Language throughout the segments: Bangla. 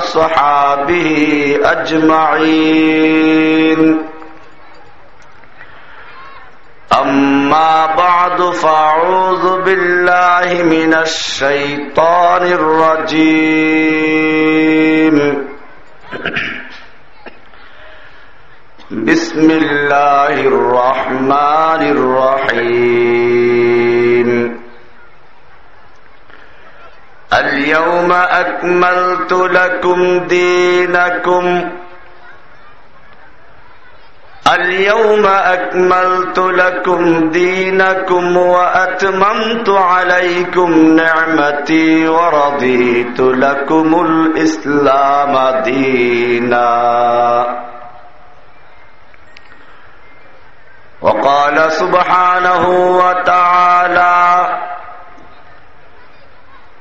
وأصحابه أجمعين. أما بعد فأعوذ بالله من الشيطان الرجيم. بسم الله الرحمن الرحيم. اليوم أكملت لكم دينكم. اليوم أكملت لكم دينكم وأتممت عليكم نعمتي ورضيت لكم الإسلام دينا. وقال سبحانه وتعالى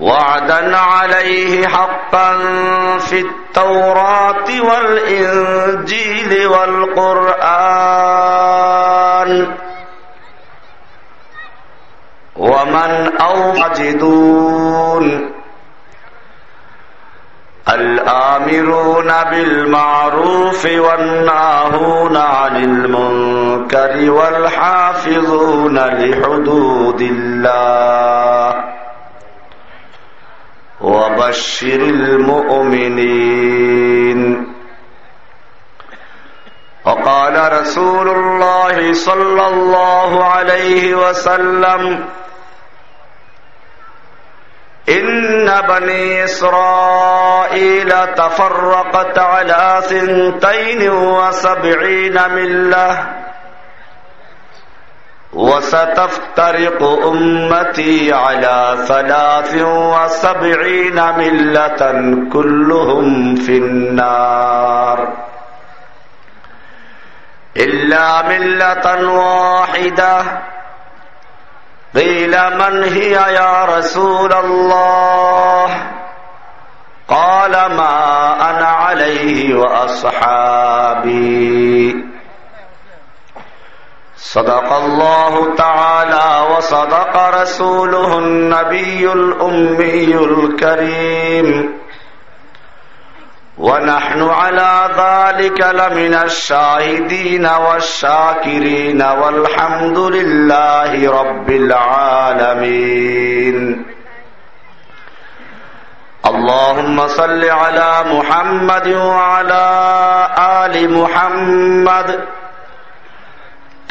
وعدا عليه حقا في التوراة والإنجيل والقرآن. ومن أوجدون الآمرون بالمعروف والناهون عن المنكر والحافظون لحدود الله. وبشر المؤمنين. وقال رسول الله صلى الله عليه وسلم إن بني إسرائيل تفرقت على ثنتين وسبعين مِلَّةٍ وستفترق أمتي على ثلاث وسبعين ملة كلهم في النار. إلا ملة واحدة. قيل من هي يا رسول الله؟ قال ما أنا عليه وأصحابي. صدق الله تعالى وصدق رسوله النبي الأمي الكريم ونحن على ذلك لمن الشاهدين والشاكرين والحمد لله رب العالمين اللهم صل على محمد وعلى آل محمد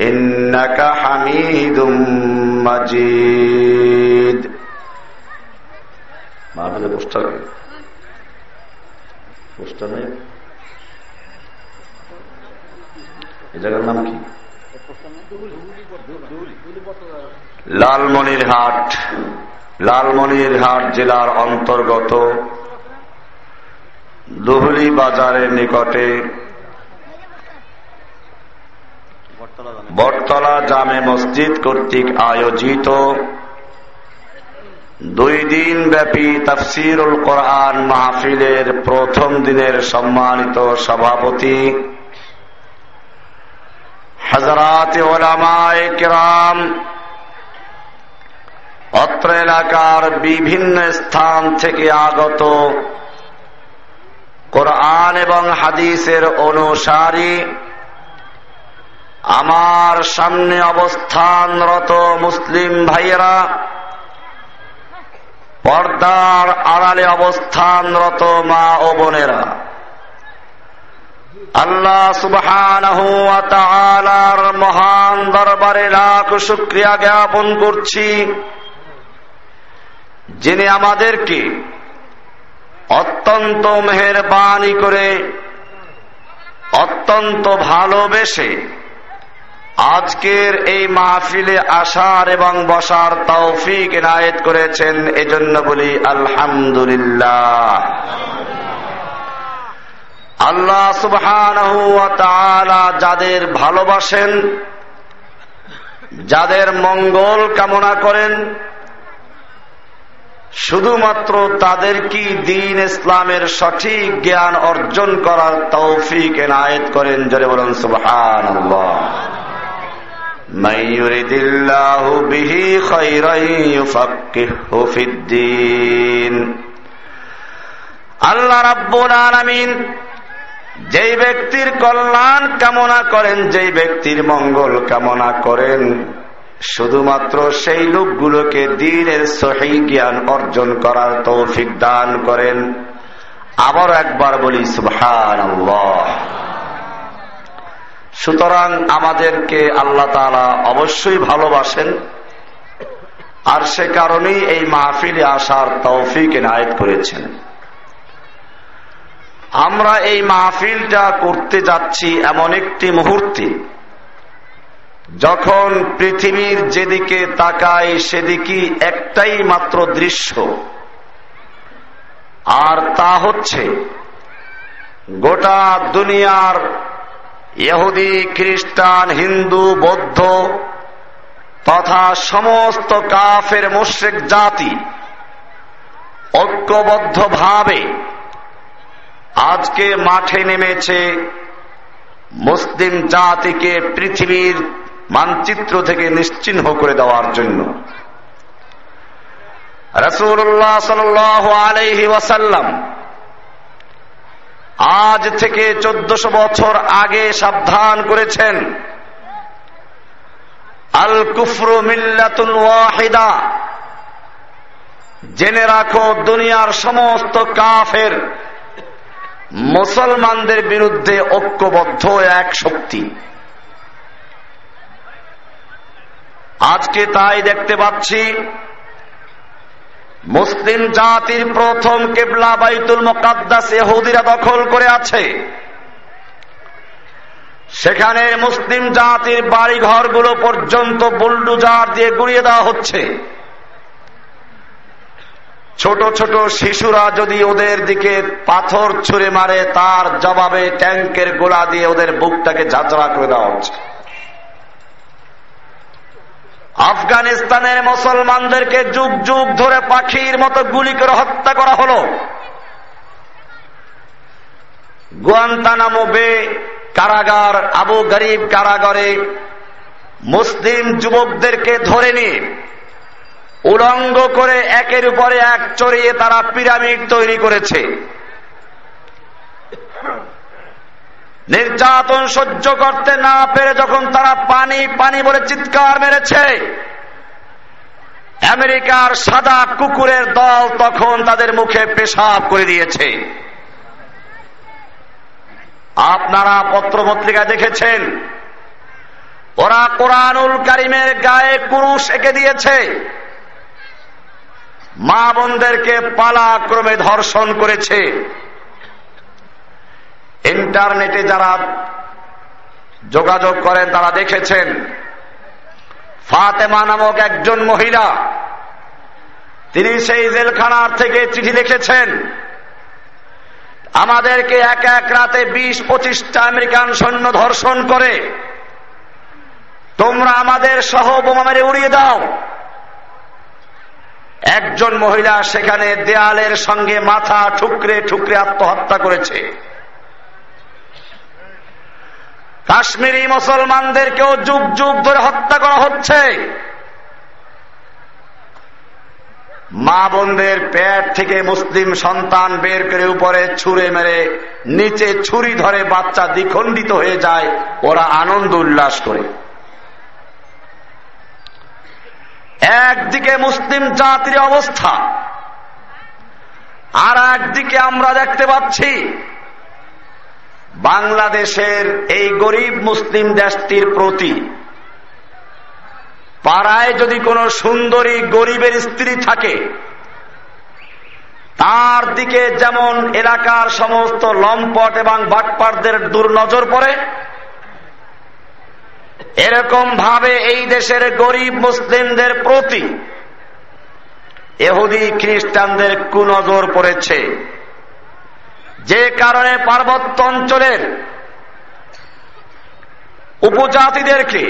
إنك حميد مجيد ما بده بوستر بوستر এই জায়গার নাম কি লালমনিরহাট লালমনিরহাট জেলার অন্তর্গত দুহলি বাজারের নিকটে বটতলা জামে মসজিদ কর্তৃক আয়োজিত দুই দিন ব্যাপী তফসিরুল কোরআন মাহফিলের প্রথম দিনের সম্মানিত সভাপতি হজরাত ওলামায় অত্র এলাকার বিভিন্ন স্থান থেকে আগত কোরআন এবং হাদিসের অনুসারী আমার সামনে অবস্থানরত মুসলিম ভাইয়েরা, পর্দার আড়ালে অবস্থানরত মা ও বোনেরা, আল্লাহ সুবহান মহান দরবারে লাখ শুক্রিয়া জ্ঞাপন করছি, যিনি আমাদেরকে অত্যন্ত মেহরবানি করে, অত্যন্ত ভালোবেসে আজকের এই মাহফিলে আসার এবং বসার তৌফিক এনায়েত করেছেন, এজন্য বলি আলহামদুলিল্লাহ। আল্লাহ সুবহান যাদের ভালোবাসেন, যাদের মঙ্গল কামনা করেন, শুধুমাত্র তাদের কি দিন ইসলামের সঠিক জ্ঞান অর্জন করার তৌফিক এনায়েত করেন, জরে বলেন সুবহান বিহি আল্লাহ রাব্বুল আলামিন যেই ব্যক্তির কল্যাণ কামনা করেন, যেই ব্যক্তির মঙ্গল কামনা করেন, শুধুমাত্র সেই লোকগুলোকে দিনের সহি জ্ঞান অর্জন করার তৌফিক দান করেন। আবার একবার বলি সুহান সুতরাং আমাদেরকে আল্লাহ তালা অবশ্যই ভালোবাসেন, আর সে কারণেই এই মাহফিলে আসার তৌফিক এনায়ত করেছেন। আমরা এই মাহফিলটা করতে যাচ্ছি এমন একটি মুহূর্তে, যখন পৃথিবীর যেদিকে তাকাই সেদিকে একটাই মাত্র দৃশ্য, আর তা হচ্ছে গোটা দুনিয়ার ইহুদি, খ্রিস্টান, হিন্দু, বৌদ্ধ তথা সমস্ত কাফের মুশ্রেক জাতি ঐক্যবদ্ধভাবে আজকে মাঠে নেমেছে মুসলিম জাতিকে পৃথিবীর মানচিত্র থেকে নিশ্চিহ্ন করে দেওয়ার জন্য। রসুল্লাহ সাল আলহি ওয়াসাল্লাম আজ থেকে চোদ্দশো বছর আগে সাবধান করেছেন। আল কুফরু মিল্লাতুল ওয়াহিদা। জেনে রাখো, দুনিয়ার সমস্ত কাফের মুসলমানদের বিরুদ্ধে ঐক্যবদ্ধ এক শক্তি। আজকে তাই দেখতে পাচ্ছি মুসলিম জাতির প্রথম কেবলা বাইতুল মোকাদ্দাস এহুদিরা দখল করে আছে। সেখানে মুসলিম জাতির বাড়ি ঘরগুলো পর্যন্ত বুলডুজার দিয়ে গুড়িয়ে দেওয়া হচ্ছে। ছোট ছোট শিশুরা যদি ওদের দিকে পাথর ছুঁড়ে মারে, তার জবাবে ট্যাঙ্কের গোলা দিয়ে ওদের বুকটাকে ঝাঁঝরা করে দেওয়া হচ্ছে। আফগানিস্তানের মুসলমানদেরকে যুগ যুগ ধরে পাখির মতো গুলি করে হত্যা করা হল। গুয়ান্তানামো বে কারাগার, আবু গরিব কারাগারে মুসলিম যুবকদেরকে ধরে নিয়ে উলঙ্গ করে একের উপরে এক চড়িয়ে তারা পিরামিড তৈরি করেছে। নির্যাতন সহ্য করতে না পেরে যখন তারা পানি পানি বলে চিৎকার মেরেছে, আমেরিকার সাদা কুকুরের দল তখন তাদের মুখে পেশাব করে দিয়েছে। আপনারা পত্রপত্রিকা দেখেছেন? ওরা কোরআনুল কারিমের গায়ে কুরুষ এঁকে দিয়েছে। মা বোনদেরকে পালাক্রমে ধর্ষণ করেছে। ইন্টারনেটে যারা যোগাযোগ করেন, তারা দেখেছেন, ফাতেমা নামক একজন মহিলা, তিনি সেই জেলখানার থেকে চিঠি লিখেছেন, আমাদেরকে এক এক রাতে বিশ পঁচিশটা আমেরিকান সৈন্য ধর্ষণ করে, তোমরা আমাদের সহ বোমা মেরে উড়িয়ে দাও। একজন মহিলা সেখানে দেয়ালের সঙ্গে মাথা ঠুকরে ঠুকরে আত্মহত্যা করেছে। কাশ্মীরি মুসলমানদেরকেও যুগ যুগ ধরে হত্যা করা হচ্ছে। মা বোনদের পেট থেকে মুসলিম সন্তান বের করে উপরে ছুঁড়ে মেরে, নিচে ছুরি ধরে বাচ্চা দ্বিখণ্ডিত হয়ে যায়, ওরা আনন্দ উল্লাস করে। একদিকে মুসলিম জাতির অবস্থা, আর একদিকে আমরা দেখতে পাচ্ছি বাংলাদেশের এই গরিব মুসলিম দেশটির প্রতি পাড়ায় যদি কোনো সুন্দরী গরিবের স্ত্রী থাকে, তার দিকে যেমন এলাকার সমস্ত লম্পট এবং বাটপারদের দুর্নজর পড়ে এরকম ভাবে এই দেশের গরিব মুসলিমদের প্রতি এহুদি খ্রিস্টানদের কুনজর পড়েছে। যে কারণে পার্বত্য অঞ্চলের উপজাতিদেরকে,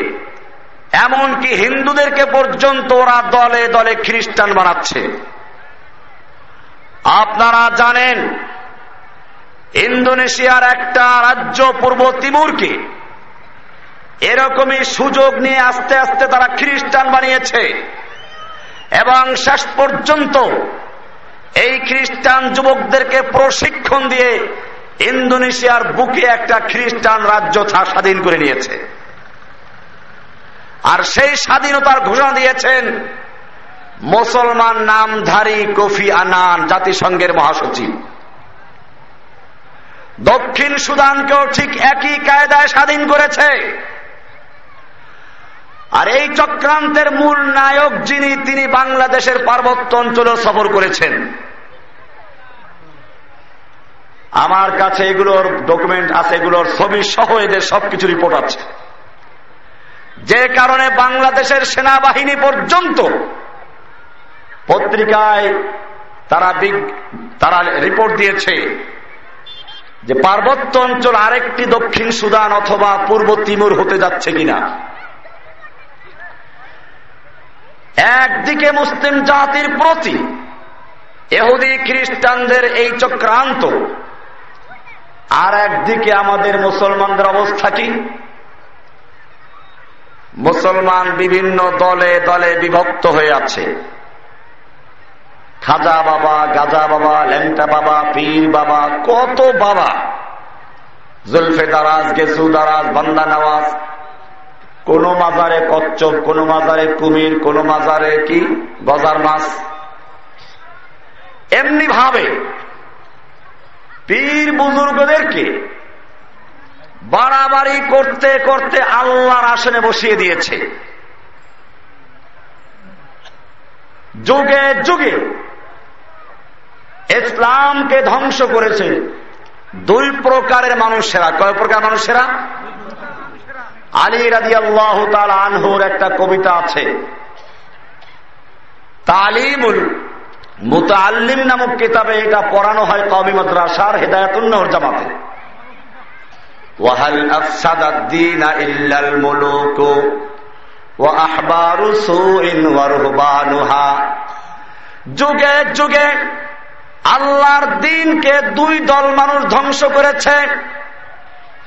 এমনকি হিন্দুদেরকে পর্যন্ত ওরা দলে দলে খ্রিস্টান বানাচ্ছে। আপনারা জানেন, ইন্দোনেশিয়ার একটা রাজ্য পূর্ব তিমুরকে এরকমই সুযোগ নিয়ে আস্তে আস্তে তারা খ্রিস্টান বানিয়েছে। এবং শেষ পর্যন্ত এই খ্রিস্টান যুবকদেরকে প্রশিক্ষণ দিয়ে ইন্দোনেশিয়ার বুকে একটা খ্রিস্টান রাজ্য স্বাধীন করে নিয়েছে। আর সেই স্বাধীনতার ঘোষণা দিয়েছেন মুসলমান নামধারী কফি আনান জাতিসংঘের মহাসচিব। দক্ষিণ সুদানকেও ঠিক একই কায়দায় স্বাধীন করেছে। আর এই চক্রান্তের মূল নায়ক যিনি, তিনি বাংলাদেশের পার্বত্য অঞ্চলে সফর করেছেন। আমার কাছে এগুলোর ডকুমেন্ট আছে, এগুলোর ছবি সহ এদের সবকিছু রিপোর্ট আছে। যে কারণে বাংলাদেশের সেনাবাহিনী পর্যন্ত পত্রিকায় তারা তারা রিপোর্ট দিয়েছে যে পার্বত্য অঞ্চল আরেকটি দক্ষিণ সুদান অথবা পূর্ব তিমুর হতে যাচ্ছে কিনা। একদিকে মুসলিম জাতির প্রতি এহুদি খ্রিস্টানদের এই চক্রান্ত, আর একদিকে আমাদের মুসলমানদের অবস্থা কি? মুসলমান বিভিন্ন দলে দলে বিভক্ত হয়ে আছে। খাজা বাবা, গাজা বাবা, ল্যাংটা বাবা, পীর বাবা, কত বাবা? জুলফে দারাজ, গেসু দারাজ, বান্দা নওয়াজ কোন মাজারে কচ্চপ কোন মাজারে কুমির, কোন মাজারে কি? গজার মাছ। এমনি ভাবে পীর বুজুর্গদেরকে বাড়াবাড়ি করতে করতে আল্লাহর আসনে বসিয়ে দিয়েছে। যুগে যুগে ইসলামকে ধ্বংস করেছে দুই প্রকারের মানুষেরা। কয় প্রকার মানুষেরা? আলী রাজি আল্লাহ আনহুর একটা কবিতা আছে। তালিমুল মুতাল্লিম নামক কিতাবে এটা পড়ানো হয় কবি মাদ্রাসার হেদায়তুল্লাহর জামাতে। ওয়াহাল আফসাদাদ্দিন ইল্লাল মুলুক ওয়া আহবারু সুইন ওয়া রুহবানুহা। যুগে যুগে আল্লাহর দিনকে দুই দল মানুষ ধ্বংস করেছে।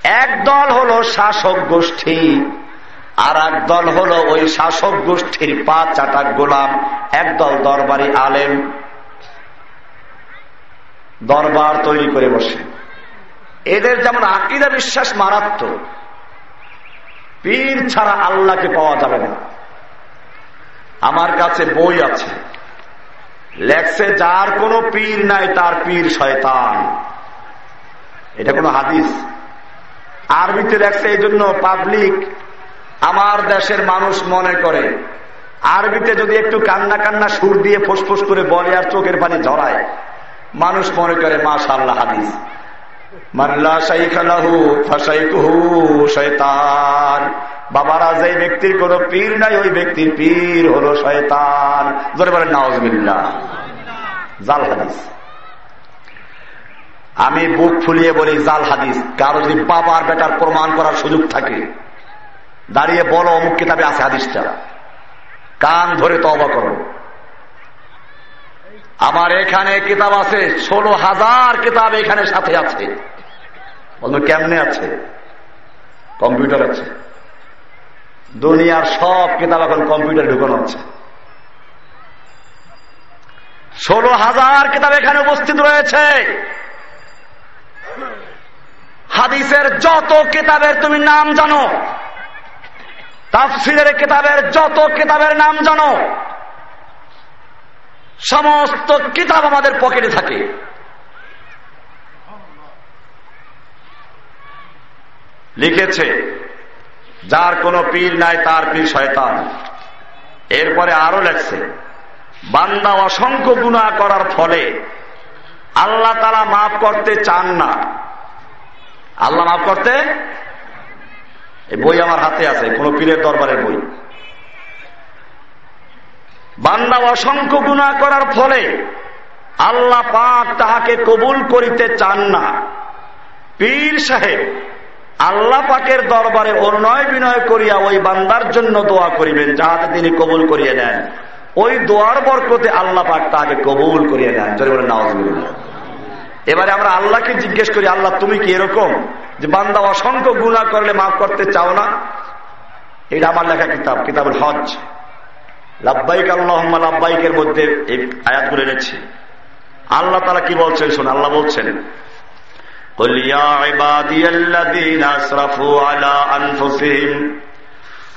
এক দল হলো শাসক গোষ্ঠী, আর এক দল হলো ওই শাসক গোষ্ঠীর পা চাটা গোলাম একদল দরবারি আলেম। দরবার তৈরি করে বসে। এদের যেমন আকিদা বিশ্বাস মারাত্মক, পীর ছাড়া আল্লাহকে পাওয়া যাবে না। আমার কাছে বই আছে। লেখছে, যার কোনো পীর নাই, তার পীর শয়তান। এটা কোনো হাদিস? আরবিতে লেখছে এই জন্য পাবলিক আমার দেশের মানুষ মনে করে। আরবিতে যদি একটু কান্না কান্না সুর দিয়ে ফুসফুস করে বলে আর চোখের পানি ঝরায়, মানুষ মনে করে মাশা আল্লাহ হাদিস বাবারা যে ব্যক্তির কোন পীর নাই, ওই ব্যক্তির পীর আমি বুক ফুলিয়ে বলি, জাল হাদিস, কারও যদি বাবার বেটার প্রমাণ করার সুযোগ থাকে, দাঁড়িয়ে বলো অমুক কিতাবে আছে হাদিসটা। কান ধরে তবা করো। আমার এখানে কিতাব আছে, ষোলো হাজার কিতাব এখানে সাথে আছে। কেমনে আছে? কম্পিউটার আছে। দুনিয়ার সব কিতাব এখন কম্পিউটার ঢুকানো আছে। ষোলো হাজার কিতাব এখানে উপস্থিত রয়েছে। হাদিসের যত কিতাবের তুমি নাম জানো, তাফসিরের কিতাবের যত কিতাবের নাম জানো, সমস্ত কিতাব আমাদের পকেটে থাকে। লিখেছে, যার কোনো পীর নাই তার পীর শয়তান। এরপরে আরও লেখছে, বান্দা অসংখ্য গুণা করার ফলে আল্লাহ তারা মাফ করতে চান না। আল্লাহ মাফ করতে বই আমার হাতে আছে, কোন পীরের দরবারের বই। বান্দা অসংখ্য গুণা করার ফলে আল্লাহ পাক তাহাকে কবুল করিতে চান না। পীর সাহেব, আল্লাহ পাকের দরবারে অন্যয় বিনয় করিয়া ওই বান্দার জন্য দোয়া করিবেন, যাহাতে তিনি কবুল করিয়ে নেন। ওই দোয়ার বরকতে আল্লাহ পাক তাকে কবুল করিয়ে নেন যদি বলে নাওয়াজ এবারে আমরা আল্লাহকে জিজ্ঞেস করি আল্লাহ তুমি কি এরকম যে বান্দা অসংখ্য গুণা করলে মাফ করতে চাও না এটা আমার লেখা কিতাব কিতাবের হজ লাভবাইক আল্লাহ লাভবাইকের মধ্যে এই আয়াতগুলো এনেছি আল্লাহ তারা কি বলছেন শোন আল্লাহ বলছেন قل يا عبادي الذين اسرفوا على انفسهم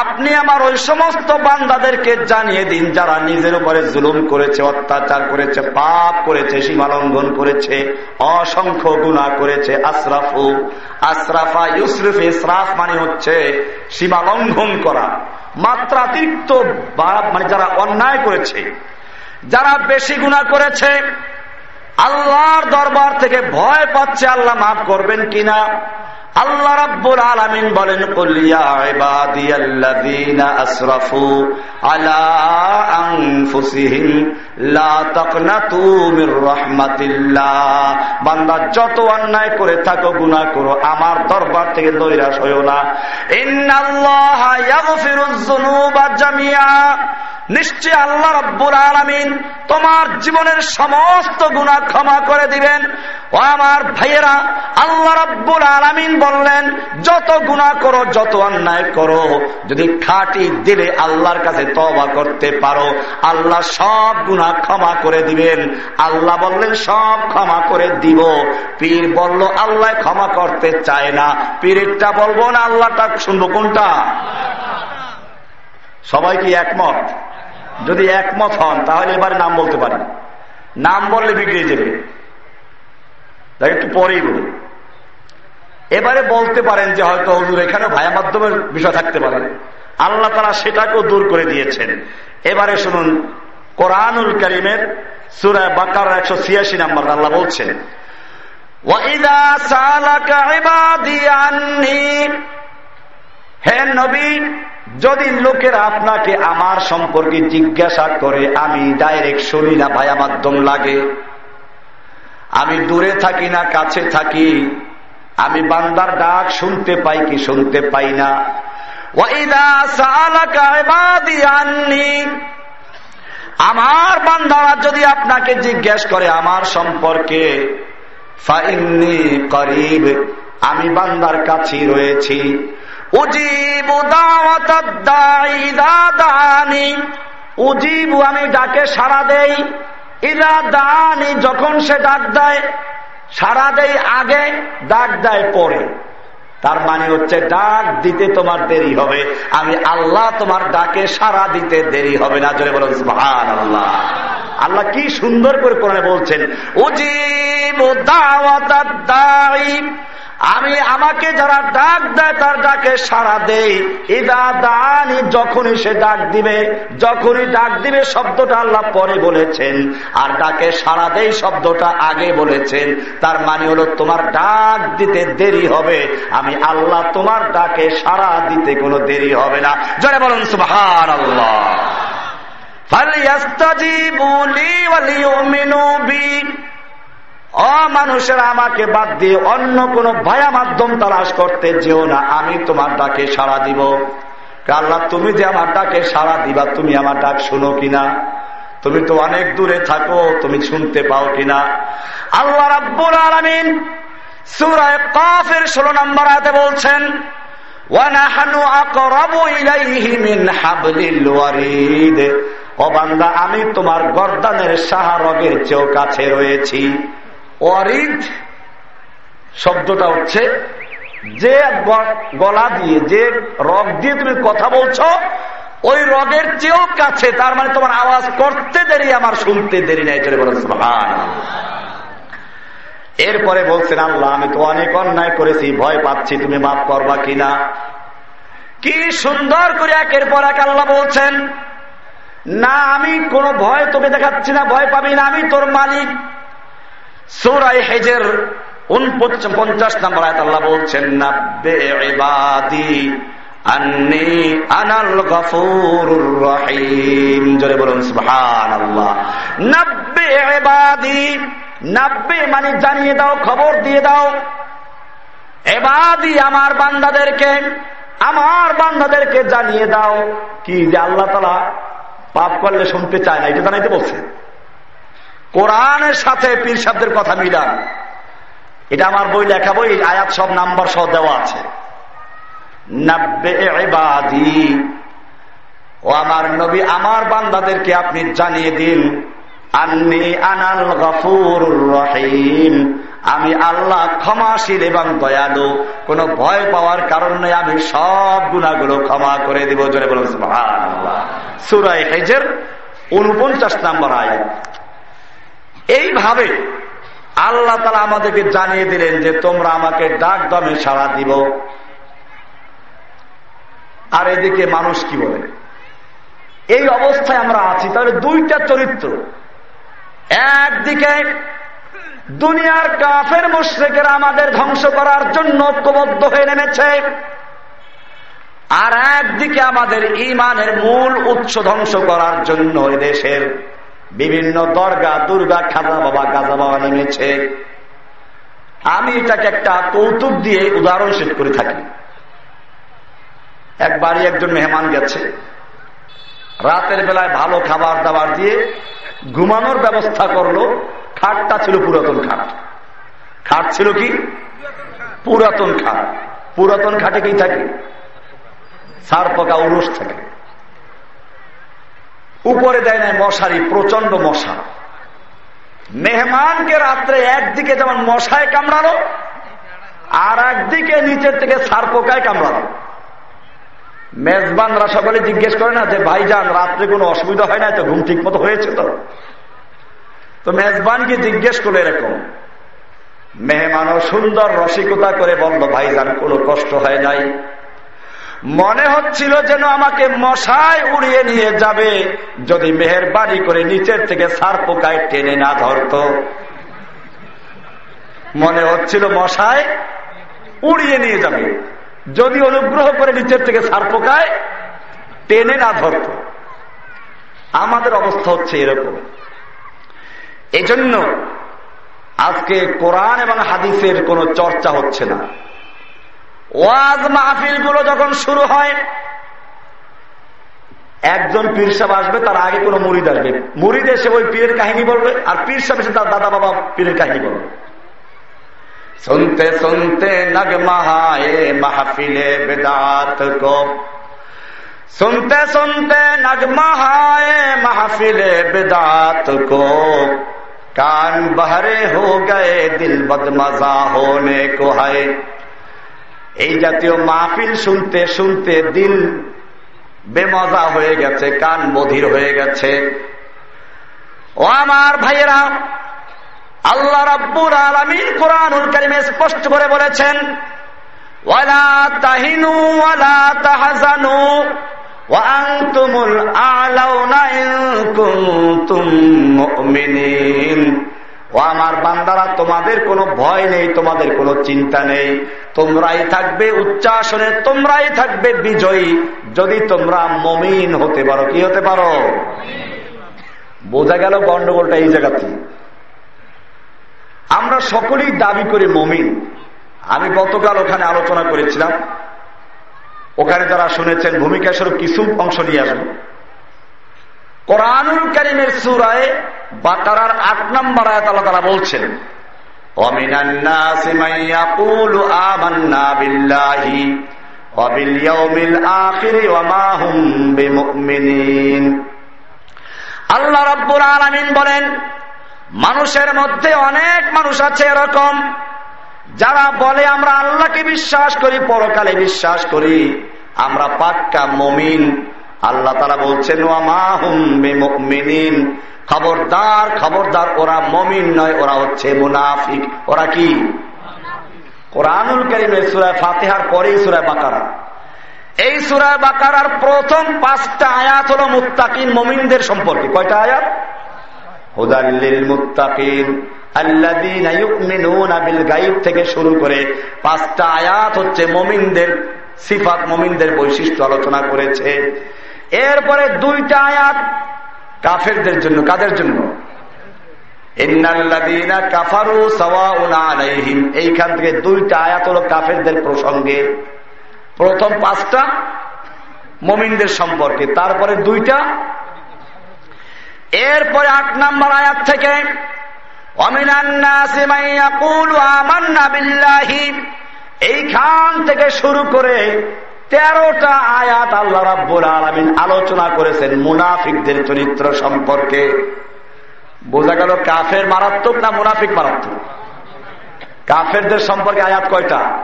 আপনি আমার ওই সমস্ত বান্দাদেরকে জানিয়ে দিন, যারা নিজের উপরে জুলুম করেছে, অত্যাচার করেছে, পাপ করেছে, সীমালঙ্ঘন করেছে, অসংখ্য গুণা করেছে, আশরাফু, আশরাফা ইউসরুফ ইসরাফ মানে হচ্ছে সীমালঙ্ঘন করা, মাত্রাতিরিক্ত মানে যারা অন্যায় করেছে, যারা বেশি গুণা করেছে, আল্লাহর দরবার থেকে ভয় পাচ্ছে, আল্লাহ মাফ করবেন কিনা? আল্লাহ রাব্বুল আলামিন বলেন কুলিয়া ইবাদিয়াল্লাযীনা আসরাফু আলা আনফুসিহিম, লা তাকনাতু মির রাহমাতিল্লাহ। বান্দা যত অন্যায় করে থাকো, গুনাহ করো, আমার দরবার থেকে নৈরাশ হইও না। ইন্নাল্লাহা ইয়াগফিরুয যুনুবা জামিয়া নিশ্চয় আল্লাহ রব্বুল আলমিন তোমার জীবনের সমস্ত গুণা ক্ষমা করে দিবেন। ও আমার ভাইয়েরা, আল্লাহ রব্বুল আলমিন বললেন, যত গুণা করো, যত অন্যায় করো, যদি খাটি দিলে আল্লাহর কাছে তবা করতে পারো, আল্লাহ সব গুণা ক্ষমা করে দিবেন। আল্লাহ বললেন, সব ক্ষমা করে দিব। পীর বলল, আল্লাহ ক্ষমা করতে চায় না। পীরেরটা বলব না, আল্লাহটা শুনব কোনটা? সবাই কি একমত? যদি একমত হন, তাহলে এবারে নাম বলতে পারেন নাম বললে বিগড়ে যাবে। তাই একটু পরেই বলি। এবারে বলতে পারেন যে হয়তো হুজুর এখানে ভায়া মাধ্যমের বিষয় থাকতে পারে। আল্লাহ তারা সেটাকেও দূর করে দিয়েছেন। এবারে শুনুন, কোরআনুল করিমের সুরায় বাকার একশো ছিয়াশি নাম্বার আল্লাহ বলছেন হে নবী, যদি লোকের আপনাকে আমার সম্পর্কে জিজ্ঞাসা করে, আমি ডাইরেক্ট শুনি না, ভায়া মাধ্যম লাগে। আমি দূরে থাকি না, কাছে থাকি। আমি বান্দার ডাক শুনতে পাই কি শুনতে পাই না। আমার বান্দারা যদি আপনাকে জিজ্ঞেস করে আমার সম্পর্কে আমি বান্দার কাছেই রয়েছি। উজিবু আমি ডাকে সারা দেই। ইদা দানি যখন সে ডাক দেয় সারা দেয় আগে ডাক দেয় পরে। তার মানে হচ্ছে ডাক দিতে তোমার দেরি হবে। আমি আল্লাহ তোমার ডাকে সারা দিতে দেরি হবে না। জোরে ভান আল্লাহ আল্লাহ কি সুন্দর করে বলছেন, উজিব আমি আমাকে যারা ডাক দেয়, তার ডাকে সারা দেই। দানি যখনই সে ডাক দিবে, যখনই ডাক দিবে, শব্দটা আল্লাহ পরে বলেছেন। আর ডাকে সারা দেই, শব্দটা আগে বলেছেন। তার মানে হলো, তোমার ডাক দিতে দেরি হবে। আমি আল্লাহ তোমার ডাকে সারা দিতে কোনো দেরি হবে না। জনে বলুন সুহার আল্লাহ মানুষের আমাকে বাদ দিয়ে অন্য কোন ভায়া মাধ্যম তালাশ করতে যেও না, আমি তোমার ডাকে সাড়া দিব। আল্লাহ, তুমি যে আমার ডাকে সাড়া দিবা, তুমি আমার ডাক শুনো কিনা? তুমি তো অনেক দূরে থাকো, তুমি শুনতে পাও কিনা? আল্লাহ রাব্বুল আলমিন সুরায় কাফের ষোলো নম্বর হাতে বলছেন আমি তোমার গর্দানের সাহারগের চেয়েও কাছে রয়েছি। অরিদ শব্দটা হচ্ছে যে গলা দিয়ে, যে রগ দিয়ে তুমি কথা বলছো, ওই রগের চেয়েও কাছে, তার মানে তোমার আওয়াজ করতে দেরি, আমার শুনতে দেরি নাই। চলে বলেছে এরপরে বলছেন, আল্লাহ, আমি তো অনেক অন্যায় করেছি, ভয় পাচ্ছি, তুমি মাফ করবা কিনা? কি সুন্দর করে একের পর এক আল্লাহ বলছেন, না, আমি কোনো ভয় তোকে দেখাচ্ছি না, ভয় পাবি না, আমি তোর মালিক। সৌরাই হেজের পঞ্চাশ নম্বর আয়াত আল্লাহ বলছেন, নাব্বে মানে জানিয়ে দাও, খবর দিয়ে দাও। এবাদি আমার বান্দাদেরকে আমার বান্দাদেরকে জানিয়ে দাও। কি যে আল্লাহ তালা পাপ করলে শুনতে চায় না, এটা জানাইতে বলছে। কোরআনের সাথে পীর কথা মিলান। এটা আমার বই লেখা বই আয়াত সব নাম্বার সহ দেওয়া আছে। ও আমার নবী, আমার বান্দাদেরকে আপনি জানিয়ে দিন, আন্নি আনাল গফুর রহিম। আমি আল্লাহ ক্ষমাশীল এবং দয়ালু, কোন ভয় পাওয়ার কারণে আমি সব গুণাগুলো ক্ষমা করে দিব। জোরে বলুন সুরাই হেজের উনপঞ্চাশ নাম্বার আয় এইভাবে আল্লাহ তালা আমাদেরকে জানিয়ে দিলেন যে তোমরা আমাকে ডাক দমে সাড়া দিব। আর এদিকে মানুষ কি বলে? এই অবস্থায় আমরা আছি। তাহলে দুইটা চরিত্র। একদিকে দুনিয়ার কাফের মুশ্রেকেরা আমাদের ধ্বংস করার জন্য ঐক্যবদ্ধ হয়ে নেমেছে। আর একদিকে আমাদের ইমানের মূল উৎস ধ্বংস করার জন্য দেশের বিভিন্ন দরগা, দুর্গা, খাজা বাবা, গাজা বাবা নেমেছে। আমি এটাকে একটা কৌতুক দিয়ে উদাহরণ সেট করে থাকি। একবারই একজন মেহমান গেছে। রাতের বেলায় ভালো খাবার দাবার দিয়ে ঘুমানোর ব্যবস্থা করল। খাটটা ছিল পুরাতন খাট। খাট ছিল কি? পুরাতন খাট। পুরাতন খাটে কি থাকে? সার পকা উরস থাকে। উপরে দেয় নাই মশারি প্রচণ্ড মশা। মেহমানকে রাত্রে একদিকে যেমন মশায় কামড়ালো, আর একদিকে নিচের থেকে সার পোকায় কামড়ালো। মেজবানরা সকলে জিজ্ঞেস করে না যে, ভাইজান, রাত্রে কোনো অসুবিধা হয় না তো? ঘুম ঠিক মতো হয়েছে তো? তো মেজবানকে জিজ্ঞেস করল এরকম? মেহমানও সুন্দর রসিকতা করে বলল, ভাইজান, কোনো কষ্ট হয় নাই। মনে হচ্ছিল যেন আমাকে মশায় উড়িয়ে নিয়ে যাবে। যদি মেহরবানি করে নিচের থেকে সার পোকায় টেনে না ধরত। মনে হচ্ছিল মশায় উড়িয়ে নিয়ে যাবে। যদি অনুগ্রহ করে নিচের থেকে সার পোকায় টেনে না ধরত। আমাদের অবস্থা হচ্ছে এরকম। এজন্য আজকে কোরআন এবং হাদিসের কোনো চর্চা হচ্ছে না। ওয়াজ মাহফিল গুলো যখন শুরু হয় একজন পীর সাহেব আসবে তার আগে কোনো মুরিদ আসবে মুরিদ এসে ওই পীরের কাহিনী বলবে আর পীর সাহেব এসে তার দাদা বাবা পীরের কাহিনী বলবে শুনতে শুনতে নগমাহায়ে মাহফিলে বেদাত কো सुनते सुनते नगमहाए महफिल बिदात को कान बहरे हो गए दिल बदमजा होने को है এই জাতীয় মাহফিল শুনতে শুনতে দিল বেমজা হয়ে গেছে, কান বধির হয়ে গেছে। ও আমার ভাইয়েরা, আল্লাহ রাব্বুর আলমিন কোরআনুল কারিমে স্পষ্ট করে বলেছেন, ওয়ালা তাহিনু ওয়ালা তাহাজানু ও আমার বান্দারা, তোমাদের কোনো ভয় নেই, তোমাদের কোনো চিন্তা নেই। তোমরাই থাকবে উচ্চাসনে, তোমরাই থাকবে বিজয়ী। যদি তোমরা মমিন হতে পারো, কি হতে পারো? বোঝা গেল গন্ডগোলটা এই জায়গাতে আমরা সকলেই দাবি করি মমিন। আমি গতকাল ওখানে আলোচনা করেছিলাম। ওখানে যারা শুনেছেন, ভূমিকা স্বরূপ কিছু অংশ নিয়ে আসব। কোরআনুল করিমের সুরায় বাকারার আট নম্বর আয়াত আল্লাহ তারা বলছেন আল্লাহ রব্বুল আলমিন বলেন, মানুষের মধ্যে অনেক মানুষ আছে এরকম, যারা বলে আমরা আল্লাহকে বিশ্বাস করি, পরকালে বিশ্বাস করি, আমরা পাক্কা মমিন। আল্লাহ তারা বলছেন খবরদার খবরদার, ওরা মমিন নয়, ওরা হচ্ছে মুনাফিক। ওরা কি? কোরআনুল করিমের সুরায় ফাতেহার পরেই সুরায় বাকারা। এই সুরায় বাকারার প্রথম পাঁচটা আয়াত হলো মুত্তাকিন মমিনদের সম্পর্কে। কয়টা আয়াত? থেকে শুরু করে পাঁচটা আয়াত হচ্ছে মমিনদের সিফাত, মমিনদের বৈশিষ্ট্য আলোচনা করেছে। এরপরে দুইটা আয়াত কাফেরদের জন্য, কাদের জন্য? এইখান থেকে দুইটা আয়াত হলো কাফেরদের প্রসঙ্গে। প্রথম পাঁচটা মমিনদের সম্পর্কে, তারপরে দুইটা। এরপরে আট নাম্বার আয়াত থেকে এইখান থেকে শুরু করে তেরোটা আয়াত আল্লাহ রাব্বুল আলমিন আলোচনা করেছেন মুনাফিকদের চরিত্র সম্পর্কে। বোঝা গেল কাফের মারাত্মক না মুনাফিক মারাত্মক? কাফেরদের সম্পর্কে আয়াত কয়টা?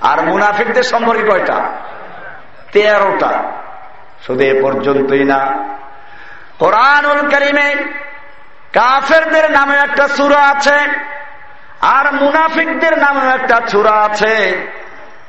আর মুনাফিকদের সম্পর্কে কয়টা? তেরোটা। শুধু এ পর্যন্তই না। কোরআনুল করিমে কাফেরদের নামে একটা সুরা আছে, আর মুনাফিকদের নামে একটা সুরা আছে।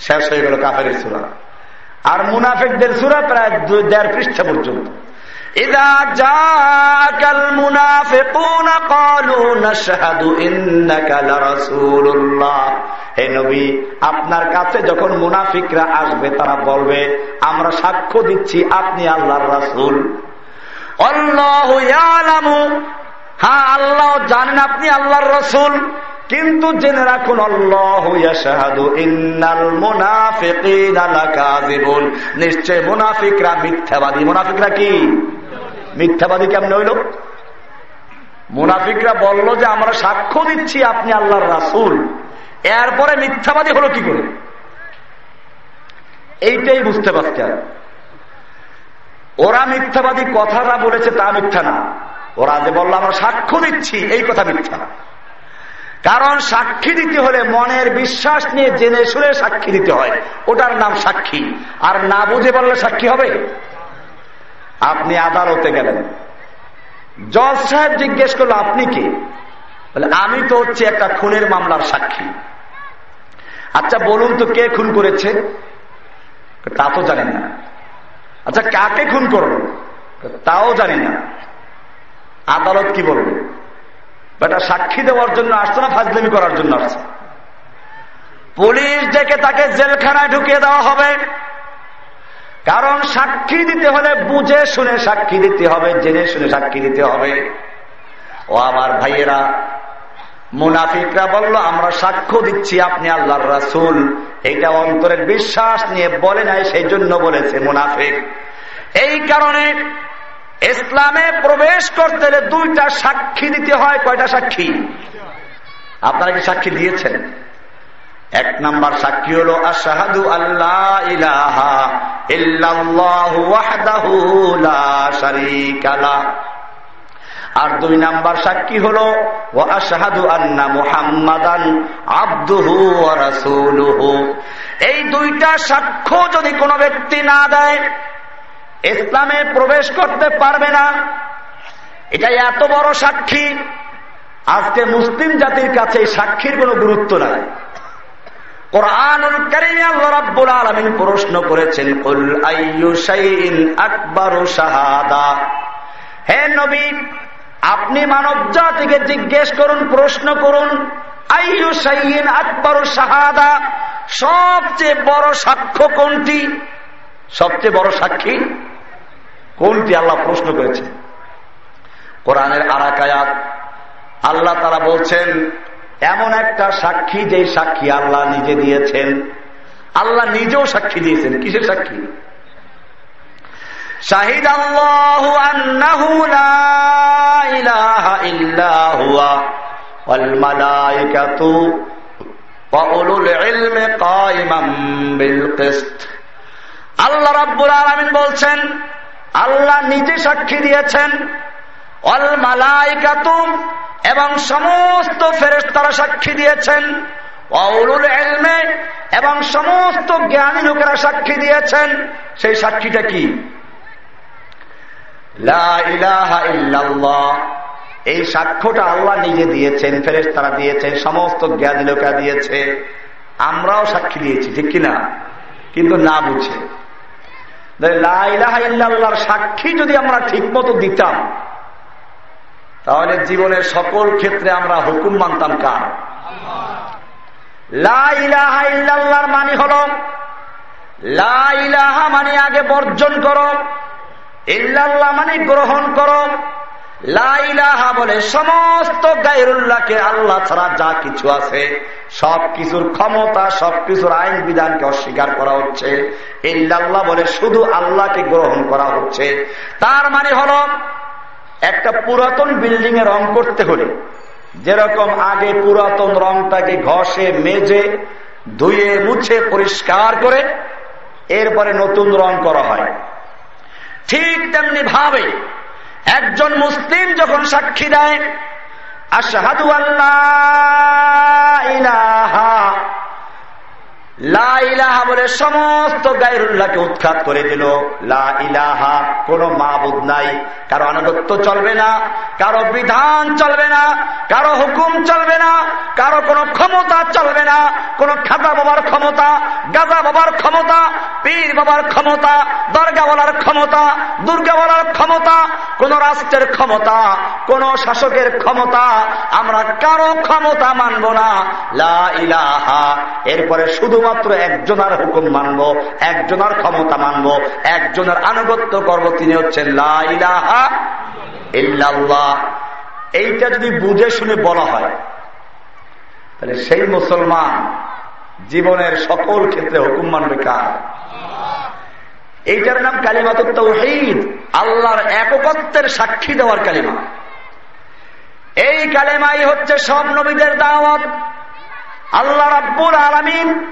শেষ হয়ে গেল কাফের সুরা আর মুনাফিকদের সুরা প্রায় দেড় পৃষ্ঠা পর্যন্ত إذا جاءك المنافقون قالوا نشهد إنك لرسول الله হে নবী আপনার কাছে যখন মুনাফিকরা আসবে তারা বলবে আমরা সাক্ষ্য দিচ্ছি আপনি আল্লাহর রাসূল হ্যাঁ আল্লাহ জানেন আপনি আল্লাহর রসুল কিন্তু জেনে রাখুন নিশ্চয় মুনাফিকরা মিথ্যাবাদী। মুনাফিকরা কি? মিথ্যাবাদী কেমন হইল? মুনাফিকরা বলল যে, আমরা সাক্ষ্য দিচ্ছি আপনি আল্লাহর রাসুল। এরপরে মিথ্যাবাদী হলো কি করে? এইটাই বুঝতে পারছে ওরা মিথ্যাবাদী কথাটা বলেছে, তা মিথ্যা না। ওরা যে বলল, আমরা সাক্ষ্য দিচ্ছি, এই কথা মিথ্যা কারণ সাক্ষী দিতে হলে মনের বিশ্বাস নিয়ে জেনে শুনে সাক্ষী দিতে হয়। ওটার নাম সাক্ষী। আর না বুঝে পারলে সাক্ষী হবে? আপনি আদালতে গেলেন। জজ সাহেব জিজ্ঞেস করল, আপনি কি? বলে, আমি তো হচ্ছে একটা খুনের মামলার সাক্ষী। আচ্ছা বলুন তো কে খুন করেছে? তা তো জানেন না। আচ্ছা কাকে খুন করল? তাও জানি না। আদালত কি বলবে? বেটা সাক্ষী দেওয়ার জন্য আসছে না, ফাজলামি করার জন্য আসছে? পুলিশ ডেকে তাকে জেলখানায় ঢুকিয়ে দেওয়া হবে। কারণ সাক্ষী দিতে হলে বুঝে শুনে সাক্ষী দিতে হবে, জেনে শুনে সাক্ষী দিতে হবে। ও আমার ভাইয়েরা, মুনাফিকরা বলল, আমরা সাক্ষ্য দিচ্ছি আপনি আল্লাহর রাসুল। এটা অন্তরের বিশ্বাস নিয়ে বলে নাই, সেই জন্য বলেছে মুনাফিক। এই কারণে ইসলামে প্রবেশ হলে দুইটা সাক্ষী দিতে হয়, কয়টা সাক্ষী? আপনারা কি সাক্ষী দিয়েছেন? এক নাম্বার সাক্ষী হল, আশাহাদু আল্লাহ আর দুই নাম্বার সাক্ষী হল ও আশাহাদু আন্না মুহাম্মাদান আব্দুহু রাসূলুহু। এই দুইটা সাক্ষ্য যদি কোনো ব্যক্তি না দেয়, ইসলামে প্রবেশ করতে পারবে না। এটা এত বড় সাক্ষী। আজকে মুসলিম জাতির কাছে সাক্ষীর কোনো গুরুত্ব নাই। প্রশ্ন করেছেন হে আপনি মানব জাতিকে জিজ্ঞেস করুন, প্রশ্ন করুন, আইয়ু শাইইন আকবারু শাহাদা? সবচেয়ে বড় সাক্ষ্য কোনটি? সবচেয়ে বড় সাক্ষী কোনটি? আল্লাহ প্রশ্ন করেছে কোরআনের আরাকায়াত। আল্লাহ তারা বলছেন, এমন একটা সাক্ষী যে সাক্ষী আল্লাহ নিজে দিয়েছেন। আল্লাহ নিজেও সাক্ষী দিয়েছেন। কিসের সাক্ষী? শাহিদ আল্লাহ আল্লাহ রাব্বুল আলমিন বলছেন, আল্লাহ নিজে সাক্ষী দিয়েছেন। অল এবং সমস্ত ফেরেস তারা সাক্ষী দিয়েছেন। এবং সমস্ত জ্ঞানী লোকেরা সাক্ষী দিয়েছেন। সেই সাক্ষীটা কি? এই সাক্ষ্যটা আল্লাহ নিজে দিয়েছেন ফেরেস তারা দিয়েছেন, সমস্ত জ্ঞানী লোকেরা দিয়েছে। আমরাও সাক্ষী দিয়েছি, ঠিক কিনা কিন্তু না বুঝে। লাইলাহার সাক্ষী যদি আমরা ঠিক মতো দিতাম তাহলে জীবনের সকল ক্ষেত্রে আমরা হুকুম মানতাম কার? লাইলাহার মানে হল লাইলাহা মানে আগে বর্জন করো, ইল্লাল্লাহ মানে গ্রহণ করো। লাইলাহা বলে সমস্ত গাইরুল্লাহকে আল্লাহ ছাড়া যা কিছু আছে, সব কিছুর ক্ষমতা, সব কিছুর আইন বিধানকে অস্বীকার করা হচ্ছে। ইল্লাল্লাহ বলে শুধু আল্লাহকে গ্রহণ করা হচ্ছে। তার মানে হল একটা পুরাতন বিল্ডিং এ রং করতে হলে, যেরকম আগে পুরাতন রংটাকে ঘষে, মেজে, ধুয়ে, মুছে, পরিষ্কার করে এরপরে নতুন রং করা হয়। ঠিক তেমনি ভাবে একজন মুসলিম যখন সাক্ষী দেয়, আশাহাদু আল্লাহ লা ইলাহা বলে সমস্ত গাইরুল্লাহকে উৎখাত করে দিল। লা ইলাহা কোন মাবুদ নাই। কারও আনুগত্য চলবে না, কারও বিধান চলবে না, কারও হুকুম চলবে না, কারও কোনো ক্ষমতা চলবে না। কোন খাতা বাবার ক্ষমতা, গাজা বাবার ক্ষমতা, পীর বাবার ক্ষমতা দরগা বলার ক্ষমতা দুর্গা বলার ক্ষমতা, কোন রাষ্ট্রের ক্ষমতা, কোন শাসকের ক্ষমতা, আমরা কারও ক্ষমতা মানব না। লা ইলাহা। এরপরে শুধুমাত্র একজনের হুকুম মানব, একজনের ক্ষমতা মানব, একজনের আনুগত্য করব, তিনি হচ্ছেন এইটা যদি বুঝে শুনে বলা হয়, তাহলে সেই মুসলমান জীবনের সকল ক্ষেত্রে হুকুম মানবে কার? এইটার নাম কালিমা তৌহিদ আল্লাহর এককত্বের সাক্ষী দেওয়ার কালিমা। এই কালেমাই হচ্ছে সব নবীদের দাওয়াত। আল্লাহ রাব্বুল আলমিন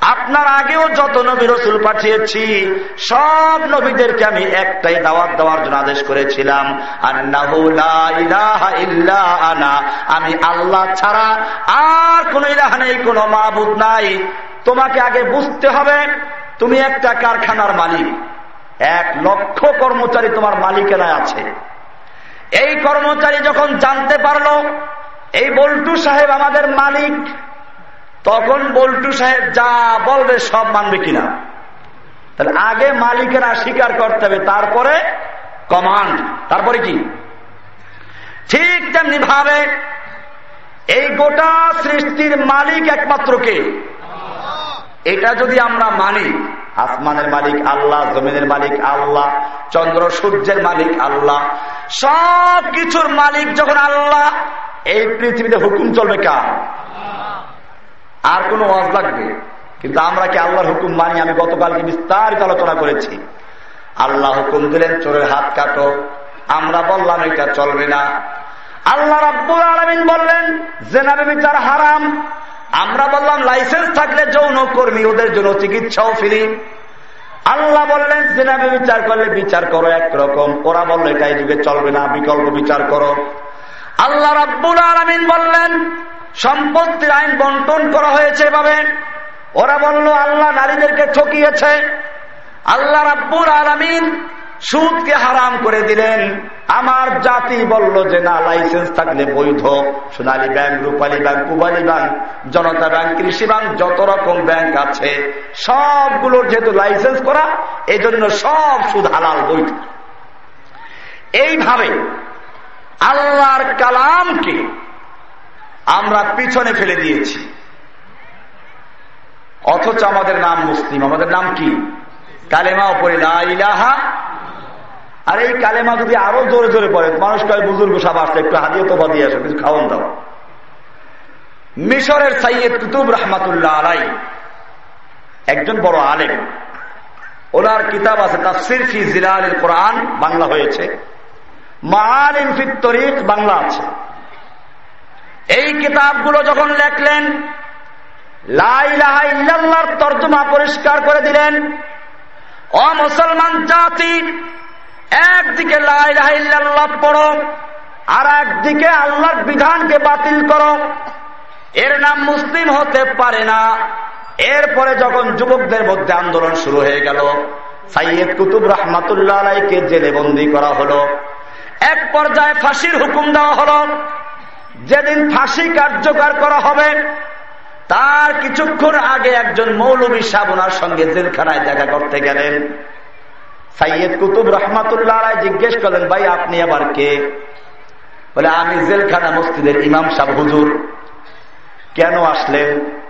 আপনার আগেও যত নবী রসুল পাঠিয়েছি, সব নবীদেরকে আমি একটাই দাওয়াত দেওয়ার জন্য আদেশ করেছিলাম। আমি আল্লাহ ছাড়া আর কোন ইলাহ নেই, কোন মাহবুদ নাই। তোমাকে আগে বুঝতে হবে, তুমি একটা কারখানার মালিক। এক লক্ষ কর্মচারী তোমার মালিকেরায় আছে। এই কর্মচারী যখন জানতে পারল, এই বল্টু সাহেব আমাদের মালিক তখন বল্টু সাহেব যা বলবে সব মানবে কিনা? তাহলে আগে মালিকেরা স্বীকার করতে হবে, তারপরে কমান্ড। তারপরে কি? ঠিক তেমনি ভাবে এই গোটা সৃষ্টির মালিক একমাত্র কে? এটা যদি আমরা মানি, আসমানের মালিক আল্লাহ, জমিনের মালিক আল্লাহ, চন্দ্র, সূর্যের মালিক আল্লাহ সব কিছুর মালিক যখন আল্লাহ, এই পৃথিবীতে হুকুম চলবে কার? আর কোন ওয়াজ লাগবে? কিন্তু আমরা কি আল্লাহর হুকুম মানি? আমি গতকালকে বিস্তারিত আলোচনা করেছি। আল্লাহ হুকুম দিলেন, চোরের হাত কাটো। আমরা বললাম, এটা চলবে না। আল্লাহ রাব্বুল আলমিন বললেন জেনাবে বিচার হারাম। আমরা বললাম, লাইসেন্স থাকলে যৌন কর্মী, ওদের জন্য চিকিৎসাও ফিরি। আল্লাহ বললেন জেনাবে বিচার করলে বিচার করো একরকম। ওরা বলল এটা এই যুগে চলবে না, বিকল্প বিচার করো। আল্লাহ রাব্বুল আলমিন বললেন সম্পত্তির আইন বন্টন করা হয়েছে এভাবে। ওরা বলল, আল্লাহ নারীদেরকে ঠকিয়েছে। আল্লাহ রাব্বুর আলমিন সুদকে হারাম করে দিলেন। আমার জাতি বলল যে, না, লাইসেন্স থাকলে বৈধ। Sonali bank, Rupali bank Pubali bank, Janata bank, Krishi bank, যত রকম ব্যাংক আছে সবগুলোর যেহেতু লাইসেন্স করা এই জন্য সব সুদ হালাল বৈধ। এইভাবে আল্লাহর কালামকে আমরা পিছনে ফেলে দিয়েছি। অথচ আমাদের নাম মুসলিম। আমাদের নাম কি? কালেমা পড়ে ইলাহা। আর এই কালেমা যদি আরও জোরে জোরে পড়ে, মানুষ কয়, বুজুর্গ সব আসছে একটু হাতিয়ে তো দিয়ে আসে, কিছু খাওয়ান দাও। মিশরের সাইয়দ কুতুব রহমাতুল্লাহ আলাই, একজন বড় আলেম। ওনার কিতাব আছে, তাফসির ফি জিলাল কোরআন, বাংলা হয়েছে। মালিম ফিত তরিক, বাংলা আছে। এই কিতাবগুলো যখন লেখলেন লাইলাহা ইল্লাল্লাহর তর্জমা পরিষ্কার করে দিলেন অ মুসলমান জাতি, একদিকে লাইলাহ পড়ো, আর একদিকে আল্লাহর বিধানকে বাতিল করো। এর নাম মুসলিম হতে পারে না। এরপরে যখন যুবকদের মধ্যে আন্দোলন শুরু হয়ে গেল, সাইয়দ কুতুব রহমাতুল্লাহ আলাইকে জেলে বন্দি করা হলো। এক পর্যায়ে ফাঁসির হুকুম দেওয়া হলো। যেদিন ফাঁসি কার্যকর করা হবে, তার কিছুক্ষণ আগে একজন মৌলবী সাবনার সঙ্গে জেলখানায় দেখা করতে গেলেন। সাইয়দ কুতুব রহমাতুল্লাহ জিজ্ঞেস করলেন, ভাই, আপনি আবার কে? বলে, আমি জেলখানা মসজিদের ইমাম সাহ হুজুর। কেন আসলেন?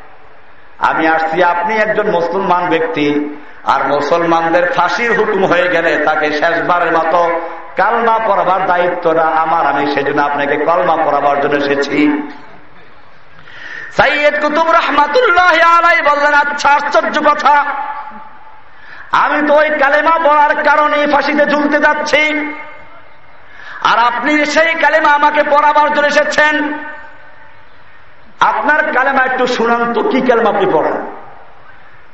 আমি আসছি, আপনি একজন মুসলমান ব্যক্তি, আর মুসলমানদের ফাঁসির হুকুম হয়ে গেলে তাকে শেষবারের মতো কালমা পড়াবার দায়িত্বটা আমার, আমি সেজন্য আপনাকে কলমা পড়াবার জন্য এসেছি। সাইয়দ কুতুব রহমাতুল্লাহ আলাই বললেন আচ্ছা আশ্চর্য কথা। আমি তো ওই কালেমা বলার কারণে ফাঁসিতে ঝুলতে যাচ্ছি। আর আপনি সেই কালেমা আমাকে পড়াবার জন্য এসেছেন। আপনার কালেমা একটু শুনান তো, কি কালেমা আপনি পড়েন?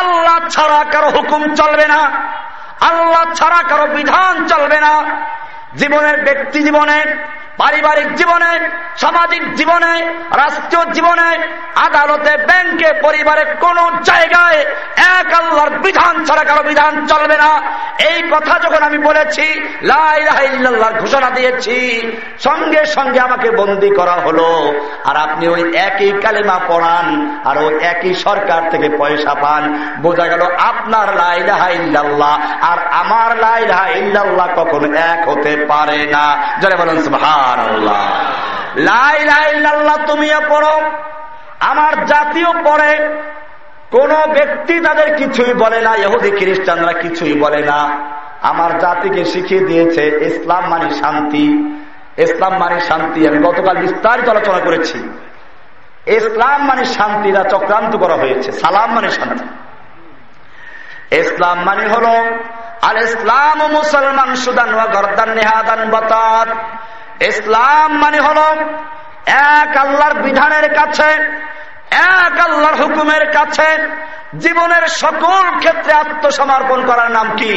আল্লাহ ছাড়া কারও হুকুম চলবে না। আল্লাহ ছাড়া কারও বিধান চলবে না। জীবনের ব্যক্তি জীবনে, পারিবারিক জীবনে, সামাজিক জীবনে, রাষ্ট্রীয় জীবনে, আদালতে, ব্যাংকে পরিবারের কোন জায়গায় এক আল্লাহর বিধান ছাড়া কারও বিধান চলবে না। এই কথা যখন আমি বলেছি লাই লাইল্লাহর ঘোষণা দিয়েছি, সঙ্গে সঙ্গে আমাকে বন্দি করা হলো। আর আপনি ওই একই কালিমা পড়ান, আর ওই একই সরকার থেকে পয়সা পান। বোঝা গেল আপনার লাইলাহা ইল্লাল্লাহ, আর আমার লাইলাহা ইল্লাল্লাহ কখনো এক হতে পারে না। যারা বলেন সুবহান তুমিও পড়ো। আমার জাতীয় পড়ে। কোন ব্যক্তি তাদের কিছুই বলে না। ইহুদি, খ্রিস্টানরা কিছুই বলে না। আমার জাতিকে শিখিয়ে দিয়েছে, ইসলাম মানে শান্তি। ইসলাম মানে শান্তি। আমি গতকাল বিস্তারিত আলোচনা করেছি। ইসলাম মানে শান্তিরা চক্রান্ত করা হয়েছে। সালাম মানে শান্তি। ইসলাম মানে হল আর ইসলাম ও মুসলমান সুদান ও গরদান নেহাদান বতাত। ইসলাম মানে হল এক আল্লাহর বিধানের কাছে, এক আল্লাহর হুকুমের কাছে জীবনের সকল ক্ষেত্রে আত্মসমর্পণ করার নাম কি?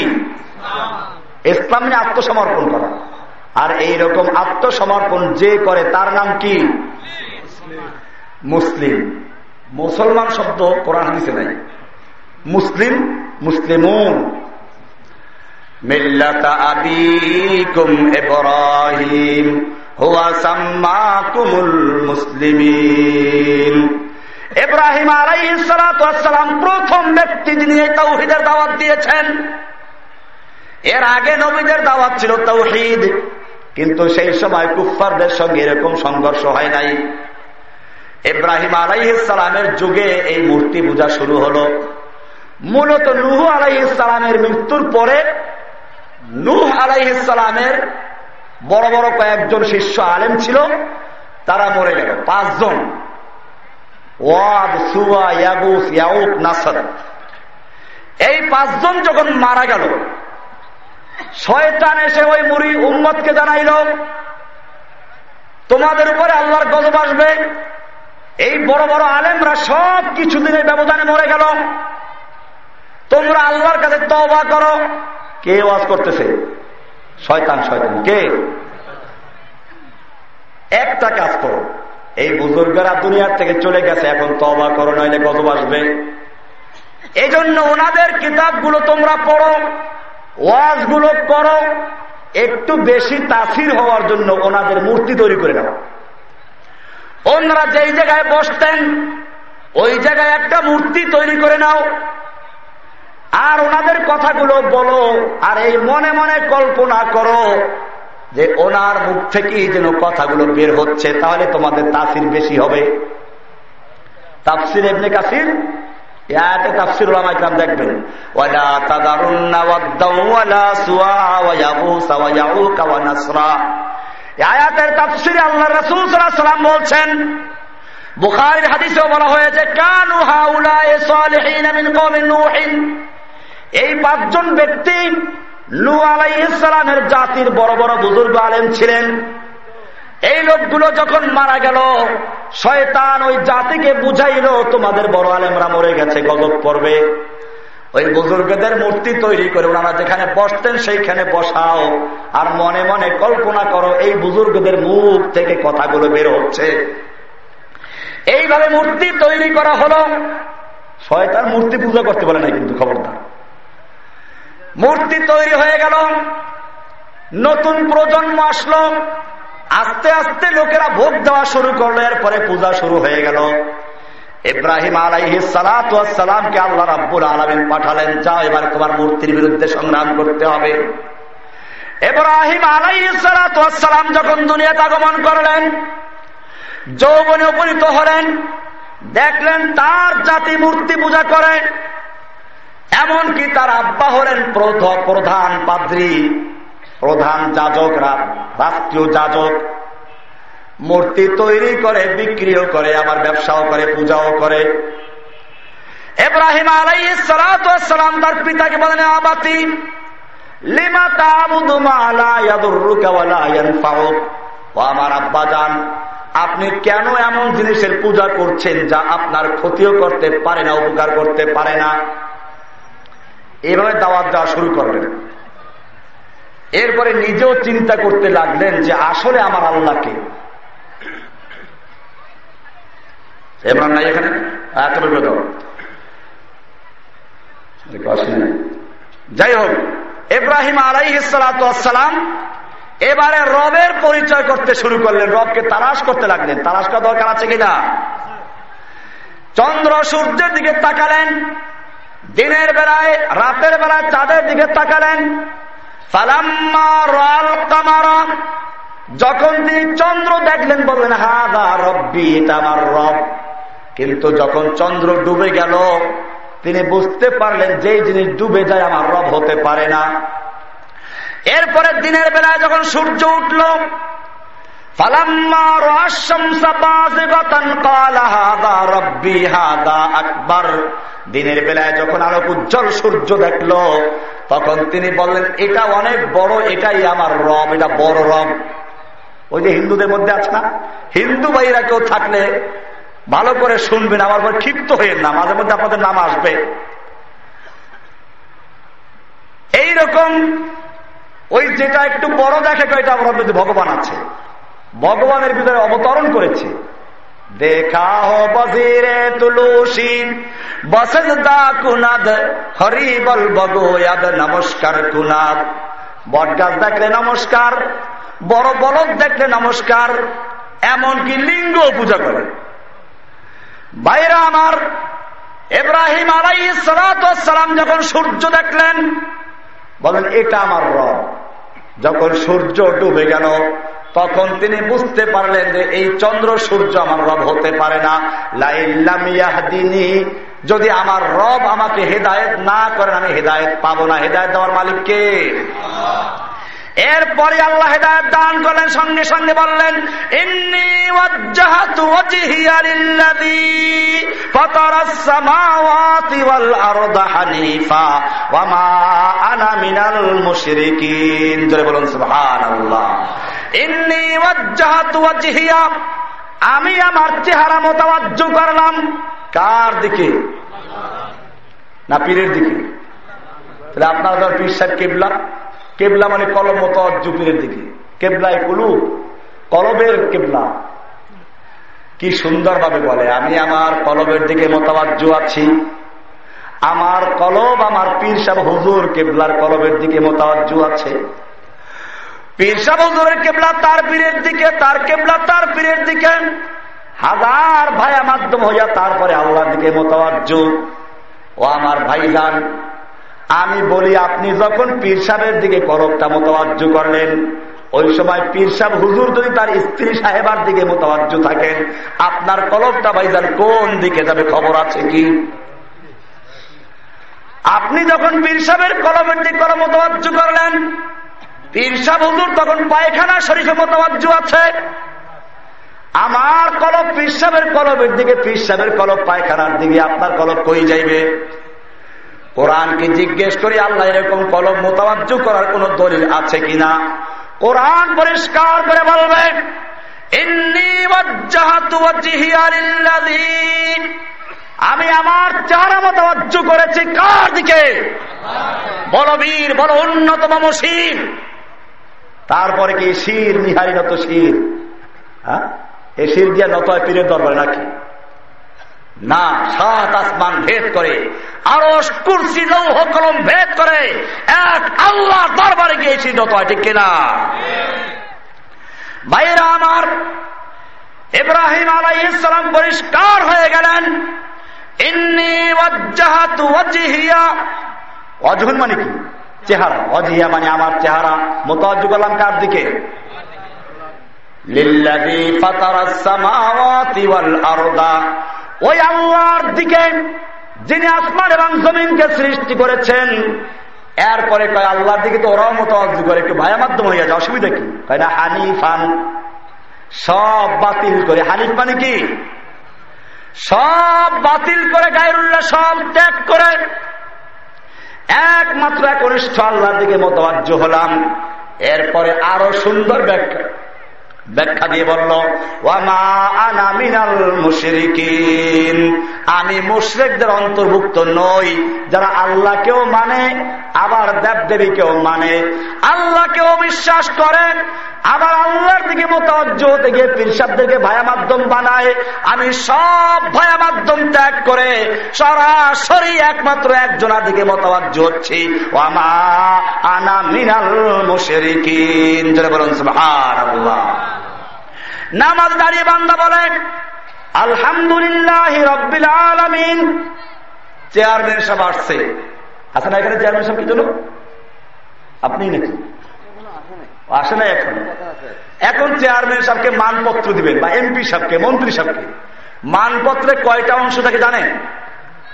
ইসলাম নিয়ে আত্মসমর্পণ করা। আর এই রকম আত্মসমর্পণ যে করে তার নাম কি? মুসলিম। মুসলমান শব্দ কোরআন নাই। মুসলিম, মুসলিমুন। মিল্লাতা আবিকুম ইব্রাহিম, হুয়া ইব্রাহিম প্রথম ব্যক্তি যিনি এই তাওহীদের দাওয়াত দিয়েছেন। এর আগে নবীদের দাওয়াত ছিল তৌহিদ, কিন্তু সেই সময় কুফারদের সঙ্গে এরকম সংঘর্ষ হয় নাই। ইব্রাহিম আলাইসালামের যুগে এই মূর্তি পূজা শুরু হলো। মূলত নুহ আলাইসালামের মৃত্যুর পরে নুহ আলাইসালামের বড় বড় কয়েকজন শিষ্য আলেম ছিল, তারা মরে গেল। পাঁচজন। এই পাঁচজন যখন মারা গেল, শয়তান এসে ওই মুড়ি উম্মতকে জানাইল, তোমাদের উপরে আল্লাহর গজব আসবে। এই বড় বড় আলেমরা সব কিছুদিনের ব্যবধানে মরে গেল। তোমরা আল্লাহর কাছে তবা করো। কে ওয়াজ করতেছে? শয়তান শয়তান। কে? একটা কাজ করো। এই বুজুর্গরা দুনিয়ার থেকে চলে গেছে, এখন তবা করো, নইলে গজব আসবে। এই জন্য ওনাদের কিতাবগুলো তোমরা পড়ো, ওয়াজগুলো করো, একটু বেশি তাসির হওয়ার জন্য ওনাদের মূর্তি তৈরি করে নাও। ওনারা যেই জায়গায় বসতেন, ওই জায়গায় একটা মূর্তি তৈরি করে নাও। আর ওনাদের কথাগুলো বলো, আর এই মনে মনে কল্পনা করো যে ওনার মুখ থেকেই যেন কথাগুলো বের হচ্ছে, তাহলে তোমাদের তাসির বেশি হবে। তাফসির এমনি কাসির? দেখবেন। বলছেন, বুখারীর হাদিসেও বলা হয়েছে এই পাঁচজন ব্যক্তি নূহ আলাইহিস সালামের জাতির বড় বড় বুজুর্গ আলেম ছিলেন। এই লোকগুলো যখন মারা গেল, শয়তান ওই জাতিকে বুঝাইল, তোমাদের বড় আলেমরা মরে গেছে, গজব পড়বে। ওই বুজুর্গদের মূর্তি তৈরি করে ওনারা যেখানে বসতেন, সেইখানে বসাও। আর মনে মনে কল্পনা করো, এই বুজুর্গদের মুখ থেকে কথাগুলো বের হচ্ছে। এইভাবে মূর্তি তৈরি করা হলো। শয়তান মূর্তি পূজা করতে বলে না কিন্তু, খবরদার। মূর্তি তৈরি হয়ে গেল। নতুন প্রজন্ম আসলো। আস্তে আস্তে লোকেরা ভোগ দেওয়া শুরু করল, এরপরে পূজা শুরু হয়ে গেল। ইব্রাহিম আলাইহি সালামকে আল্লাহ রাব্বুল আলমিন পাঠালেন, যা এবার তোমার মূর্তির বিরুদ্ধে সংগ্রাম করতে হবে। ইব্রাহিম আলাইহি সালাম যখন দুনিয়াতে আগমন করলেন, যৌবনে উপনীত হলেন, দেখলেন তার জাতি মূর্তি পূজা করে। এমনকি তার আব্বা হলেন প্রধান পাদ্রী, প্রধান যাজক রাষ্ট্রীয় যাজক। মূর্তি তৈরি করে, বিক্রিও করে আমার ব্যবসাও করে, পূজাও করে। এব্রাহিম আলাই সালাম তার পিতাকে বলেন আবাতি আমার আব্বা যান আপনি কেন এমন জিনিসের পূজা করছেন যা আপনার ক্ষতিও করতে পারে না, উপকার করতে পারে না? এভাবে দাওয়াত দেওয়া শুরু করলেন। এরপরে নিজেও চিন্তা করতে লাগলেন যে আসলে আমার আল্লাহকে নাই এখানে? যাই হোক এব্রাহিম আলাইসালাম এবারে রবের পরিচয় করতে শুরু করলেন, রবকে তালাশ করতে লাগলেন। তালাশ করা দরকার আছে কিনা? চন্দ্র সূর্যের দিকে তাকালেন দিনের বেলায়, রাতের বেলায় চাঁদের দিকে তাকালেন। যখন তিনি চন্দ্র দেখলেন, বললেন হা দা রব্বি আমার রব। কিন্তু যখন চন্দ্র ডুবে গেল, তিনি বুঝতে পারলেন যে জিনিস ডুবে যায়, আমার রব হতে পারে না। এরপরে দিনের বেলায় যখন সূর্য উঠল দিনের বেলায় যখন আরও উজ্জ্বল সূর্য দেখল, তখন তিনি বললেন, এটা অনেক বড়, এটাই আমার রব, এটা বড় রব। ওই যে হিন্দুদের মধ্যে আছে না? হিন্দু ভাইরা কেউ থাকলে ভালো করে শুনবেন, আমার পর ক্ষিপ্ত হয়ে না, মাঝে মধ্যে আপনাদের নাম আসবে। এইরকম, ওই যেটা একটু বড় দেখে এটা আমার ভগবান আছে। ভগবানের ভিতরে অবতরণ করেছে। দেখা হো বজিরে তুলসীন বসদা কুনাদ হরি বল বগোয়াদ, নমস্কার কুনাদ। বট গাছ দেখলে নমস্কার, বড় বলদ দেখলে নমস্কার, এমনকি লিঙ্গ পূজা করে। বাইরা আমার এব্রাহিম আলাই সালাম যখন সূর্য দেখলেন, বলেন, এটা আমার রব। যখন সূর্য ডুবে গেল তখন তিনি বুঝতে পারলেন যে এই চন্দ্র সূর্য আমার রব হতে পারে না। লাইল্লামিয়াহদিনী যদি আমার রব আমাকে হেদায়ত না করেন, আমি হেদায়ত পাবো না। হেদায়ত দেওয়ার মালিককে এরপরে আল্লাহ হেদায়ত দান করলেন, সঙ্গে সঙ্গে বললেন আমি আমার চেহারা মোতাবাজ্য করলাম। কার দিকে? না পীরের দিকে? আপনার পীর সাহেব কেবলা? কেবলা মানে কলম মতো পীরের দিকে কেবলায় কুলু কলবের কেবলা। কি সুন্দরভাবে বলে, আমি আমার কলবের দিকে মতাবাজ্য আছি। আমার কলব আমার পীর সাহেব হুজুর কেবলার কলবের দিকে মতাবাজ্য আছে। পীর সাহেব হুজুরের কেবলা তার পীরের দিকে, তার কেবলা তার পীরের দিকে। হাজার ভাইয়া মাধ্যম হইয়া তারপরে আল্লাহর দিকে মতাবাজ্য ও আমার ভাইজান আমি বলি, আপনি যখন পীর সাহেবের দিকে করবটা মোতাবাজ্য করলেন, ওই সময় পীর সাহেব হুজুর যদি তার স্ত্রী সাহেবার দিকে মোতাবাজ্য থাকেন, আপনার কলবটা ভাইজান কোন দিকে যাবে খবর আছে কি? আপনি যখন পীর সাহেবের কলমের দিকে কলম মোতাবাজ্য করলেন, পীর সাহেব হুজুর তখন পায়খানা শরীফে মোতাবাজ্য আছে। আমার কলব পীর সাহেবের কলমের দিকে, পীর সাহেবের কলব পায়খানার দিকে, আপনার কলব কই যাইবে? কোরআনকে জিজ্ঞেস করি, আল্লাহ এরকম কলম মোতাবাজ্য করার কোন দলিল আছে কিনা? কোরআন পরিষ্কার করে বলবে আমি আমার চারা মতাবাজ্য করেছি কার দিকে? বলবীর বল অন্যতম মসির তারপরে কি শির নিহারি নত শির? হ্যাঁ? এই শির দিয়া নত পীরের দরবারে নাকি? না, সাত আসমান ভেদ করে আরও কুর্সি, লৌহ, কলম ভেদ করে, এক আল্লাহ দরবারে গিয়েছি যত ঠিক কিনা। ভাইরা আমার, ইব্রাহিম আলাই ইসলাম পরিষ্কার হয়ে গেলেন অজহুন মানে কি? চেহারা। অজিয়া মানে আমার চেহারা। মোতাজ করলাম কার দিকে? লিল্লাদি ফাতারাস সামাওয়াতি ওয়াল আরদা। ওই আল্লাহর দিকে যিনি আসমান এবং জমিনকে সৃষ্টি করেছেন, এরপরে কয়, আল্লাহর দিকে তো ওরাও মতো করে। একটু ভায়া মাধ্যম হয়ে যায় অসুবিধা কি? কয়, না, হানিফান। সব বাতিল করে। হানিফ মানে কি? সব বাতিল করে, গায়রুল্লাহ সব ত্যাগ করে। একমাত্র একনিষ্ঠ আল্লাহর দিকে মতবাজ্য হলাম। এরপরে আরও সুন্দর ব্যাখ্যা। ব্যাখ্যা দিয়ে বলল আমি মুশ্রেকদের অন্তর্ভুক্ত নই, যারা আল্লাহকেও মানে আবার দেব দেবীকেও মানে। আল্লাহকেও বিশ্বাস করে, আবার আল্লাহর দিকে মোতাবজ্জ হতে গিয়ে পিরসাবদেরকে ভায়া মাধ্যম বানায়। আমি সব ভায়া মাধ্যম ত্যাগ করে সরাসরি একমাত্র একজনের দিকে মোতাবজ্জ হচ্ছি। ওয়ামা আনা মিনাল মুশরিকিন। বলুন, সুবহানাল্লাহ। নামাজ দাঁড়িয়ে বান্দা বলে, আলহামদুলিল্লাহ রব্বিল আলমিন। চেয়ারম্যান সাহেব আসছে। আছে না, এখানে চেয়ারম্যান সাহেব কি জন্য আপনি নাকি? আসে না এখন। এখন চেয়ারম্যান সাহেবকে মানপত্র দিবেন, বা এমপি সাহেবকে, মন্ত্রী সাহেবকে। মানপত্রে কয়টা অংশ থাকে জানেন?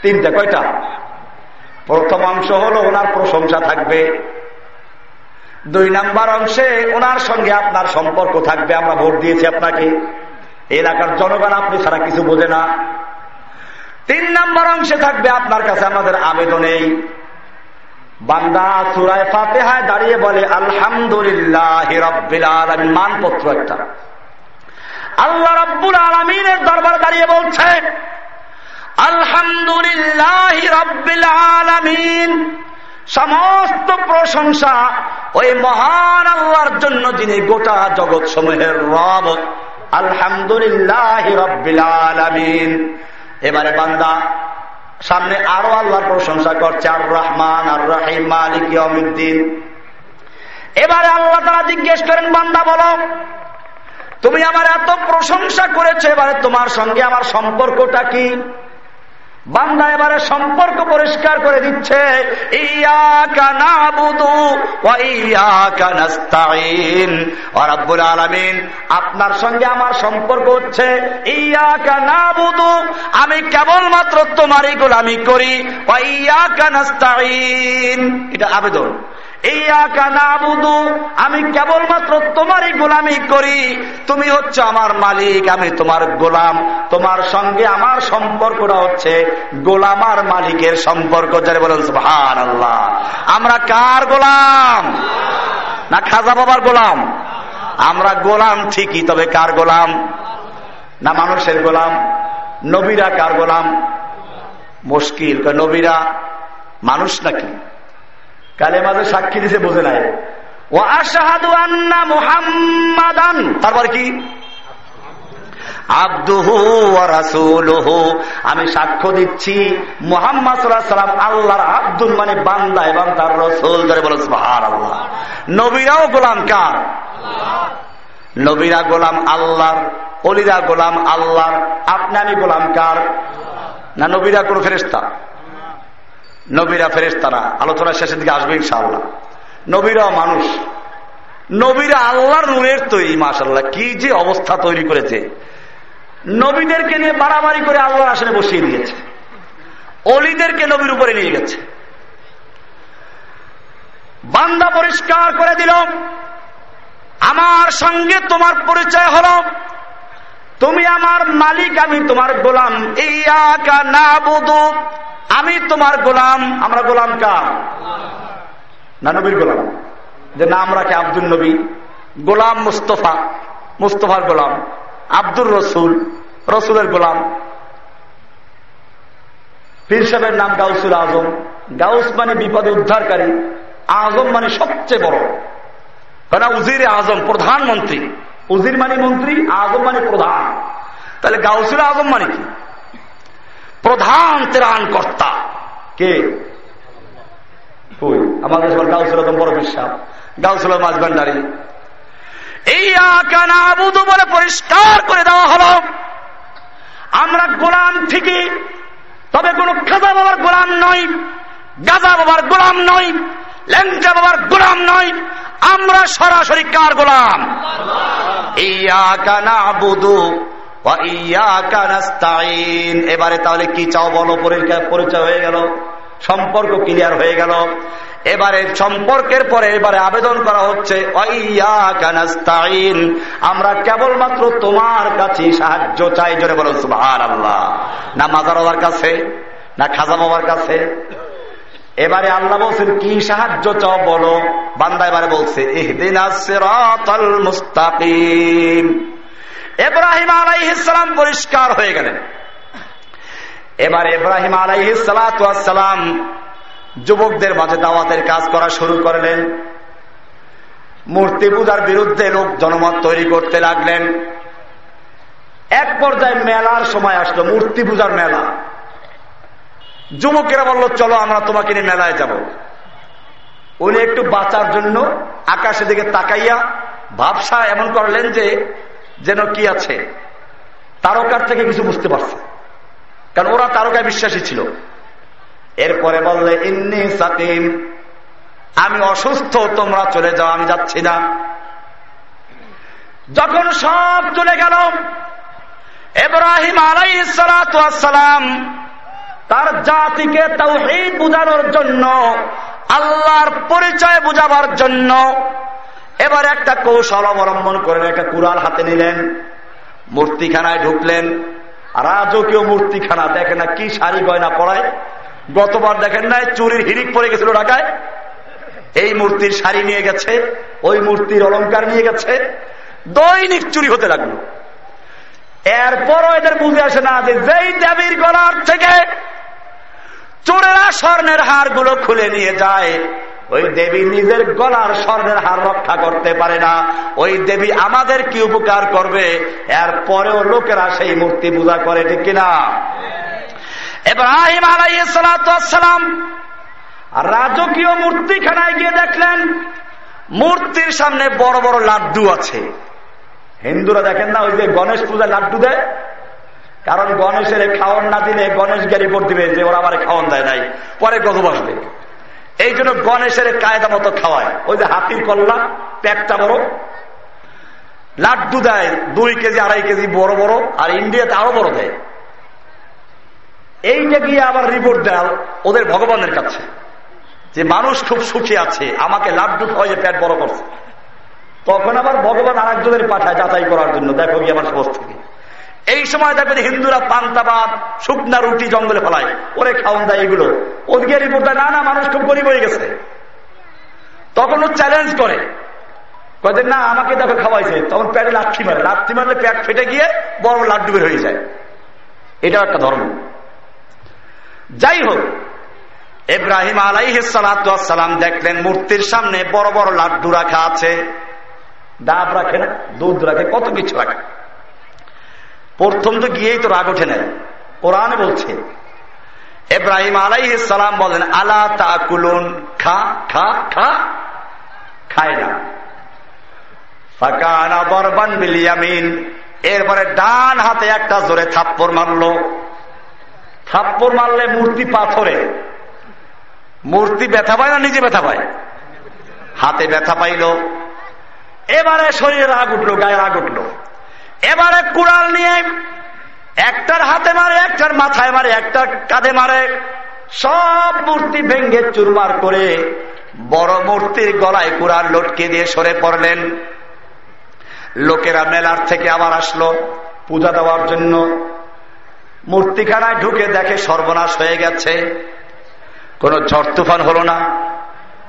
তিনটা, কয়টা? প্রথম অংশ হলো ওনার প্রশংসা থাকবে দুই নাম্বার অংশে ওনার সঙ্গে আপনার সম্পর্ক থাকবে, আমরা ভোট দিয়েছি আপনাকে। এলাকার জনগণ আপনি ছাড়া কিছু বোঝে না। তিন নাম্বার অংশে থাকবে আপনার কাছে আমাদের আবেদনেই। বান্দা সুরায় ফাতেহায় দাঁড়িয়ে বলে, আলহামদুলিল্লাহ মানপত্র একটা। আল্লাহ রব্বুল আলমিনের দরবার দাঁড়িয়ে বলছে আলহামদুলিল্লাহ রব্বিল আলমিন। সমস্ত প্রশংসা ওই মহান আল্লাহর জন্য যিনি গোটা জগৎ সমূহের রব। আলহামদুলিল্লাহ এবারে বান্দা, সামনে আরও আল্লাহর প্রশংসা করছে আর রহমান আর রাহিম মালিক অমিদ্দিন এবারে আল্লাহ তারা জিজ্ঞেস করেন, বান্দা বলো, তুমি আমার এত প্রশংসা করেছ, এবারে তোমার সঙ্গে আমার সম্পর্কটা কি? বান্দা এবারে সম্পর্ক পরিষ্কার করে দিচ্ছে। আপনার সঙ্গে আমার সম্পর্ক হচ্ছে আমি কেবলমাত্র তোমারই গোলামি করি। এটা আবেদন। আমি কেবলমাত্র তোমারই গোলামি করি। তুমি হচ্ছে আমার মালিক, আমি তোমার গোলাম। তোমার সঙ্গে আমার সম্পর্কটা হচ্ছে গোলাম আর মালিকের সম্পর্ক। যারা বলেন ভার আল্লাহ আমরা কার গোলাম? না খাজা বাবার গোলাম? আমরা গোলাম ঠিকই, তবে কার গোলাম? না মানুষের গোলাম? নবীরা কার গোলাম? মুশকিল। নবীরা মানুষ নাকি? কালে মাঝে সাক্ষী দিছে, বোঝে নাই। ও আশাহাদু আন্না মুহাম্মাদান। তারপর কি? আমি সাক্ষ্য দিচ্ছি আব্দুল মানে গোলাম কার? নবীরা গোলাম গোলাম আপনি আমি গোলাম কার? না, নবীরা কোন ফেরেস্তা নবীরা ফেরেস্তারা আলোচনা শেষের দিকে আসবে ইনশাআল্লাহ। নবীরা মানুষ। নবীরা আল্লাহর রুলের তৈরি মাসাল্লাহ কি যে অবস্থা তৈরি করেছে। নবীদেরকে নিয়ে বাড়াবাড়ি করে আল্লাহর আসনে বসিয়ে দিয়েছে। অলিদেরকে নবীর উপরে নিয়ে গেছে। বান্দা পরিষ্কার করে দিল, আমার সঙ্গে তোমার পরিচয় হল। তুমি আমার মালিক, আমি তোমার গোলাম। ইয়া বুধু আমি তোমার গোলাম। আমরা গোলাম কা না, নবীর গোলাম। যে নাম রাখে আব্দুল নবী। গোলাম মুস্তফা। মুস্তফার গোলাম। আব্দুর রসুল। রসুলের গোলাম। পীর সাহেবের নাম গাউসুল আজম। গাউস মানে বিপদে উদ্ধারকারী। আজম মানে সবচেয়ে বড়। উজির আজম প্রধানমন্ত্রী। উজির মানে মন্ত্রী আজম মানে প্রধান। তাহলে গাউসুল আজম মানে কি? প্রধান ত্রাণ কর্তা। কে? আমাদের সবার গাউসুল আজম বড় বিশ্বাস। গাউসুল মাছ ভান্ডারি। এই আকানা আবুদু বলে পরিষ্কার করে দেওয়া হলো। আমরা গোলাম ঠিকই, তবে কোন খাজা বাবার গোলাম নয় গাজা বাবার গোলাম নয় ল্যাংজা বাবার গোলাম নয় আমরা সরাসরি কার গোলাম? ইয়া কানা বুধু এবারে তাহলে কি চাও বলো? পরিচয় হয়ে গেল, সম্পর্ক ক্লিয়ার হয়ে গেল। এবারে সম্পর্কের পরে এবারে আবেদন করা হচ্ছে আমরা কেবলমাত্র তোমার কাছে সাহায্য চাই, জোরে বলো সুভার আল্লাহ না মাজার বাবার কাছে, না খাজা বাবার কাছে এবারে আল্লাহ বলছেন, কি সাহায্য চাও বলো? বান্দা এবারে বলছে এব্রাহিম আলাইহিসালাম পরিষ্কার হয়ে গেলেন। এবার এব্রাহিম আলাইহিসালাম যুবকদের মাঝে দাওয়াতের কাজ করা শুরু করলেন। মূর্তি পূজার বিরুদ্ধে লোক জনমত তৈরি করতে লাগলেন। এক পর্যায়ে মেলার সময় আসলো, মূর্তি পূজার মেলা। যুবকেরা বলল, চলো, আমরা তোমাকে নিয়ে মেলায় যাব। উনি একটু বাঁচার জন্য আকাশের দিকে তাকাইয়া ভাবসা এমন করলেন যে, যেন কি আছে। তারকার থেকে কিছু বুঝতে পারছে। কারণ ওরা তারকায় বিশ্বাসী ছিল। এরপরে বললে, ইন্নি সাকিম, আমি অসুস্থ, তোমরা চলে যাও, আমি যাচ্ছি না। যখন সব চলে গেল, এব্রাহিম আলাইসালাম তার জাতিকে তাও বোঝানোর জন্য, আল্লাহর পরিচয় বুঝাবার জন্য এবার একটা কৌশল অবলম্বন করেন, একটা কুরাল হাতে নিলেন, মূর্তিখানায় ঢুকলেন, রাজকীয় মূর্তিখানা দেখে না কি শাড়ি গয়না পড়ায় গতবার দেখেন নাই, চুরির হিরিক পড়ে গেছিল ঢাকায়, এই মূর্তির শাড়ি নিয়ে গেছে, ওই মূর্তির অলঙ্কার নিয়ে গেছে, দৈনিক চুরি হতে লাগল। এরপরও এদের বুঝে আসে না যে যেই দেবীর গলার থেকে চোরেরা স্বর্ণের হারগুলো খুলে নিয়ে যায়, ওই দেবী নিজের গলার স্বর্ণের হার রক্ষা করতে পারে না। ওই দেবী আমাদের কি উপকার করবে? এর পরেও লোকেরা সেই মূর্তি পূজা করে, ঠিক কিনা? এব্রাহিম আলাইসালাম রাজকীয় মূর্তিখানায় গিয়ে দেখলেন, মূর্তির সামনে বড় বড় লাড্ডু আছে। হিন্দুরা দেখেন না, ওই যে গণেশ পূজা লাড্ডু দেয়? কারণ গণেশের খাওয়ান না দিলে গণেশ গাড়ি ভোট দিবে যে ওরা আমার খাওয়ান দেয় নাই। পরে কত বসবে। এই জন্য গণেশের কায়দা মতো খাওয়ায়। ওই যে হাতির কল্লা প্যাকটা বড়। লাড্ডু দেয়, দুই কেজি, আড়াই কেজি, বড় বড়, আর ইন্ডিয়াতে আরও বড় দেয়। এইটা গিয়ে আবার রিপোর্ট দেয় ওদের ভগবানের কাছে। যে মানুষ খুব সুখী আছে, আমাকে লাড্ডু খাওয়াই পেট বড় করছে। তখন আবার ভগবান আরেকজনের পাঠায় যাচাই করার জন্য। দেখো গিয়ে আমার সমস্ত এই সময় দেখবেন হিন্দুরা পান্তাবাদ শুকনা রুটি জঙ্গলে ফেলায়। ওরে খাওয়ান দেয় এগুলো। ওদিকে রিপোর্ট দেয় না না, মানুষ খুব গরিব হয়ে গেছে। তখন ও চ্যালেঞ্জ করে। কয়েকদিন না, আমাকে দেখো খাওয়াইছে। তখন প্যাটে লাঠি মারে। লাঠি মারলে প্যাট ফেটে গিয়ে বড় লাড্ডু বের হয়ে যায়। এটাও একটা ধর্ম। যাই হোক এব্রাহিম আলাইসালাম দেখলেন মূর্তির সামনে বড় বড় লাড্ডু রাখা আছে। ডাব রাখে না, দুধ রাখে, কত কিছু রাখে। প্রথম তো গিয়েই তো রাগ ওঠে নেয় কোরআনে বলছে এব্রাহিম আলাই সালাম বলেন, আলা তাকুলুন, খা খা খা খায় না। এরপরে ডান হাতে একটা জোরে থাপ্পর মারলো। থাপ্পর মারলে মূর্তি পাথরে। মূর্তি ব্যথা পায় না, নিজে ব্যথা পায়? হাতে ব্যথা পাইল। এবারে শরীরে রাগ উঠল, গায়ে রাগ উঠল। এবারে কুড়াল নিয়ে একটার হাতে মারে, একটার মাথায় মারে, একটার কাঁধে মারে। সব মূর্তি ভেঙ্গে চুরমার করে বড় মূর্তির গলায় কুড়াল লটকে দিয়ে সরে পড়লেন। লোকেরা মেলার থেকে আবার আসলো পূজা দেওয়ার জন্য। মূর্তিখানায় ঢুকে দেখে সর্বনাশ হয়ে গেছে। কোনো ঝড় তুফান হলো না,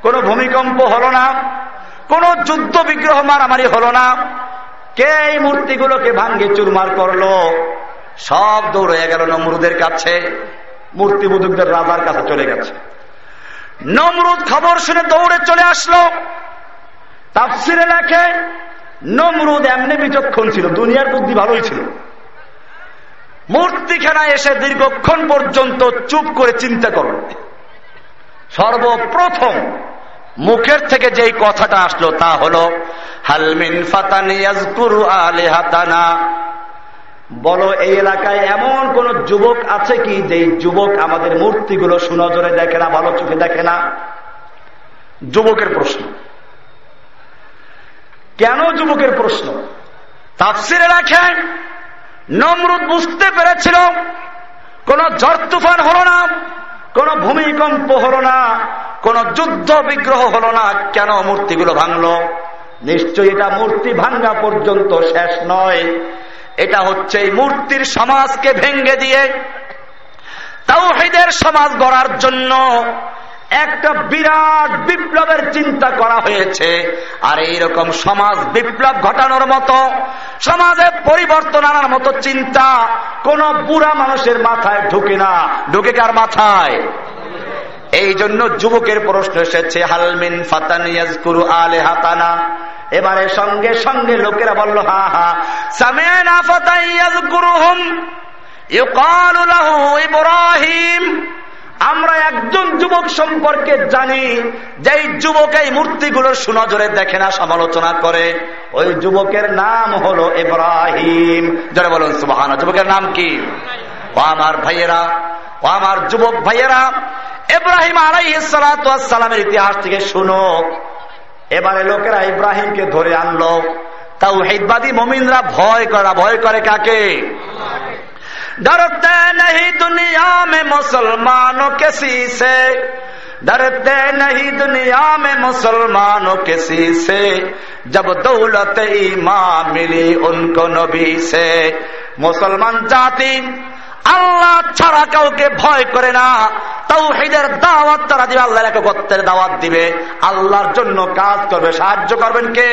কোনো ভূমিকম্প হলো না। কোনো যুদ্ধ বিগ্রহ মারামারি হলো না। কে এই মূর্তিগুলোকে ভাঙ্গে চুরমার করল? সব দৌড়ে গেল নমরুদের কাছে। মূর্তি বুধুকদের রাজার কাছে চলে গেছে। নমরুদ খবর শুনে দৌড়ে চলে আসলো। তাফসিরে লেখে, নমরুদ এমনি বিচক্ষণ ছিল, দুনিয়ার বুদ্ধি ভালোই ছিল। মূর্তিখানায় এসে দীর্ঘক্ষণ পর্যন্ত চুপ করে চিন্তা করো সর্বপ্রথম মুখের থেকে যেই কথাটা আসলো তা হলো হালমিন ফাতানিয়াজকুরু আলে হাতানা বলো, এই এলাকায় এমন কোন যুবক আছে কি যে যুবক আমাদের মূর্তিগুলো সুনজরে দেখে না, ভালো চোখে দেখে না? যুবকের প্রশ্ন। কেন যুবকের প্রশ্ন? তাফসিরে রাখেন নমরুদ বুঝতে পেরেছিল, কোন ঝড় তুফান হলো না, কোন ভূমিকম্প হলো না কোন যুদ্ধ বিগ্রহ হলো না কেন মূর্তিগুলো ভাঙলো? নিশ্চয়ই এটা মূর্তি ভাঙ্গা পর্যন্ত শেষ নয়। এটা হচ্ছে এই মূর্তির সমাজকে ভেঙ্গে দিয়ে তাও সমাজ গড়ার জন্য একটা বিরাট বিপ্লবের চিন্তা করা হয়েছে। আর এইরকম সমাজ বিপ্লব ঘটানোর মতো, সমাজে পরিবর্তন আনার মতো চিন্তা কোন বুড়া মানুষের মাথায় ঢুকে না। ঢুকে কার মাথায়? এই জন্য যুবকের প্রশ্ন এসেছে হালমিন ফাতানিয়াজকুরু আলে হাতানা এবারে সঙ্গে সঙ্গে লোকেরা বলল, হা হা, সামেনা ফাতাইয়াজকুরুহুম ইউকালু লাহু ইব্রাহিম। আমরা একজন যুবক সম্পর্কে জানি যে যুবক এই মূর্তিগুলোর সুনজরে দেখে না, সমালোচনা করে। ওই যুবকের নাম হলো ইব্রাহিম। যারা বলুন সুবাহান যুবকের নাম কি? ও আমার ভাইয়েরা ও আমার যুবক ভাইয়েরা ইব্রাহিম আলাই সালামের ইতিহাস থেকে শুনো এবারে লোকেরা ইব্রাহিমকে ধরে আনলো তাও হেদবাদী মমিনরা ভয় করা ভয় করে কাকে डरते नहीं दुनिया में मुसलमानों किसी से डरते नहीं दुनिया में मुसलमानों किसी से जब दौलत ईमान मिली उनको नबी से মুসলমান জাতি আল্লাহ ছাড়া কাউকে ভয় করে না। তৌহিদের দাওয়াত তারা দিবে আল্লাহ একত্রের দাওয়াত দিবে। আল্লাহর জন্য কাজ করবে। সাহায্য করবেন কে?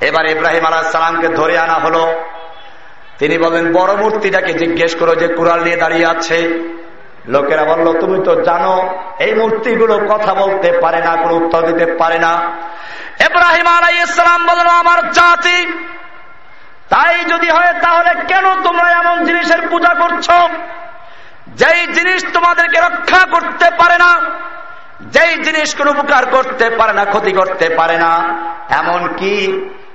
এবার ইব্রাহিম আলাহ সালামকে ধরে আনা হলো। তিনি বলেন বড় মূর্তিটাকে জিজ্ঞেস করো যে কুরাল নিয়ে দাঁড়িয়ে আছে। লোকেরা বলল, তুমি তো জানো, এই মূর্তিগুলো কথা বলতে পারে না, কোনো উত্তর দিতে পারে না। এব্রাহিম আলাই ইসলাম বলল আমার জাতি তাই যদি হয়, তাহলে কেন তোমরা এমন জিনিসের পূজা করছ? যেই জিনিস তোমাদেরকে রক্ষা করতে পারে না, যেই জিনিস কোন উপকার করতে পারে না, ক্ষতি করতে পারে না, এমন কি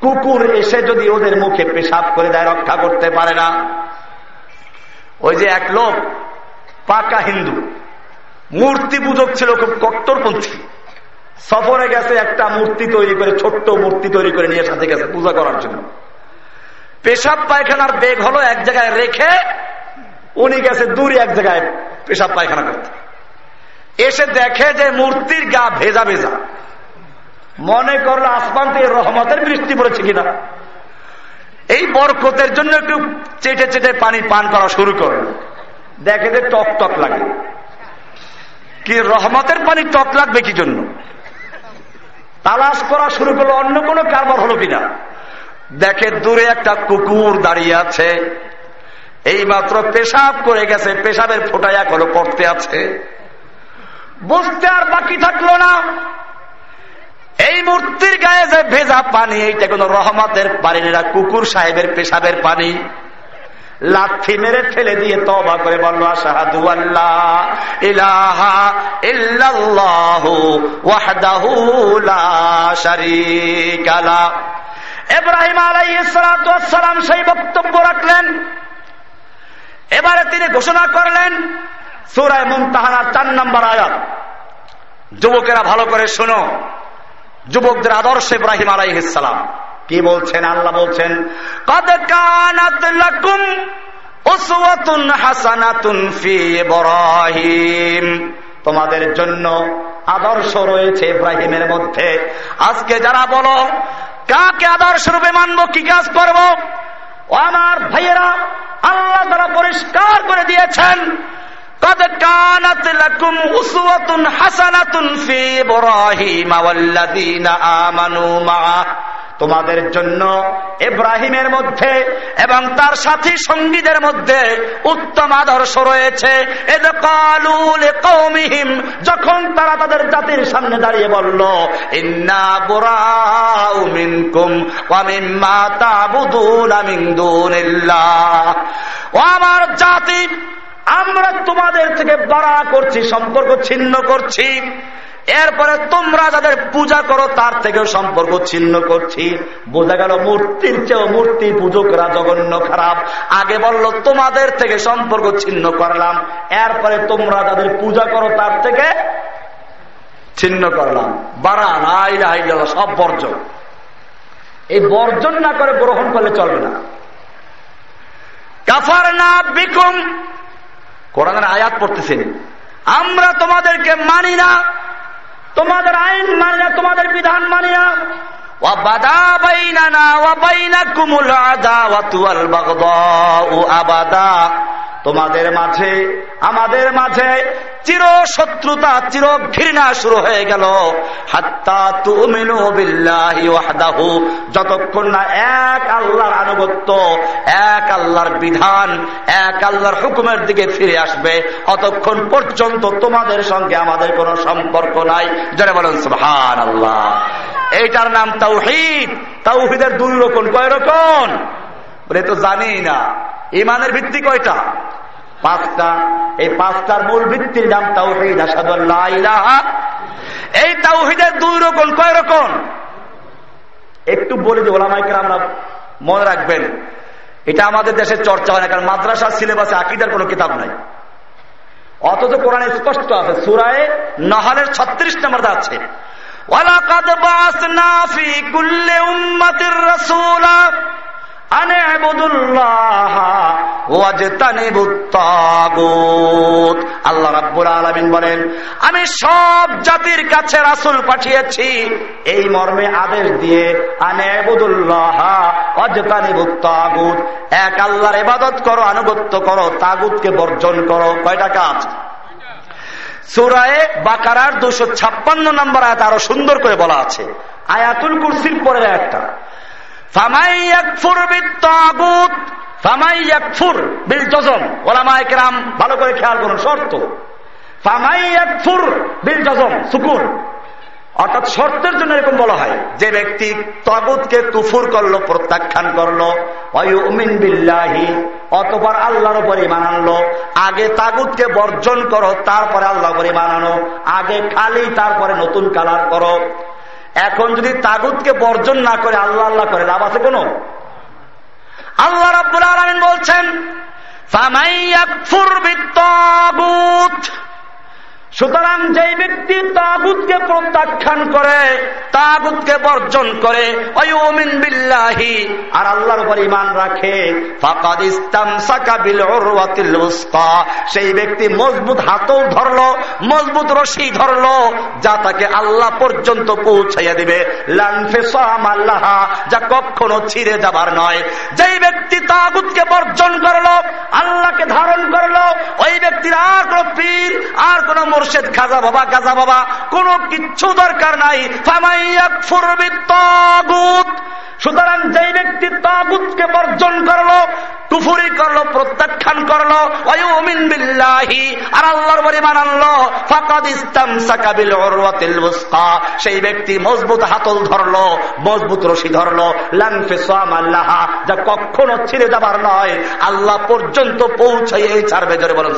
কুকুর এসে যদি ওদের মুখে পেশাব করে দেয়, রক্ষা করতে পারে না? ওই যে এক লোক, পাকা হিন্দু, মূর্তি পূজক ছিল, খুব কট্টরপন্থী। সফরে গেছে, একটা মূর্তি তৈরি করে, ছোট্ট মূর্তি তৈরি করে নিয়ে সাথে গেছে পূজা করার জন্য। পেশাব পায়খানার বেগ হলো এক জায়গায় রেখে উনি গেছে দূরে এক জায়গায় পেশাব পায়খানা করতে। এসে দেখে যে মূর্তির গা ভেজা ভেজা। মনে করল আসমান থেকে রহমতের বৃষ্টি পড়েছে কিনা। এই বরকতের জন্য একটু চেটে চেটে পানি পান করা শুরু করল। দেখে যে টক টক লাগে। কি রহমতের পানি টক লাগবে কি জন্য? তালাশ করা শুরু করল, অন্য কোনো কারবার হলো কিনা? দেখে দূরে একটা কুকুর দাঁড়িয়ে আছে। এই মাত্র পেশাব করে গেছে, পেশাবের ফোটায় এখনও পড়তে আছে। বুঝতে আর বাকি থাকল না। এই মূর্তির গায়ে যে ভেজা পানি, এইটা কোন রহমতের পানি না কুকুর সাহেবের পেশাবের পানি। লাঠি মেরে ফেলে দিয়ে তবা করে বলল, আশাহাদু আল্লাহ ইলাহা ইল্লাল্লাহু লা এব্রাহিম আলাইসালাম সেই বক্তব্য রাখলেন। এবারে তিনি ঘোষণা করলেন সুরায় মুমতাহানার চার নম্বর আয়াত। যুবকেরা ভালো করে শোনো। যুবকদের আদর্শ ইব্রাহিম আলাইসালাম কি বলছেন? আল্লাহ বলছেন, কদ কানাত লাকুম হাসানাতুন ফি ইব্রাহিম। তোমাদের জন্য আদর্শ রয়েছে ইব্রাহিমের মধ্যে। আজকে যারা বলো কাকে আদর্শ রূপে মানবো কি কাজ করব ও আমার ভাইয়েরা আল্লাহ তারা পরিষ্কার করে দিয়েছেন قد كانت لكم أسوة حسنة في إبراهيم والذين آمنوا معه তোমাদের জন্য ইব্রাহিমের মধ্যে এবং তার সাথী সঙ্গীদের মধ্যে উত্তম আদর্শ রয়েছে। যখন তারা তাদের জাতির সামনে দাঁড়িয়ে বলল, ইন্না আমার জাতি, আমরা তোমাদের থেকে বাড়া করছি, সম্পর্ক ছিন্ন করছি। এরপরে তোমরা যাদের পূজা করো, তার থেকেও সম্পর্ক ছিন্ন করছি। বোঝা গেল মূর্তির চেয়েও মূর্তি পূজকরা জঘন্য খারাপ। আগে বলল, তোমাদের থেকে সম্পর্ক ছিন্ন করলাম। এরপরে তোমরা যাদের পূজা করো, তার থেকে ছিন্ন করলাম। বাড়া নাই সব বর্জন। এই বর্জন না করে গ্রহণ করলে চলবে না। কাফার না বিকুম। কোরআনের আয়াত পড়তেছেন। আমরা তোমাদেরকে মানি না। তোমাদের আইন মানি না তোমাদের বিধান মানি না আবাদা। তোমাদের মাঝে, আমাদের মাঝে চির শত্রুতা চির ঘৃণা শুরু হয়ে গেল। যতক্ষণ না এক আল্লাহর আনুগত্য, এক আল্লাহর বিধান, এক আল্লাহর হুকুমের দিকে ফিরে আসবে, অতক্ষণ পর্যন্ত তোমাদের সঙ্গে আমাদের কোনো সম্পর্ক নাই। যারা বলেন সুবহান আল্লাহ এইটার নাম তাওহিদ। তাওহিদের দুই রকম, কয় রকম? বলে তো জানি না। ইমানের ভিত্তি কয়টা? পাঁচটা। এই পাঁচটার মূল ভিত্তির নাম তাওহিদ। এই তাওহিদের দুই রকম। কয় রকম? একটু বলে দিই ওলামাইকে আমরা মনে রাখবেন, এটা আমাদের দেশে চর্চা হয় না, কারণ মাদ্রাসার সিলেবাসে আকিদার কোনো কিতাব নাই। অথচ কোরআনে স্পষ্ট আছে, সুরায় নহালের ছত্রিশ নম্বর আছে। ওয়ালাকাদ বাসনা ফি কুল্লি উম্মাতির রাসূলা। আন আল্লাহ রাব্বুল আলমিন বলেন, আমি সব জাতির কাছে রাসুল পাঠিয়েছি, এই মর্মে আদেশ দিয়ে আনেবুদুল্লাহ অজতানিবুত তাগুত এক আল্লাহর ইবাদত করো, আনুগত্য করো, তাগুতকে বর্জন করো। কয়টা কাজ? সুরায় বাকারার দুশো ছাপ্পান্ন নম্বর আয়াত আরও সুন্দর করে বলা আছে। আয়াতুল কুরসির পরে একটা ভালো করে খেয়াল করুন, শর্ত। বিল জজম সুকুর। অর্থাৎ শর্তের জন্য এরকম বলা হয়, যে ব্যক্তি তগুতকে তুফুর করল, প্রত্যাখ্যান করল অয়ুমিন বিল্লাহি, অতপর আল্লাহর উপর ইমান আগে তাগুতকে বর্জন করো, তারপরে আল্লাহ উপর ইমান আনো, আগে খালি, তারপরে নতুন কালার করো। এখন যদি তাগুতকে বর্জন না করে আল্লাহ আল্লাহ করে, লাভ আছে কোনো? আল্লাহ রাবুল আলমিন বলছেন, ফামাইয়াকফুর সুতরাং যেই ব্যক্তি তাগুতকে প্রত্যাখ্যান করে, তাগুতকে বর্জন করে, অয়ুমিন বিল্লাহি, আর আল্লাহর উপর ইমান রাখে, ফাকাদ ইসলাম সাকাবিল উরওয়াতিল উসকা, সেই ব্যক্তি মজবুত হাতও ধরলো, মজবুত রশি ধরলো, যা তাকে আল্লাহ পর্যন্ত পৌঁছাইয়া দিবে। আল্লাহ যা কখনো ছিঁড়ে যাবার নয়। যেই ব্যক্তি তাগুতকে বর্জন করল, আল্লাহকে ধারণ করল, ওই ব্যক্তির আর কোন পীর, আর কোন মোর্শেদ খাজা বাবা, গাজা বাবা, কোনো কিচ্ছু দরকার নাই। সুতরাং যেই ব্যক্তি তাগুতকে বর্জন করল, কুফুরি করল, প্রত্যাখ্যান করল অয়ুমিন বিল্লাহি, আর আল্লাহর পরিমাণ আনলো, ফাকাদ ইসলাম সাকাবিল সেই ব্যক্তি মজবুত হাতল ধরলো, মজবুত রশি ধরলো লানফিসাম আল্লাহ, যা কখনো ছিঁড়ে যাবার নয়। আল্লাহ পর্যন্ত পৌঁছাই ছাড়বে, জোরে বলেন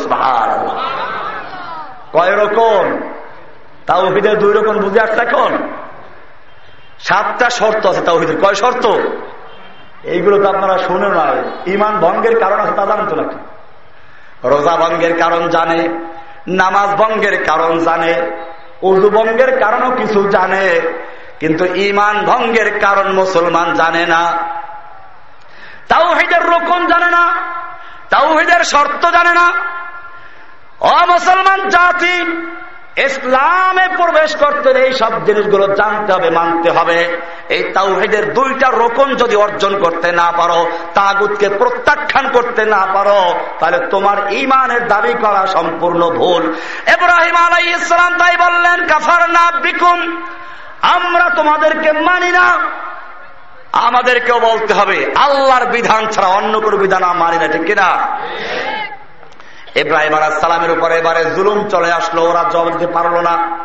কয় রকম? তাওহিদের দুই রকম বুঝে আসছে এখন। সাতটা শর্ত আছে তাওহিদের। কয় শর্ত? এইগুলো তো আপনারা শুনে না ইমান ভঙ্গের কারণ আছে তা জানেন তো নাকি? রোজা ভঙ্গের কারণ জানে, নামাজ ভঙ্গের কারণ জানে উর্দু ভঙ্গের কারণও কিছু জানে, কিন্তু ইমান ভঙ্গের কারণ মুসলমান জানে না। তাওহিদের রকম জানে না তাও তাওহিদের শর্ত জানে না। অমুসলমান জাতি, ইসলামে প্রবেশ করতে এই সব জিনিসগুলো জানতে হবে, মানতে হবে। এই তাওহিদের দুইটা রোকন যদি অর্জন করতে না পারো তাগুদকে প্রত্যাখ্যান করতে না পারো, তাহলে তোমার ইমানের দাবি করা সম্পূর্ণ ভুল। এব্রাহিম আলাই ইসলাম তাই বললেন কাফার না বিকুম, আমরা তোমাদেরকে মানি না। আমাদেরকেও বলতে হবে, আল্লাহর বিধান ছাড়া অন্য কোনো বিধান মানি না, ঠিক কিনা? ইব্রাহিম সালামের উপরে এবারে জুলুম চলে আসলো, ওরা জবাব দিতে পারল না।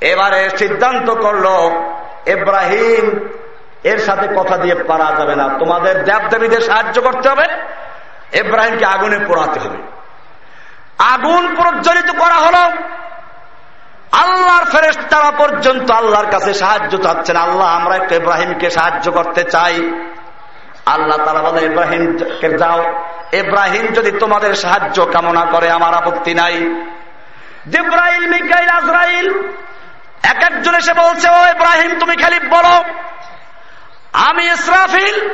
এবারে সিদ্ধান্ত করল, ইব্রাহিম, এর সাথে কথা দিয়ে পারা যাবে না। তোমাদের দেব দেবীদের সাহায্য করতে হবে। ইব্রাহিমকে আগুনে পোড়াতে হবে। আগুন প্রজ্বলিত করা হলো। আল্লাহর ফেরেস তারা পর্যন্ত আল্লাহর কাছে সাহায্য চাচ্ছেন। আল্লাহ, আমরা একটু ইব্রাহিমকে সাহায্য করতে চাই। আল্লাহ তালা বলে ইব্রাহিম যাও। ইব্রাহিম, যদি তোমাদের সাহায্য কামনা করে, আমার আপত্তি নাই। জিব্রাইল, মিকাইল, আজরাইল, এক একজন এসে বলছে, ও ইব্রাহিম, তুমি খালি বলো, আমি ইসরাফিল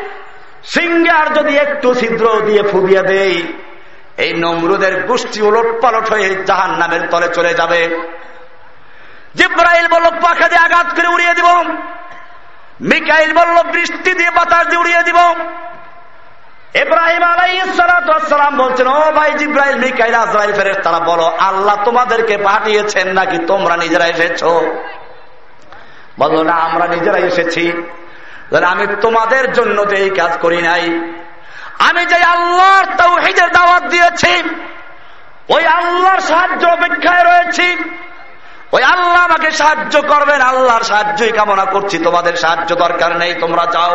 সিংহে আর যদি একটু ছিদ্র দিয়ে ফুবিয়ে দেই, এই নমরুদের গোষ্ঠী উলট পালট হয়ে জাহান নামের তলে চলে যাবে। জিব্রাইল বলল, পাখা দিয়ে আঘাত করে উড়িয়ে দিব। মিকাইল বলল, বৃষ্টি দিয়ে বাতাস দিয়ে উড়িয়ে দিব। ইব্রাহিম আলাইসালাম বলছেন, ও ভাই জিব্রাহিম মিকাইল, আজরাইল ফেরেস তারা বলো, আল্লাহ তোমাদেরকে পাঠিয়েছেন নাকি তোমরা নিজেরা এসেছ? বলল না, আমরা নিজেরাই এসেছি। আমি তোমাদের জন্য তো এই কাজ করি নাই, আমি যে আল্লাহর তৌহিদের দাওয়াত দিয়েছি, ওই আল্লাহর সাহায্য অপেক্ষায় রয়েছি, ওই আল্লাহ আমাকে সাহায্য করবেন, আল্লাহর সাহায্যই কামনা করছি, তোমাদের সাহায্য দরকার নেই, তোমরা যাও।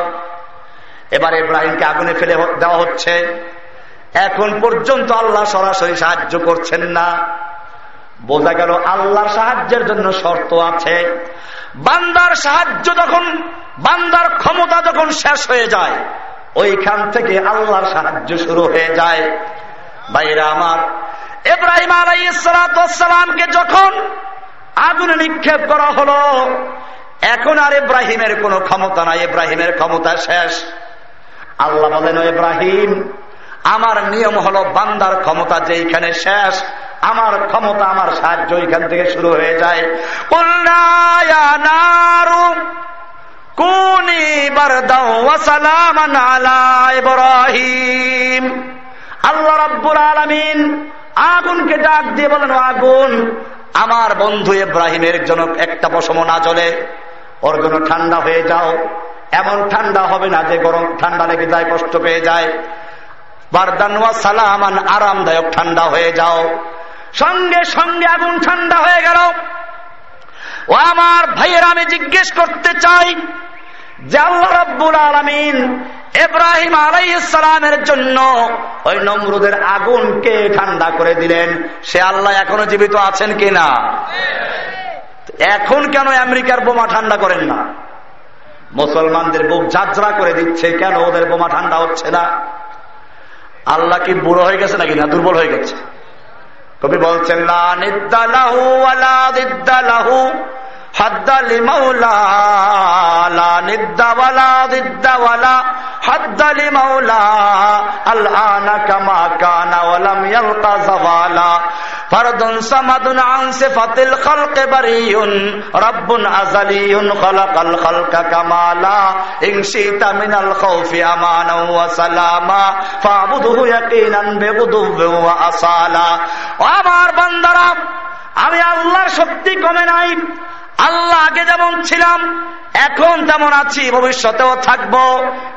এবার ইব্রাহিমকে আগুনে ফেলে দেওয়া হচ্ছে। এখন পর্যন্ত আল্লাহ সরাসরি সাহায্য করছেন না। বোঝা গেল আল্লাহর সাহায্যের জন্য শর্ত আছে। বান্দার সাহায্য যখন, বান্দার ক্ষমতা যখন শেষ হয়ে যায়, ওইখান থেকে আল্লাহর সাহায্য শুরু হয়ে যায়। বাইরা আমার এব্রাহিম আলাইসালামকে যখন আগুনে নিক্ষেপ করা হলো, এখন আর ইব্রাহিমের কোনো ক্ষমতা নাই। ইব্রাহিমের ক্ষমতা শেষ। আল্লাহ বলেন ইব্রাহিম, আমার নিয়ম হলো বান্দার ক্ষমতা যেইখানে শেষ, আমার ক্ষমতা, আমার সাহায্য এখান থেকে শুরু হয়ে যায়। আল্লাহ রব্বুল আলমিন আগুনকে ডাক দিয়ে বলেন, আগুন, আমার বন্ধু ইব্রাহিমের জন্য একটা পশম না চলে ওর জন্য ঠান্ডা হয়ে যাও। এমন ঠান্ডা হবে না যে গরম ঠান্ডা লেগে যায় কষ্ট পেয়ে যায়। বারদানুয়া সালামান আরামদায়ক ঠান্ডা হয়ে যাও। সঙ্গে সঙ্গে আগুন ঠান্ডা হয়ে গেল। ও আমার ভাইয়ের আমি জিজ্ঞেস করতে চাই যে আল্লাহ রব্বুল আলমিন এব্রাহিম আলাই ইসলামের জন্য ওই নমরুদের আগুনকে ঠান্ডা করে দিলেন? সে আল্লাহ এখনও জীবিত আছেন কিনা? এখন কেন আমেরিকার বোমা ঠান্ডা করেন না? মুসলমানদের বুক যাত্রা করে দিচ্ছে, কেন ওদের বোমা ঠান্ডা হচ্ছে না? আল্লাহ কি বুড়ো হয়ে গেছে নাকি না দুর্বল হয়ে গেছে? কবি বলছেন, লা নিদ্দালাহু আলা আমার বান্দারা আমি আল্লাহর শক্তি কমে নাই। আল্লাহ আগে যেমন ছিলাম, এখন যেমন আছি, ভবিষ্যতেও থাকব।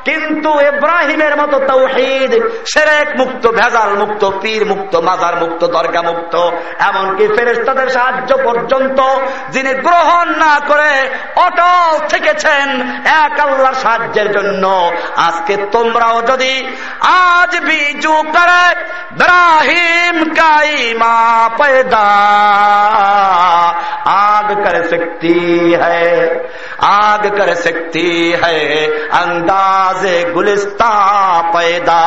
কিন্তু এব্রাহিমের মতো তৌহিদ, সেরেক মুক্ত, ভেজাল মুক্ত, পীর মুক্ত, মাজার মুক্ত, দরগা মুক্ত, এমনকি ফেরেস্তাদের সাহায্য পর্যন্ত যিনি গ্রহণ না করে অটল থেকেছেন, এক আল্লাহর সাহায্যের জন্য। আজকে তোমরাও যদি আজ বিজু করে ব্রাহিম কাইমা পেদা আগ করে सकती है आग कर सकती है अंदाजे गुलिस्ता पैदा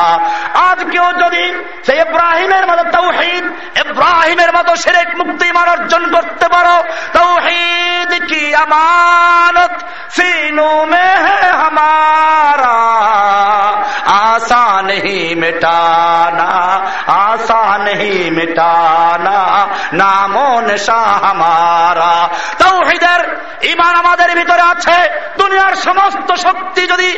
আজ কেউ যদি সেই ইব্রাহিমের মতো তৌহিদ ইব্রাহিমের মতো সেরেক মুক্তি মান অর্জন করতে পারো তৌহিদ কি আমানত সিনু মে হমারা आशा नहीं मिटाना आशा नहीं मिटाना নামো নেশা হামারা তৌহিদের ইমান আমাদের ভিতরে আছে দুনিয়ার সমস্ত শক্তি যদি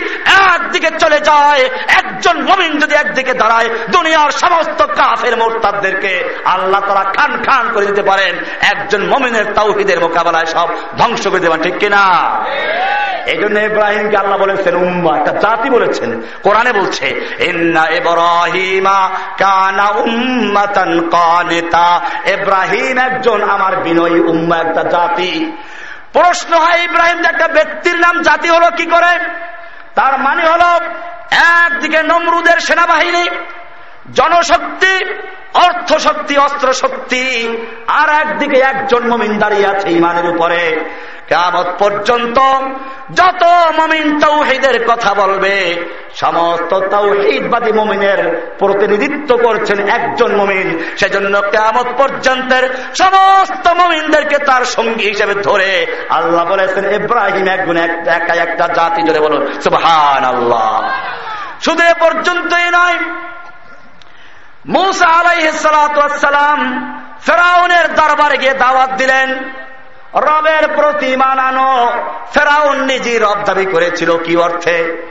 একদিকে চলে যায় একজন মমিন যদি একদিকে দাঁড়ায় দুনিয়ার সমস্ত কাফের মোরতাদদেরকে আল্লাহ তারা খান খান করে দিতে পারেন একজন মমিনের তৌহিদের মোকাবেলায় সব ধ্বংস করে দেবেন ঠিক কিনা এই জন্য ইব্রাহিমকে আল্লাহ বলেছেন উম্মা একটা জাতি বলেছেন কোরআনে বলছে ইব্রাহিম একজন আমার বিনয়ী উম্মা, একটা জাতি। প্রশ্ন হয়, ইব্রাহিম একটা ব্যক্তির নাম, জাতি হলো কি করে? তার মানে হলো, একদিকে নমরুদের সেনাবাহিনী জনশক্তি অর্থ শক্তি অস্ত্র শক্তি আর একদিকে একজন মমিন দাঁড়িয়ে আছে ইমানের উপরে। কেমত পর্যন্ত যত মমিন তৌহিদের কথা বলবে, সমস্ত তৌহিদবাদী মমিনের প্রতিনিধিত্ব করছেন একজন মমিন। সেজন্য কেমত পর্যন্তের সমস্ত মমিনদেরকে তার সঙ্গী হিসেবে ধরে আল্লাহ বলেছেন, ইব্রাহিম একগুণ একা একটা জাতি জুড়ে বলুন সুবহান আল্লাহ শুধু এ পর্যন্তই নয় মুসা আলাইসালাম ফেরাউনের দরবারে গিয়ে দাওয়াত দিলেন। রবের প্রতি মানানো ফেরাউন নিজে রব দাবি করেছিল কি অর্থে?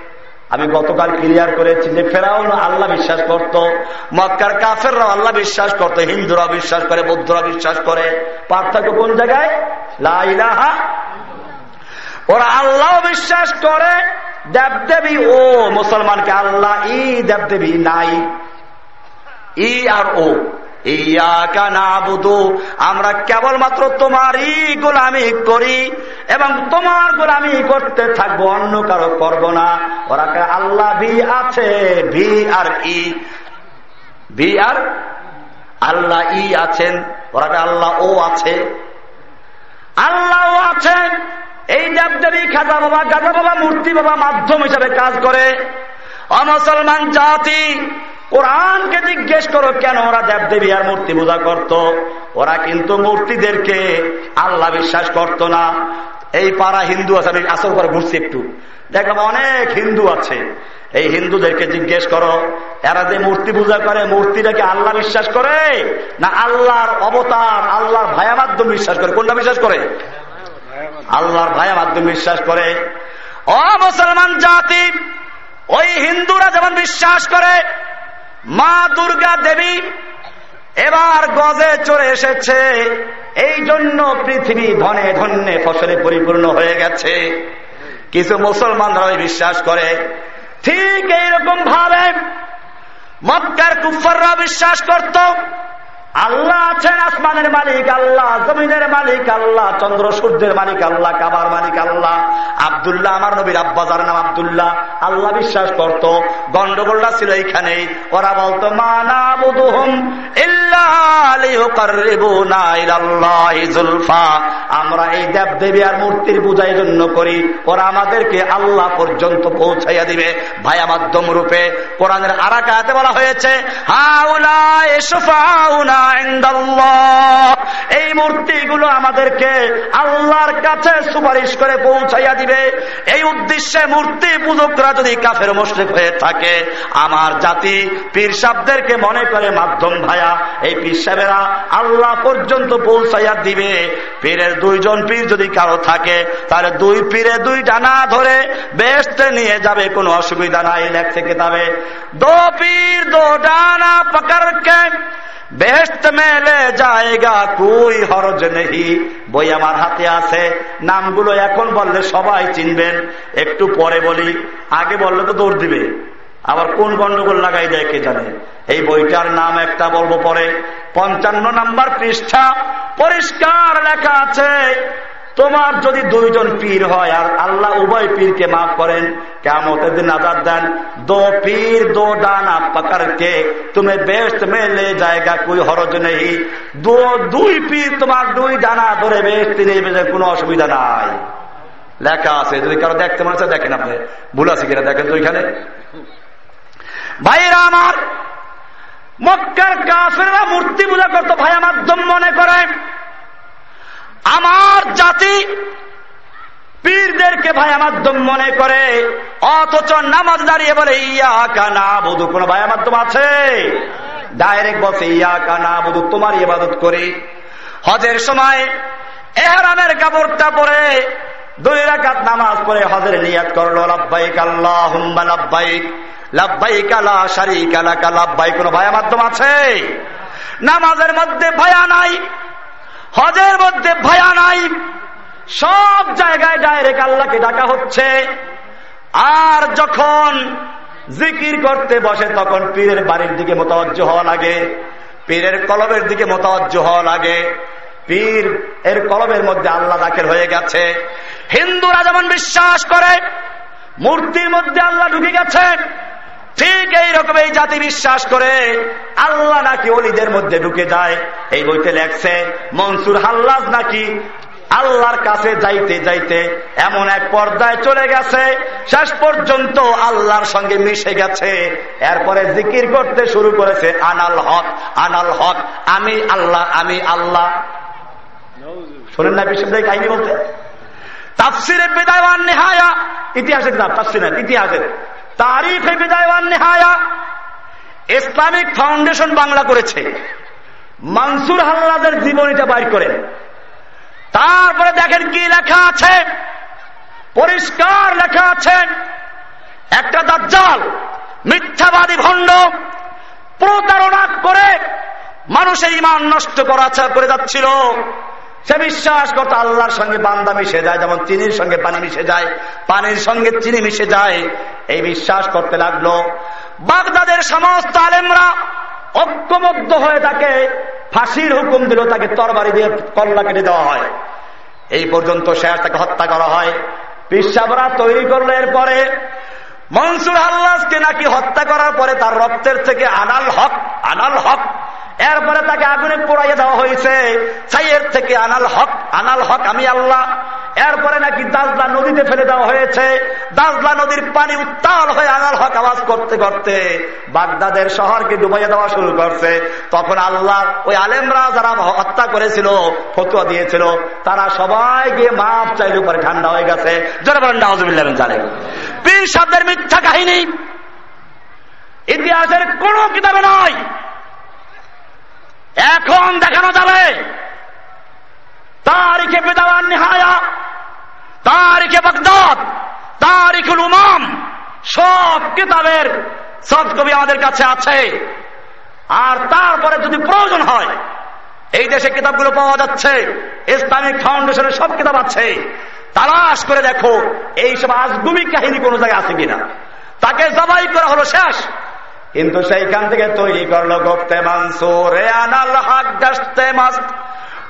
আমি গতকাল ক্লিয়ার করেছি যে ফেরাউন আল্লাহ বিশ্বাস করত, মক্কার কাফেররাও আল্লাহ বিশ্বাস করত হিন্দুরা বিশ্বাস করে বৌদ্ধরা বিশ্বাস করে। পার্থক্য কোন জায়গায়? লাইলাহা ওরা আল্লাহ বিশ্বাস করে, দেবদেবী ও মুসলমানকে আল্লাহ ই দেবদেবী নাই। ই আর ও আমরা কেবলমাত্র তোমারই গোলামি করি এবং তোমার গোলামি করতে থাকব, অন্য কারও করব না। ওরা আল্লাহ ভি আছে, ভি আর ই। ভি আর আল্লাহ ই আছেন, ওরা আল্লাহ ও আছে। আল্লাহ ও আছেন। এই দেবদেবী খাজা বাবা গাজা বাবা, মূর্তি বাবা মাধ্যম হিসাবে কাজ করে। অমুসলমান জাতি কোরআনকে জিজ্ঞেস করো, কেন ওরা দেবদেবী আর মূর্তি পূজা করত? ওরা কিন্তু মূর্তিদেরকে আল্লাহ বিশ্বাস করত না। এই পাড়া হিন্দু আছে, আমি আসল করে ঘুরছি একটু। দেখলাম অনেক হিন্দু আছে। এই হিন্দুদেরকে জিজ্ঞেস করো, এরা যে মূর্তি পূজা করে মূর্তিটাকে আল্লাহ বিশ্বাস করে? না আল্লাহর অবতার, আল্লাহর ভায়া মাধ্যম বিশ্বাস করে? কোনটা বিশ্বাস করে? আল্লাহর ভায়া মাধ্যম বিশ্বাস করে। অ মুসলমান জাতি, ওই হিন্দুরা যেমন বিশ্বাস করে মা দুর্গা দেবী এবার গজে চড়ে এসেছে। এই জন্য পৃথিবী ধনে ধন্যে ফসলে পরিপূর্ণ হয়ে গেছে। কিছু মুসলমানরা বিশ্বাস করে। ঠিক এইরকম ভাবে মক্কার কুফাররা বিশ্বাস করত। আল্লাহ আছেন আসমানের মালিক, আল্লাহ জমিনের মালিক, আল্লাহ চন্দ্র সূর্যের মালিক, আল্লাহ কাবার মালিক, আল্লাহ আবদুল্লাহ, আমার নবীর আব্বাজার নাম আবদুল্লাহ। আল্লাহ বিশ্বাস করত, গন্ডগোলটা ছিল এইখানেই। ওরা বলতো আমরা এই দেব দেবী আর মূর্তির পূজার জন্য করি। ওরা আমাদেরকে আল্লাহ পর্যন্ত পৌঁছাইয়া দিবে। ভায়া মাধ্যম রূপে কোরআনের আরাকাতে বলা হয়েছে হাউলা এই মূর্তিগুলো আমাদেরকে আল্লাহর কাছে সুপারিশ করে পৌঁছাইয়া দিবে। এই উদ্দেশ্যে মূর্তি পূজকরা যদি কাফের মুশ্রিক হয়ে থাকে, আমার জাতি পীর সাবদেরকে মনে করে, মাধ্যম ভায়া এই পীর সাহেবেরা আল্লাহ পর্যন্ত পৌঁছাইয়া দিবে। পীরের দুইজন পীর যদি কারও থাকে, তাহলে দুই পীরে দুই ডানা ধরে বেসতে নিয়ে যাবে, কোনো অসুবিধা নাই লেখ থেকে যাবে। দো পীর, দো ডানা পকড়কে বেস্ট মেলে জায়গা কুই হরজ নেহি। বই আমার হাতে আছে। নামগুলো এখন বললে সবাই চিনবেন। একটু পরে বলি, আগে বললে তো দৌড় দিবে। আবার কোন গন্ডগোল লাগাই দেয় কে জানে? এই বইটার নাম একটা বলব পরে। পঞ্চান্ন নাম্বার পৃষ্ঠা, পরিষ্কার লেখা আছে তোমার যদি দুইজন পীর হয় আর আল্লাহ উভয় পীরকে মাফ করেন কেমতের দিন আজাদ দেন। দো পীর, দো ডানা পকড়কে তুমি বেস্ট মেলে জায়গা কুই হরজ নেই। দুই পীর তোমার দুই ডানা ধরে বেস্ট নেবে কোনো অসুবিধা নাই। লেখা আছে, যদি কারও দেখতে মনে হচ্ছে, দেখেন আপনি। ভুল আছে কিনা দেখেন তো ওইখানে ভাইরা আমার, মক্কার কাফেরা মূর্তি পূজা করতো ভাইয়া মাধ্যম মনে করে আমার জাতি পীরদেরকে ভাইয়া মাধ্যম মনে করে, অথচ নামাজ দাঁড়িয়ে বলে ইয়া কানা বধু কোন ভাইয়া মাধ্যম আছে? ডাইরেক্ট বসে ইয়া কানা বধু তোমার ইবাদত করে। হজের সময় এহারামের কাপড়টা পরে দুই রাকাত নামাজ পড়ে হজের নিয়াত করল লাভবাইক আল্লাহ হুম্বা লাভবাইক লাভবাইক আলা শারিক আলাকা লাভবাই কোন ভায়া মাধ্যম আছে? নামাজের মধ্যে ভায়া নাই হজের মধ্যে ভয়া নাই। সব জায়গায় ডাইরেক্ট আল্লাহকে ডাকা হচ্ছে। আর যখন জিকির করতে বসে, তখন পীরের বাড়ির দিকে মোতাবজ্জ হওয়া লাগে, পীরের কলবের দিকে মোতাবজ্জ হওয়া লাগে। পীর এর কলবের মধ্যে আল্লাহ দাখের হয়ে গেছে। হিন্দুরা যেমন বিশ্বাস করে, মূর্তির মধ্যে আল্লাহ ঢুকে গেছে ঠিক এইরকম এই জাতি বিশ্বাস করে আল্লাহ নাকি অলিদের মধ্যে ঢুকে যায়। এই বইতে লেখছে, মনসুর হাল্লাজ নাকি আল্লাহর কাছে যাইতে যাইতে এমন এক পর্দায় চলে গেছে, শেষ পর্যন্ত আল্লাহর সঙ্গে মিশে গেছে। এরপরে জিকির করতে শুরু করেছে, আনাল হক আনাল হক, আমি আল্লাহ আমি আল্লাহ। শোনেন না বিশ্ব কাহিনী বলতে। তাফসিরে বেদায়ওয়ান নেহায়া ইতিহাসের কিতাব তাফসিরের ইতিহাসের। তারিফে বেদায়ওয়ান নেহায়া ইসলামিক ফাউন্ডেশন বাংলা করেছে। মানসুর হাল্লাদের জীবনীটা বাইর করেন। তারপরে দেখেন কি লেখা আছে? পরিষ্কার লেখা আছে। একটা দাজ্জাল, মিথ্যাবাদী ভণ্ড, প্রতারণা করে মানুষের ইমান নষ্ট করা করে যাচ্ছিল। সে বিশ্বাস করত আল্লাহর সঙ্গে বান্দা মিশে যায়, যেমন চিনির সঙ্গে পানি মিশে যায়, পানির সঙ্গে চিনি মিশে যায়। এই বিশ্বাস করতে লাগল। বাগদাদের সমস্ত আলেমরা ঐক্যবদ্ধ হয়ে তাকে ফাঁসির হুকুম দিল, তাকে তরবারি দিয়ে কল্লা কেটে দেওয়া হয়। এই পর্যন্ত শেষ তাকে হত্যা করা হয়। পিসাবরা তৈরি করল এরপরে মনসুর আল্লাহকে নাকি হত্যা করার পরে তার রক্তের থেকে আনাল হক আনাল হক। এরপরে তাকে আগুনে পোড়াইয়ে দেওয়া হয়েছে। সাইয়ের থেকে আনাল হক আনাল হক আমি আল্লাহ। এরপরে নাকি দাসদা নদীতে ফেলে দেওয়া হয়েছে। দাজলা নদীর পানি উত্তাল হয়ে আনাল হক আওয়াজ করতে করতে বাগদাদের শহরকে ডুবাইয়া দেওয়া শুরু করছে। তখন আল্লাহ ওই আলেমরা যারা হত্যা করেছিল, ফতুয়া দিয়েছিল, তারা সবাই গিয়ে মাপ চাইলে উপরে ঠান্ডা হয়ে গেছে। যারা পীর মিথ্যা কাহিনী ইতিহাসের কোন কিতাবে নয় এখন দেখানো যাবে। তারিখে বেদাওয়ান নিহায়া, তারিখে বাগদাদ। তারিখুল উমাম। সব কিতাবের সব কবি আমাদের কাছে আছে। আর তারপরে যদি প্রয়োজন হয়, এই দেশে কিতাবগুলো পাওয়া যাচ্ছে। ইসলামিক ফাউন্ডেশনের সব কিতাব আছে। তালাশ করে দেখো, এইসব আজগুমি কাহিনী কোন জায়গায় আছে কিনা। তাকে জবাই করা হলো শেষ। কিন্তু সেইখান থেকে তৈরি করল গোপ্তে মানসুর।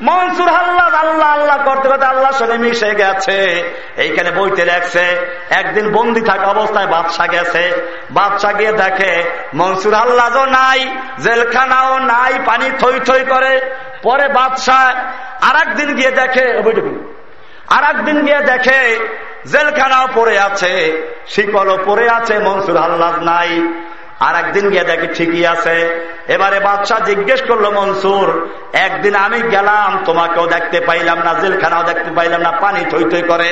মনসুর আল্লাহ আল্লাহ আল্লাহ করতে করতে আল্লাহ সঙ্গে মিশে গেছে। এইখানে বইতে লেখছে, একদিন বন্দি থাকা অবস্থায় বাদশা গেছে। বাদশা গিয়ে দেখে, মনসুর আল্লাহ নাই, জেলখানাও নাই, পানি থই থই করে। পরে বাদশাহ আর একদিন গিয়ে দেখে আর একদিন গিয়ে দেখে, জেলখানাও পড়ে আছে, শিকলও পড়ে আছে, মনসুর আল্লাহ নাই। আর একদিন গিয়ে দেখি ঠিকই আছে। এবারে বাদশাহ জিজ্ঞেস করল, মনসুর, একদিন আমি গেলাম, তোমাকেও দেখতে পাইলাম না, জেলখানাও দেখতে পাইলাম না, পানি থই থই করে।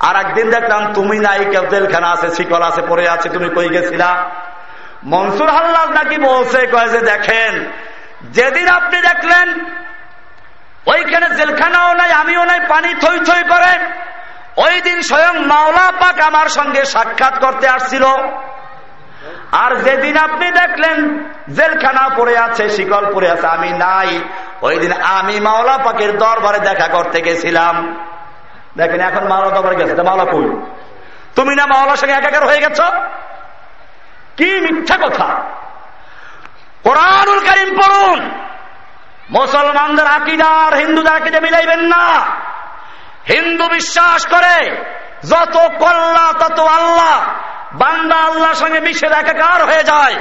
আর একদিন দেখলাম তুমি নাই, কেউ জেলখানা আছে, শিকল আছে, পড়ে আছে, তুমি কই গেছিলা? মনসুর হাল্লাদ নাকি বলছে কয়েছে দেখেন, যেদিন আপনি দেখলেন, ওইখানে জেলখানাও নাই, আমিও নাই, পানি থই থই করে। ওই দিন স্বয়ং মাওলা পাক আমার সঙ্গে সাক্ষাৎ করতে আসছিল। আর যেদিন আপনি দেখলেন জেলখানা পড়ে আছে, শিকল পড়ে আছে, আমি নাই। ওই দিন আমি মাওলা পাকের দরবারে দেখা করতে গেছিলাম। দেখেন এখন মাওলা দরবারে গেছে মাওলা কই? তুমি না মাওলার সঙ্গে একাকার হয়ে গেছ? কি মিথ্যা কথা? কোরআনুল করিম পড়ুন। মুসলমানদের আকিদার হিন্দুদের আকিদে মিলাইবেন না। হিন্দু বিশ্বাস করে, যত কল্লা তত আল্লাহ। বান্দা আল্লাহর সঙ্গে মিশে একাকার হয়ে যায়।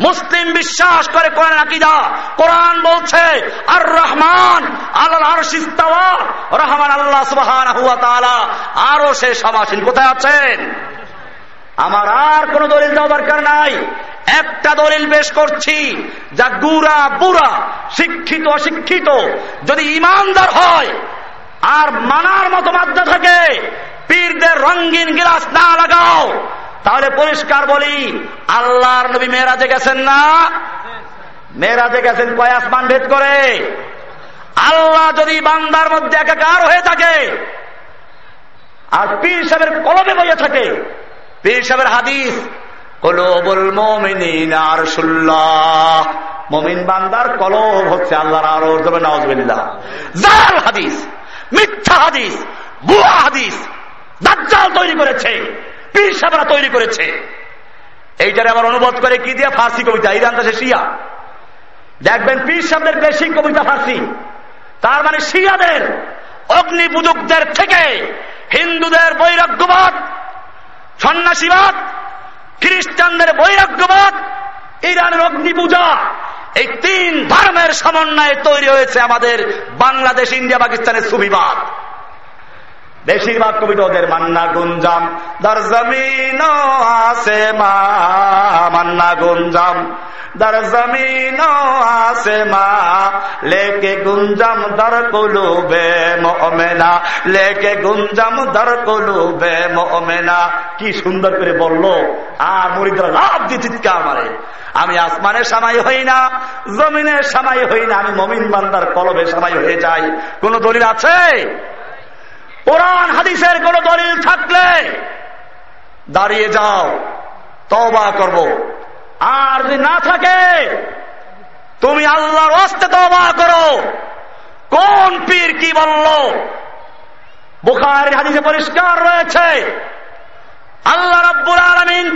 মুসলিম বিশ্বাস করে কোরআন আকিদা। কোরআন বলছে আর রহমান আল্লাহ রহমান আল্লাহ সুবাহান আরও সে সমাসীন কোথায় আছেন? আমার আর কোন দলিল দেওয়া দরকার নাই। একটা দলিল বেশ করছি, যা গুড়া বুড়া, শিক্ষিত, অশিক্ষিত, যদি ইমানদার হয়, আর মানার মতো মাধ্যম থাকে, পীরদের রঙিন গিলাস না লাগাও। তাহলে পরিষ্কার বলি, আল্লাহর নবী মেয়েরাজে গেছেন না? মেয়েরাজে গেছেন কয় আসমান ভেদ করে? আল্লাহ যদি বান্দার মধ্যে একাকার হয়ে থাকে, আর পীর সাহেবের কলমে বইয়ে থাকে, পীর সাহেবের হাদিস মমিন বান্দার হচ্ছে জাল হাদিস, মিথ্যা তৈরি করেছে। পীর সাহেবরা তৈরি করেছে। এইটারে আবার অনুবাদ করে কি দিয়ে? ফার্সি কবিতা। ইরান দেশে শিয়া। দেখবেন পীর সাহেবদের বেশি কবিতা ফার্সি। তার মানে শিয়াদের, অগ্নি পুজকদের থেকে হিন্দুদের বৈরাগ্যবাদ, সন্ন্যাসীবাদ, খ্রিস্টানদের বৈরাগ্যবাদ, ইরানের অগ্নি পূজা, এই তিন ধর্মের সমন্বয়ে তৈরি হয়েছে আমাদের বাংলাদেশ, ইন্ডিয়া, পাকিস্তানের সুবিবাদ বেশিরভাগ কবিতা ওদের মান্না গুঞ্জাম। দর জমিন আসে মা, মান্না গুঞ্জাম। দর জমিন আসে মা, লেকে গুঞ্জাম দর বে মেনা লেকে গুঞ্জাম দর কলু বে মেনা কি সুন্দর করে বলল, আর মরিদরা লাভ দিয়ে চিৎকার মারে। আমি আসমানের সামাই হই না, জমিনের সামাই হই না, আমি মমিন বান্দার কলবে সামাই হয়ে যাই। কোন দলিল আছে? কোরআন হাদিসের কোন দলিল থাকলে দাঁড়িয়ে যাও তবা করব আর যদি না থাকে তুমি আল্লাহর অস্তে তবা করো কোন পীর কি বলল বুখার হাদিসে পরিষ্কার রয়েছে আল্লাহ রব্বুল আলমিন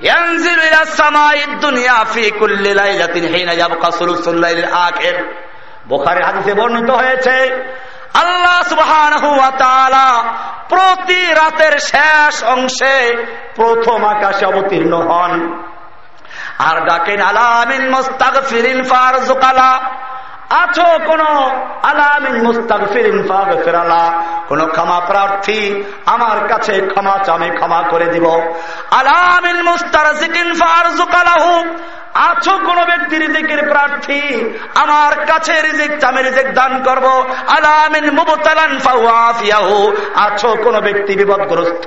ينزل إلى السماء الدنيا في كل ليلة حين يبقى ثلث الليل الآخر বোখারের হাদিসে বর্ণিত হয়েছে, আল্লাহ সুবাহ প্রতি রাতের শেষ অংশে প্রথম আকাশে অবতীর্ণ হন। আর ডাকেন আলামিন মোস্তাক ফিরিন ফার জোকালা আছো কোন আলামিন ক্ষমা প্রার্থী আমার কাছে ক্ষমা চামে ক্ষমা করে দিব। আলামিন আছো কোন ব্যক্তি রিজিকের প্রার্থী আমার কাছে রিজিক রিজিক দান করব। আলামিন মুবতালান আছো কোন ব্যক্তি বিপদগ্রস্ত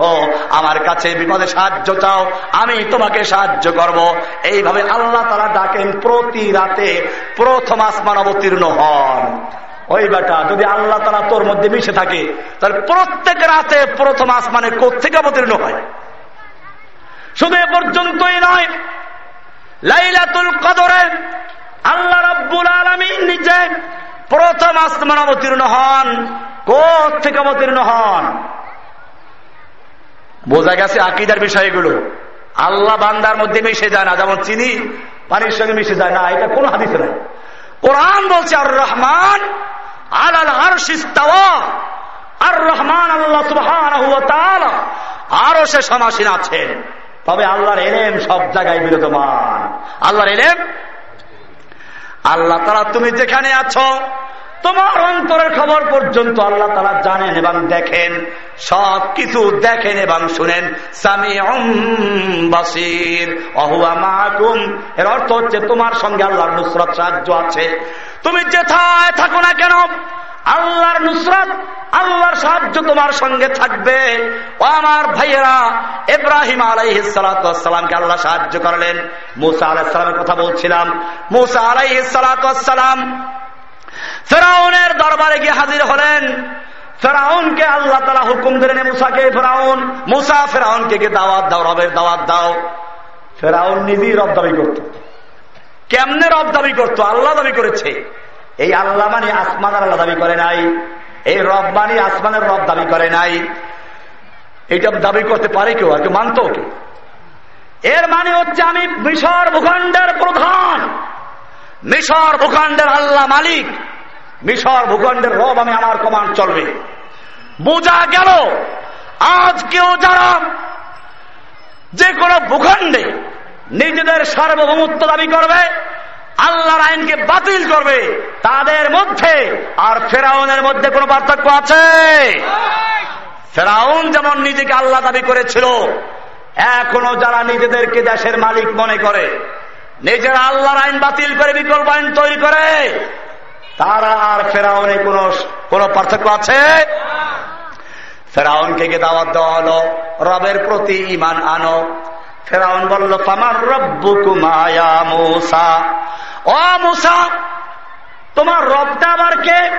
আমার কাছে বিপদে সাহায্য চাও, আমি তোমাকে সাহায্য করব। এইভাবে আল্লাহ তারা ডাকেন প্রতি রাতে প্রথম আসমান অবতীর্ণ হন। ওই বেটা, যদি আল্লাহ তারা তোর মধ্যে মিশে থাকে, তাহলে প্রত্যেক রাতে প্রথম আসমানে কোথেকে অবতীর্ণ হয়? শুধু এ পর্যন্তই নয়, লাইলাতুল কদরে আল্লাহ রব্বুল আলমী নিজে প্রথম আসমান অবতীর্ণ হন। থেকে অবতীর্ণ হন? বোঝা গেছে আকিদার বিষয়গুলো। আল্লাহ বান্দার মধ্যে মিশে যায় না, যেমন চিনি পানির সঙ্গে মিশে যায় না, এটা কোন হাদিসে নাই। কোরআন বলছে আর রহমান আল আর আর রহমান আল্লাহ আরও সে সমাসীন আছেন। তবে আল্লাহর এলেম সব জায়গায় বিরতমান আল্লাহর এলেম? আল্লাহ তারা তুমি যেখানে আছো তোমার অন্তরের খবর পর্যন্ত আল্লাহ তারা জানেন এবং দেখেন। সব কিছু দেখেন এবং শুনেন। বাসির এর অর্থ হচ্ছে তোমার সঙ্গে আল্লাহর নুসরত সাহায্য আছে। তুমি যেথায় থাকো না কেন, আল্লাহর নুসরত, আল্লাহর সাহায্য তোমার সঙ্গে থাকবে। ও আমার ভাইয়েরা, ইব্রাহিম আলাইহিসালামকে আল্লাহ সাহায্য করলেন। মুসা আলাহিসামের কথা বলছিলাম। মুসা আলাইহিসালাম ফেরাউনের দরবারে গিয়ে হাজির হলেন। ফেরাউনকে আল্লাহ তালা হুকুম দিলেন মুসাকে ফেরাউন, মুসা ফেরাউনকে গিয়ে দাওয়াত দাও, রবের দাওয়াত দাও। ফেরাউন নিজেই রব দাবি করত। কেমনে রব দাবি করতো? আল্লাহ দাবি করেছে। এই আল্লাহ মানে আসমান আল্লাহ দাবি করে নাই। এই রব মানে আসমানের রব দাবি করে নাই। এইটা দাবি করতে পারে কেউ আর কেউ? মানত এর মানে হচ্ছে আমি মিশর ভূখণ্ডের প্রধান। মিশর ভূখণ্ডের আল্লাহ মালিক। মিশর ভূখণ্ডের রব আমি, আমার কমান চলবে। বোঝা গেল আজ কেউ যারা যে কোনো ভূখণ্ডে নিজেদের সার্বভৌমত্ব দাবি করবে, আল্লাহর আইনকে বাতিল করবে, তাদের মধ্যে আর ফেরাউনের মধ্যে কোনো পার্থক্য আছে? ফেরাউন যেমন নিজেকে আল্লাহ দাবি করেছিল, এখনও যারা নিজেদেরকে দেশের মালিক মনে করে, নিজের আল্লাহর আইন বাতিল করে বিকল্প আইন তৈরি করে তারা আর ফেরাউনে কোন কোন পার্থক্য আছে? ফেরাউনকে কে দাওয়াত দেওয়া হলো, রবের প্রতি ইমান আনো। ফেরাউন বলল পামার রব্বু কুমায়া মুসা? ও মুসা, তোমার রবটা কে?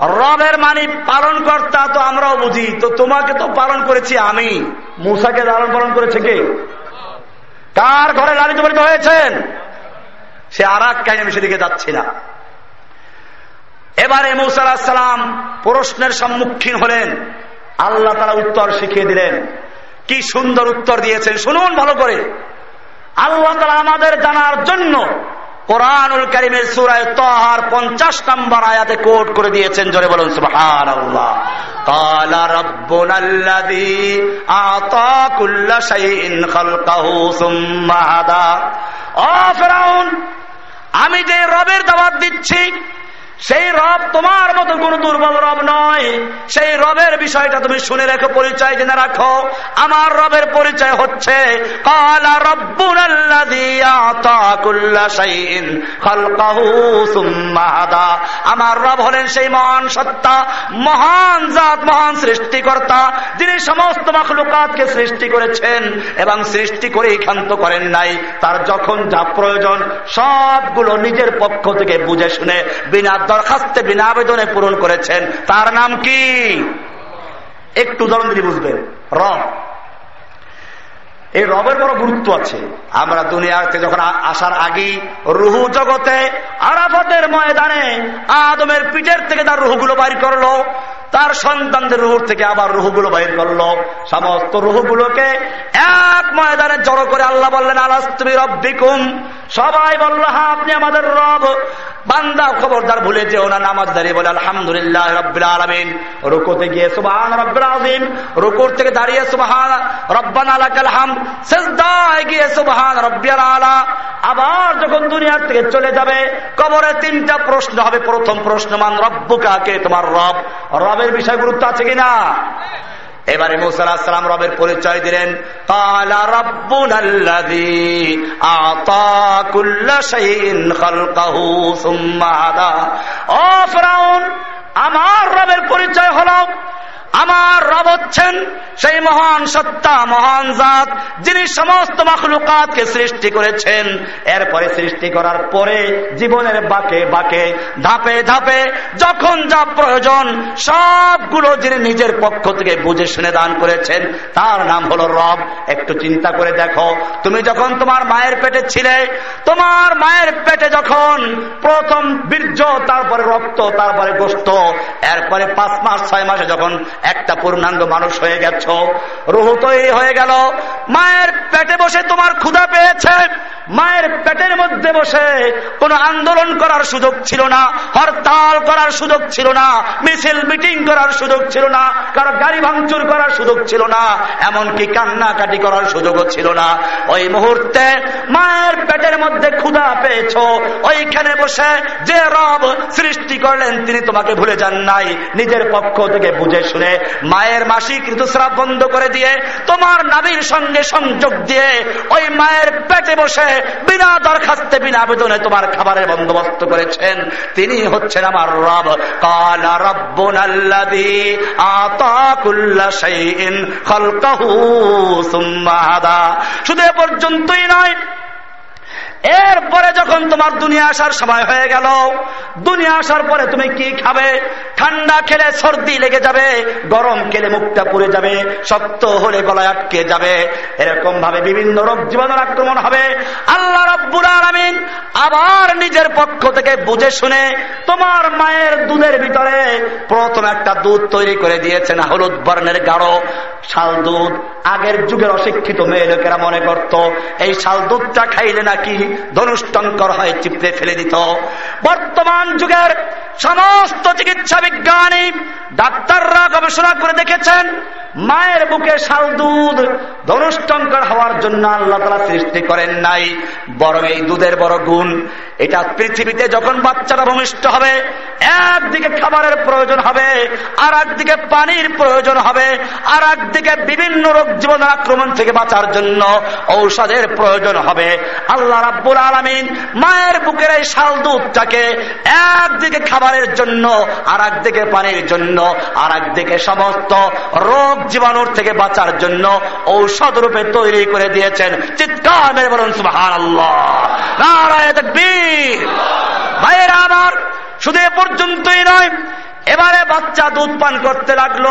রবের মানি পালন কর্তা তো আমরাও বুঝি, তো তোমাকে তো পালন করেছি আমি। মুসাকে লালন পালন করেছে কে? কার ঘরে লালিত পালিত হয়েছেন? সে আর এক কাহিনী সেদিকে যাচ্ছি না। এবারে মৌসাল্লাহ সালাম প্রশ্নের সম্মুখীন হলেন। আল্লাহ তারা উত্তর শিখিয়ে দিলেন। কি সুন্দর উত্তর দিয়েছেন, শুনুন ভালো করে। আল্লাহ তালা আমাদের জানার জন্য কোরআনুল করিমের সুরায় তহার পঞ্চাশ নম্বর আয়াতে কোট করে দিয়েছেন, জোরে বলুন সুহার আল্লাহ আমি যে রবের দাবাত দিচ্ছি সেই রব তোমার মতো কোন দুর্বল রব নয়। সেই রবের বিষয়টা তুমি শুনে রেখো, পরিচয় জেনে রাখো। আমার রবের পরিচয় হচ্ছে আমার রব হলেন সেই মহান সত্তা, মহান জাত, মহান সৃষ্টিকর্তা, যিনি সমস্ত মখলুকাতকে সৃষ্টি করেছেন এবং সৃষ্টি করে ক্ষান্ত করেন নাই। তার যখন যা প্রয়োজন, সবগুলো নিজের পক্ষ থেকে বুঝে শুনে, বিনা দরখাস্তে বিনা আবেদনে পূরণ করেছেন। তার নাম কি? একটু উদাহরণ দিলে বুঝবেন। রব। এই রবের বড় গুরুত্ব আছে। আমরা দুনিয়াতে যখন আসার আগে রুহু জগতে আরাফতের ময়দানে আদমের পিঠের থেকে তার রুহুগুলো বাইর করল। তার সন্তানদের রুহুর থেকে আবার রুহুগুলো বাইর করল। সমস্ত রুহুগুলোকে এক ময়দানে জড়ো করে আল্লাহ বললেন আলাস তুমি রব্বিকুম? সবাই বলল হ্যাঁ আপনি আমাদের রব। বান্দা খবরদার ভুলে যেও না, নামাজ দাঁড়িয়ে বলে, আলহামদুলিল্লাহ রব্বিল আলমিন। রুকুতে গিয়ে, সুবাহান রব্বিল আজিম রুকুর থেকে দাঁড়িয়ে, সুবাহান রব্বান আলাকাল হাম সেজদায় গিয়ে, সুবাহান রব্বিয়াল আলা। আবার যখন দুনিয়ার থেকে চলে যাবে, কবরে তিনটা প্রশ্ন হবে। প্রথম প্রশ্ন, মান রব্বু কাকে তোমার রব। রবের বিষয় গুরুত্ব আছে কিনা? এবারে মুসালাম রবের পরিচয় দিলেন। আমার রবের পরিচয় হল আমার রব হচ্ছেন সেই মহান সত্তা, মহান জাত, যিনি সমস্ত মখলুকাতকে সৃষ্টি করেছেন। এরপরে সৃষ্টি করার পরে জীবনের বাকে বাকে, ধাপে ধাপে, যখন যা প্রয়োজন, সবগুলো যিনি নিজের পক্ষ থেকে বুঝে শুনে দান করেছেন, তার নাম হলো রব। একটু চিন্তা করে দেখো, তুমি যখন তোমার মায়ের পেটে ছিলে, তোমার মায়ের পেটে যখন প্রথম বীর্য, তারপরে রক্ত, তারপরে গোস্ত এরপরে পাঁচ মাস, ছয় মাসে যখন একটা পূর্ণাঙ্গ মানুষ হয়ে গেছ। রুহু তৈরি হয়ে গেল। মায়ের পেটে বসে তোমার ক্ষুধা পেয়েছে। মায়ের পেটের মধ্যে বসে কোন আন্দোলন করার সুযোগ ছিল না, হরতাল করার সুযোগ ছিল না, মিছিল, মিটিং করার সুযোগ ছিল না, কারও গাড়ি ভাঙচুর করার সুযোগ ছিল না, এমনকি কান্নাকাটি করার সুযোগও ছিল না। ওই মুহূর্তে মায়ের পেটের মধ্যে ক্ষুধা পেয়েছ। ওইখানে বসে যে রব সৃষ্টি করলেন, তিনি তোমাকে ভুলে যান নাই। নিজের পক্ষ থেকে বুঝে শুনে মায়ের মাসিক ঋতুস্রাব বন্ধ করে দিয়ে তোমার নাবির সঙ্গে সংযোগ দিয়ে ওই মায়ের পেটে বসে বিনা দরখাস্তে, বিনা আবেদনে তোমার খাবারের বন্দোবস্ত করেছেন। তিনি হচ্ছেন আমার রব। কালা রব্বুন আল্লাযী আতা কুল্লা শাইইন খালকাহু সুম্মা হাদা। শুধু এ পর্যন্তই নয় এরপরে যখন তোমার দুনিয়া আসার সময় হয়ে গেল, দুনিয়া আসার পরে তুমি কি খাবে? ঠান্ডা খেলে সর্দি লেগে যাবে, গরম খেলে মুখটা পুড়ে যাবে, শক্ত হলে গলায় আটকে যাবে। এরকম ভাবে বিভিন্ন রোগ জীবনের আক্রমণ হবে। আল্লাহ রব্বুর আলমিন আবার নিজের পক্ষ থেকে বুঝে শুনে তোমার মায়ের দুধের ভিতরে প্রথম একটা দুধ তৈরি করে দিয়েছেন, হলুদ বর্ণের গাঢ়। শাল দুধ আগের যুগের অশিক্ষিত মেয়ে লোকেরা মনে করত, এই শাল দুধটা খাইলে নাকি ধনুষ্টঙ্কর হয় চিপড়ে ফেলে দিত। বর্তমান যুগের সমস্ত চিকিৎসা বিজ্ঞানী ডাক্তাররা গবেষণা করে দেখেছেন, মায়ের বুকে শাল দুধ ধনুষ্টঙ্কর হওয়ার জন্য আল্লাহ তারা সৃষ্টি করেন নাই। বরং এই দুধের বড় গুণ, এটা পৃথিবীতে যখন বাচ্চারা ভূমিষ্ঠ হবে, একদিকে খাবারের প্রয়োজন হবে আর একদিকে পানির প্রয়োজন হবে আর একদিকে বিভিন্ন রোগ জীবন আক্রমণ থেকে বাঁচার জন্য ঔষধের প্রয়োজন হবে। আল্লাহ রাব্বুল আলমিন মায়ের বুকের এই শাল দুধটাকে একদিকে খাবারের জন্য আর একদিকে পানির জন্য আর একদিকে সমস্ত রোগ জীবাণুর থেকে বাঁচার জন্য ঔষধ রূপে তৈরি করে দিয়েছেন। চিৎকার মেরে বলুন সুবাহ আল্লাহ ভাইয়েরা আমার, শুধু এ পর্যন্তই নয় এবারে বাচ্চা দুধ পান করতে লাগল।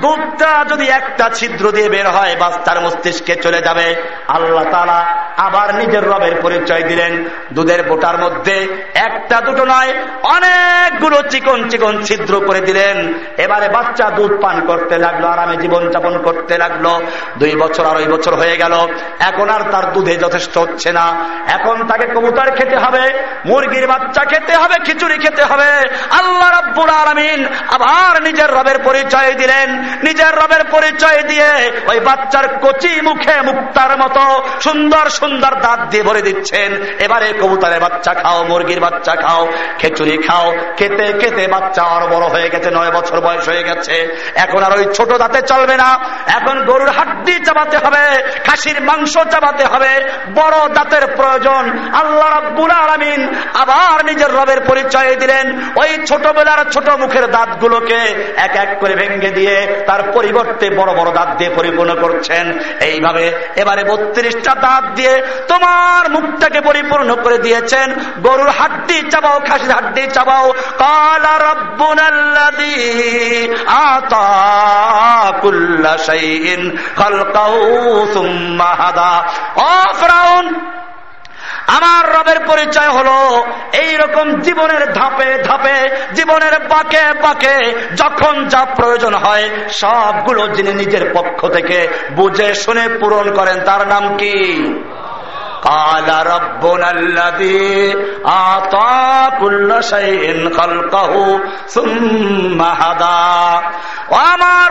দুধটা যদি একটা ছিদ্র দিয়ে বের হয়, বাচ্চার মস্তিষ্কে চলে যাবে। আল্লাহ তালা আবার নিজের রবের পরিচয় দিলেন। দুধের বোটার মধ্যে একটা দুটো নয়, অনেকগুলো চিকন চিকন ছিদ্র করে দিলেন। এবারে বাচ্চা দুধ পান করতে লাগল, আরামে জীবন যাপন করতে লাগল। দুই বছর আড়াই বছর হয়ে গেল। এখন আর তার দুধে যথেষ্ট হচ্ছে না। এখন তাকে কবুতর খেতে হবে, মুরগির বাচ্চা খেতে হবে, খিচুড়ি খেতে হবে। আল্লাহ রব্বুর আলমিন আবার নিজের রবের পরিচয় দিলেন। নিজের রবের পরিচয় দিয়ে ওই বাচ্চার কচি মুখে মুক্তার মতো সুন্দর সুন্দর দাঁত দিয়ে ভরে দিচ্ছেন। এবারে কবুতরের বাচ্চা খাও, মুরগির বাচ্চা খাও খেচুরি খাও। খেতে খেতে বাচ্চা আর বড় হয়ে গেছে, নয় বছর বয়স হয়ে গেছে। এখন আর ওই ছোট দাঁতে চলবে না। এখন গরুর হাড্ডি চাবাতে হবে, খাসির মাংস চাবাতে হবে। বড় দাঁতের প্রয়োজন। আল্লাহ রাব্বুল আলামিন আবার নিজের রবের পরিচয় দিলেন। ওই ছোটবেলার ছোট মুখের দাঁতগুলোকে এক এক করে ভেঙে দিয়ে তার পরিবর্তে বড় বড় দাঁত দিয়ে পরিপূর্ণ করছেন। এইভাবে এবারে বত্রিশটা দাঁত দিয়ে তোমার মুখটাকে পরিপূর্ণ করে দিয়েছেন। গরুর হাড্ডি চাবাও, খাসির হাড্ডি চাবাও। কালা রব্বুনাল্লাযী আতা শাইইন খালকাহু সুম্মা হাদা। ও আমার রবের পরিচয় হলো রকম জীবনের ধাপে ধাপে, জীবনের পাকে পাকে, যখন যা প্রয়োজন হয় সবগুলো যিনি নিজের পক্ষ থেকে বুঝে শুনে পূরণ করেন, তার নাম কি? আমার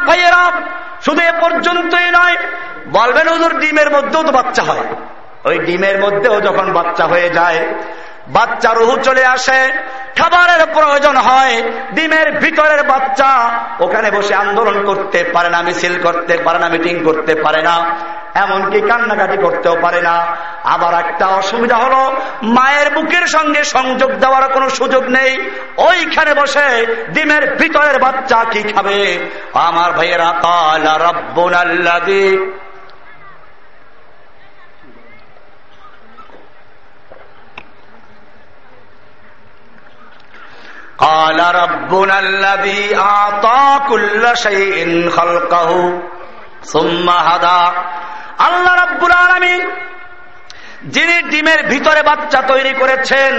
ভাইয়েরা, শুধু এ পর্যন্তই নয়, বলবেন ওদের ডিমের মধ্যেও তো বাচ্চা হয়। ওই ডিমের মধ্যেও যখন বাচ্চা হয়ে যায়, বাচ্চা রুহু চলে আসে, খাবারের প্রয়োজন হয়, ডিমের ভিতরের বাচ্চা ওখানে বসে আন্দোলন করতে পারে না, মিছিল করতে পারে না, মিটিং করতে পারে না, এমনকি কান্নাকাটি করতেও পারে না। আবার একটা অসুবিধা হলো, মায়ের বুকের সঙ্গে সংযোগ দেওয়ার কোনো সুযোগ নেই, ওইখানে বসে ডিমের ভিতরের বাচ্চা কি খাবে? আমার ভাইয়েরা আল্লাদি قال ربنا الذي أعطى كل شيء خلقه ثم هدى. যিনি ডিমের ভিতরে বাচ্চা তৈরি করেছেন,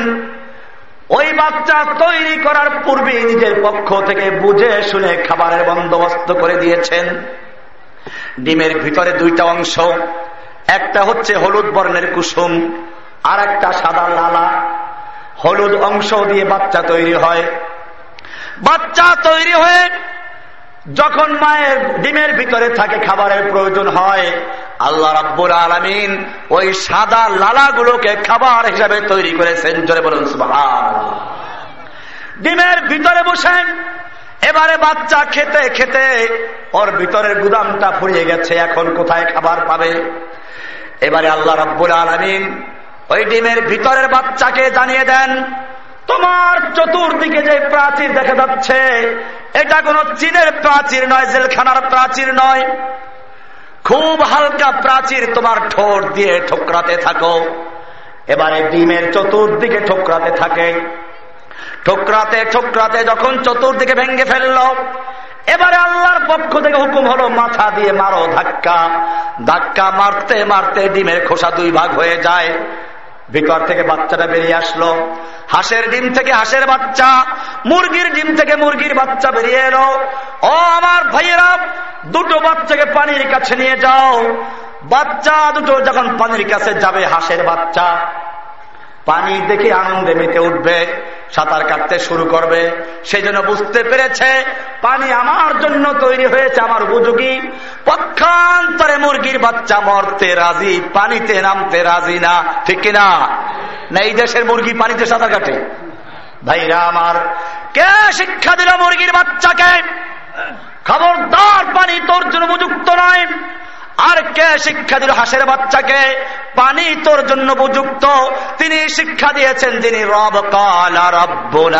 ওই বাচ্চা তৈরি করার পূর্বে নিজের পক্ষ থেকে বুঝে শুনে খাবারের বন্দোবস্ত করে দিয়েছেন। ডিমের ভিতরে দুইটা অংশ, একটা হচ্ছে হলুদ বর্ণের কুসুম আর একটা সাদা লালা। হলুদ অংশ দিয়ে বাচ্চা তৈরি হয়। বাচ্চা তৈরি হয়ে যখন মায়ের ডিমের ভিতরে থাকে খাবারের প্রয়োজন হয়, আল্লাহ রাব্বুল আলমিন ওই সাদা লালাগুলোকে খাবার হিসাবে তৈরি করেছেন। জোরে বলুন ডিমের ভিতরে বসেন, এবারে বাচ্চা খেতে খেতে ওর ভিতরের গুদামটা ফুরিয়ে গেছে, এখন কোথায় খাবার পাবে? এবারে আল্লাহ রাব্বুল আলমিন ওই ডিমের ভিতরের বাচ্চাকে জানিয়ে দেন, তোমার চতুর্দিকে যে প্রাচীর দেখা যাচ্ছে, এটা কোন চীনের প্রাচীর নয়, জেলখানার প্রাচীর নয়। খুব হালকা প্রাচীর তোমার ঠোঁট দিয়ে ঠোকরাতে থাকো। এবারে ডিমের চতুর্দিকে ঠোকরাতে থাকে। ঠোকরাতে ঠোকরাতে যখন চতুর্দিকে ভেঙ্গে ফেলল, এবারে আল্লাহর পক্ষ থেকে হুকুম হলো, মাথা দিয়ে মারো ধাক্কা। ধাক্কা মারতে মারতে ডিমের খোসা দুই ভাগ হয়ে যায়। ভিতর থেকে বাচ্চাটা বেরিয়ে আসলো। হাঁসের ডিম থেকে হাঁসের বাচ্চা, মুরগির ডিম থেকে মুরগির বাচ্চা বেরিয়ে এলো। ও আমার ভাইয়েরা, দুটো বাচ্চাকে পানির কাছে নিয়ে যাও। বাচ্চা দুটো যখন পানির কাছে যাবে, হাঁসের বাচ্চা। পানি দেখে আনন্দে মেতে উঠবে, সাঁতার কাটতে শুরু করবে। সেই জন্য বুঝতে পেরেছে, পানি আমার জন্য তৈরি হয়েছে, আমার উপযোগী। পক্ষান্তরে মুরগির বাচ্চা মরতে রাজি, পানিতে নামতে রাজি না, ঠিক না, এই দেশের মুরগি পানিতে সাঁতার কাটে? ভাইরা আমার, কে শিক্ষা দিল মুরগির বাচ্চাকে? খবরদার পানি তোর জন্য উপযুক্ত নয়। আর কে শিক্ষা দিল হাসের বাচ্চাকে? পানি তোর জন্য উপযুক্ত। তিনি শিক্ষা দিয়েছেন, তিনি রব কালা রব্বুল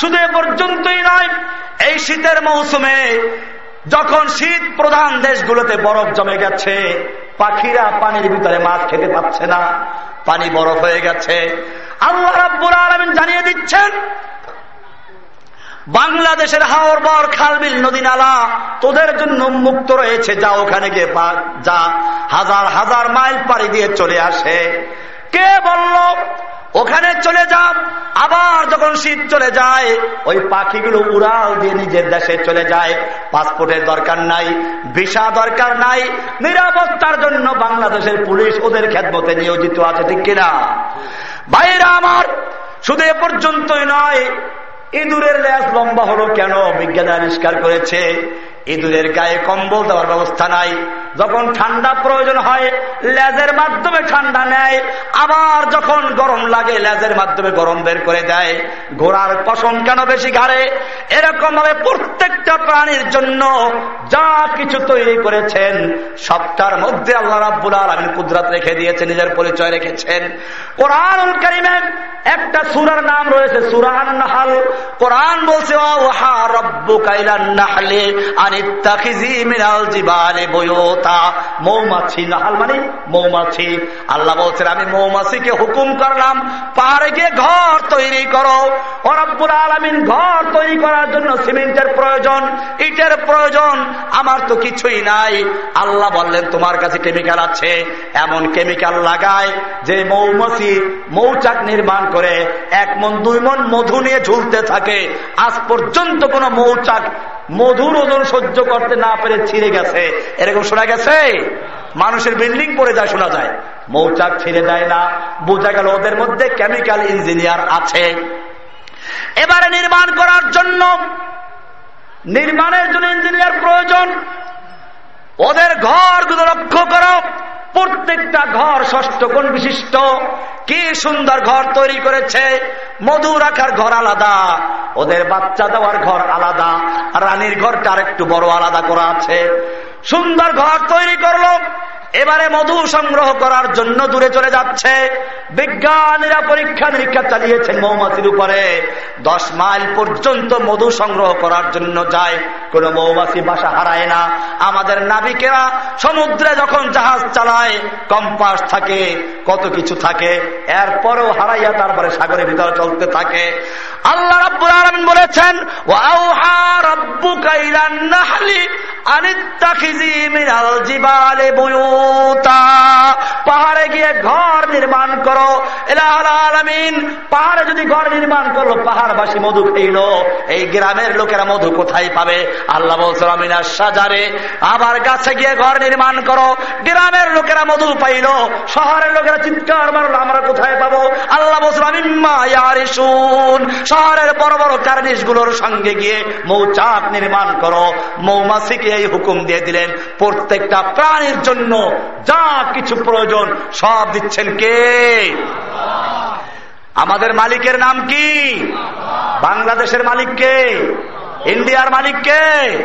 শুধু এ পর্যন্তই নয়, এই শীতের মৌসুমে যখন শীত প্রধান দেশগুলোতে বরফ জমে গেছে, পাখিরা পানির ভিতরে মাছ খেতে পাচ্ছে না। পানি বরফ হয়ে গেছে। আল্লাহ রাব্বুল আলমিন জানিয়ে দিচ্ছেন বাংলাদেশের হাওর বর খালবিল নদী নালা, তোদের জন্য মুক্ত রয়েছে, যা ওখানে গিয়ে যা হাজার হাজার মাইল পাড়ি দিয়ে চলে আসে। কে বলল, ওখানে চলে যা আবার যখন শীত চলে যায়, ওই পাখিগুলো উড়াল দিয়ে নিজের দেশে চলে যায়। পাসপোর্টের দরকার নাই, ভিসা দরকার নাই, নিরাপত্তার জন্য বাংলাদেশের পুলিশ ওদের খেদমতে নিয়োজিত আছে, ঠিক কিনা? বাইরা আমার, শুধু এ পর্যন্তই নয় ইঁদুরের ল্যাস লম্বা হলো কেন? বিজ্ঞান আবিষ্কার করেছে ইঁদুরের গায়ে কম্বল দেওয়ার ব্যবস্থা নাই। যখন ঠান্ডা প্রয়োজন হয়, লেজের মাধ্যমে ঠান্ডা নেয়। আবার যখন গরম লাগে, লেজের মাধ্যমে গরম বের করে দেয়। ঘোড়ার পশম কেন বেশি ঘাড়ে? এরকম ভাবে প্রত্যেকটা প্রাণীর জন্য যা কিছু তৈরি করেছেন, সবটার মধ্যে আল্লাহ রাব্বুল আলমিন কুদরাত রেখে দিয়েছে নিজের পরিচয় রেখেছেন। কোরআন কারিমে একটা সুরার নাম রয়েছে সুরান নাহাল কোরআন বলছে মানে প্রয়োজন, ইটের প্রয়োজন। আমার তো কিছুই নাই। আল্লাহ বললেন, তোমার কাছে কেমিক্যাল আছে, এমন কেমিক্যাল লাগায় যে মৌমাছি মৌচাক নির্মাণ করে এক মন, দুই মন মধু নিয়ে ঝুলতে থাকে। আজ পর্যন্ত কোন মৌচাক মধুর ওজন সহ্য করতে না পেরে ছিঁড়ে গেছে। এরকম শোনা গেছে? মানুষের বিল্ডিং পরে যায়, শোনা যায়। মৌচাক ছিঁড়ে যায় না। বোঝা গেল ওদের মধ্যে কেমিক্যাল ইঞ্জিনিয়ার আছে। এবারে নির্মাণ করার জন্য, নির্মাণের জন্য ইঞ্জিনিয়ার প্রয়োজন। ওদের ঘর ঘরগুলো লক্ষ্য করো। প্রত্যেকটা ঘর ষষ্ঠ কোন বিশিষ্ট। কে সুন্দর ঘর তৈরি করেছে? মধু রাখার ঘর আলাদা, ওদের বাচ্চা দেওয়ার ঘর আলাদা রানীর ঘরটা আর একটু বড় আলাদা করা আছে। সুন্দর ঘর তৈরি করল। এবারে মধু সংগ্রহ করার জন্য দূরে চলে যাচ্ছে। বিজ্ঞানীরা পরীক্ষা নিরীক্ষা চালিয়েছেন মৌমাছির উপরে। দশ মাইল পর্যন্ত মধু সংগ্রহ করার জন্য যায়। কোন মৌমাছি বাসা হারায় না। আমাদের নাবিকেরা সমুদ্রে যখন জাহাজ চালায়, কম্পাস থাকে, কত কিছু থাকে, এরপরেও হারাইয়া তারপরে সাগরের ভিতরে চলতে থাকে। আল্লাহ রাব্বুল আলামিন বলেছেন ওয়াউহা রাব্বুকা ইলান নাহলি আনিত্তাখিজি মিনাল জিবালি পাহাড়ে গিয়ে ঘর নির্মাণ করো। আলামিন, পাহাড়ে যদি ঘর নির্মাণ করল, পাহাড়বাসী মধু খেইল এই গ্রামের লোকেরা মধু কোথায় পাবে? আল্লাহ বলছিল সাজারে, আবার গাছে গিয়ে ঘর নির্মাণ করো। গ্রামের লোকেরা মধু পাইল, শহরের লোকেরা চিৎকার মারল, আমরা কোথায় পাবো? আল্লাহ ইয়ারিসুন শহরের বড় বড় কার্নিশগুলোর সঙ্গে গিয়ে মৌচাক নির্মাণ করো। মৌমাছিকে এই হুকুম দিয়ে দিলেন, প্রত্যেকটা প্রাণীর জন্য যা কিছু প্রয়োজন সব দিচ্ছেন কে? আমাদের মালিকের নাম কি? বাংলাদেশের মালিক কে? ইন্ডিয়ার মালিক কে?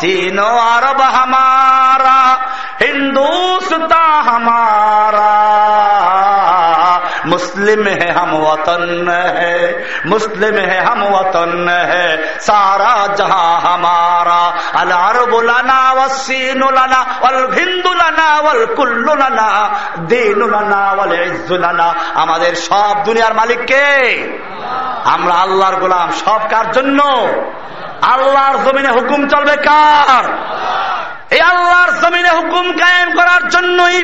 চীন আরব হামারা হিন্দুস্তা হামারা। मुस्लिम है हम वतन है मुस्लिम है हम वतन है सारा जहां हमारा अलारबुलाना वसीनुलाना वल हिंदुलाना वल कुल्लुलाना দিনুলানা ওয়াল ইজ্জুলানা আমাদের সব দুনিয়ার মালিক কে আমরা আল্লাহর গোলাম সব কার জন্য আল্লাহর জমিনে হুকুম চলবে কার এই আল্লাহর জমিনে হুকুম কায়েম করার জন্যই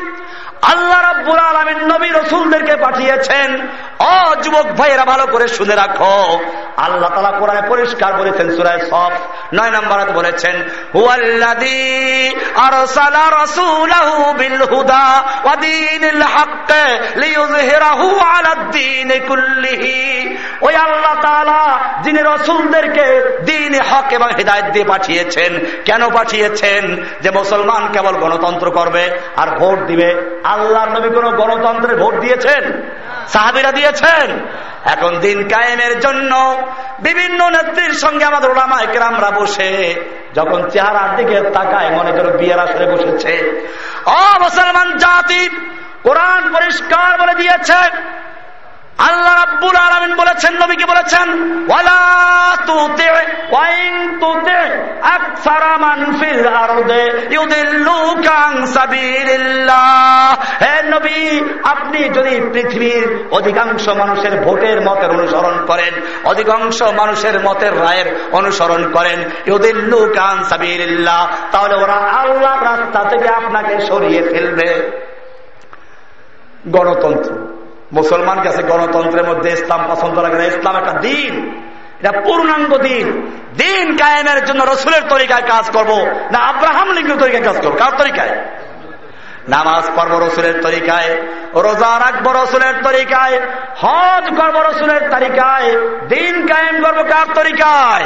আল্লাহ রাব্বুল আলমিন নবী রসুলদেরকে পাঠিয়েছেন। অ যুবক ভাইয়েরা, ভালো করে শুনে রাখো। আল্লাহ তালা কোরআনে পরিষ্কার বলেছেন সুরায় সব নয় নম্বর বলেছেন হুয়াল্লাদি আরসালা রাসূলাহু বিল হুদা ওয়া দীনিল হক লিইয়ুযহিরাহু আলাদ-দীন কুল্লিহি। ওই আল্লাহ তাআলা যিনি রাসূলদেরকে দ্বীন হক এবং হিদায়াত দিয়ে পাঠিয়েছেন, কেন পাঠিয়েছেন? যে মুসলমান কেবল গণতন্ত্র করবে আর ভোট দিবে। আল্লাহর নবী কোন গণতন্ত্রের ভোট দিয়েছেন? সাহাবিরা দিয়েছেন? এখন দিন কায়েমের জন্য বিভিন্ন নেত্রীর সঙ্গে আমাদের ওলামা একরামরা বসে, যখন চেহারার দিকে তাকায়, মনে করো বিয়ের আসরে বসেছে। অ, মুসলমান জাতি, কোরআন পরিষ্কার বলে দিয়েছে আল্লাহ রাব্বুল আলামিন বলেছেন, নবীকে বলেছেন, ওয়ালা তুতি, ওয়াইন তুতি, আকসারা মান ফিল আরদে ইউদিল্লুকা আন সাবিলিল্লাহ। হে নবী, আপনি যদি পৃথিবীর অধিকাংশ মানুষের ভোটের মতের অনুসরণ করেন, অধিকাংশ মানুষের মতের রায়ের অনুসরণ করেন, ইউদিল্লুকা আন সাবিলিল্লাহ, তাহলে ওরা আল্লাহর রাস্তা থেকে আপনাকে সরিয়ে ফেলবে। গণতন্ত্র। মুসলমান কাছে গণতন্ত্রের মধ্যে ইসলাম পছন্দ লাগে না। ইসলাম একটা দিন। এটা পূর্ণাঙ্গ দিন। দিন কায়েমের জন্য রসুলের তরিকায় কাজ করব, না আব্রাহাম লিঙ্গের তরিকায় কাজ করব। কার তরিকায়? নামাজ পর্ব রসুলের তরিকায়, রোজা রাখব রসুলের তরিকায়, হজ করব রসুলের তরিকায়, দিন কায়েম করব কার তরিকায়?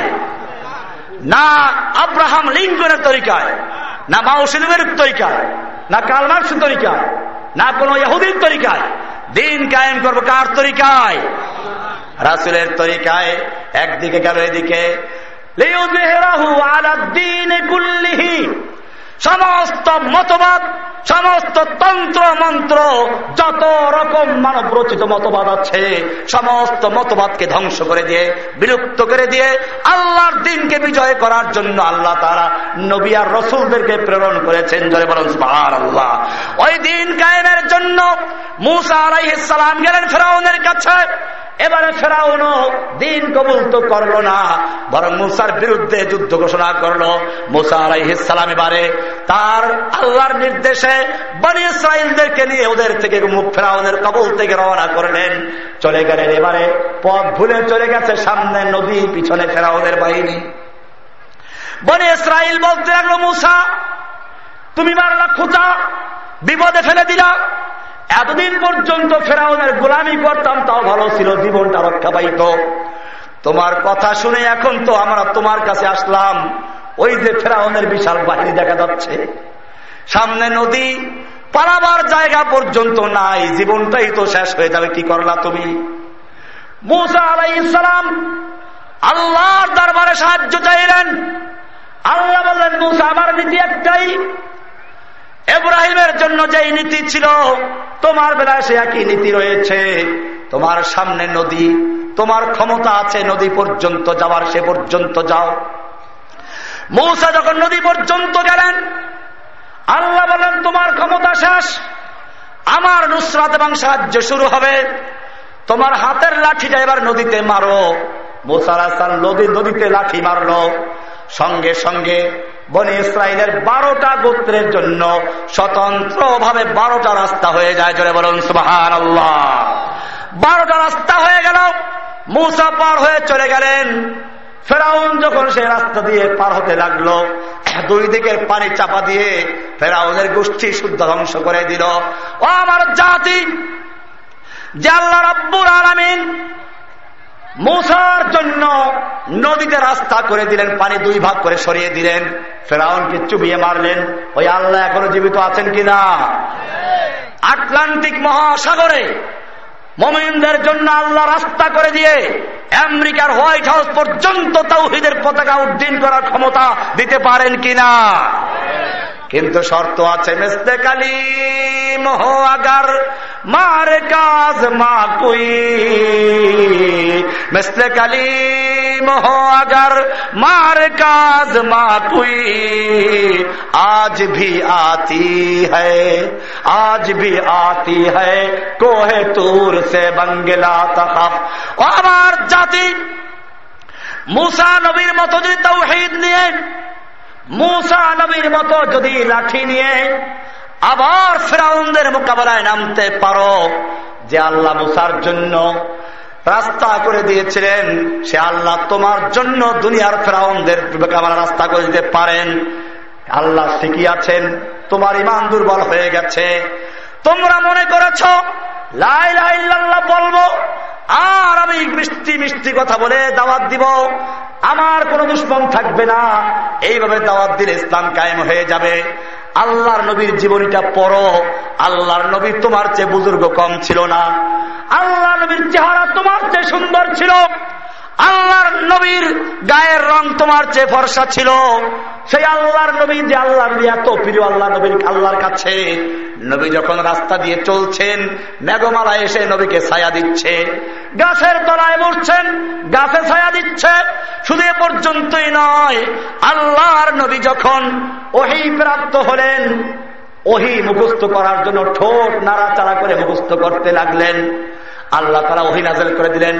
না আব্রাহাম লিঙ্কনের তরিকায়, না মাউসিলের তরিকায়, না কালমার্স তরিকায়, না কোনো ইহুদির তরিকায়। দিন কায়েম করব কার তরিকায়? রাসুলের তরিকায় একদিকে গেল এদিকে। সমস্ত মতবাদ, সমস্ত তন্ত্র মন্ত্র, যত রকম মানব রচিত মতবাদ আছে, সমস্ত মতবাদকে ধ্বংস করে দিয়ে, বিলুপ্ত করে দিয়ে, আল্লাহর দিনকে বিজয় করার জন্য আল্লাহ তারা নবী আর রসুলদেরকে প্রেরণ করেছেন। বলুন আল্লাহ ওই দিন কায়েমের জন্য মুসা আলাইসালাম গেলেন ফেরাউনের কাছে। এবারে ফেরাউন দিন কবুল তো করল না, বরং মুসার বিরুদ্ধে যুদ্ধ ঘোষণা করল। মুসা আলাইহিসালাম এবারে তার আল্লাহর নির্দেশে বনি ইসরায়েলদেরকে নিয়ে ওদের থেকে মুখ ফেরাউনের কবুল থেকে রওনা করলেন। চলে গেলেন এবারে, পথ ভুলে চলে গেছে সামনে নদী পিছনে ফেরাউনের বাহিনী। বনি ইসরায়েল বলতে লাগল, মুসা, তুমি মারলা, খুঁজা, বিপদে ফেলে দিলা এতদিন পর্যন্ত ফেরাউনের গোলামি করতাম, তাও ভালো ছিল, জীবনটা রক্ষা পাইত। তোমার কথা শুনে এখন তো আমরা তোমার কাছে আসলাম। ওই যে ফেরাউনের বিশাল বাহিনী দেখা যাচ্ছে। সামনে নদী, পালাবার জায়গা পর্যন্ত নাই, জীবনটাই তো শেষ হয়ে যাবে, কি করলা তুমি? মুসা আলাই ইসলাম আল্লাহর দরবারে সাহায্য চাইলেন। আল্লাহ বললেন, মুসা, আমার নীতি একটাই এব্রাহিমের জন্য যেই নীতি ছিল, তোমার বেলায় সে একই নীতি রয়েছে। তোমার সামনে নদী, তোমার ক্ষমতা আছে নদী পর্যন্ত যাওয়ার, সে পর্যন্ত যাও। মৌসা যখন নদী পর্যন্ত গেলেন, আল্লাহ বলেন তোমার ক্ষমতা শেষ, আমার নুসরাত এবং সাহায্য শুরু হবে। তোমার হাতের লাঠিটা এবার নদীতে মারো। মোসার নদী নদীতে লাঠি মারলো। সঙ্গে সঙ্গে বনি ইসরায়েলের বারোটা গোত্রের জন্য স্বতন্ত্র ভাবে বারোটা রাস্তা হয়ে যায়। জোরে বলুন সুবাহান আল্লাহ বারোটা রাস্তা হয়ে গেল। মূসা পার হয়ে চলে গেলেন। ফেরাউন যখন সে রাস্তা দিয়ে পার হতে লাগল, দুই দিকের পানি চাপা দিয়ে ফেরাউনের গোষ্ঠী শুদ্ধ ধ্বংস করে দিল। ও আমার জাতি, যে রব্বুর আলমিন মূসার জন্য নদীতে রাস্তা করে দিলেন, পানি দুই ভাগ করে সরিয়ে দিলেন। ফেরাউনকে চুবিয়ে মারলেন। ওই আল্লাহ এখনও জীবিত আছেন কিনা? আটলান্টিক মহাসাগরে মমিনদের জন্য আল্লাহ রাস্তা করে দিয়ে আমেরিকার হোয়াইট হাউস পর্যন্ত তাওহিদের পতাকা উড্ডীন করার ক্ষমতা দিতে পারেন কিনা? কিন্তু শর্ত আছে মেসতে কালিম হো আগার মার কাজ মা কুই মেসলে কালিম হো আগার মার কাজ মা কুই আজ ভি আতি আজ ভি আতি কোহে তুর সে বঙ্গলা তখফ ও আমার জাতি, মুসা নবীর মতো যদি তৌহিদ নিয়ে মুসা নবীর মতো যদি লাঠি নিয়ে আবার ফেরাউনদের মোকাবেলায় নামতে পারো, যে আল্লাহ মুসার জন্য রাস্তা করে দিয়েছিলেন, সে আল্লাহ তোমার জন্য দুনিয়ার ফেরাউনদের মোকাবেলা রাস্তা করে দিতে পারেন। আল্লাহ শিখিয়াছেন তোমার ইমান দুর্বল হয়ে গেছে। তোমরা মনে করেছ লাই লাইল্লাহ বলব আর আমি মিষ্টি মিষ্টি কথা বলে দাওয়াত দিব। আমার কোন দুশ্মন থাকবে না। এইভাবে দাওয়াত দিলে ইসলাম কায়েম হয়ে যাবে। আল্লাহর নবীর জীবনীটা পড়ো। আল্লাহর নবী তোমার চেয়ে বুজুর্গ কম ছিল না। আল্লাহ নবীর চেহারা তোমার চেয়ে সুন্দর ছিল। আল্লাহর নবীর গায়ের রং তোমার চেয়ে ফর্সা ছিল। সেই আল্লাহর নবী যে আল্লাহর এত প্রিয় আল্লাহ নবীর আল্লাহর কাছে। নবী যখন রাস্তা দিয়ে চলছেন, মেঘমালা এসে নবীকে ছায়া দিচ্ছে। গাছের তলায় বসছেন, গাছে ছায়া দিচ্ছে। শুধু এ পর্যন্তই নয়, আল্লাহর নবী যখন ওহি প্রাপ্ত হলেন, ওহি মুখস্থ করার জন্য ঠোঁট নাড়াচাড়া করে মুখস্থ করতে লাগলেন। আল্লাহ তারা ওহি নাজল করে দিলেন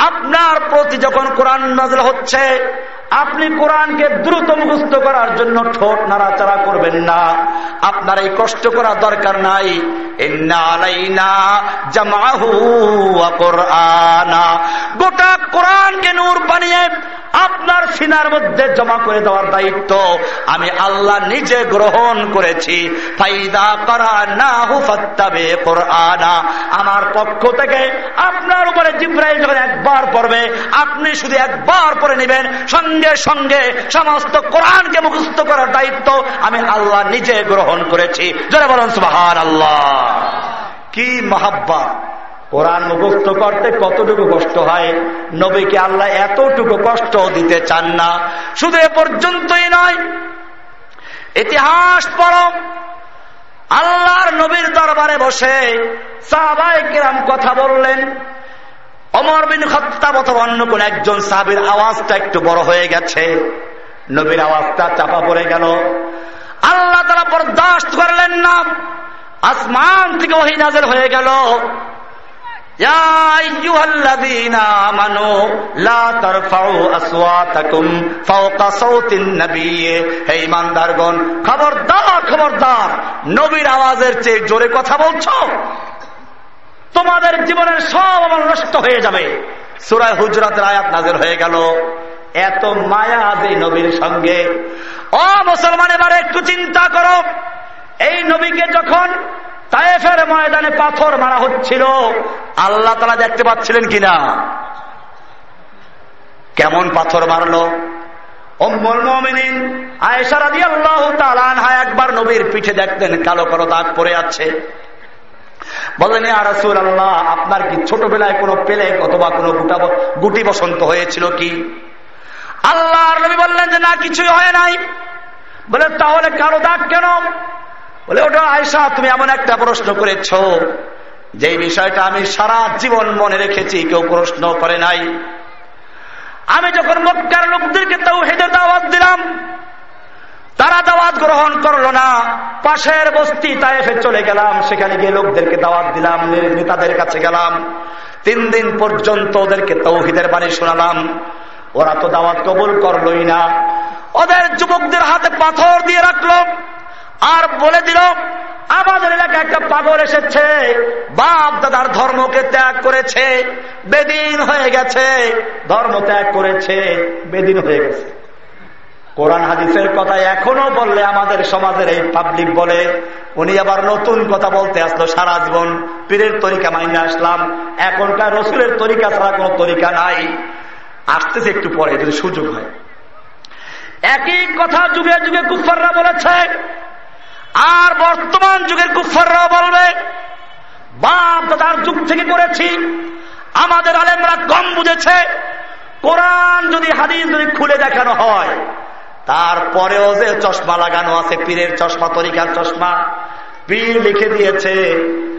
আপনার প্রতি যখন কোরআন নাজল হচ্ছে আপনি কোরআনকে দ্রুত মুখস্থ করার জন্য ঠোঁট নাড়াচাড়া করবেন না। আপনার এই কষ্ট করার দরকার নাই। গোটা কোরআনকে নূর বানিয়ে আপনার সিনার মধ্যে জমা করে দেওয়ার দায়িত্ব। আমি আল্লাহ নিজে গ্রহণ করেছি। ফাইদা করা না হুফাত্তাবে কোরআনা। আমার পক্ষ থেকে আপনার উপরে জিব্রাইল যখন একবার পড়বে, আপনি শুধু একবার পরে নেবেন সঙ্গে সঙ্গে সমস্ত কোরআনকে মুখস্থ করার দায়িত্ব আমি আল্লাহ নিজে গ্রহণ করেছি। যারা বলেন আল্লাহ কি মহাব্বা? কোরআন মুখস্থ করতে কতটুকু কষ্ট হয়? নবীকে আল্লাহ এতটুকু কষ্ট দিতে চান না। শুধু এ পর্যন্তই নয়, ইতিহাস পরম আল্লাহর নবীর দরবারে বসে সাহাবাই কিরাম কথা বললেন। অমর বিন খত্তাব অথবা অন্য কোন একজন সাহাবির আওয়াজটা একটু বড় হয়ে গেছে। নবীর আওয়াজটা চাপা পড়ে গেল। আল্লাহ তারা বরদাস্ত করলেন না। আসমান থেকে ওহি নাজের হয়ে গেল। খবরদার খবরদার, নবীর আওয়াজের চেয়ে জোরে কথা বলছো? তোমাদের জীবনের সব আমার নষ্ট হয়ে যাবে। সুরায় হুজরাতের আয়াত নাজের হয়ে গেল। এত মায়া যে নবীর সঙ্গে। ও মুসলমান এবার একটু চিন্তা করো। এই নবীকে যখন তায়েফের ময়দানে পাথর মারা হচ্ছিল আল্লাহ তালা দেখতে পাচ্ছিলেন কিনা? কেমন পাথর মারলো? একবার নবীর পিঠে দেখতেন কালো কালো দাগ পরে আছে। বলেন আরাসুল আল্লাহ আপনার কি ছোটবেলায় কোনো পেলে অথবা কোনো গুটা গুটি বসন্ত হয়েছিল কি? আল্লাহ নবী বললেন যে, না, কিছুই হয় নাই। বলে, তাহলে কালো দাগ কেন? বলে, ওটা আয়সা তুমি এমন একটা প্রশ্ন করেছ যে বিষয়টা আমি সারা জীবন মনে রেখেছি, কেউ প্রশ্ন করে নাই। আমি যখন মক্কার লোকদেরকে তাও হেঁটে দাওয়াত দিলাম তারা দাওয়াত গ্রহণ করল না। পাশের বস্তি তাইফে চলে গেলাম, সেখানে গিয়ে লোকদেরকে দাওয়াত দিলাম, নেতাদের কাছে গেলাম। তিন দিন পর্যন্ত ওদেরকে তৌহিদের বাণী শোনালাম। ওরা তো দাওয়াত কবুল করলই না। ওদের যুবকদের হাতে পাথর দিয়ে রাখল আর বলে দিল, আমাদের এলাকায় একটা পাগল এসেছে, বাপ দাদার ধর্মকে ত্যাগ করেছে, বেদিন হয়ে গেছে, ধর্ম ত্যাগ করেছে, বেদিন হয়ে গেছে। কোরআন হাদিসের কথা এখনও বললে আমাদের সমাজের এই পাবলিক বলে, উনি আবার নতুন কথা বলতে আসলো সারা জীবন, পীরের তরিকা মাইনে আসলাম। এখনকার রসুলের তরিকা ছাড়া কোনো তরিকা নাই। আসতেছে একটু পরে, যদি সুযোগ হয়। একই কথা যুগে যুগে কুফাররা বলেছে, আর বর্তমান যুগের কুফাররাও বলবে, বাপ দাদার যুগ থেকে করেছি, আমাদের আলেমরা কম বুঝেছে, কোরআন যদি হাদিস যদি খুলে দেখানো হয় তারপরেও যে চশমা লাগানো আছে পীরের চশমা তরিকার চশমা পীর লিখে দিয়েছে,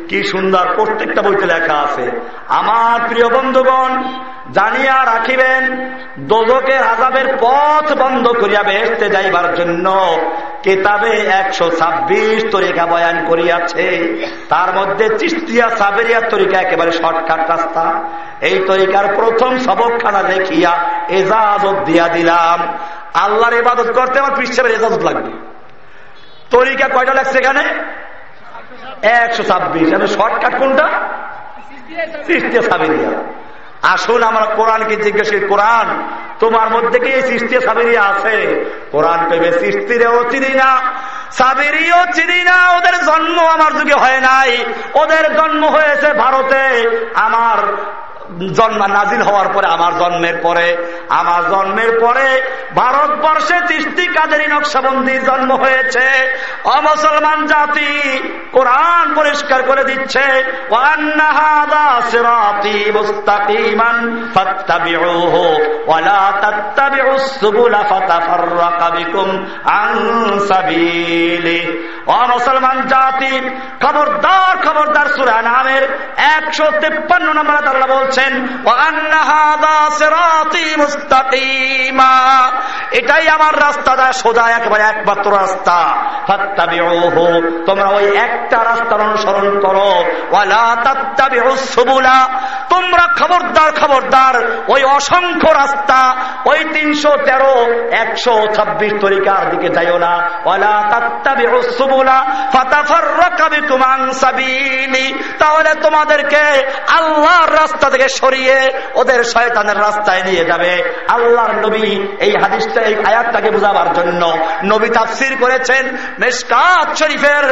কি সুন্দর, প্রত্যেকটা বইতে লেখা আছে। আমার প্রিয় বন্ধুগণ, জানিয়া রাখিবেন দোজকের আজাবের পথ বন্ধ করিয়া বেসতে যাইবার জন্য কেতাবে একশো ছাব্বিশ তরিকা বয়ান করিয়াছে। তার মধ্যে চিস্তিয়া সাবেরিয়া তরিকা একেবারে শর্টকাট রাস্তা। এই তরিকার প্রথম সবকখানা দেখিয়া এজাজত দিয়া দিলাম। আল্লাহর ইবাদত করতে আমার পৃষ্ঠের এজাজত লাগবে। তরিকা কয়টা লাগছে এখানে? একশো ছাব্বিশ। আমি শর্টকাট কোনটা? সিস্টে সাবেরিয়া। আসুন, আমরা কোরআনকে জিজ্ঞেস করি, কোরআন, তোমার মধ্যে কি সৃষ্টি সাবেরিয়া আছে? কোরআন পেবে সৃষ্টিরেও চিনি না, সাবেরিও চিনি না, ওদের জন্ম আমার যুগে হয় নাই। ওদের জন্ম হয়েছে ভারতে। আমার জন্ম নাজিল হওয়ার পরে, আমার জন্মের পরে, আমার জন্মের পরে ভারতবর্ষে তৃষ্টি কাদের নকশাবন্দি জন্ম হয়েছে। অমুসলমান জাতি কোরআন পরিষ্কার করে দিচ্ছে মুসলমান জাতি খবরদার খবরদার সুরা নামের একশো তেপ্পান্ন নম্বর আল্লাহ বলছে বলছেন এটাই আমার রাস্তাটা সোজা, একবারে একমাত্র রাস্তা। তোমরা ওই একটা রাস্তার অনুসরণ করো। তোমরা খবরদার খবরদার, ওই অসংখ্য রাস্তা, ওই তিনশো তেরো, একশো ছাব্বিশ তরিকার দিকে যাইও না। ওলা তাত্তাবি সুবুলা ফাতাফার তাহলে তোমাদেরকে আল্লাহর রাস্তা থেকে সরিয়ে ওদের শয়তানের রাস্তায় নিয়ে যাবে আল্লাহর নবী এই হাদিসটা এই আয়াতটাকে বোঝাবার জন্য নবী তাফসির করেছেন মেসকাত শরীফের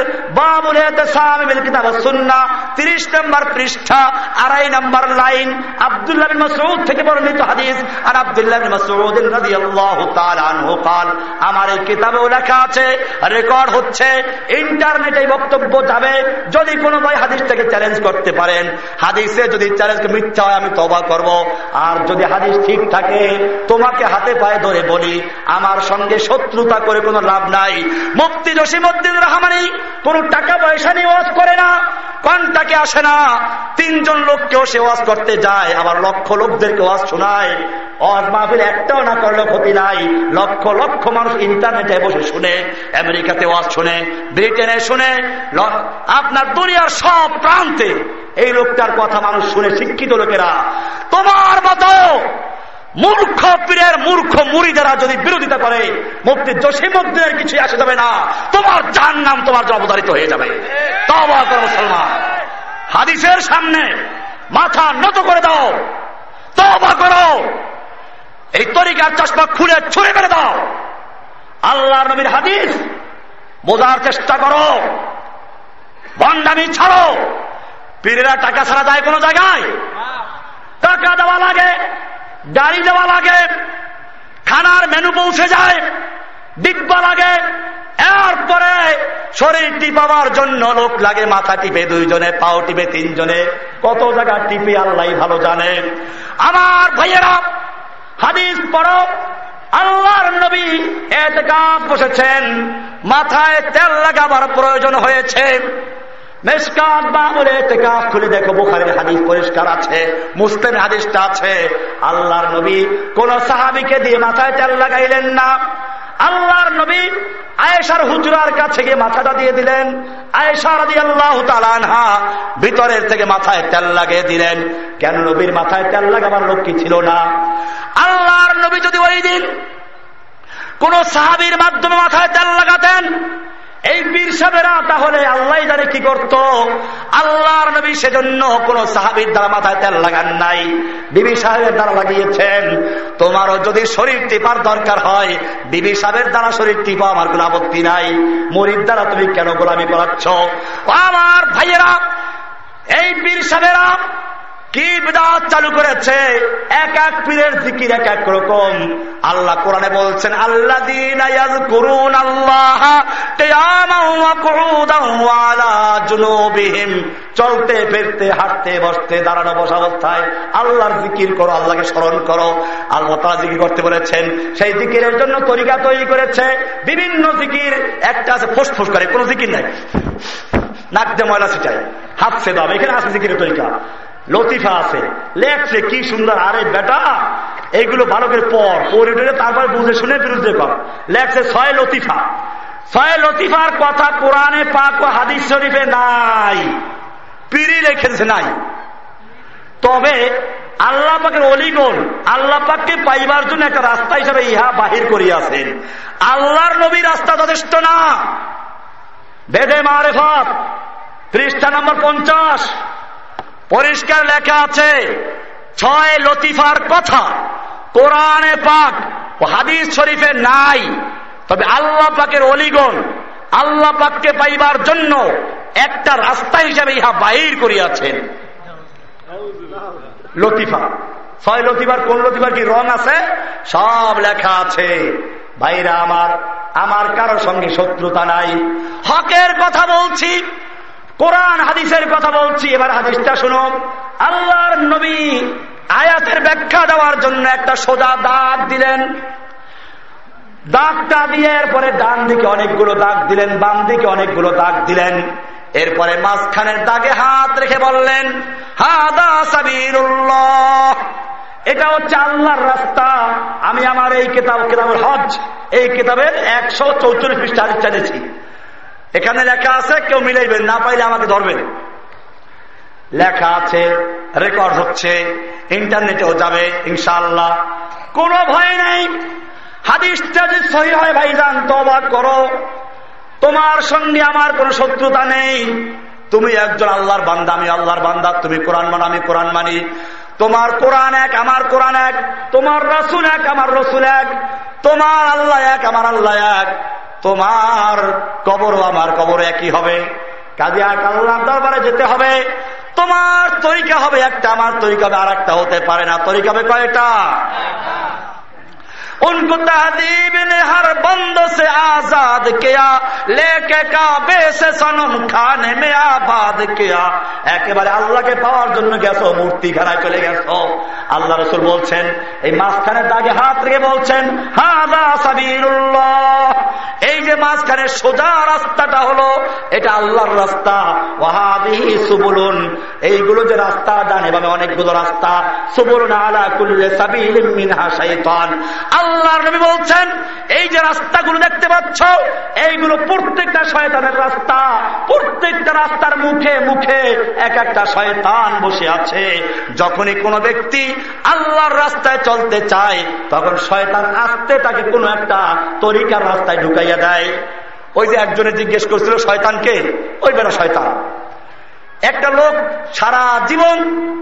সুন্না তিরিশ নম্বর পৃষ্ঠা আড়াই নম্বর লাইন আব্দুল্লাহ মসউদ থেকে বর্ণিত হাদিস আর আব্দুল্লাহ মসউদ রাদিয়াল্লাহু তাআলা আনহু قال আমার এই কিতাবেও লেখা আছে রেকর্ড হচ্ছে ইন্টারনেটে বক্তব্য যাবে যদি কোনো ভাই হাদিসটাকে চ্যালেঞ্জ করতে পারেন হাদিসে যদি চ্যালেঞ্জ মিথ্যা হয় আমি তবা করব। আর যদি হাদিস ঠিক থাকে, তোমাকে হাতে পায়ে ধরে বলি, আমার সঙ্গে শত্রুতা করে কোনো লাভ নাই। মুক্তি জসিমুদ্দিন রহমানি কোন টাকা পয়সা নিয়ে ওয়াজ করে না কনটাকে আসে না। তিনজন লোককেও সে ওয়াজ করতে যায়, আবার লক্ষ লোকদেরকে ওয়াজ শোনায়। ওয়াজ মাহফিল একটাও না করলে ক্ষতি নাই। লক্ষ লক্ষ মানুষ ইন্টারনেটে বসে শুনে, আমেরিকাতে ওয়াজ শুনে, ব্রিটেনে শুনে আপনার দুনিয়ার সব প্রান্তে এই লোকটার কথা মানুষ শুনে শিক্ষিত লোকেরা, তোমার মতো মূর্খ পীরের মূর্খ মুড়িদেরা যদি বিরোধিতা করে মুক্তি জসিমুদ্দিনের কিছু আসে যাবে না। তোমার যার নাম তোমার জন্য অবধারিত হয়ে যাবে। মুসলমান। হাদিসের সামনে মাথা নত করে দাও। তবা করো। এই তরিকার চশমা খুলে ছুঁড়ে মেরে দাও। আল্লাহ নবীর হাদিস বোঝার চেষ্টা করো। বন্ডামি ছাড়ো। পীরেরা টাকা ছাড়া যায় কোনো জায়গায়? টাকা দেওয়া লাগে, গাড়ি দেওয়া লাগে, খানার মেনু পৌঁছে যায়, ডিব্বা লাগে। এরপরে শরীর টিপাবার জন্য লোক লাগে, মাথা টিপে দুইজনে, পাও টিপে তিনজনে। কত জায়গা টিপে আল্লাহ ভালো জানে। আমার ভাইয়েরা, হাদিস পড়ো। আল্লাহর নবী এতেকাপ বসেছেন, মাথায় তেল লাগাবার প্রয়োজন হয়েছে। দেখো পরিষ্কার আছে আছে। আল্লাহর নবী কোন সাহাবিকে দিয়ে মাথায় তেল লাগাইলেন না। আল্লাহর নবী আয়েশার মাথাটা দিয়ে দিলেন। আয়েশা রাজি আল্লাহ ভিতরের থেকে মাথায় তেল লাগিয়ে দিলেন। কেন নবীর মাথায় তেল লাগাবার লোক কি ছিল না? আল্লাহর নবী যদি ওই দিন কোন সাহাবির মাধ্যমে মাথায় তেল লাগাতেন এই বীর সাহেবেরা তাহলে আল্লাহ জানে কি করত? আল্লাহর নবী সেজন্য কোন সাহাবির দ্বারা মাথায় তেল লাগান নাই। বিবি সাহেবের দ্বারা লাগিয়েছেন। তোমারও যদি শরীর টিপার দরকার হয়, বিবি সাহেবের দ্বারা শরীর টিপা আমার কোন আপত্তি নাই। মরির দ্বারা তুমি কেন গোলামি করাচ্ছ? আমার ভাইয়েরা, এই বীর সাহেবেরা কি বিদাত চালু করেছে? এক এক পীরের জিকির এক এক রকম। আল্লাহ কোরআনে বলছেন আল্লাহ দিন করুন আল্লাহ চলতে, ফিরতে, হাঁটতে, বসতে, দাঁড়ানো, বসা অবস্থায় আল্লাহর জিকির করো, আল্লাহকে স্মরণ করো। আল্লাহ তারা জিকির করতে বলেছেন, সেই জিকিরের জন্য তরিকা তৈরি করেছে। বিভিন্ন জিকির, একটা আছে ফুসফুস করে, কোনো জিকির নাই। নাক দিয়ে ময়লা ছিটায়, হাত সে দাম এখানে আছে জিকিরের তরিকা। লতিফা আছে। লেখছে, কি সুন্দর, আরে বেটা এইগুলো ভালো করে পর পরে তারপর বুঝে শুনে বিরুদ্ধে কর। লেখছে ছয় লতিফা ছয় লতিফার কথা কোরআনে পাক ও হাদিস শরীফে নাই। পিরি লেখেছে নাই। তবে আল্লাহ পাকের অলিগণ আল্লাহ পাককে পাইবার জন্য একটা রাস্তা হিসাবে ইহা বাহির করিয়াছেন। আল্লাহর নবী রাস্তা যথেষ্ট না। বেদে মারেফত, পৃষ্ঠা নম্বর পঞ্চাশ। পরিষ্কার লেখা আছে, ছয় লতিফার কথা। কোরআনে পাক ও হাদিস শরীফে নাই। তবে আল্লাহ পাকের অলিগণ, আল্লাহ পাককে পাইবার জন্য একটা রাস্তা হিসাবে ইহা বাহির করিয়াছেন। লতিফা। ছয় লতিফার, কোন লতিফার কি রং আছে? সব লেখা আছে। ভাইরা আমার আমার কারও সঙ্গে শত্রুতা নাই। হকের কথা বলছি কোরআন, হাদিসের কথা বলছি, এবার হাদিসটা শুনো। আল্লাহর নবী আয়াতের ব্যাখ্যা দেওয়ার জন্য একটা সোজা দাগ দিলেন। দাগটা দিয়ে এরপরে ডান দিকে অনেকগুলো দাগ দিলেন, বাম দিকে অনেকগুলো দাগ দিলেন। এরপরে মাঝখানের দাগে হাত রেখে বললেন, হাদা সাবিরুল্লাহ এটা হচ্ছে আল্লাহর রাস্তা। আমি আমার এই কেতাব কেতাবের হজ এই কেতাবের একশো চৌচল্লিশ পৃষ্ঠা চালিয়েছি এখানে লেখা আছে, কেউ মিলাইবেন, না পাইলে আমাকে ধরবেন। লেখা আছে রেকর্ড হচ্ছে ইন্টারনেটেও যাবে ইনশাল্লাহ কোনো ভয় নেই। হাদিসটা যদি সহি হয়, ভাইজান তবাদ করো। তোমার সঙ্গে আমার কোনো শত্রুতা নেই। তুমি একজন আল্লাহর বান্দা, আমি আল্লাহর বান্দা, তুমি কোরআন মান, আমি কোরআন মানি। তোমার কোরআন এক, আমার কোরআন এক, তোমার রসুল এক, আমার রসুল এক, তোমার আল্লাহ এক, আমার আল্লাহ এক। তোমার কবর আমার কবর একই হবে। কাজে আর দরবারে যেতে হবে। তোমার তরিকা হবে একটা, আমার তরিকা হবে আর একটা হতে পারে না। তরিকা হবে কয়টা? उनको तहदीब ने हर बंद से आजाद किया लेके काबे से सनम खाने में आबाद किया একেবারে আল্লাহকে পাওয়ার জন্য গেছো মূর্তি খেলায় চলে গেছো আল্লাহ রসুল বলছেন এই মাঝখানের দাগে হাত রেখে বলছেন হাদা সাবিরুল্লাহ এই যে মাঝখানে সোজা রাস্তাটা হলো এটা আল্লাহর রাস্তা ওয়াহাদিহি সুবুলুন এইগুলো যে রাস্তা ডান এভাবে অনেকগুলো রাস্তা সুবুলুন আলা কুল্লে সাবিলিম মিনহা শাইতান আল্লাহর নবী বলছেন, এই যে রাস্তাগুলো দেখতে পাচ্ছ, এইগুলো প্রত্যেকটা শয়তানের রাস্তা। প্রত্যেকটা রাস্তার মুখে মুখে এক একটা শয়তান বসে আছে। যখনই কোনো ব্যক্তি আল্লাহর রাস্তায় চলতে চায়, তখন শয়তান আসতে তাকে কোনো একটা তরিকার রাস্তায় ঢুকাইয়া দেয়। ওই যে একজনে জিজ্ঞেস করছিল, শয়তানকে? ওই বেলা শয়তান। একটা লোক সারা জীবন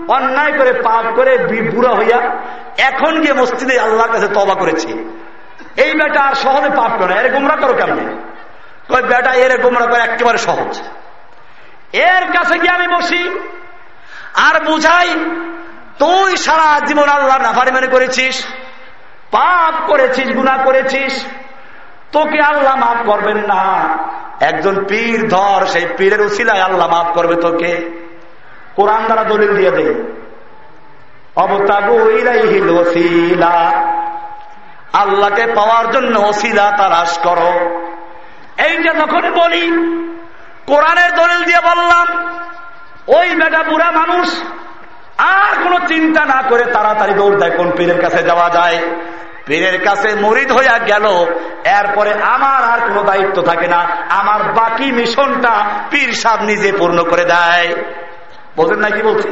অন্যায় করে পাপ করে বুড়া হইয়া এখন গিয়ে মসজিদে আল্লাহর কাছে তবা করেছি। এই বেটা আর সহজে পাপ করে এর গোমরা করো কেমন? বেটা, এর গোমরা করে একেবারে সহজ। এর কাছে গিয়ে আমি বসি আর বুঝাই, তুই সারা জীবন আল্লাহ নাফারি মানে করেছিস, পাপ করেছিস গুণা করেছিস তোকে আল্লাহ মাফ করবেন না। একজন পীর ধর, সেই পীরের উচিলায় আল্লাহ মাফ করবে তোকে। কোরআন দ্বারা দলিল দিয়ে দেয় আল্লাহকে পাওয়ার জন্য ওসিলা তারাস করো। এইটা যখন বলি কোরআনের দলিল দিয়ে বললাম, ওই বেটা বুড়া মানুষ আর কোনো চিন্তা না করে তাড়াতাড়ি দৌড় দেয় কোন পীরের কাছে যাওয়া যায়। পীরের কাছে মরিদ হইয়া গেল। এরপরে আমার আর কোনো দায়িত্ব থাকে না। আমার বাকি মিশনটা পীর সাহ নিজে পূর্ণ করে দেয়। বলছেন না কি বলছি?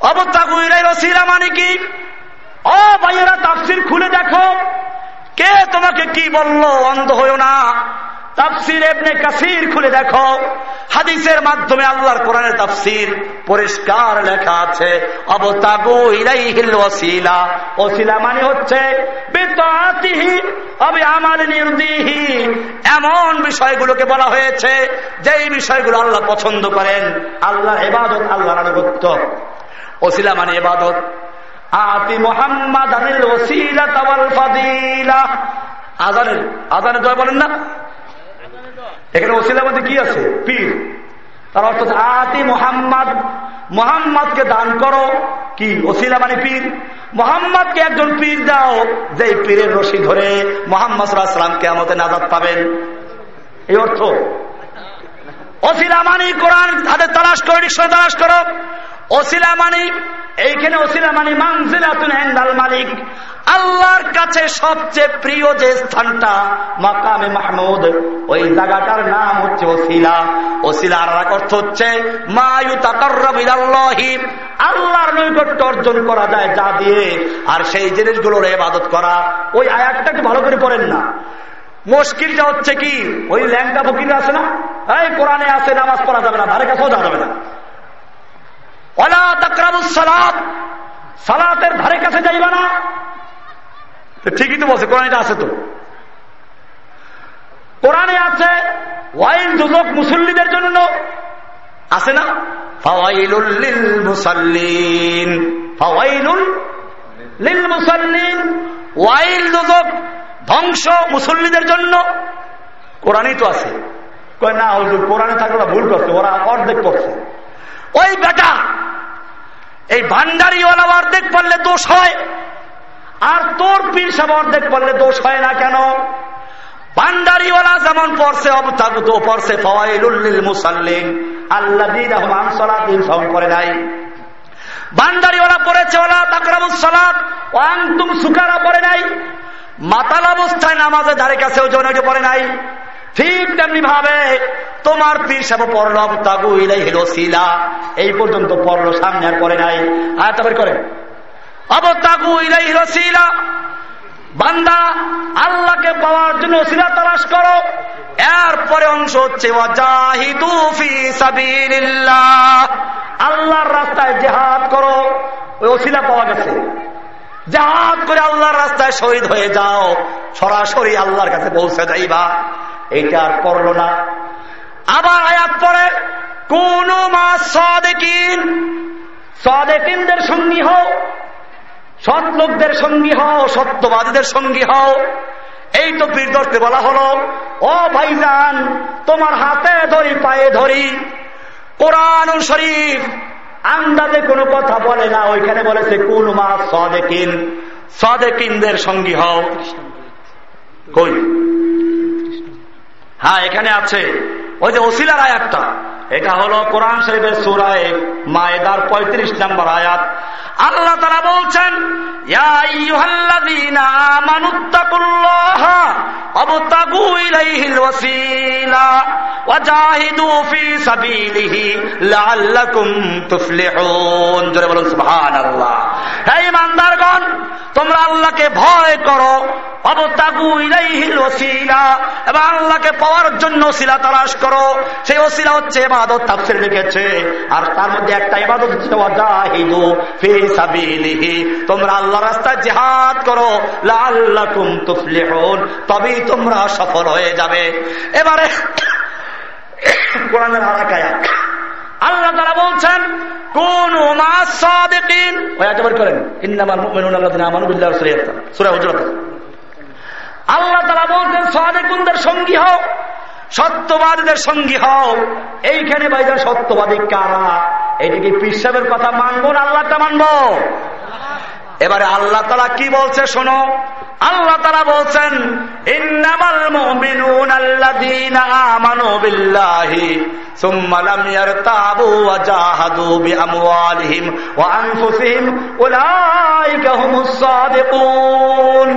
অবস্থা গুইরাই রসিরা মানে কি? ও ভাইয়েরা, তাফসির খুলে দেখো। কে তোমাকে কি বলল? অন্ধ হইও না। তাফসির এবনে কাসির খুলে দেখো। হাদিসের মাধ্যমে আল্লাহর কোরআনের তাফসির পরিষ্কার লেখা আছে। অবতাগু ইলাইহিল ওয়াসিলা। ওসিলা মানে হচ্ছে এমন বিষয়গুলোকে বলা হয়েছে, যেই বিষয়গুলো আল্লাহ পছন্দ করেন। আল্লাহর ইবাদত, আল্লাহর আনুগত্য। ওসিলা মানে ইবাদত। আতি মোহাম্মদ আনিল ওসিলা তাওয়াল ফাদিলা। আজানের আজানে দোয়া বলেন না? এখানে ওসিলার মধ্যে কি আছে? পীর। তার অর্থ আতি মোহাম্মদ, মোহাম্মদকে দান করো। কি? ওসিলা মানে পীর। মোহাম্মদকে একজন পীর দাও যে পীরের রশি ধরে মোহাম্মদ সাল্লামকে আমাদের নাজাদ পাবেন। এই অর্থ। ওসিলা মানি কোরআন তাদের তালাশ করো, নিশ্চয় তালাশ করো। ওসিলা মানি এইখানে ওসিলা মানি মানজিলাতুন হেন্দাল মালিক। আল্লাহর কাছে সবচেয়ে প্রিয় যে স্থানটা মাকামে মাহমুদ, ওই জায়গাটার নাম হচ্ছে ওসিলা। ওসিলার অর্থ হচ্ছে মায়ু তাকর্রবিল্লাহি আল্লাহর নৈকট্য অর্জন করা যায় যা দিয়ে, আর সেই জিনিসগুলোর এবাদত করা। ওই আয়াতটা একটু ভালো করে পড়েন না। মুশকিলটা হচ্ছে কি, ওই ল্যাংটা ফকির আছে না? এই কোরআনে আছে, নামাজ পড়া যাবে না ধারে কাছেও যাওয়া যাবে না। ওলা তাকরাবুস সালাত। সালাতের ধারে কাছে যাইবা না। ঠিকই তো বলছে, কোরআনে আছে তো। কোরআনে আছে ওয়াইল দুজক মুসল্লিদের জন্য। আছে না? ফাওয়াইলুল লিল মুসাল্লিন ফাওয়াইলুল লিল মুসাল্লিন ওয়াইল দুজক ধ্বংস মুসল্লিদের জন্য। কোরআনই তো আছে। কয়, না কোরআনে থাকলে ভুল করছে, ওরা অর্ধেক করছে। ওই বেটা, এই ভান্ডারিওয়ালা অর্ধেক পারলে দোষ হয়। আর তোর পীর সাহেব অর্ধেক পারলে দোষ হয় না কেন? ভান্ডারিওয়ালা যেমন করে নাই। ভান্ডারিওয়ালা পড়েছে ওলা পড়ে নাই। মাতাল অবস্থায় নামাজে ধারে কাছেও জনকে পড়ে নাই। ঠিক তেমনি ভাবে তোমার পীর সাহেব পড়ল তাগু ইলাই হিলা এই পর্যন্ত পড়ল, সামনে আর পরে নাই। আর তারপরে করে বান্দা, আল্লাহকে পাওয়ার জন্য ওসিলা তালাশ করো। এরপরে অংশ হচ্ছে আল্লাহর রাস্তায় জেহাদ করো। ওই ওসিলা পাওয়া গেছে। জাহাজ করে আল্লাহর রাস্তায় শহীদ হয়ে যাও। সরাসরি আল্লাহর কাছে পৌঁছে যাইবা। এইটা আর করল না। আবার আয়াত পরে, কোন মা সদেকিন। সদেকিনদের সঙ্গী হও সৎ লোকদের সঙ্গী হও, সত্যবাদীদের সঙ্গী হও। এই তো ধরতে বলা হলো, ও ভাইজান, তোমার হাতে ধরি, পায়ে ধরি। কোরআন শরীফ, আন্দাজে কোনো কথা বলে না। ওইখানে বলেছে, কোন মা সদেকিন, সদেকিনদের সঙ্গী হও। কই? হ্যাঁ এখানে আছে। ওই যে ওসিলার আয়াতটা। এটা হলো কোরআন শরীফের সুরায় মায়েদার পঁয়ত্রিশ নম্বর আয়াত। আল্লাহ তারা বলছেন তোমরা আল্লাহকে ভয় করো। এবং আল্লাহকে পাওয়ার জন্য ওসিলা তালাশ করো। সেই ওসিলা হচ্ছে এবাদত তাফসির লিখেছে, আর তার মধ্যে একটা ইবাদত হচ্ছে তোমরা আল্লাহ রাস্তায় জেহাদ করো লাল্লাকুম তুফলিহুন, তবেই তোমরা সফল হয়ে যাবে। এবারে কোরআনের আল্লাহ তারা বলছেন, কোন করেন। আল্লাহ তারা বলছেন, সাদেকুনদের সঙ্গী হও। সত্যবাদীদের সঙ্গী হও। এইখানে ভাইজান সত্যবাদী কারা? এদিকে পিসাবের কথা মানবো না, আল্লাহটা মানবো? এবারে আল্লাহ তালা কি বলছে শোনো? আল্লাহ তারা বলছেন, ইন্নামাল মুমিনুন আল্লাযীনা আমানু বিল্লাহি ثم لم يرتابوا وجاهدوا بأموالهم وأنفسهم أولئك هم الصادقون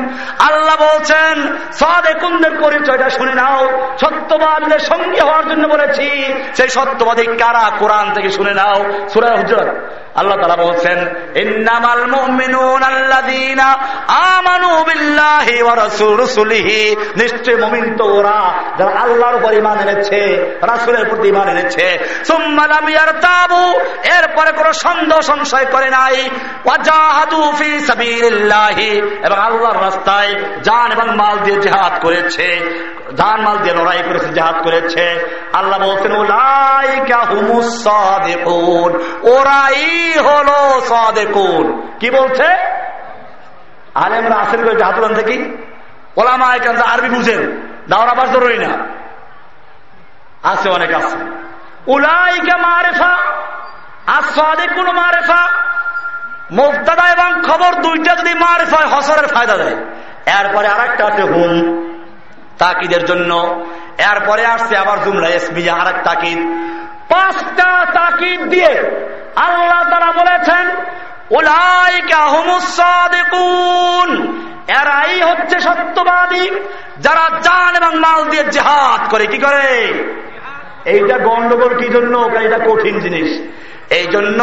আল্লাহ বলছেন সাদেকুনদের পরিচয়টা শুনে নাও সত্যবাদীদের সঙ্গে হওয়ার জন্য বলেছি সেই সত্যবাদী কারা কোরআন থেকে শুনে নাও সুরা হুজরত আল্লাহ তারা বলছেন ইন্নামাল মুমিনুন আল্লাযীনা আমানু বিল্লাহি ওয়া রাসূলিহি নিশ্চয় মুমিন তো ওরা যারা আল্লাহর উপর ঈমান এনেছে রাসূলের প্রতি ঈমান এনেছে। সুম্মা এরপরে কোনো সন্দেহ সংশয় করে নাই। এবং আল্লাহর রাস্তায় জান এবং মাল দিয়ে জিহাদ করেছে। জান, মাল দিয়ে লড়াই করেছে জাহাজ করেছে। আল্লাহ বলছেন ওরাই হলো সদেকুন। কি বলছে? আলেমরা আসেন করে জাহাতুলান থেকে ওলামা এখান আরবি বুঝেন। দাওয়ার আবার জরুরি না। আছে অনেক আছে। উলাইকা মারেফা আর সদেকুন মারেফা মুক্তাদা এবং খবর দুইটা যদি মারেফা হসরের ফায়দা দেয়। এরপরে আর একটা আছে হুম তাকিদের জন্য। এরপরে আসছে আবার জুমলা এসমিয়া আর এক তাকিদ। পাঁচটা তাকিদ দিয়ে আল্লাহ তারা বলেছেন এরাই হচ্ছে সত্যবাদী, যারা জান এবং মাল দিয়ে জেহাদ করে। কি করে? এইটা গন্ডগোল কি জন্য? এটা কঠিন জিনিস। এই জন্য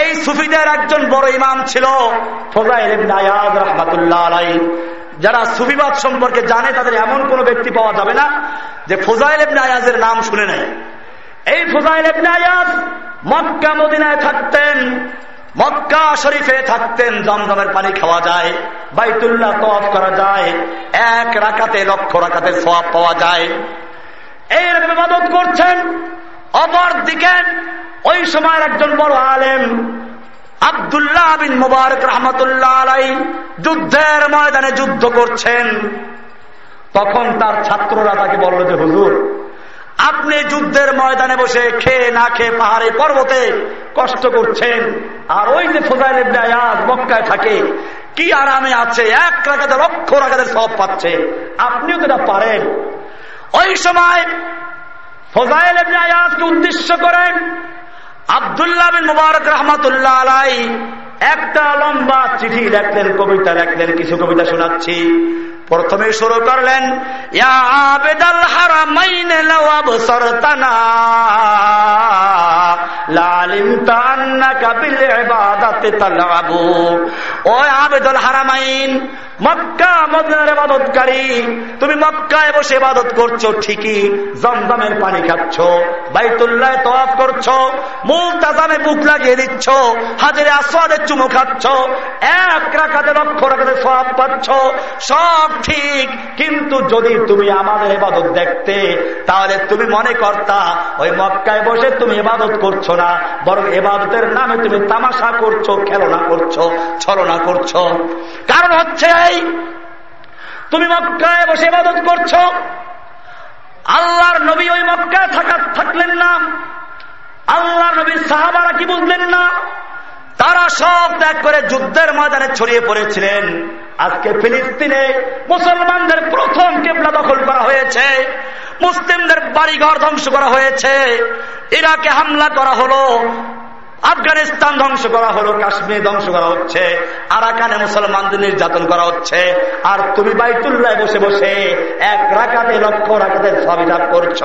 এই সুফিদের একজন বড় ইমাম ছিল যারা সুফিবাদ সম্পর্কে জানে, তাদের এমন কোন ব্যক্তি পাওয়া যাবে না যে ফোজাইল আয়াজের নাম শুনে নেয়। এই ফোজাইল আয়াজ মক্কা, মদিনায় থাকতেন, মক্কা শরীফে থাকতেন, জমজমের পানি খাওয়া যায়, বাইতুল্লাহ তফ করা যায়, এক রাখাতে লক্ষ রাকাতে সব পাওয়া যায়। এইরকম ইবাদত করছেন। অপর দিকে ওই সময়ের একজন বড় আলেম, আবদুল্লাহ বিন মুবারক রহমতুল্লাহ আলাই যুদ্ধের ময়দানে যুদ্ধ করছেন। তখন তার ছাত্ররা তাকে বলল যে, হুজুর, আপনি যুদ্ধের ময়দানে বসে খেয়ে না খেয়ে পাহাড়ে, পর্বতে কষ্ট করছেন। আর ওই যে ফোজাইল মক্কায় থাকে, কি আরামে আছে, এক রাখাতে লক্ষ রাখাতে সব পাচ্ছে। আপনিও এটা পারেন। ওই সময় ফজাইল আয়াতকে উদ্দেশ্য করেন আবদুল্লাহ বিন মুবারক রহমতুল্লাহ আলাই একটা লম্বা চিঠি লেখলেন, কবিতা লেখলেন, কিছু কবিতা শোনাচ্ছি। প্রথমে শুরু করলেন ও আবেদুল হারামাইন মক্কায় বসে ইবাদত করছ, ঠিকই পানি খাচ্ছ করছ বুক লাগিয়ে দিচ্ছ, হাজারে আসওয়াদের চুমু খাচ্ছ, এক রাখাতে লক্ষ রাখাতে সব পাচ্ছ, সব ঠিক, কিন্তু যদি তুমি আমাদের ইবাদত দেখতে, তাহলে তুমি মনে করতা, ওই মক্কায় বসে তুমি ইবাদত করছ না, বরং এবাদতের নামে তুমি তামাশা করছ, খেলনা করছ, ছলনা করছ। কারণ হচ্ছে এই, তুমি মক্কায় বসে ইবাদত করছ। আল্লাহর নবী ওই মক্কায় থাকা থাকলেন না। আল্লাহ নবীর সাহাবারা কি বুঝলেন না? তারা সব ত্যাগ করে যুদ্ধের ময়দানে ছড়িয়ে পড়েছিলেন। আজকে ফিলিস্তিনে মুসলমানদের প্রথম কেবলা দখল করা হয়েছে। মুসলিমদের বাড়িঘর ধ্বংস করা হয়েছে। ইরাকে হামলা করা হলো। আফগানিস্তান ধ্বংস করা হলো। কাশ্মীর ধ্বংস করা হচ্ছে। আর আরাকানে মুসলমানদের নির্যাতন করা হচ্ছে। আর তুমি বাইতুল্লায় বসে বসে এক রাখাতে লক্ষ রাখাতে সব হিসাব করছ।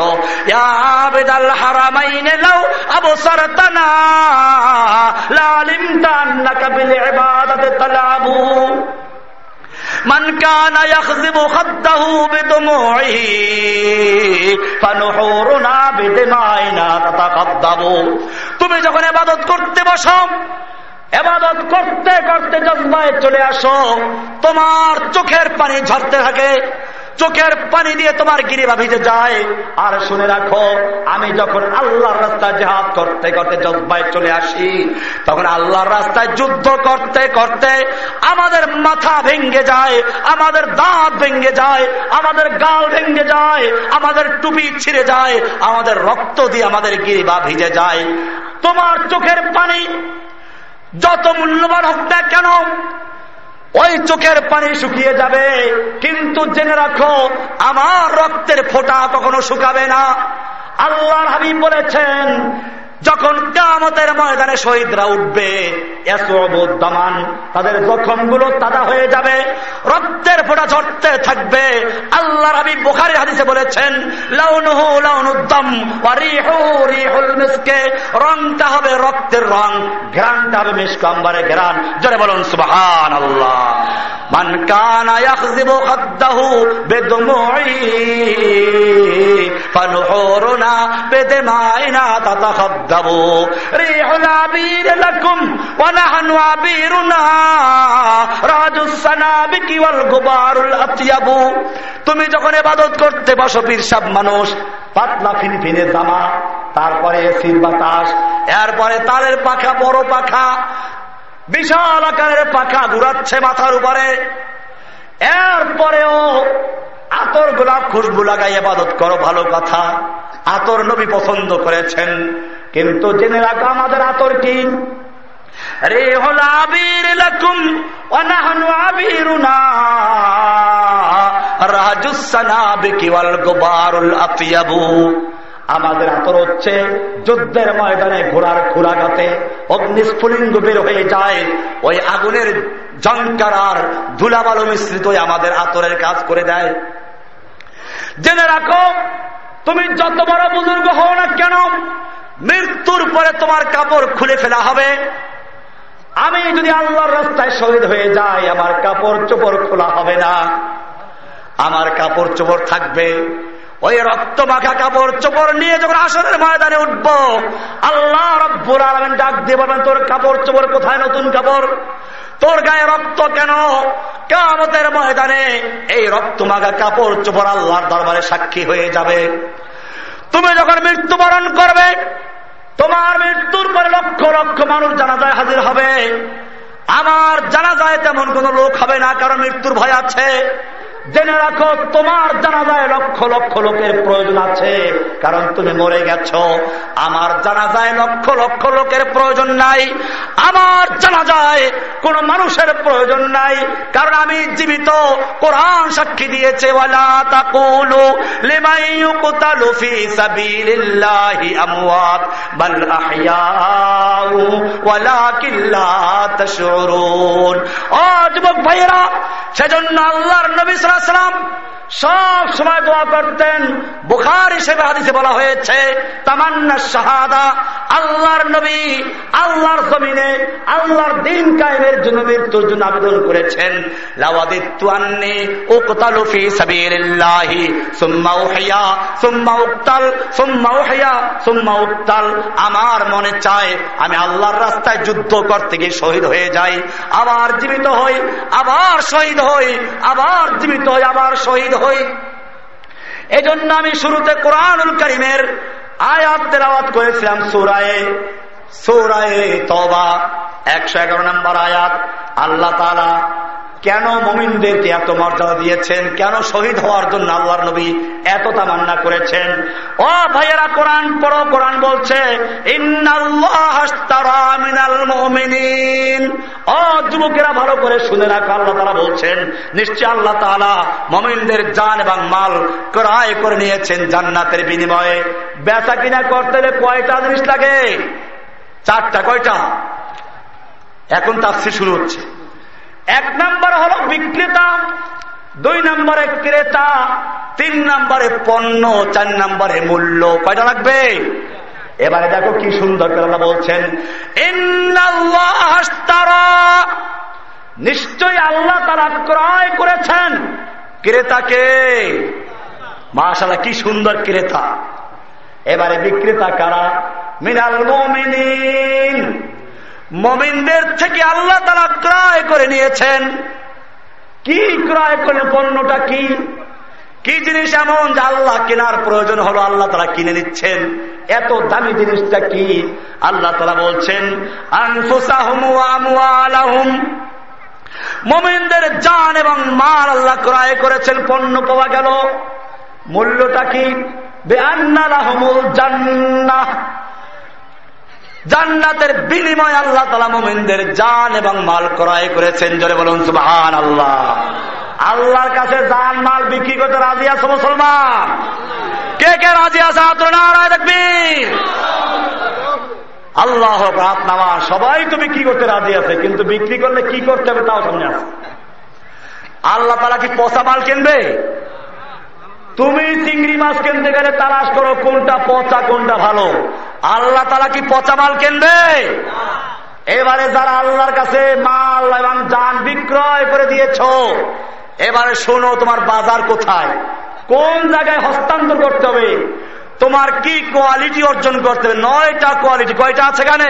মান كان ইয়াখযিবু خده بدموعه فنحورنا بدمائنا তাতাকাদ্দাবু তুমি যখন ইবাদত করতে বসো এবাদত করতে করতে জন্মায় চলে আসো, তোমার চোখের পানি ঝরতে থাকে। চোখের পানি দিয়ে তোমার গিরিবা ভিজে যায়। আর শুনে রাখো, আমি যখন আল্লাহর রাস্তায় জেহাদ করতে করতে জজবায় চলে আসি, তখন আল্লাহর রাস্তায় যুদ্ধ করতে করতে আমাদের মাথা ভেঙ্গে যায়, আমাদের দাঁত ভেঙ্গে যায়, আমাদের গাল ভেঙ্গে যায়, আমাদের টুপি ছিঁড়ে যায়, আমাদের রক্ত দিয়ে আমাদের গিরিবা ভিজে যায়। তোমার চোখের পানি যত মূল্যবান হোক না কেন ওই চোখের পানি শুকিয়ে যাবে। কিন্তু জেনে রাখো, আমার রক্তের ফোঁটা কখনো শুকাবে না। আল্লাহর হাবিব বলেছেন যখন কামতের ময়দানে শহীদরা উঠবে দামান, তাদের জখমগুলো তাজা হয়ে যাবে, রক্তের ফোটা ঝরতে থাকবে। আল্লাহ রবি বোখারি হাদিসে বলেছেন, লাউনুহু লাউনুদ্দম রংটা হবে রক্তের রং ঘ্রানটা হবে মিসকম্বারে ঘ্রান জোরে বলুন সুবহান আল্লাহ মান কানা ইয়াখযিবু খাদ্দাহু বিদমুই ফানুহুরুনা বিদমাইনা তাতাখাদ্দাবু সানাবিকি ওয়াল গুবারুল আতিয়াবু। তুমি যখন ইবাদত করতে বসো, পীর সব মানুষ, পাতলা ফিনফিনে জামা, তারপরে এসির বাতাস, এরপরে তারের পাখা, বড় পাখা, বিশাল আকারের পাখা ঘুরাচ্ছে মাথার উপরে। এরপরেও আতর গোলাপ খুশবু লাগাই আবাদত করো, ভালো কথা। আতর নবী পছন্দ করেছেন। কিন্তু জেনে রাখো আমাদের আতর কি রে হল আবির লাকুম অনাহনু আমাদের আতর হচ্ছে যুদ্ধের ময়দানে ঘোড়ার খোরাগাতে অগ্নিস্ফুলিঙ্গ বের হয়ে যায়। ওই আগুনের জঙ্কার আর ধুলাবালো মিশ্রিত আমাদের আতরের কাজ করে দেয়। জেনে রাখো তুমি যত বড় বুজুর্গ হও না কেন, মৃত্যুর পরে তোমার কাপড় খুলে ফেলা হবে। আমি যদি আল্লাহর রাস্তায় শহীদ হয়ে যাই, আমার কাপড় চোপড় খোলা হবে না। আমার কাপড় চোপড় থাকবে। ওই রক্ত মাখা কাপড় চোপড় নিয়ে যখন আসরের ময়দানে উঠব, আল্লাহ রব্বুর আলমেন ডাক দিয়ে বলবেন, তোর কাপড় চোপড় কোথায়? নতুন কাপড়? তোর গায়ে রক্ত কেন? কামতের ময়দানে এই রক্ত মাগা কাপড় চোপড় আল্লাহর দরবারে সাক্ষী হয়ে যাবে। তুমি যখন মৃত্যুবরণ করবে, তোমার মৃত্যুর পরে লক্ষ লক্ষ মানুষ জানাজায় হাজির হবে। আমার জানাজায় তেমন কোন লোক হবে না, কারণ মৃত্যুর ভয় আছে। জেনে রাখো, তোমার জানা যায় লক্ষ লক্ষ লোকের প্রয়োজন আছে। কারণ তুমি মরে গেছ। আমার জানা যায় লক্ষ লক্ষ লোকের প্রয়োজন নাই। আমার জানা যায় কোন মানুষের প্রয়োজন নাই। কারণ আমি জীবিত। কোরআন সাক্ষী দিয়েছে সেজন্য আল্লাহর নবী সালাম সব সময় দোয়া করতেন। বুখার হিসেবে হাদিসে বলা হয়েছে, তামান্না শাহাদা, আল্লাহর নবী আল্লাহর জমিনে, আল্লাহর দিন কায়েমের জন্য মৃত্যুর জন্য আবেদন করেছেন। লাওয়াদিত্তুয়ান্নি উকতালুফি সাবিলিল্লাহি, সুম্মা উহিয়া, সুম্মা উকতাল, সুম্মা উহিয়া, সুম্মা উকতাল। আমার মনে চায় আমি আল্লাহর রাস্তায় যুদ্ধ করতে গিয়ে শহীদ হয়ে যাই, আবার জীবিত হই, আবার শহীদ হই, আবার জীবিত হই আবার শহীদ হই। এজন্য আমি শুরুতে কোরআনুল করিমের আয়াত তেলাওয়াত করেছিলাম সুরায়ে সুরায়ে একশো এগারো নম্বর আয়াত। আল্লাহ কেন মমিনদেরকে এত মর্যাদা দিয়েছেন? কেন শহীদ হওয়ার জন্য আল্লাহর নবী এত তামান্না করেছেন? ও ভাইয়েরা, কোরআন পড়ো, কোরআন বলছে ও যুবকেরা, ভালো করে শুনে রাখো, আল্লাহ তারা বলছেন, নিশ্চয় আল্লাহ তালা মমিনদের জান এবং মাল ক্রয় করে নিয়েছেন জান্নাতের বিনিময়ে। বেচা কিনা করতে হলে কয়টা জিনিস লাগে? চারটা, কয়টা? এখন তার শুরু হচ্ছে। এক নম্বর হলো বিক্রেতা, দুই নম্বরে ক্রেতা, তিন নম্বরে পণ্য, চার নম্বরে মূল্য। কয়টা লাগবে? এবারে দেখো কি সুন্দর বলছেন নিশ্চয়ই আল্লাহ তারা ক্রয় করেছেন। ক্রেতাকে। মাশাল্লাহ কি সুন্দর ক্রেতা। এবারে বিক্রেতা কারা? মিনাল মমিনিন। মমিনদের থেকে আল্লাহ তারা ক্রয় করে নিয়েছেন। কি ক্রয় করলেন? পণ্যটা কি? কি জিনিস এমন যে আল্লাহ কেনার প্রয়োজন হলো আল্লাহ তারা কিনে নিচ্ছেন? এত দামি জিনিসটা কি? আল্লাহ তারা বলছেন মোমিনদের জান এবং মাল আল্লাহ ক্রয় করেছেন, পণ্য পাওয়া গেল। মূল্যটা কি? জান্নাতের বিনিময় আল্লাহ তালা মোমিনদের জান এবং মাল ক্রয় করেছেন। জোরে বলুন সুবাহান আল্লাহ আল্লাহর কাছে জান, মাল বিক্রি করতে রাজি আছো মুসলমান? কে কে রাজি আছে? নারায় দেখবি আল্লাহ রাত নামা সবাই তো বিক্রি করতে রাজি আছে, কিন্তু বিক্রি করলে কি করতে হবে তাও সামনে আছে। আল্লাহ তারা কি পচা মাল কিনবে? তুমি চিংড়ি মাছ কিনতে গেলে তালাশ করো কোনটা পচা, কোনটা ভালো। আল্লাহ তালা কি পচা মাল কিনবে? এবারে যারা আল্লাহর কাছে মাল এবং যান বিক্রয় করে দিয়েছ, এবারে শোনো তোমার বাজার কোথায়? কোন জায়গায় হস্তান্তর করতে হবে? তোমার কি কোয়ালিটি অর্জন করতে হবে? নয়টা কোয়ালিটি, কয়টা আছে এখানে?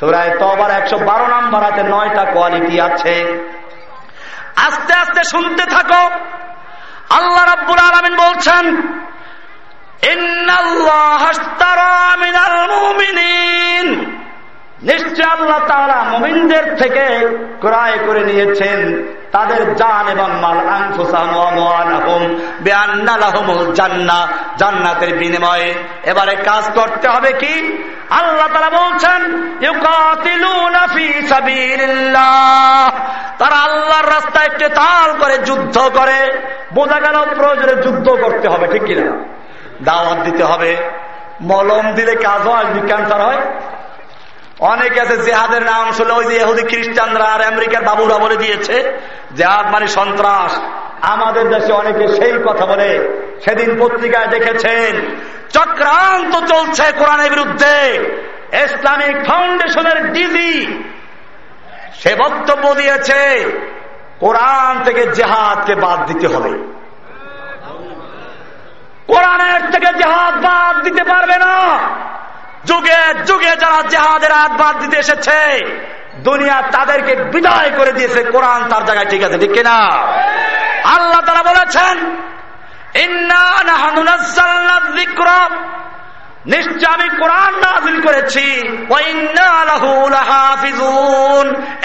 সুরায় একশো বারো নাম্বার আছে নয়টা কোয়ালিটি আছে। আস্তে আস্তে শুনতে থাকো। আল্লাহ রাব্বুল আলমিন বলছেন নিশ্চয় আল্লাহ তারা মমিনদের থেকে ক্রয় করে নিয়েছেন। তাদের জান এবং মাল জান্না জান্নাতের বিনিময়ে। এবারে কাজ করতে হবে কি? আল্লাহ তারা বলছেন তারা আল্লাহর রাস্তায় তাল করে যুদ্ধ করে। বোঝা গেল প্রয়োজনে যুদ্ধ করতে হবে, ঠিক কিনা? দাওয়াত দিতে হবে। মলম দিলে কাজ হয় ক্যান্সার হয়। অনেকে আছে জেহাদের নাম শুনে ওই যে এহুদি খ্রিস্টানরা আর আমেরিকার বাবুরা বলে দিয়েছে, জেহাদ মানে সন্ত্রাস। আমাদের দেশে অনেকে সেই কথা বলে। সেদিন পত্রিকায় দেখেছেন, চক্রান্ত চলছে কোরআনের বিরুদ্ধে। ইসলামিক ফাউন্ডেশনের ডিজি সে বক্তব্য দিয়েছে, কোরআন থেকে জেহাদকে বাদ দিতে হবে। কোরআনের থেকে জেহাদ বাদ দিতে পারবে না। যুগে যুগে যারা জেহাদের হাত বাদ দিতে এসেছে, দুনিয়া তাদেরকে বিদায় করে দিয়েছে, কোরআন তার জায়গায় ঠিক আছে, ঠিক কিনা? আল্লাহ তারা বলেছেন নিশ্চয় আমি কোরআন নাজিল করেছি।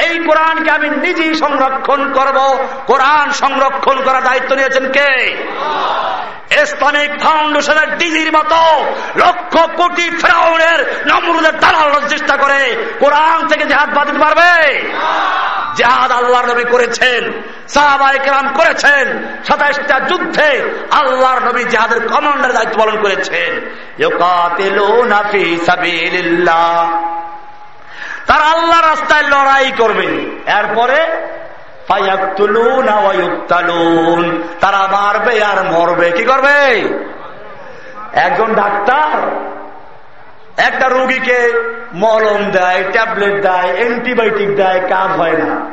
এই কোরআনকে আমি নিজেই সংরক্ষণ করব। কোরআন সংরক্ষণ করার দায়িত্ব নিয়েছেন কে? ইসলামিক ফাউন্ডেশনের ডিজির মতো লক্ষ কোটি ফেরাউনের নমরুদের দালাল চেষ্টা করে কোরআন থেকে জেহাদ বাদ দিতে পারবে? জেহাদ আল্লাহ নবী করেছেন। সাহাবাহাম করেছেন। সাতাইশটা যুদ্ধে আল্লাহর নবী জেহাদের কমান্ডার দায়িত্ব পালন করেছেন। তারা আল্লাহ রাস্তায় লড়াই করবে এরপরে তারা মারবে আর মরবে। কি করবে? একজন ডাক্তার একটা রুগীকে মলম দেয়, ট্যাবলেট দেয়, অ্যান্টিবায়োটিক দেয়, কাজ হয় না।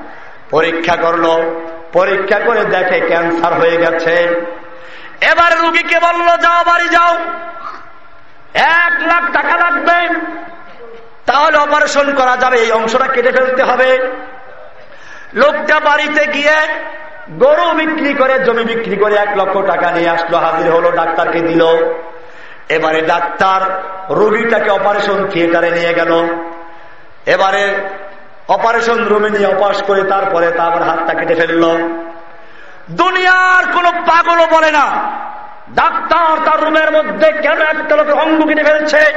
পরীক্ষা করল পরীক্ষা করে দেখে ক্যান্সার হয়ে গেছে। এবার রুগীকে বলল, যাও বাড়ি যাও। এক লাখ টাকা লাগবে। তাহলে অপারেশন করা যাবে, এই অংশটা কেটে ফেলতে হবে। লোকটা বাড়িতে গিয়ে গরু বিক্রি করে, জমি বিক্রি করে এক লক্ষ টাকা নিয়ে আসলো, হাজির হলো, ডাক্তারকে দিল। এবারে ডাক্তার রোগীটাকে অপারেশন থিয়েটারে নিয়ে গেল। এবারে অপারেশন রুমে নিয়ে অপাস করে তারপরে তারপর হাতটা কেটে ফেলল। দুনিয়ার কোন পাগলও বলে না। ডাক্তার তার রুমের মধ্যে কেন একটা লোকের অঙ্গ কেটে ফেলছে?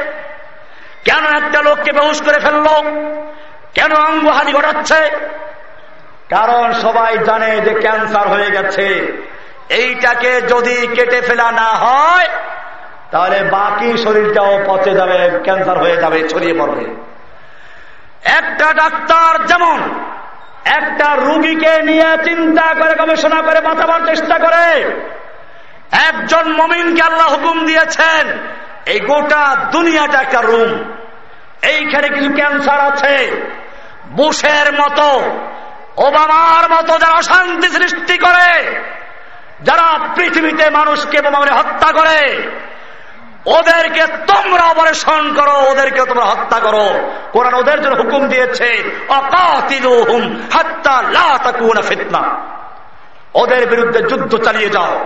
কেন একটা লোককে বেহুশ করে ফেলল? কেন অঙ্গহানি ঘটাচ্ছে? কারণ সবাই জানে যে ক্যান্সার হয়ে গেছে। এইটাকে যদি কেটে ফেলা না হয়, তাহলে বাকি শরীরটাও পচে যাবে, ক্যান্সার হয়ে যাবে, ছড়িয়ে পড়বে। একটা ডাক্তার যেমন, একটা রুগীকে নিয়ে চিন্তা করে, গবেষণা করে, বাঁচাবার চেষ্টা করে। একজন মমিনকে আল্লাহ হুকুম দিয়েছেন, এই গোটা দুনিয়াটা একটা রুম। এইখানে কিছু ক্যান্সার আছে। বুশের মতো, ওবামার মতো যারা অশান্তি সৃষ্টি করে, যারা পৃথিবীতে মানুষকে বোমা হত্যা করে ওদেরকে তোমরা অপারেশন করো, ওদেরকে তোমরা হত্যা করো। কোরআন ওদের জন্য হুকুম দিয়েছে ফিতনা। ওদের বিরুদ্ধে যুদ্ধ চালিয়ে যাও।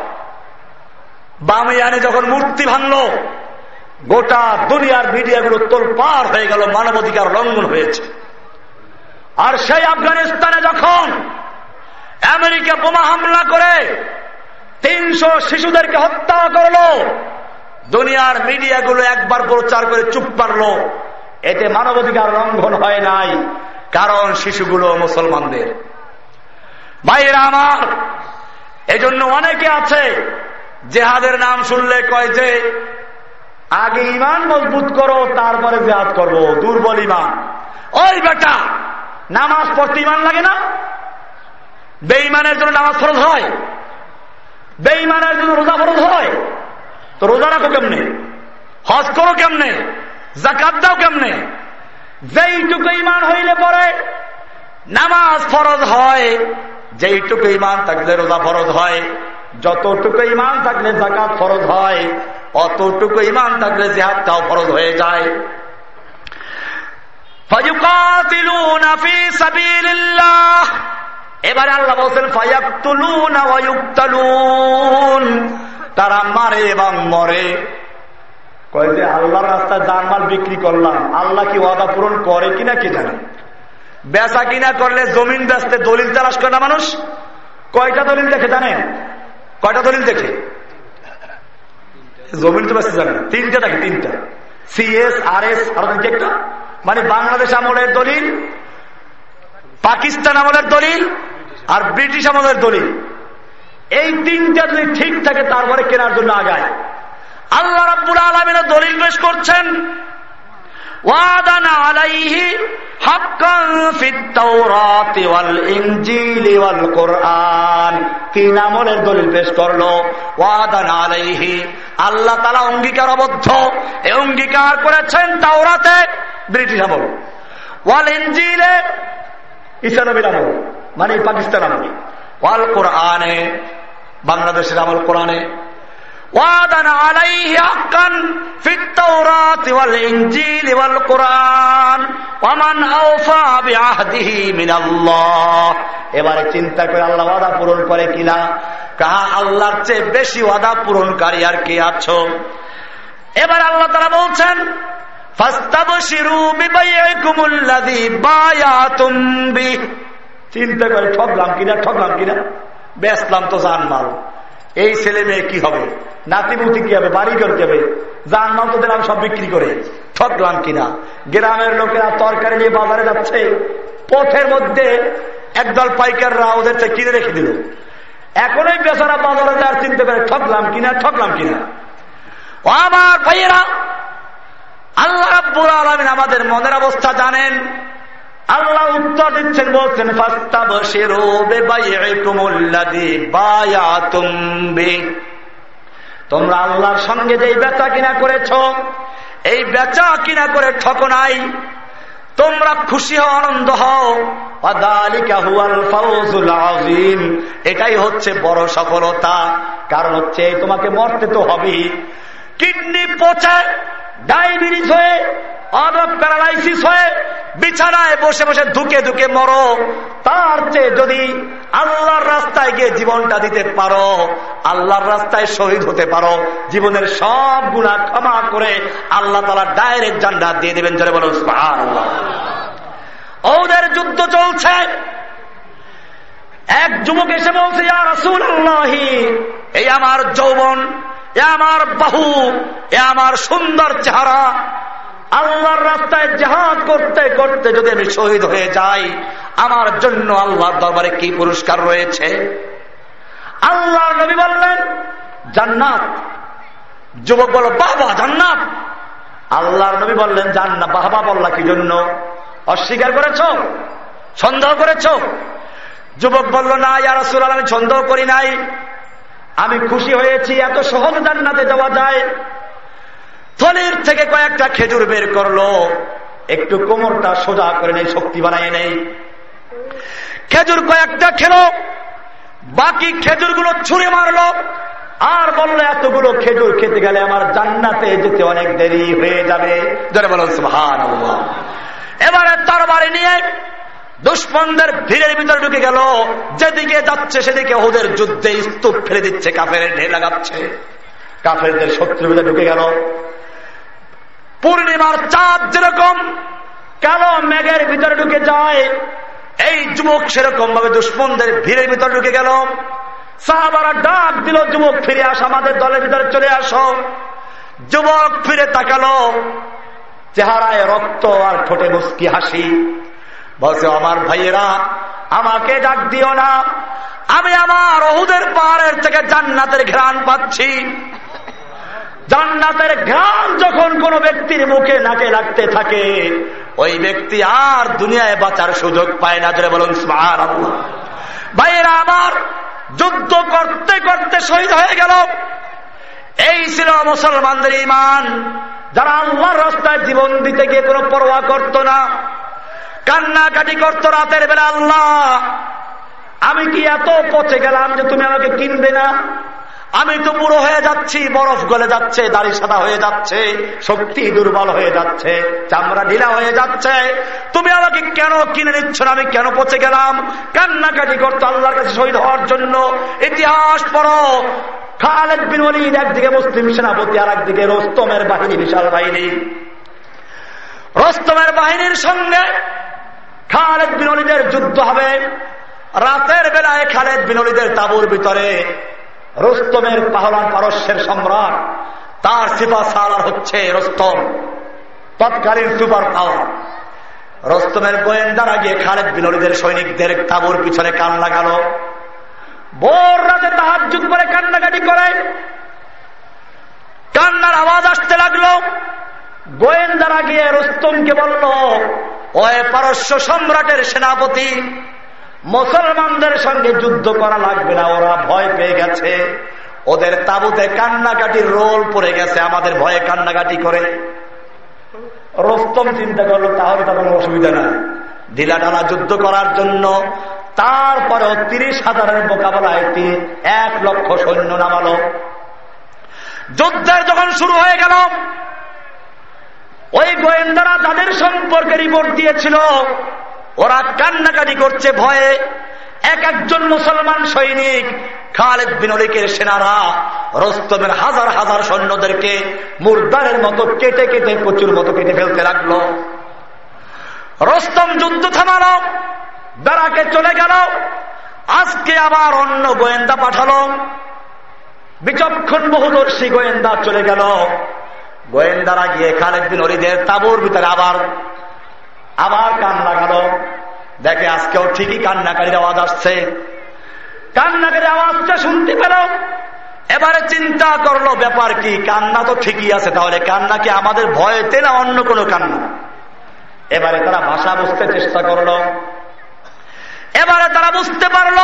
বামিয়ানে যখন মূর্তি ভাঙলো, গোটা দুনিয়ার মিডিয়াগুলো তোর পার হয়ে গেল, মানবাধিকার লঙ্ঘন হয়েছে। আর সেই আফগানিস্তানে যখন আমেরিকা বোমা হামলা করে তিনশো শিশুদেরকে হত্যা করল দুনিয়ার মিডিয়াগুলো একবার প্রচার করে চুপ পারল। এতে মানবাধিকার লঙ্ঘন হয় নাই, কারণ শিশুগুলো মুসলমানদের। ভাইরা আমার, এজন্য অনেকে আছে, জেহাদের নাম শুনলে কয় যে, আগে ইমান মজবুত করো, তারপরে জেহাদ করব। দুর্বল ইমান ওই বেটা, নামাজ পড়তে ইমান লাগে না? বেইমানের জন্য নামাজ ফরজ হয়? বেইমানের জন্য রোজা ফরজ হয়? তো রোজা রাখো কেমনে? হজ করো কেমনে? জাকাত দাও কেমনে? যেইটুকু ইমান হইলে পরে নামাজ ফরজ হয়, যেইটুকু ইমান থাকলে রোজা ফরজ হয়। যতটুকু ইমান থাকলে জাকাত ফরজ হয়, অতটুকু ইমান থাকলে জেহাদটাও ফরজ হয়ে যায়। এবারে আল্লাহ বলছেন ফায়াকুলুন তারা মারে এবং মরে। কয় যে আল্লাহর রাস্তায় জানমাল বিক্রি করলাম, আল্লাহ কি ওয়াদা পূরণ করে কিনা কি জানে? বেচা কিনা করলে জমিন বেচতে দলিল তালাশ করে না মানুষ? কয়টা দলিল দেখে জানেন কয়টা দলিল দেখে? জমিন তো বেচতে জানেন তিনটা দেখে, তিনটা। সিএস আর এস আর একটা। মানে বাংলাদেশ আমলের দলিল, পাকিস্তান আমলের দলিল, আর ব্রিটিশ আমলের দলিল। এই তিনটা যদি ঠিক থাকে, তারপরে কেনার জন্য আগায়। আল্লাহ রাব্বুল আলমিনের দলিল পেশ করছেন আলাইহি ওয়াল কোরআন। দলিল আলাইহি। আল্লাহ তাআলা অঙ্গীকারবদ্ধ। অঙ্গীকার করেছেন তাওরাতে ব্রিটিশ আমল, ওয়াল ইনজিলে ঈসা নবীর আমল মানে পাকিস্তান আমল, ওয়াল কোরআনে বাংলাদেশের আমল কোরআনে, ওয়াদান এবারে চিন্তা করে আল্লাহ ওয়াদা পূরণ করে কিনা? কাহা আল্লাহর চেয়ে বেশি ওয়াদা পূরণকারী আর কি আছো? এবার আল্লাহ তারা বলছেন চিন্তা করে ঠকলাম কিনা ঠকলাম কিনা? বেসলাম তো জান মাল এই ছেলে মেয়ে কি হবে? নাতিমুতি কি হবে? বাড়ি করতে হবে যার নাম তো দিলাম, সব বিক্রি করে। ঠকলাম কিনা? গ্রামের লোকেরা তরকারি নিয়ে বাজারে যাচ্ছে। পথের মধ্যে একদল পাইকাররা ওদের কিনে রেখে দিল। এখনই বেচারা বাজারে যার চিনতে পারে ঠকলাম কিনা ঠকলাম কিনা? আমার ভাইয়েরা, আল্লাহ রাব্বুল আলমিন আমাদের মনের অবস্থা জানেন। আল্লাহ উত্তর দিচ্ছেন, বলছেন তোমরা আল্লাহর সঙ্গে যে বেচা কিনা করেছ, এই বেচা কিনা করে ঠক নাই। তোমরা খুশি হও, আনন্দ হও। এটাই হচ্ছে বড় সফলতা। কারণ হচ্ছে, তোমাকে মরতে তো হবেই। কিডনি পচে ডায়াবেটিস হয়ে অদব প্যারালাইসিস হয়ে, বিছানায় বসে বসে ধুকে ধুকে মরো। তার চেয়ে যদি আল্লাহর রাস্তায় গিয়ে জীবনটা দিতে পারো, আল্লাহর রাস্তায় শহীদ হতে পারো, জীবনের সব গুণা ক্ষমা করে আল্লাহ তালা ডাইরেক্ট জান্ডা দিয়ে দেবেন জলে বলো আল্লাহ ওদের যুদ্ধ চলছে। এক যুবক এসে বলছে এই আমার যৌবন এ আমার বাহু, এ আমার সুন্দর চেহারা। আল্লাহর রাস্তায় জাহাজ করতে করতে যদি আমি শহীদ হয়ে যাই, আমার জন্য আল্লাহর দরবারে কি পুরস্কার রয়েছে? আল্লাহ নবী বললেন, জান্নাত। যুবক বলো বাবা, জান্নাত। আল্লাহর নবী বললেন, জান্নাত। বাবা বললা, কি জন্য? অস্বীকার করেছ? সন্দেহ করেছ? যুবক বলল, না ইয়ারসুল আমি সন্দেহ করি নাই। আমি খুশি হয়েছি, এত সহজ জান্নাতে যাওয়া যায়। থলির থেকে কয়েকটা খেজুর বের করল। একটু কোমরটা সোজা করে নেই, শক্তি বানায় নেই। খেজুর কয়েকটা খেলো, বাকি খেজুরগুলো ছুঁড়ে মারলো। আর বলল, এতগুলো খেজুর খেতে গেলে আমার জান্নাতে যেতে অনেক দেরি হয়ে যাবে। এবারে তরবারি নিয়ে দুশ্মনদের ভিড়ের ভিতরে ঢুকে গেল। যেদিকে যাচ্ছে সেদিকে ওদের যুদ্ধে স্তূপ ফেলে দিচ্ছে কাফের ঢের লাগাচ্ছে। কাফেরদের শত্রু ভিতরে ঢুকে গেল। পূর্ণিমার চাঁদ যেরকম, কালো মেঘের ভিতরে ঢুকে যায়, এই যুবক সেরকম ভাবে দুশ্মনদের ভিড়ের ভিতরে ঢুকে গেল। সাহাবারা ডাক দিল, যুবক, ফিরে আস আমাদের দলের ভিতরে, চলে আসো। যুবক ফিরে তাকালো, চেহারায় রক্ত আর ঠোঁটে মুস্কি হাসি। বলছে, আমার ভাইয়েরা, আমাকে ডাক দিও না। আমি আমার ওহুদের পাহাড়ের থেকে জান্নাতের ঘ্রাণ পাচ্ছি। জান্নাতের ঘ্রাণ যখন কোন ব্যক্তির মুখে নাকে লাগতে থাকে, ওই ব্যক্তি আর দুনিয়ায় বাঁচার সুযোগ পায় না। ধরে বলুন ভাইয়েরা, আমার যুদ্ধ করতে করতে শহীদ হয়ে গেল। এই ছিল মুসলমানদের ইমান যারা আল্লাহর রাস্তায় জীবন দিতে গিয়ে কোনো পরোয়া করত না কান্নাকাটি করতো রাতের বেলা, আল্লাহ, আমি কি এত পচে গেলাম যে তুমি আমাকে কিনবে না? আমি তো বুড়ো হয়ে যাচ্ছি, বরফ গলে যাচ্ছে, দাড়ি সাদা হয়ে যাচ্ছে, শক্তি দুর্বল হয়ে যাচ্ছে, চামড়া ঢিলা হয়ে যাচ্ছে। তুমি আমাকে কেন কিনে নিচ্ছ না? আমি কেন পচে গেলাম? কান্নাকাটি করতো আল্লাহর কাছে শহীদ হওয়ার জন্য। ইতিহাস পড়ো। খালেদ বিন ওলিদ একদিকে মুসলিম সেনাপতি আর একদিকে রোস্তমের বাহিনী, বিশাল বাহিনী। রস্তমের বাহিনীর সঙ্গে খালেদ বিনলিদের যুদ্ধ হবে। রাতের বেলায় খালেদ বিনলিদের তাবুর ভিতরে রোস্তমের পাহলান পারস্যের সম্রাট, তার সিপা সালার হচ্ছে রোস্তম, তৎকালীন সুপার পাওয়ার। রোস্তমের গোয়েন্দারা গিয়ে খালেদ বিনলিদের সৈনিকদের তাবুর পিছনে কান লাগাল। ভোর রাতে তাহার যুগ করে কান্নাকাটি করে। কান্নার আওয়াজ আসতে লাগল। গোয়েন্দারা গিয়ে রোস্তমকে বলল, ওই পারস্য সম্রাটের সেনাপতি, মুসলমানদের সঙ্গে যুদ্ধ করা লাগবে না, ওরা ভয় পেয়ে গেছে। ওদের তাবুতে কান্নাকাটির রোল পড়ে গেছে, আমাদের ভয়ে কান্নাকাটি করে। রোস্তম চিন্তা করল, তাহলে তো কোনো অসুবিধা নাই। ঢিলা ঢালা যুদ্ধ করার জন্য তারপরেও তিরিশ হাজারের মোকাবেলায় এক লক্ষ সৈন্য নামালো। যুদ্ধের যখন শুরু হয়ে গেল ওই গোয়েন্দারা তাদের সম্পর্কে রিপোর্ট দিয়েছিল। ওরা কান্নাকাটি করছে ভয়ে। এক একজন মুসলমান সৈনিক, খালেদ বিনলিকের সেনারা রস্তমের হাজার হাজার সৈন্যদেরকে মুরদারের মতো কেটে কেটে, প্রচুর মতো কেটে ফেলতে লাগল। রস্তম যুদ্ধ থামালো বেড়াকে চলে গেল। আজকে আবার অন্য গোয়েন্দা পাঠালো। বিচক্ষণ বহুদর্শী গোয়েন্দা চলে গেল। গোয়েন্দারা গিয়ে খালেদ বিন অলিদের তাবুর ভিতরে আবার আবার কান লাগালো দেখে আজকেও ঠিকই কান্নাকারীর আওয়াজ আসছে। কান্নাকারীর আওয়াজটা শুনতে পেল। এবারে চিন্তা করল, ব্যাপার কি? কান্না তো ঠিকই আছে তাহলে। কান্না কি আমাদের ভয়তে না অন্য কোনো কান্না? এবারে তারা ভাষা বুঝতে চেষ্টা করল। এবারে তারা বুঝতে পারল,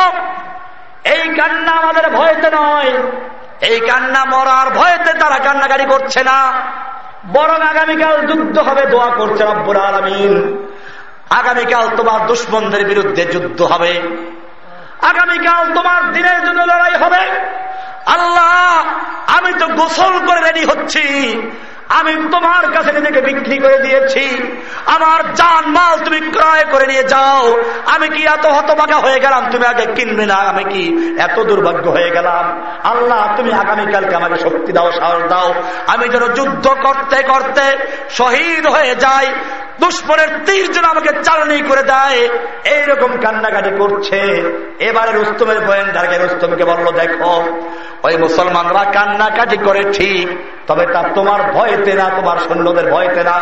এই কান্না আমাদের ভয়তে নয়। এই কান্না মরার ভয়েতে তারা কান্নাকারি করছে না। বরং আগামীকাল যুদ্ধ হবে, দোয়া করছে রব্বুর আলমিন। আগামীকাল তোমার দুশ্মনদের বিরুদ্ধে যুদ্ধ হবে। আগামীকাল তোমার দিনের জন্য লড়াই হবে। আল্লাহ, আমি তো গোসল করে রেডি হচ্ছি। আমি তোমার কাছে নিজেকে বিক্রি করে দিয়েছি। আমার জান মাল তুমি ক্রয় করে নিয়ে যাও। আমি কি এত হতবাগা হয়ে গেলাম, তুমি আগে কিনবে না? আমি কি এত দুর্ভাগ্য হয়ে গেলাম? আল্লাহ, তুমি আগামীকালকে আমাকে শক্তি দাও, সাহস দাও। আমি যেন যুদ্ধ করতে করতে শহীদ হয়ে যাই। দুশ্মনের তীর যেন আমাকে চালনি করে দেয়। এইরকম কান্নাকাটি করছে। এবারে রুস্তমের গোয়েন্দারকে রুস্তমকে বলল, দেখো ওই মুসলমানরা কান্নাকাটি করে ঠিক, তবে তা তোমার ভয়তে না, তোমার সৈন্যদের ভয়তে না।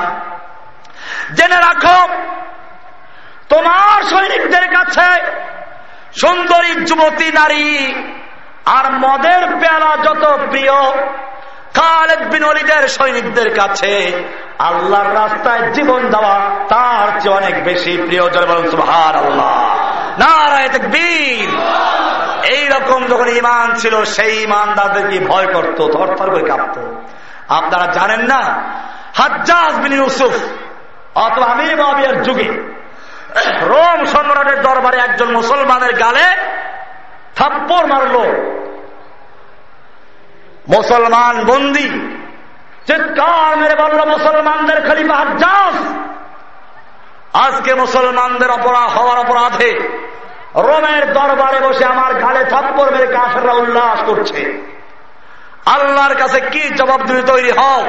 জেনে রাখো, তোমার সৈনিকদের কাছে সুন্দরী যুবতী, নারী আর মদের পেয়ালা যত প্রিয়, খালেদ বিন সৈনিকদের কাছে আল্লাহর রাস্তায় জীবন দেওয়া তার চেয়ে অনেক বেশি প্রিয়। জন বলুন সুহার আল্লাহ নারায় বীর এইরকম যখন ইমান ছিল, সেই ইমানদারদেরকে ভয় করতো থরথর করে কাঁপত। আপনারা জানেন না, হাজ্জাজ বিন ইউসুফ অথবা আমির মাবিয়ার যুগে রোম সম্রাটের দরবারে একজন মুসলমানের গালে থাপ্পর মারল। মুসলমান বন্দি, চিৎকার মেরে বলল, মুসলমানদের খলিফা হাজ্জাজ! আজকে মুসলমানদের অপরাধ হওয়ার অপরাধে রোমের দরবারে বসে আমার গালে থাপ্পর মেরে কাফেররা উল্লাস করছে। আল্লাহর কাছে কি জবাব দিয়ে তৈরি হও?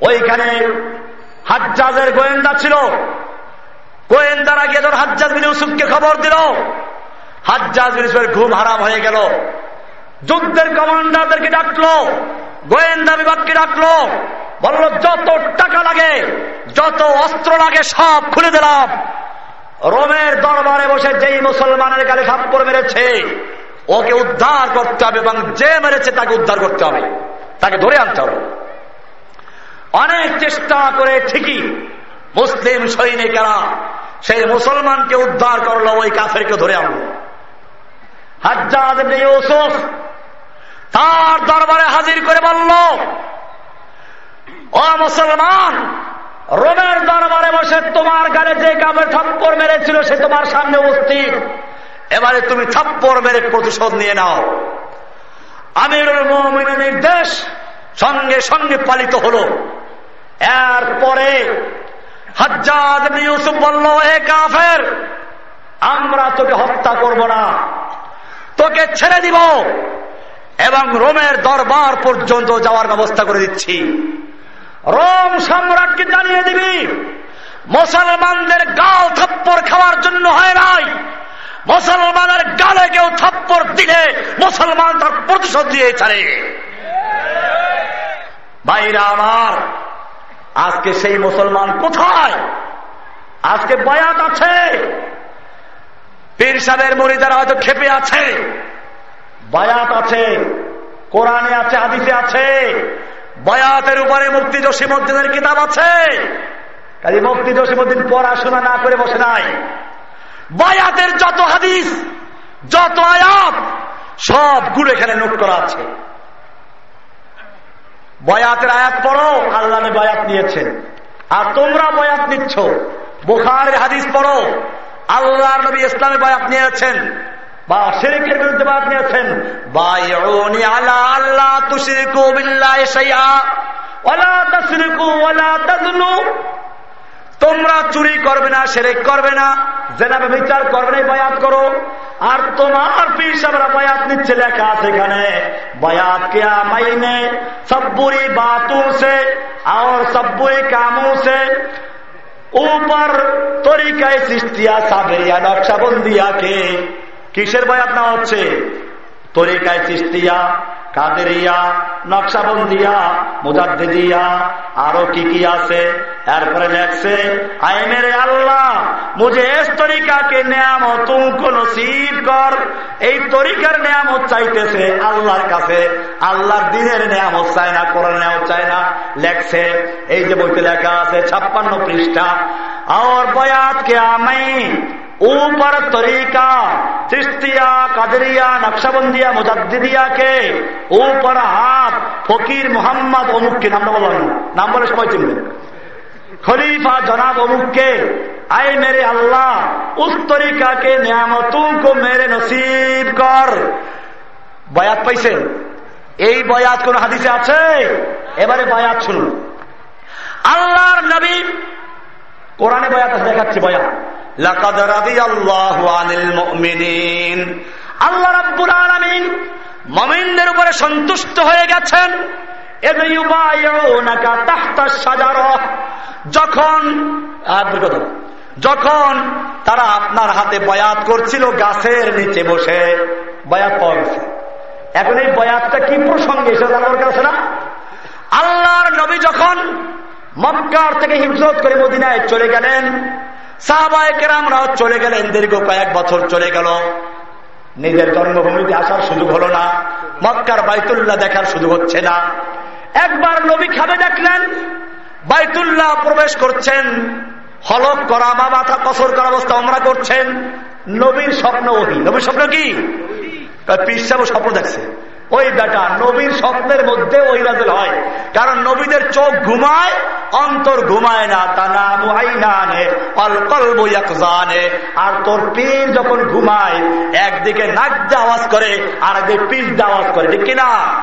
ওইখানে হাজ্জাজের গোয়েন্দা ছিল। গোয়েন্দারা গিয়ে তোর হাজ্জাজ বিন ইউসুফকে খবর দিল। হাজ্জাজ বিন ইউসুফের ঘুম হারাম হয়ে গেল। যুদ্ধের কমান্ডারদেরকে ডাকলো। গোয়েন্দা বিভাগকে ডাকলো। বলল, যত টাকা লাগে, যত অস্ত্র লাগে, সব খুলে দিলাম। রোমের দরবারে বসে যেই মুসলমানের গালে থাপ্পড় মেরেছে, ওকে উদ্ধার করতে হবে এবং যে মেরেছে তাকে উদ্ধার করতে হবে, তাকে ধরে আনতে হবে। অনেক চেষ্টা করে ঠিকই মুসলিম সৈনিকেরা সেই মুসলমানকে উদ্ধার করল, ওই কাফেরকে ধরে আনলো। হাজ্জাদ ইউসুফ তার দরবারে হাজির করে বলল, ও মুসলমান রোমের দরবারে বসে তোমার গালে যে কাপড় থাপ্পর মেরেছিল সে তোমার সামনে উপস্থিত। এবারে তুমি থাপ্পর মেরে প্রতিশোধ নিয়ে নাও। আমিরুল মোমিনের নির্দেশ, সঙ্গে সঙ্গে পালিত হল। এরপরে হাজ্জাদ ইউসুফ বলল, এ কাফের, আমরা তোকে হত্যা করব না। তোকে ছেড়ে দিব এবং রোমের দরবার পর্যন্ত যাওয়ার ব্যবস্থা করে দিচ্ছি। রোম সম্রাটকে জানিয়ে দিবি, মুসলমানদের গাল থাপ্পর খাওয়ার জন্য হয় নাই। মুসলমানের গালে কেউ থাপ্পর দিলে মুসলমান তার প্রতিশোধ দিয়ে ছাড়ে। ভাইরা আমার, আজকে সেই মুসলমান কোথায়? আজকে বয়াত আছে। পীর সাহেবের মরিদারা হয়তো খেপে আছে। বয়াত আছে, কোরআনে আছে আদিতে আছে। বয়াতের উপরে মুক্তি জসিমুদ্দিনের কিতাব আছে। কাজে মুক্তি জসিমুদ্দিন পড়াশোনা না করে বসে নাই। বয়াতের যত হাদিস, যত আয়াত সবগুলো এখানে নোট করা আছে। বয়াতের আয়াত পড়ো, আল্লাহ বয়াত নিয়েছেন। আর তোমরা বয়াত নিচ্ছ। বোখারের হাদিস পড়ো, আল্লাহ নবী ইসলামে বয়াত নিয়েছেন। বা শেরিকের বিরুদ্ধে বাদ নিয়েছেন বায়নি আলা আল্লাহ তুশরিকু বিল্লাহি শাইআ ওয়ালা তাসরিকু ওয়ালা তাজনু তোমরা চুরি করবে না সেরেক করবে না জেনাবে বিচার করবে না বয়াত করো আর তোমার পীর সাহেবরা বয়াত নিচ্ছে লেখা আছে এখানে বয়াত কে মাইনে সব্বুরি বাতু সে और সব্বুরি কামু সে ऊपर তরিকায় সৃষ্টিয়া সাবেরিয়া নকশাবন্দিয়া কে কিসের বয়াত নেওয়া হচ্ছে? তরিকায় চিস্তিয়া কাদেরিয়া নকশাবন্দিয়া মুজাদ্দিদিয়া আরো কি কি আছে এরপরে লেখছে আই মেরে আল্লাহ মুঝে এস তরিকাকে নিয়ামত তুমকো নসিব কর এই তরিকার নিয়ামত চাইতেছে আল্লাহর কাছে আল্লাহর দিনের নিয়ামত চায় না কোরআন নিয়ামত চায় না লেখছে এই যে বইতে লেখা আছে ছাপ্পান্ন পৃষ্ঠা আর বয়াত কে আমি ऊपर तरीका चिश्तिया कादरिया नक्शबंदिया मुजद्दिदिया के ও পাড়া হাত, ফকির মোহাম্মদ অমুককে নামটা বলা হয়নি নাম বলে সবাই চিনবেন খলিফা জনাব অমুককে আয় মেরে আল্লাহ, উস তরিকাকে নিয়ামতুম মেরে নসিব কর। বয়াত পাইছে এই বয়াত কোন হাদিসে আছে? এবারে বয়াত শুনুন। আল্লাহর নবী কোরআনে বয়াত আছে, দেখাচ্ছি বয়াত। লাকাদ রাদিয়াল্লাহু আনিল মুমিনিন। আল্লাহ রাব্বুল আলামিন মুমিনদের উপরে সন্তুষ্ট হয়ে গেছেন। যখন যখন তারা আপনার হাতে বয়াত করছিল গাছের নিচে বসে, বয়াত পাওয়া এখন এই বয়াতটা কি প্রসঙ্গে সেটা জানার কাছে না? আল্লাহর নবী যখন মক্কার থেকে হিজরত করে মদিনায় চলে গেলেন সাহবায়কেরামরাও চলে গেলেন, দীর্ঘ কয়েক বছর চলে গেল। নিজের জন্মভূমিতে আসার শুধু হলো না মক্কার বাইতুল্লাহ দেখার শুধু হচ্ছে না। একবার নবী খাবে দেখলেন বাইতুল্লাহ প্রবেশ করছেন হলক করা বা মাথা কসর করা অবস্থা আমরা করছেন। নবীর স্বপ্ন ওহি। নবীর স্বপ্ন কি? পিস স্বপ্ন দেখছে। ওই বেটা নবীর স্বপ্নের মধ্যে ওই নাজেল হয়। কারণ নবীদের চোখ ঘুমায়, অন্তর ঘুমায় না। তা না মুহাইনানে অলকল জানে আর তোর পীর যখন ঘুমায়, একদিকে নাক আওয়াজ করে, আর একদিকে পিঠ আওয়াজ করে। ঠিক কিনা?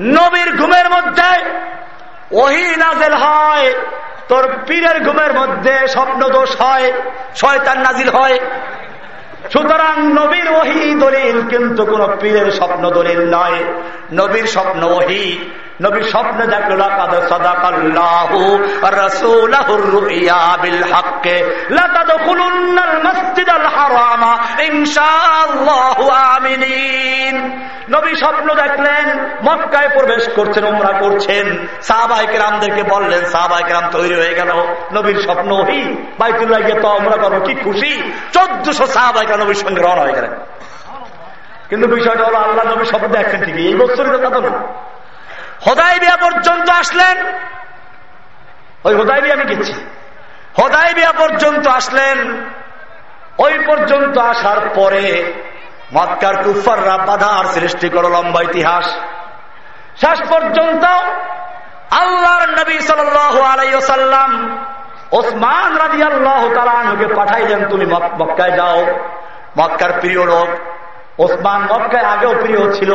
নবীর ঘুমের মধ্যে ওহি নাজেল হয়। তোর পীরের ঘুমের মধ্যে স্বপ্ন দোষ হয়, শয়তান নাজিল হয়। সুতরাং নবীর ওহি দলিল কিন্তু কোন পীরের স্বপ্ন দলিল নয়। নবীর স্বপ্ন ওহি। নবীর স্বপ্নে দেখল নবী স্বপ্ন দেখলেন, মক্কায় প্রবেশ করছেন ওমরা করছেন। সাহবাহিক রামদেরকে বললেন সাহবাহিক রাম তৈরি হয়ে গেল। নবীর স্বপ্ন ওহি। বাইতুল্লাহ গিয়ে তো আমরা করব কি খুশি। চোদ্দশো সাহবাহিক নবীর সঙ্গে রওনা হয়ে গেলেন। কিন্তু বিষয়টা হলো, আল্লাহ নবী স্বপ্ন দেখছেন ঠিকই। এই বছরই তো কথা হদাই বিয়া পর্যন্ত আসলেন? ওই হদাই বিয়া আমি গেছি। হদাই বিয়া পর্যন্ত আসলেন। ওই পর্যন্ত আসার পরে মৎকার কুফাররা বাধার সৃষ্টি করল লম্বা ইতিহাস। শেষ পর্যন্ত আল্লাহর নবী সাল্লাম ওসমান রাজি আল্লাহ তালাকে পাঠাইলেন, তুমি মক্কায় যাও। মক্কার প্রিয় লোক, ওসমান মক্কায় আগেও প্রিয় ছিল।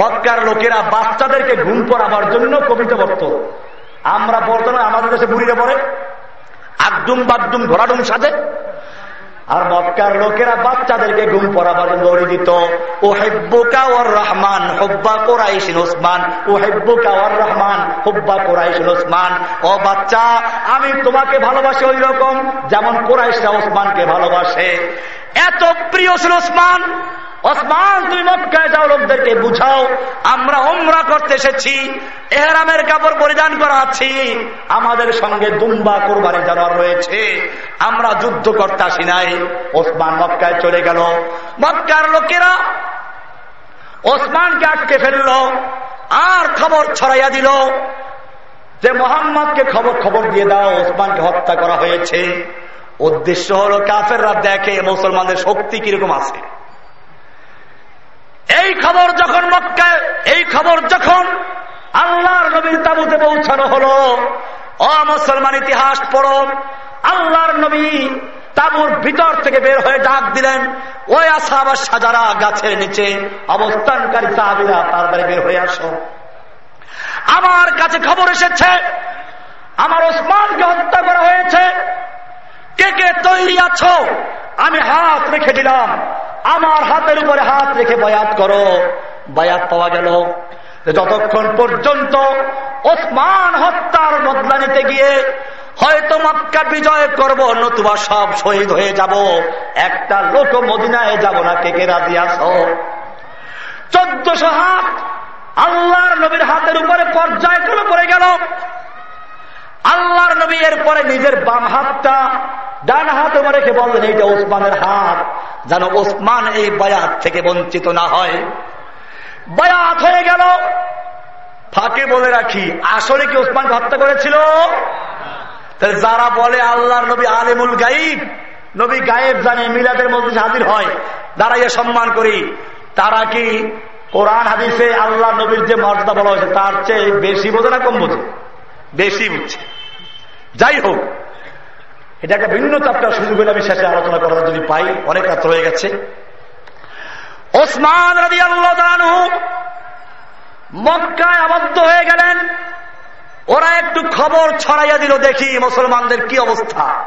মক্কার লোকেরা বাচ্চাদেরকে ঘুম পড়াবার জন্য কবিতা পড়ত আমরা পড়তো না আমাদের দেশে বুড়িরে পড়ে, আগডুম বাগডুম ঘোড়াডুম সাজে। আর মক্কার লোকেরা বাচ্চাদেরকে ঘুম পড়াবার জন্য দৌড়ি দিত ও হেব্বুকা ওর রহমান হব্বা কোরাইশিন ওসমান ও হেব্বুকা ওর রহমান হব্বা কোরাইশিন ওসমান ও বাচ্চা, আমি তোমাকে ভালোবাসি ওই রকম, যেমন কোরাইশরা ওসমানকে ভালোবাসে। এত প্রিয় ছিল ওসমান। ওসমান, তুমি মক্কায় যাও, লোকদেরকে বুঝাও। আমরা ওমরা করতে এসেছি, এহরামের কাপড় পরিধান করা আছি। আমাদের সঙ্গে দুম্বা কোরবানি জানোয়ার রয়েছে। আমরা যুদ্ধ করতে আসি নাই। ওসমান মক্কায় চলে গেল। মক্কার লোকেরা ওসমানকে আটকে ফেলল, আর খবর ছড়াইয়া দিল যে মোহাম্মদকে খবর খবর দিয়ে দাও, ওসমানকে হত্যা করা হয়েছে। উদ্দেশ্য হলো কাফেররা দেখে মুসলমানদের শক্তি কীরকম আছে। এই খবর যখন মক্কায়, এই খবর যখন আল্লাহর নবীর তাবুতে পৌঁছানো হলো অ মুসলমান ইতিহাস পড়ো, আল্লাহর নবী তাবুর ভিতর থেকে বের হয়ে ডাক দিলেন, ওই আসাবার সাজারা গাছের নিচে অবস্থানকারী সাহাবিরা তাড়াতাড়ি বের হয়ে আসো। আমার কাছে খবর এসেছে, আমার ওসমানকে হত্যা করা হয়েছে কে কে তৈরি আছো? আমি হাত রেখে দিলাম। আমার হাতের উপরে হাত রেখে বয়াত করো। বয়াত পাওয়া গেল। যতক্ষণ পর্যন্ত ওসমান হত্যার বদলা নিতে গিয়ে হয়তো মক্কা বিজয় করব, নতুবা সব শহীদ হয়ে যাব। একটা লোক মদিনায় যাব না, কে কে রাজি আস চোদ্দশো হাত আল্লাহর নবীর হাতের উপরে পর্যায় করে পড়ে গেল। আল্লাহর নবী এর পরে নিজের বাম হাতটা ডান হাত রেখে বললেন, এইটা ওসমানের হাত। যেন ওসমান এই বয়াত থেকে বঞ্চিত না হয়। বয়াত হয়ে গেল। ফাঁকে বলে রাখি, আসলে কি ওসমানকে হত্যা করেছিল? যারা বলে আল্লাহর নবী আলেমুল গাইব নবী গায়েব জানে, মিলাদের মধ্যে হাজির হয়, দাঁড়াইয়া সম্মান করি, তারা কি কোরআন, হাদিসে আল্লাহ নবীর যে মর্যাদা বলা হয়েছে, তার চেয়ে বেশি বোঝে না কম বোঝে? বেশি বুঝছে যাই হোক এটা একটা ভিন্ন চাপটার সুযোগ হলে আমি শেষে আলোচনা করার যদি পাই, অনেক রাত হয়ে গেছে। ওসমান রাজি আল্লাহ মক্কায় আবদ্ধ হয়ে গেলেন। ওরা একটু খবর ছড়াইয়া দিল, দেখি মুসলমানদের কি অবস্থা।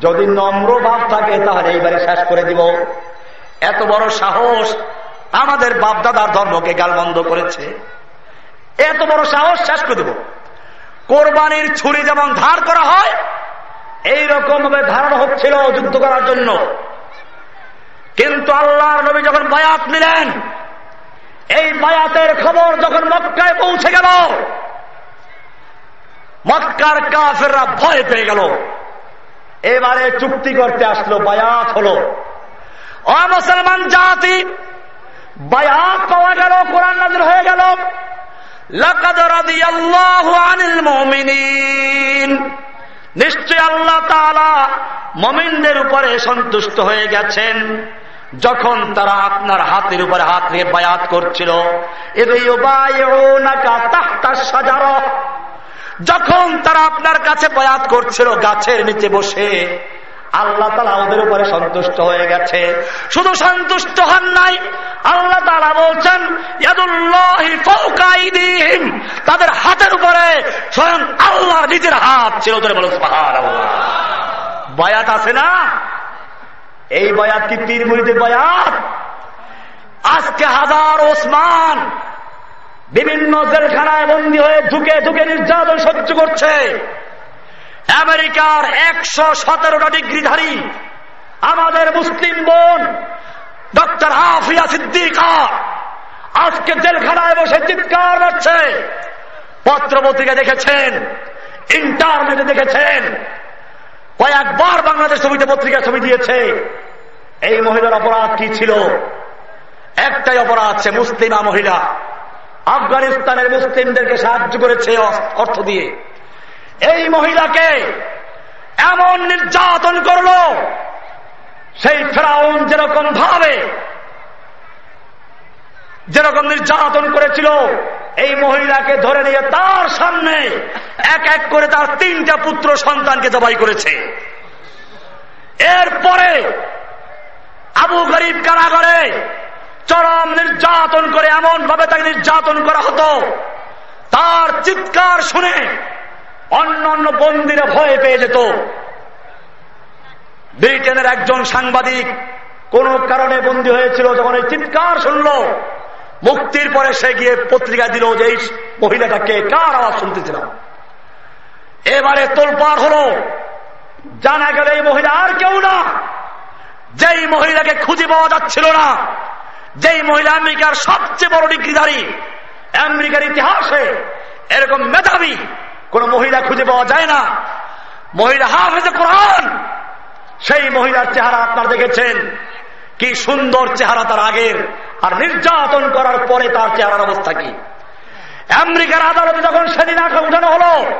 যদি নম্র ভাব থাকে, তাহলে এইবারে শেষ করে দিব। এত বড় সাহস আমাদের বাপদাদার ধর্মকে গালবন্ধ করেছে। এত বড় সাহস শেষ করে দেব। কোরবানির ছুরি যেমন ধার করা হয়, এইরকম ভাবে ধারণা হচ্ছিল যুদ্ধ করার জন্য। কিন্তু আল্লাহর নবী যখন বায়াত নিলেন, এই বায়াতের খবর যখন মক্কায় পৌঁছে গেল, মক্কার কাফেররা ভয় পেয়ে গেল। এবারে চুক্তি করতে আসলো, বায়াত হলো। অমুসলমান জাতি, বায়াত পাওয়া গেল, কোরআন নাজির হয়ে গেল। নিশ্চয় আল্লাহ তালা মমিনদের উপরে সন্তুষ্ট হয়ে গেছেন। যখন তারা আপনার হাতের উপরে হাত রেখে বায়াত করছিল যখন তারা আপনার কাছে বয়াত করছিল, গাছের নিচে বসে আল্লাহ তালা ওদের উপরে সন্তুষ্ট হয়ে গেছে। শুধু সন্তুষ্ট হন নাই, আল্লাহ তালা বলছেন তাদের হাতের উপরে স্বয়ং আল্লাহ নিজের হাত ছিল ওদের বলো বয়াত আছে না? এই বয়াত কি পীর মুড়িদের বয়াত? আজকে হাজার ওসমান বিভিন্ন জেলখানায় বন্দী হয়ে ঢুকে ঢুকে নির্যাতন সহ্য করছে। আমেরিকার একশো সতেরোটা ডিগ্রিধারী আমাদের মুসলিম বোন ডক্টর হাফিয়া সিদ্দিকা আজকে জেলখানায় বসে চিৎকার করছে পত্রপত্রিকা দেখেছেন, ইন্টারনেটে দেখেছেন। কয়েকবার বাংলাদেশ ছবিতে পত্রিকা ছবি দিয়েছে, এই মহিলার অপরাধ কি ছিল? একটাই অপরাধ আছে মুসলিমা মহিলা। আফগানিস্তানের মুসলিমদেরকে সাহায্য করেছে অর্থ দিয়ে। এই মহিলাকে এমন নির্যাতন করল, সেই ফেরাউন যেরকম ভাবে, যেরকম নির্যাতন করেছিল, এই মহিলাকে ধরে নিয়ে তার সামনে এক এক করে তার তিনটা পুত্র সন্তানকে জবাই করেছে। এরপরে আবু গরিব কারাগারে চরম নির্যাতন করে এমন ভাবে তাকে নির্যাতন করা হতো, তার চিৎকার শুনে অন্য অন্য বন্দিরা ভয় পেয়ে যেত। ব্রিটেনের একজন সাংবাদিক কোন কারণে বন্দী হয়েছিল, যখন এই চিৎকার শুনল, মুক্তির পরে সে গিয়ে পত্রিকা দিল যে এই মহিলাটাকে কার আওয়াজ শুনতেছিলাম। এবারে তোলপার হল। জানা গেল এই মহিলা আর কেউ না। যেই মহিলাকে খুঁজে পাওয়া যাচ্ছিল না, যেই মহিলা আমেরিকার সবচেয়ে বড় ডিগ্রিধারী, আমেরিকার ইতিহাসে এরকম মেধাবী কোন মহিলা খুঁজে পাওয়া যায় না। মহিলা হাফেজে কোরআন। সেই মহিলার চেহারা আপনার দেখেছেন। কি সুন্দর চেহারা তার আগের। আর নির্যাতন করার পরে তার চেহারার অবস্থা কি? আমেরিকার আদালতে যখন সেদিন আঁকা উঠানো হলো,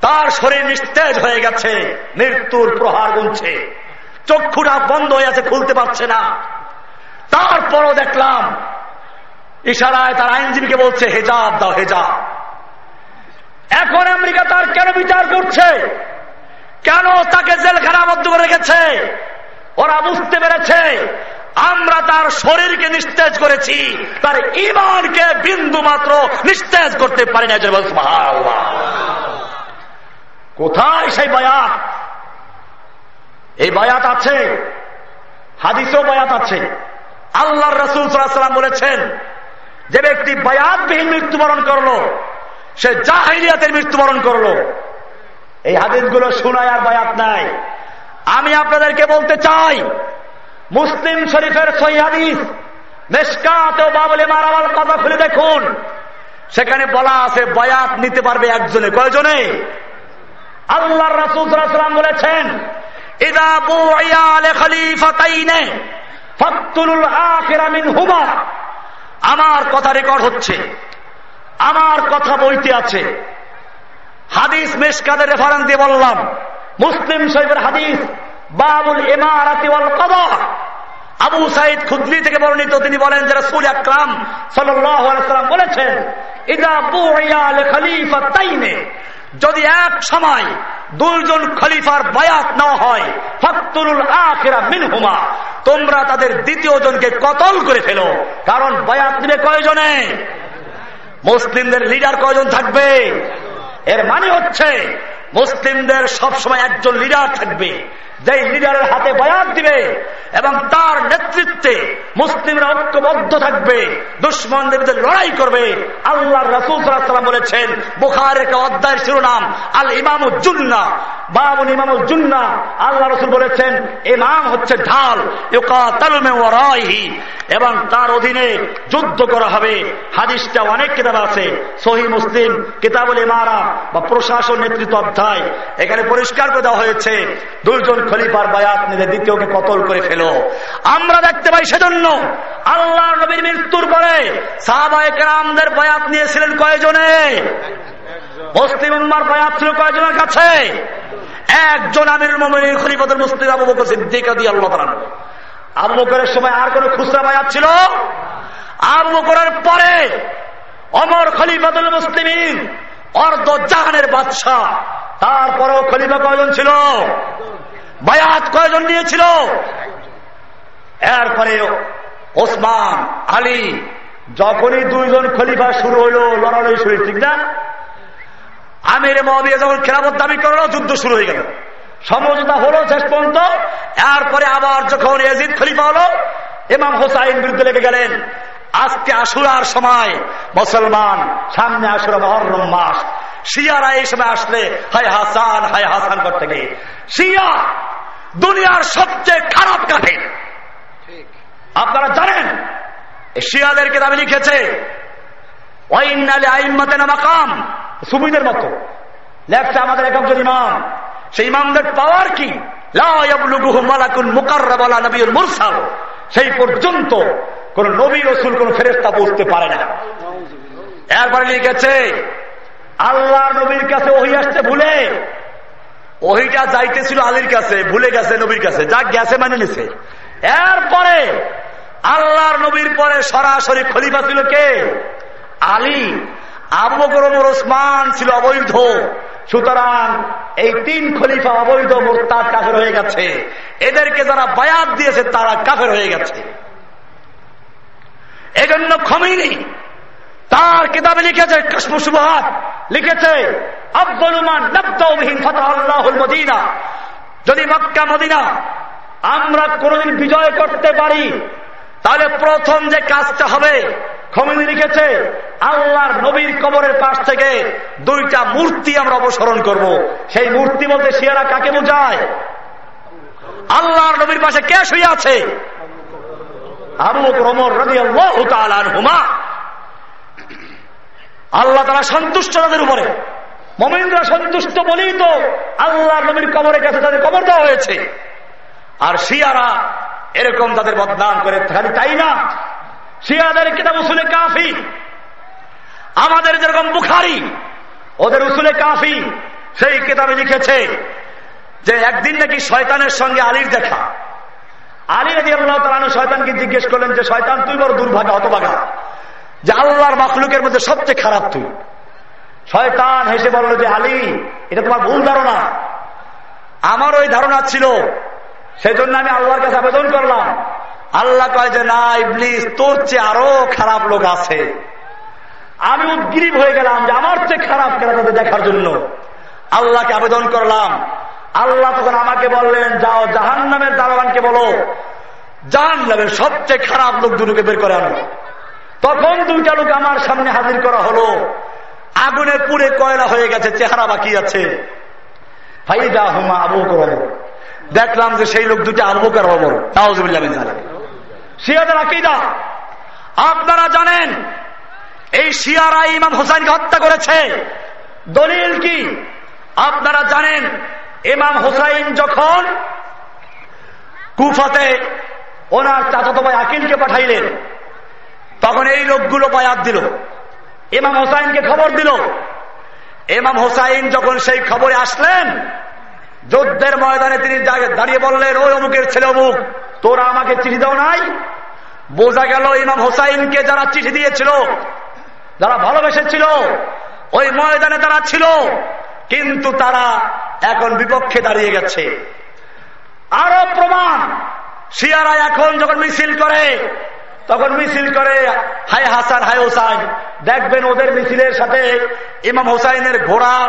তার শরীর নিস্তেজ হয়ে গেছে। মৃত্যুর প্রহার গুনছে। চক্ষুটা বন্ধ হয়ে আছে, খুলতে পারছে না। তারপরও দেখলাম, ইশারায় তার আইনজীবীকে বলছে, হেজাব দাও, হেজাব। এখন আমেরিকা তার কেন বিচার করছে? কেন তাকে জেলখানাবদ্ধ করে রেখেছে? ওরা বুঝতে পেরেছে, আমরা তার শরীরকে নিস্তেজ করেছি। তার ইমানকে বিন্দু মাত্র নিস্তেজ করতে পারি না কোথায় সেই বায়াত? এই বায়াত আছে, হাদিসও বায়াত আছে। আল্লাহ রসুল সাল্লাম বলেছেন, যে ব্যক্তি বায়াতবিহীন মৃত্যুবরণ করল সে জাহিলিয়াতের মৃত্যুবরণ করল। এই হাদিসগুলো শোনায় আর বায়াত নাই। আমি আপনাদেরকে বলতে চাই, মুসলিম শরীফের সই হাদিস মেসকাতেও বাবলে মারামাল কথা খুলে দেখুন। সেখানে বলা আছে, বয়াত নিতে পারবে একজনে। কয়জনে? আল্লাহ রাসুলাম বলেছেন, ইদা খলিফাতাইনে ফাতুলুল আখিরা মিন হুমা আমার কথা রেকর্ড হচ্ছে। আমার কথা বইতে আছে। হাদিস মেশকাদের রেফারেন্স দিয়ে বললাম, মুসলিম শরীফের হাদিস, বাবুল ইমারাতি ওয়াল আবু সাইদ খুদ্রি থেকে বর্ণিত, তিনি বলেন যে রসুল আকরাম সাল্লাম বলেছেন যদি এক সময় দুইজন খলিফার বায়াত নেওয়া হয় তোমরা তাদের দ্বিতীয় জনকে কতল করে ফেলো। কারণ বায়াত নিবে কয়জনে? মুসলিমদের লিডার কয়জন থাকবে? এর মানে হচ্ছে মুসলিমদের সবসময় একজন লিডার থাকবে। যে লিডারের হাতে বয়াত দিবে এবং তার নেতৃত্বে মুসলিমরা ঐক্যবদ্ধ থাকবে, দুশ্মনদের বিরুদ্ধে লড়াই করবে আল্লাহ রসুলাম বলেছেন বুখার একটা অধ্যায়ের শিরোনাম, আল ইমামুজ্জুন্না বাবুল ইমামুজ্জুন্না আল্লাহ রসুল বলেছেন, ইমাম হচ্ছে ঢাল এবং তার অধীনে যুদ্ধ করা হবে। হাদিসটা অনেক কিতাব আছে সহি মুসলিম, কিতাবুল ইমারা বা প্রশাসন নেতৃত্ব অধ্যায়, এখানে পরিষ্কার করে দেওয়া হয়েছে, দুইজন খলিফার বায়াত নিলে দ্বিতীয়কে কতল করে ফেলো? আমরা দেখতে পাই সেজন্য আল্লাহ নবীর মৃত্যুর পরে সাহাবাহামদের বায়াত নিয়েছিলেন কয়জনে? মুসলিম উম্মার বায়াত ছিল কয়জনের কাছে? একজন আমির মোমিন খলিফাদের মুসলিম আবু বকর সিদ্দিক আদি আল্লাহ আবু বকরের সময় আর কোন খুচরা বায়াত ছিল? আবু বকরের পরে অমর খলিফাতুল মুসলিমিন, অর্ধ জাহানের বাদশাহ, তারপরেও খলিফা কয়জন ছিল? বায়াত কয়জন নিয়েছিল এরপরে ওসমান, আলী, যখনই দুইজন খলিফা শুরু হইল লড়াই শুরু ঠিক না? আমির মহাবিয়া যখন খেলাফত দাবি করল, যুদ্ধ শুরু হয়ে গেল। সমঝোতা হলো শেষ পর্যন্ত। এরপরে আবার যখন এজিদ খলিফা হলো, ইমাম হোসাইন বিরুদ্ধে লেগে গেলেন। আজকে আশুরার সময় মুসলমান সামনে আসুরা মহরম মাস। শিয়ারা এই সময় আসলে, হায় হাসান হায় হাসান করতে গিয়ে। শিয়া! দুনিয়ার সবচেয়ে খারাপ কাঠে আপনারা জানেন শিয়াদের কিতাবে লিখেছে মাকাম সুবিদের মতো। লেখছে আমাদের একজন ইমাম। সেই ইমামদের পাওয়ার কি? মুরসাল। সেই পর্যন্ত কোন নবী রসুল কোন ফেরেস্তা বুঝতে পারে না। এরপরে লিখেছে আল্লাহ নবীর কাছে ওহি আসতে ভুলে। ওহিটা যাইতেছিল আলীর কাছে, ভুলে গেছে নবীর কাছে। যা গেছে মানে নিছে। এরপরে আল্লাহর নবীর পরে সরাসরি খলিফা ছিল কে? আলী। আবু বকর ওসমান ছিল অবৈধ। সুতরাং এই তিন খলিফা অবৈধ, মোরতাদ কাফের হয়ে গেছে। এদেরকে যারা বায়াত দিয়েছে, তারা কাফের হয়ে গেছে। এজন্য খমিনি তার কিতাবে লিখেছে কাশ্ম সুবাহাত লিখেছে যদি মক্কা, মদিনা, আমরা কোনদিন বিজয় করতে পারি, তাহলে প্রথম যে কাজটা হবে, খমিনি লিখেছে, আল্লাহর নবীর কবরের পাশ থেকে দুইটা মূর্তি আমরা অবসরণ করব। সেই মূর্তি বলতে শিয়ারা কাকে বোঝায়? আল্লাহর নবীর পাশে কে শুয়ে আছে? আবু রমর রবি হুমা আল্লাহ তারা সন্তুষ্ট তাদের উপরে। মমিন্দ্রা সন্তুষ্ট বলেই তো আল্লাহ নবীর কবরের কাছে তাদের কবর দেওয়া হয়েছে। আর শিয়ারা এরকম তাদের বদনাম করে খালি তাই না? শিয়াদের কিতাব উসুলে কাফি। আমাদের যেরকম বুখারি, ওদের উসুলে কাফি, সেই কিতাবে লিখেছে যে একদিন নাকি শয়তানের সঙ্গে আলীর দেখা। আলী রাজি আল্লাহ তালানো শয়তানকে জিজ্ঞেস করলেন যে, শয়তান, তুই বড় দুর্ভাগা, হতভাগা। যে আল্লাহর মাখলুকের মধ্যে সবচেয়ে খারাপ তুই। শয়তান হেসে বলল যে, আলী, এটা তোমার ভুল ধারণা। আমার ওই ধারণা ছিল, সেজন্য আমি আল্লাহর কাছে আবেদন করলাম। আল্লাহ কয় যে, না, ইবলিস, তোর চেয়ে আরও খারাপ লোক আছে। আমি উদ্গ্রীব হয়ে গেলাম যে, আমার চেয়ে খারাপ কেনা তাদের দেখার জন্য? আল্লাহকে আবেদন করলাম। আল্লাহ তখন আমাকে বললেন, যাও জাহান নামের দারোয়ানকে বলো। জাহান নামের সবচেয়ে খারাপ লোক দুটোকে বের করে আনো। তখন দুইটা লোক আমার সামনে হাজির করা হলো। আগুনে পুড়ে কয়লা হয়ে গেছে, চেহারা বাকি আছে। করব দেখলাম যে সেই লোক দুটি আবু কর আপনারা জানেন, এই শিয়ারা ইমাম হোসাইনকে হত্যা করেছে। দলিল কি? আপনারা জানেন, ইমাম হোসাইন যখন কুফাতে ওনার চাচাতো ভাই আকিলকে পাঠাইলেন তখন এই লোকগুলো বায়াত দিল। ইমাম হোসাইনকে খবর দিল। ইমাম হোসাইন যখন সেই খবরে আসলেন, যুদ্ধের ময়দানে তিনি দাঁড়িয়ে বললেন, ওই অমুকের ছেলে অমুক, তোরা আমাকে চিঠি দাও নাই? বোঝা গেল ইমাম হোসাইনকে যারা চিঠি দিয়েছিল, যারা ভালোবেসেছিল, ওই ময়দানে তারা ছিল, কিন্তু তারা এখন বিপক্ষে দাঁড়িয়ে গেছে। আরও প্রমাণ, শিয়ারা এখন যখন মিছিল করে তখন মিছিল করে হাই হাসান হাই হোসাইন, দেখবেন ওদের মিছিলের সাথে ইমাম হোসাইনের ঘোড়া,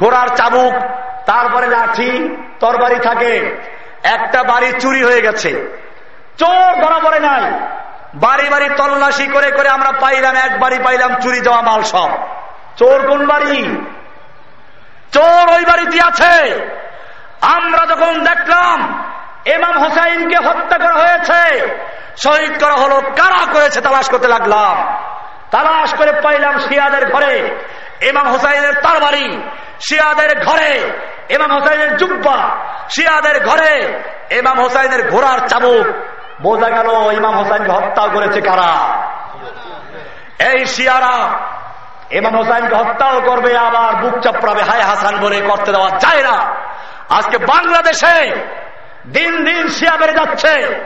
ঘোড়ার চাবুক, তারপরে লাঠি, তরবারি থাকে। একটা বাড়ি চুরি হয়ে গেছে। চোর ধরা পড়ে নাই। বাড়ি বাড়ি তল্লাশি করে করে আমরা পাইলাম, এক বাড়ি পাইলাম, চুরি যাওয়া মাল সব। চোর কোন বাড়ি? চোর ওই বাড়িতে আছে। আমরা যখন দেখলাম এমাম হোসাইনকে হত্যা করা হয়েছে। শহীদ করা হলো, কারা করেছে তালাশ করতে লাগলাম? তালাশ করে পাইলাম শিয়াদের ঘরে। এমাম হোসাইনের তার বাড়ি শিয়াদের ঘরে। এমাম হোসাইনের জুব্বা, শিয়াদের ঘরে। এমাম হোসাইনের ঘোড়ার চাবুক। বোঝা গেল ইমাম হোসাইনকে হত্যা করেছে কারা? এই শিয়ারা, ইমাম হোসাইনকে হত্যাও করবে, আবার বুক চাপড়াবে, হায় হাসান বলে করতে দেওয়া যায় না। আজকে বাংলাদেশে দিন দিন শিয়া বেড়ে যাচ্ছে।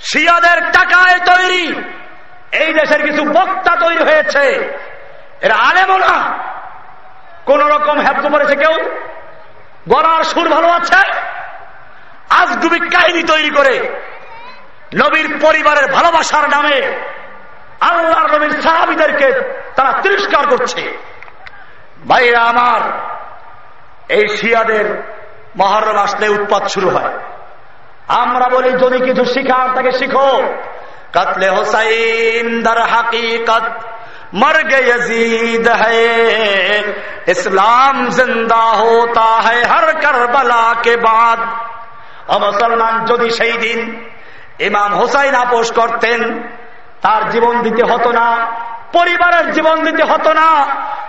শিয়াদের টাকায় তৈরি। এই দেশের কিছু বক্তা তৈরি হয়েছে। এরা আলেমো না। কোন রকম হ্যাপ্ত করেছে কেউ। গড়ার সুর ভালো আছে। আজগুবি কাহিনী তৈরি করে নবীর পরিবারের ভালোবাসার নামে আল্লাহর নবীর সাহাবিদেরকে তারা তিরস্কার করছে। ভাইরা আমার, এই শিয়াদের মহরম আসলে উৎপাত শুরু হয়। আমরা বলি, যদি কিছু শিখার তাকে শিখো। কাতলে হোসাইন, দার হাকিকত মর গেজিদ ইসলাম জিন্দা হতা হর করবলা কে বাদ। মুসলমান, যদি সেই দিন ইমাম হোসাইন আপোষ করতেন, তার জীবন দিতে হতো না। পরিবারের জীবন দিতে হতো না।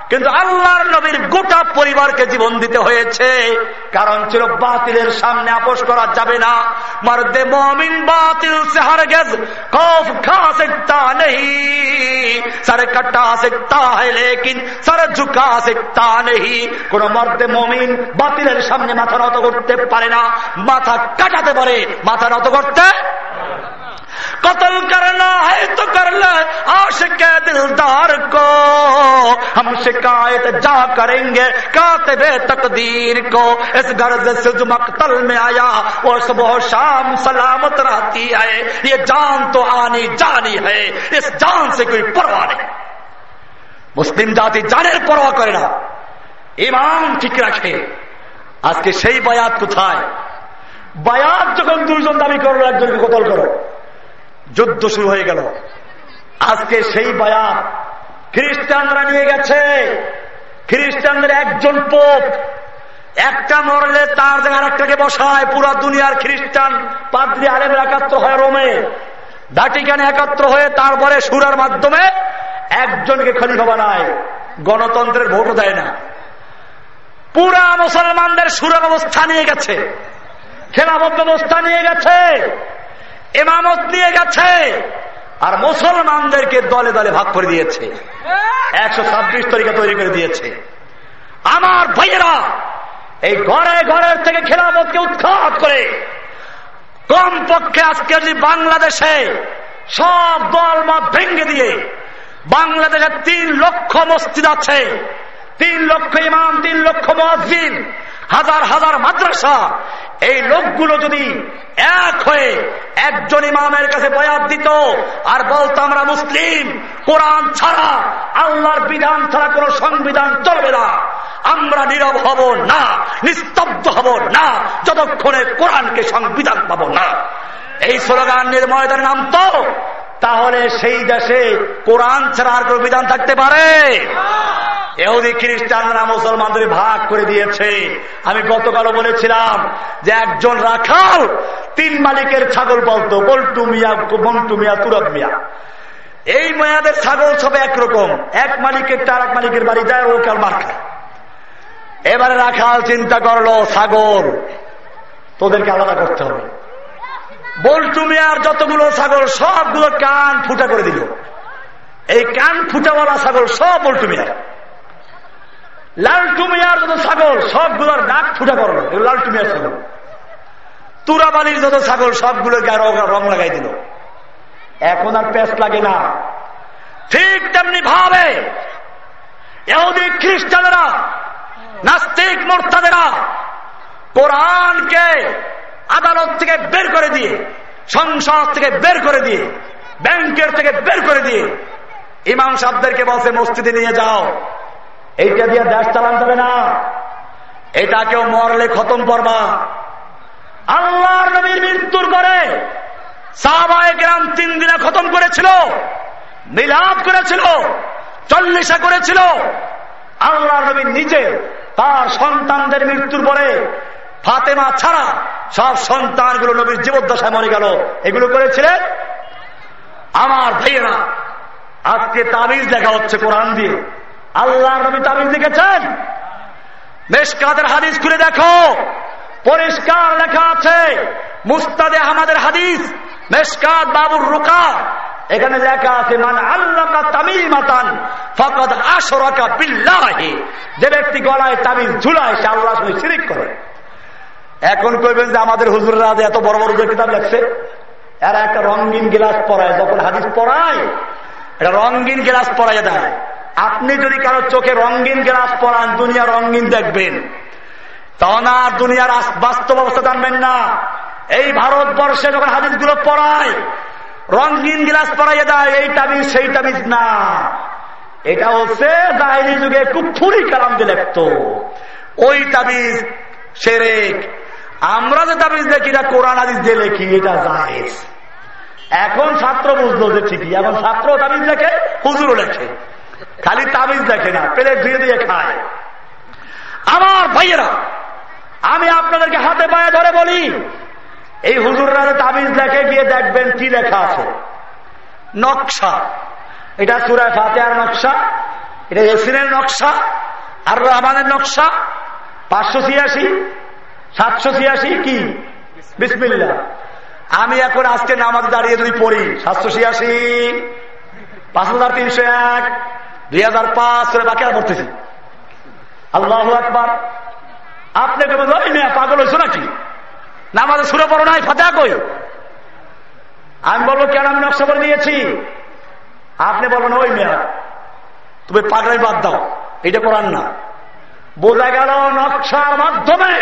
কিন্তু আল্লাহর নবীর গোটা পরিবারকে জীবন দিতে হয়েছে। কারণ ছিল বাতিলের সামনে আপোষ করা যাবে না। মারদে মমিন বাতিল সে গেজ কফ খা সকতা নেই সারে কাটা সকতা হ্যায় লেকিন, সারে ঝুকা সকতা নেই কোন মর্দে মমিন বাতিলের সামনে মাথা নত করতে পারে না। মাথা কাটাতে পারে, মাথা নত করতে قتل کرنا ہے تو کر لے عاشق دلدار کو۔ ہم شکایت جا کریں گے کاتب تقدیر کو۔ اس گرد سے جو مقتل میں آیا وہ صبح شام سلامت رہتی ہے۔ یہ جان تو آنی جانی ہے۔ اس جان سے کوئی پرواہ نہیں۔ مسلم جاتی جانے پرواہ کرے نا۔ ایمان ٹھیک رکھے আজকে সেই বায়াত কোথায় বায়াত যখন کرو، ایک جن کو قتل کرو۔ যুদ্ধ শুরু হয়ে গেল। আজকে সেই বায়াত খ্রিস্টানরা নিয়ে গেছে। খ্রিস্টানদের একজন পোপ, একটা মরলে তার জায়গায় একটাকে বসায়। পুরা দুনিয়ার খ্রিস্টান পাদ্রি আলেম একাত্র হয় রোমে, ভাটিকানে একাত্র হয়ে তারপরে সুরার মাধ্যমে একজনকে খলিফা বানায়। গণতন্ত্রের ভোটও দেয় না। পুরা মুসলমানদের সুরের অবস্থা নিয়ে গেছে। খেলাফত ব্যবস্থা নিয়ে গেছে। এমামত নিয়ে গেছে। আর মুসলমানদেরকে দলে দলে ভাগ করে দিয়েছে। একশো ছাব্বিশ তরিকা তৈরি করে দিয়েছে। আমার ভাইয়েরা, এই ঘরে ঘরের থেকে খেলাফতকে উৎখাত করে কম পক্ষে আজকে যদি বাংলাদেশে সব দল মত ভেঙে দিয়ে বাংলাদেশে তিন লক্ষ মসজিদ আছে, তিন লক্ষ ইমাম, তিন লক্ষ মসজিদ হাজার হাজার মাদ্রাসা এই লোকগুলো যদি এক হয়ে একজন ইমামের কাছে বয়াত দিত, আর বলতো, আমরা মুসলিম, কোরআন ছাড়া, আল্লাহর বিধান ছাড়া কোন সংবিধান চলবে না। আমরা নীরব হব না, নিস্তব্ধ হব না, যতক্ষণে কোরআনকে সংবিধান পাব না। এই স্লোগানের ময়দানের নাম তো তাহলে সেই দেশে কোরআন ছাড়া আর কোন বিধান থাকতে পারে? এহুদি খ্রিস্টানরা, মুসলমানদের ভাগ করে দিয়েছে। আমি গতকালও বলেছিলাম যে একজন রাখাল, তিন মালিকের ছাগল বলতো, বল্টু মিয়া, বন্টু মিয়া তুরব মিয়া। এই মেয়াদের ছাগল সব একরকম। এক মালিকের তার এক মালিকের বাড়ি যায় ও কাল মার খায়। এবারে রাখাল চিন্তা করল, ছাগল, তোদেরকে আলাদা করতে হবে। বল্টু মিয়ার যতগুলো ছাগল, সবগুলো কান ফুটা করে দিল। এই কান ফুটাওয়ালা ছাগল সব বল্টু মিয়ার লালটু মিয়ার যত ছাগল, সবগুলোর নাক ফুটা করল। লালটু মিয়ার ছাগল। তুরাবালির যত ছাগল সবগুলো রং লাগাই দিল। এখন আর পেস্ট লাগে না। ঠিক তেমনি ভাবে এহুদি খ্রিস্টানেরা, নাস্তিক মোর্তাদেরা, কোরআনকে আদালত থেকে বের করে দিয়ে, সংসদ থেকে বের করে দিয়ে, ব্যাংকের থেকে বের করে দিয়ে, ইমাম সাহেবদেরকে বলছে, মসজিদে নিয়ে যাও। এইটা দিয়ে দেশ চালান যাবে না। এটা কেউ মরলে খতম করবা। আল্লাহর নবীর মৃত্যুর পরে সাহবায় গ্রাম তিন দিনে খতম করেছিল, মিলাদ করেছিল, চল্লিশা করেছিল। আল্লাহ নবী নিজে তার সন্তানদের মৃত্যুর পরে ফাতেমা ছাড়া সব সন্তানগুলো নবীর জীবদ্দশায় মরে গেল। এগুলো করেছিলেন আমার ভাইয়েরা। আজকে তাবিজ দেখা হচ্ছে কোরআন দিয়ে। আল্লাহর নবী তাবিজ লিখেছেন। মেশকাতের হাদিস খুলে দেখো। পরিষ্কার লেখা আছে। মুস্তাদে আমাদের হাদিস, মেশকাত বাবুর রুকা। এখানে লেখা আছে মানে আল্লাহ তামিমাতান ফকদ আসরাকা বিল্লাহি। যে ব্যক্তি গলায় তামিজ ঝুলায়, সে আল্লাহ করে। এখন কইবেন যে আমাদের হুজুররা এত বড় বড় কিতাব লেখছে, এরা একটা রঙিন গ্লাস পরায়, যখন হাদিস পড়ায়, এটা রঙিন গ্লাস পরাই দেয়। আপনি যদি কারও চোখে রঙিন গ্লাস পরান, দুনিয়া রঙিন দেখবেন। তখন আর দুনিয়ার বাস্তব অবস্থা জানবেন না। এই ভারতবর্ষে যখন হাদিসগুলো পড়ায়, রঙিন গ্লাস পরাইয়ে দেয়, এই তাবিজ, সেই তাবিজ না। এটা হচ্ছে জাহিরি যুগে কুফুরি কালাম দিয়ে লেখত। ওই তাবিজ সেরেক। আমরা যে তাবিজ দেখি না কোরআন আদিস দিয়ে লেখি, এটা জাহেজ এখন ছাত্র বুঝলো যে ঠিকই, এখন ছাত্র তাবিজ লেখে, হুজুরও লেখে। খালি তাবিজ লেখে না, পেলে ধুয়ে দিয়ে খায়। আমার ভাইয়েরা, আমি আপনাদেরকে হাতে পায়ে ধরে বলি, এই হুজুররা তাবিজ লেখে, গিয়ে দেখবেন কি লেখা আছে। নকশা। এটা সুরায় ফাতেহার নকশা, এটা এসিনের নকশা, আর রহমানের নকশা, পাঁচশো ছিয়াশি। সাতশো ছিয়াশি কি? বিসমিল্লা আমি এখন আজকে নামাজ দাঁড়িয়ে যদি পড়ি, সাতশো ছিয়াশি, পাঁচ হাজার তিনশো এক, দুই হাজার পাঁচ করে বাকি আর পড়তেছি। আল্লাহ একবার আপনি পাগল হয়েছো নাকি? নামাজে সুরে পড়ো নাই ফাতে কই? আমি বলব, কেন আমি নকশা করে দিয়েছি আপনি বলবেন, ওই মেয়া, তুমি পাগলাই বাদ দাও, এটা করার না। বোঝা গেল নকশার মাধ্যমে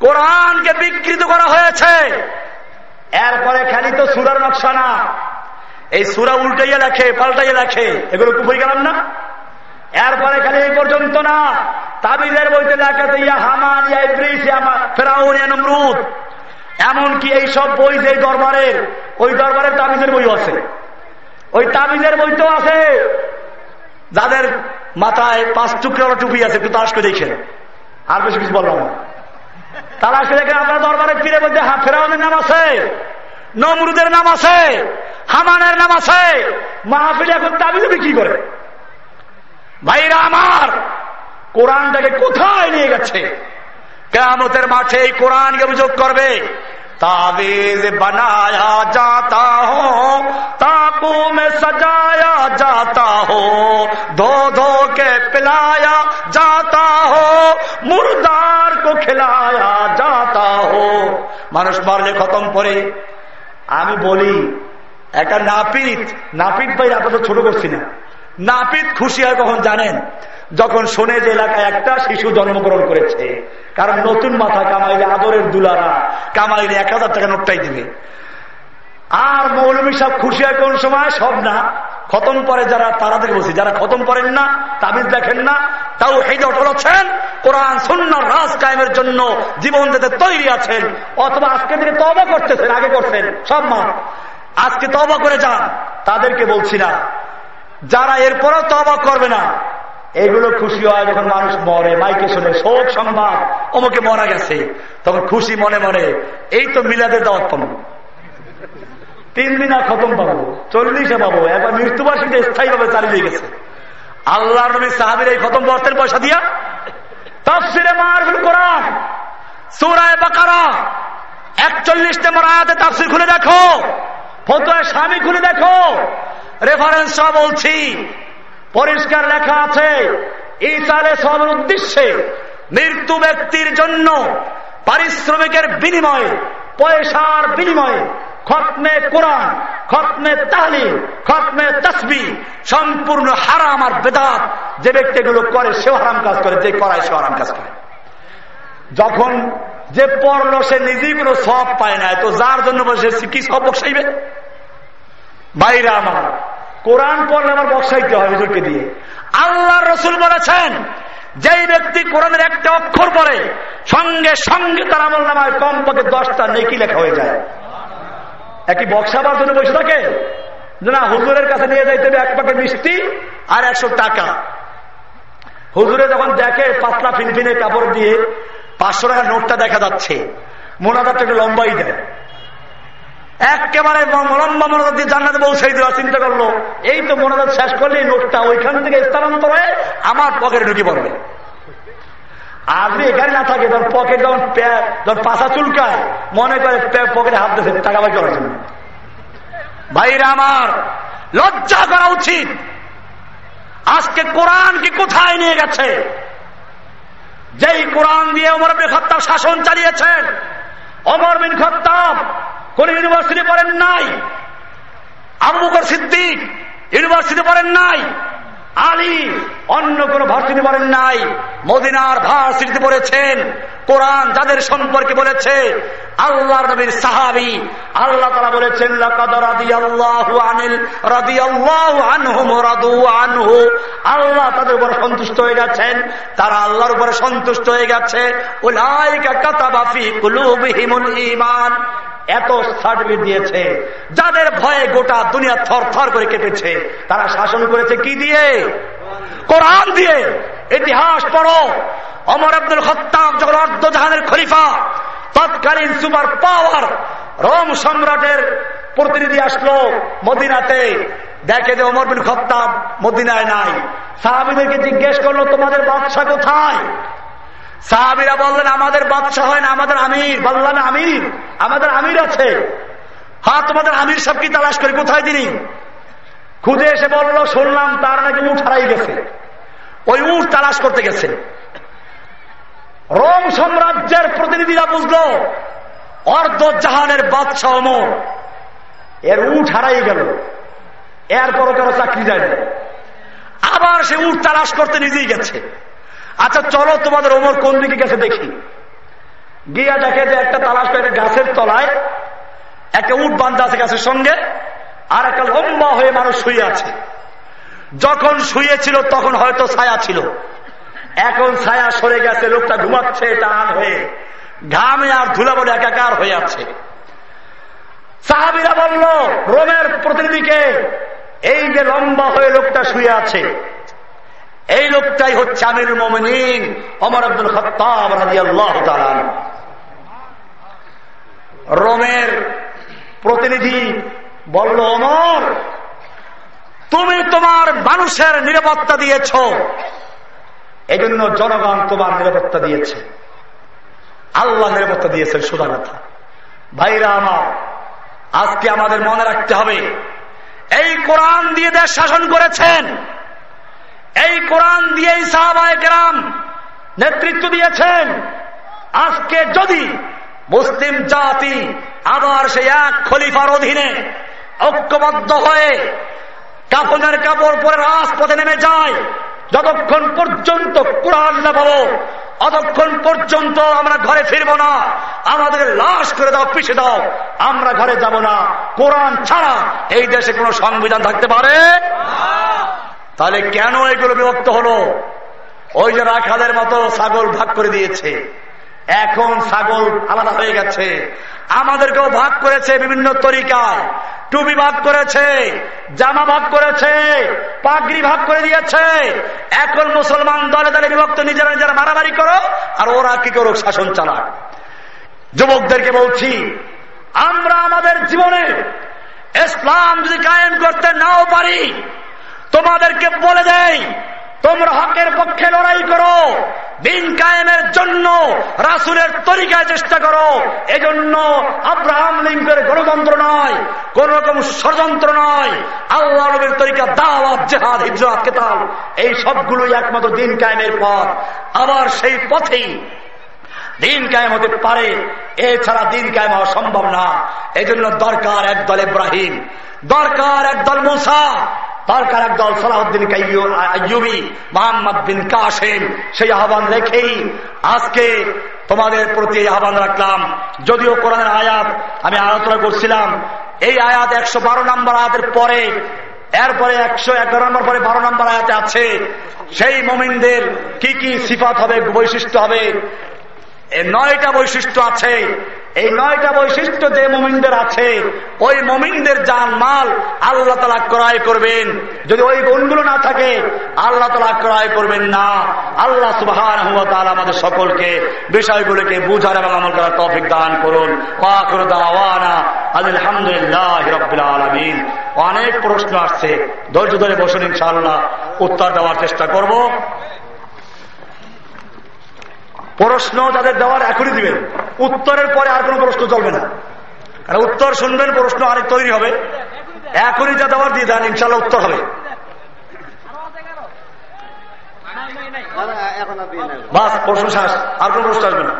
কোরআনকে বিকৃত করা হয়েছে। এরপরে খালি তো সুরার নকশা না। এই সুরা উল্টাইয়া লেখে পাল্টাইয়া লেখে এগুলো কুপুরি গেলাম না? এরপরে খালি এই পর্যন্ত না। তাবিজের বইতে লেখাতে ইয়া হামান ইয়া ইব্রিস ফেরাউন ইয়া নমরুদ। এমনকি এইসব বই যে দরবারের ওই দরবারের তাবিজের বইও আছে। ওই তাবিজের বই তো আছে। যাদের মাথায় পাঁচ টুকরা টুপি আছে একটু তাস করে দেখেন। আর বেশি কিছু বললাম না। তারা আসলে আপনার দরবারে ফিরে বলছে হা, ফেরাউনের নাম আছে, নমরুদের নাম আছে, হামানের নাম আছে। মাহফিল এখন দাবি দাবি কি করে? ভাইরা আমার, কোরআনটাকে কোথায় নিয়ে গেছে? কেমতের মাঠে এই কোরআনকে অভিযোগ করবে तावीज बनाया जाता हो ताकू में सजाया जाता हो धो धो के पिलाया जाता हो मुर्दार को खिलाया जाता हो মানুষ মারলে খতম করে আমি বলি একটা নাপিত নাপিত ভাই আপনাদের ছোট করছি না নাপিত খুশি হয় কখন জানেন যখন শোনে যে এলাকায় একটা শিশু জন্মগ্রহণ করেছে, কারণ নতুন মাথা কামাইলে আদরের দুলারা, কামাইলে এক হাজার টাকা নোটটাই দিবে। আর মৌলমী সব খুশি হয় কোন সময়? সব না। খতম পরে যারা তারাদের বসি যারা খতম করেন না, তাবিজ দেখেন না তাও হেঁটে অটলছেন কোরআন সন্ন্যার রাজ কায়েমের জন্য জীবন যেতে তৈরি আছেন, অথবা আজকে থেকে তবা করতেছেন, আগে করছেন, সব মা। আজকে তবা করে যান, তাদেরকে বলছি না। যারা এরপরও তবা করবে না এগুলো খুশি হয় যখন মানুষ মরে। মাইকে শুনে, শোক সংবাদ। অমুকে মারা গেছে। তখন খুশি মনে মনে, এই তো মিলাদের দাওয়াত পাবো। তিন দিন আর খতম পাবো। চল্লিশে পাবো। একবার মৃত্যুবার্ষিকীতে স্থায়ী ভাবে চালিয়ে গেছে। আল্লাহ নবী সাহাবির এই খতম বর্তের পয়সা দিয়া তফসিরে মারফুল কোরআন, সুরায় বাকারা একচল্লিশ নম্বর আয়াতে তাফসির খুলে দেখো। ফতোয়া স্বামী খুলে দেখো। রেফারেন্স বলছি পরিষ্কার লেখা আছে ইসালে সবের উদ্দেশ্যে মৃত্যু ব্যক্তির জন্য পারিশ্রমিকের বিনিময়ে, পয়সার বিনিময়ে খতমে কোরআন, খতমে তাহলিম খতমে তসবি, সম্পূর্ণ হারাম আর বেদাত যে ব্যক্তিগুলো করে সেও হারাম কাজ করে, যে করায় সে হারাম কাজ করে। যখন যে পড়ল, সে নিজেই কোনো সব পায় না তো যার জন্য বসে কি সব বসাইবে? বাইরে আমার কোরআন পড়লে আমার বসাইতে হয় হুজুরকে দিয়ে। আল্লাহ রসুল বলেছেন, যেই ব্যক্তি কোরআনের একটা অক্ষর পড়ে, সঙ্গে সঙ্গে তার আমল নামায় কমপক্ষে দশটা নেকি লেখা হয়ে যায়। একই বক্সাবার জন্য বসে থাকে। না, হুজুরের কাছে নিয়ে যাইতে হবে এক প্যাকেট মিষ্টি আর একশো টাকা। হুজুরে যখন দেখে পাতলা ফিনফিনে কাপড় দিয়ে পাঁচশো টাকার নোটটা দেখা যাচ্ছে মোনাদারটা একটু লম্বাই দেয়। একেবারে লম্বা মনোজাত দিয়ে জান্নাতে পৌঁছাই দেওয়া চিন্তা করল, এই তো মনোজাত শেষ করলে নোটটা ওইখান থেকে স্থানান্তর হয়ে আমার পকেটে ঢুকে পড়বে। আপনি এখানে না থাকে তখন পকেট যখন যখন পাশা চুলকায়, মনে করে পকেটে হাত দিয়েছে টাকা বাকি করার জন্য। ভাইরা আমার, লজ্জা করা উচিত। আজকে কোরআন কি কোথায় নিয়ে গেছে? যেই কোরআন দিয়ে অমর বিন খত্তাব শাসন চালিয়েছেন অমর বিন খত্তাব কোন ইউনিভার্সিটি পড়েন নাই। আবু বকর সিদ্দিক ইউনিভার্সিটি পড়েন নাই। আলী অন্য কোন ভার্সিটি পড়েন নাই। মদিনার ভার্সিটিতে পড়েছেন। কোরআন যাদের সম্পর্কে বলেছে আল্লাহ নবীর সাহাবি, আল্লাহ তারা বলেছেন আল্লাহ তাদের উপর সন্তুষ্ট হয়ে গেছেন, তারা আল্লাহর উপরে সন্তুষ্ট হয়ে গেছে। ইমান এত সার্টিফিকেট দিয়েছে, যাদের ভয়ে গোটা দুনিয়া থর থর করে কেটেছে, তারা শাসন করেছে কি দিয়ে? কোরআন দিয়ে ইতিহাস পড়ো। অমর আব্দুল খত্তাব যখন অর্ধজাহানের খলিফা, তৎকালীন সুপার পাওয়ার রোম সম্রাটের প্রতিনিধি আসলো মদিনাতে। দেখে যে অমর বিন খত্তাব মদিনায় নাই। সাহাবিদেরকে জিজ্ঞেস করল, তোমাদের বাদশা কোথায়? সাহাবিরা বললেন, আমাদের বাদশা হয় না, আমাদের আমির। বললেন আমির, আমাদের আমির আছে। হ্যাঁ তোমাদের আমির সব কি তালাশ করি কোথায় তিনি? খুঁজে এসে বলল, শুনলাম তার নাকি উঠ হারাই গেছে। ওই উঠ তালাশ করতে গেছে। রোম সাম্রাজ্যের প্রতিনিধিরা বুঝলো, অর্ধ জাহানের বাদশাহ অমর। এর উঠ হারাই গেল। এরপরও কারও চাকরি যায় না আবার সে উঠ তালাশ করতে নিজেই গেছে। আচ্ছা চলো তোমাদের ওমর কোন দিকে গেছে দেখি। গিয়া দেখে যে একটা তালাশ করে গাছের তলায় একটা উঠ বান্ধা আছে গাছের সঙ্গে। আর একটা লম্বা হয়ে মানুষ শুয়ে আছে। যখন শুয়েছিল, তখন হয়তো ছায়া ছিল। এখন ছায়া সরে গেছে, লোকটা ঘুমাচ্ছে, টান হয়ে। ঘামে আর ধুলা বলে একাকার হয়ে আছে। সাহাবিরা বলল, রোমের প্রতিনিধিকে, এই যে লম্বা হয়ে লোকটা শুয়ে আছে, এই লোকটাই হচ্ছে আমির মোমিন অমর আব্দুল খতাব রোমের প্রতিনিধি বলল অমর তুমি তোমার মানুষের নিরাপত্তা দিয়েছ। এই জন্য জনগণ তোমার নিরাপত্তা দিয়েছে। আল্লাহ নিরাপত্তা দিয়েছেন, সোজা কথা। ভাইরা আমার, আজকে আমাদের মনে রাখতে হবে, এই কোরআন দিয়ে দেশ শাসন করেছেন। এই কোরআন দিয়েই সাহাবায় গ্রাম নেতৃত্ব দিয়েছেন। আজকে যদি মুসলিম জাতি আবার সেই এক খলিফার অধীনে ঐক্যবদ্ধ হয়ে কাপড়ের কাপড় পরে রাজপথে নেমে যায়। যতক্ষণ পর্যন্ত কোরআন না পাবো অতক্ষণ পর্যন্ত আমরা ঘরে ফিরবো না। আমাদের লাশ করে দাও পিছে দাও। আমরা ঘরে যাব না। কোরআন ছাড়া এই দেশে কোন সংবিধান থাকতে পারে? তাহলে কেন এগুলো বিভক্ত হলো? ওই যে রাখালের মতো ছাগল ভাগ করে দিয়েছে। এখন ছাগল আলাদা হয়ে গেছে। আমাদেরকেও ভাগ করেছে বিভিন্ন তরিকায়। টুপি ভাগ করেছে, জামা ভাগ করেছে, পাগড়ি ভাগ করে দিয়েছে। এখন মুসলমান দলে দলে বিভক্ত, নিজেরা নিজেরা মারামারি করো আর ওরা কি করো শাসন চালাক। যুবকদেরকে বলছি, আমরা আমাদের জীবনে ইসলাম যদি কায়েম করতে নাও পারি, তোমাদেরকে বলে দেয় তোমরা হকের পক্ষে লড়াই করো। দিন কায়েমের জন্য রাসুলের তরিকায় চেষ্টা করো। এজন্য আব্রাহাম লিঙ্কের গণতন্ত্র নয়, কোন রকম ষড়যন্ত্র নয়। আল্লাহ নবীর তরিকা দাওয়াত, জেহাদ হিজরাত কেতাল এই সবগুলোই একমাত্র দিন কায়েমের পথ। আবার সেই পথেই দিন কায়েম হতে পারে, এছাড়া দিন কায়েম হওয়া সম্ভব না। এজন্য দরকার একদল ইব্রাহিম, দরকার একদল মুসা দরকার একদল সালাহদ্দিন আইয়ুবি মোহাম্মদ বিন কাসেম। সেই আহ্বান রেখেই আজকে তোমাদের প্রতি আহ্বান রাখলাম। যদিও কোরআনের আয়াত আমি আলোচনা করছিলাম, এই আয়াত একশো বারো নম্বর আয়াতের পরে, এরপরে একশো এগারো নম্বর পরে বারো নম্বর আয়াতে আছে, সেই মোমিনদের কি কি সিফাত হবে, বৈশিষ্ট্য হবে নয়টা বৈশিষ্ট্য আছে। এই নয়টা বৈশিষ্ট্য যে মোমিনদের আছে, ওই মোমিনদের যান মাল আল্লাহ তালা ক্রয় করবেন। যদি ওই গুণগুলো না থাকে, আল্লাহ তালা ক্রয় করবেন না। আল্লাহ সুবাহান আমাদের সকলকে বিষয়গুলোকে বুঝার এবং আমল করার তফিক দান করুন। অনেক প্রশ্ন আসছে, ধৈর্য ধরে বসুন ইনশাআল্লাহ। উত্তর দেওয়ার চেষ্টা করব। প্রশ্ন যাদের দেওয়ার এখনই দিবেন। উত্তরের পরে আর কোনো প্রশ্ন চলবে না। কারণ উত্তর শুনবেন, প্রশ্ন আরেক তৈরি হবে। এখনই যা দেওয়ার দিয়ে দেন ইনশাল্লাহ উত্তর হবে। বাস, প্রশ্ন শেষ। আর কোন প্রশ্ন আসবে না।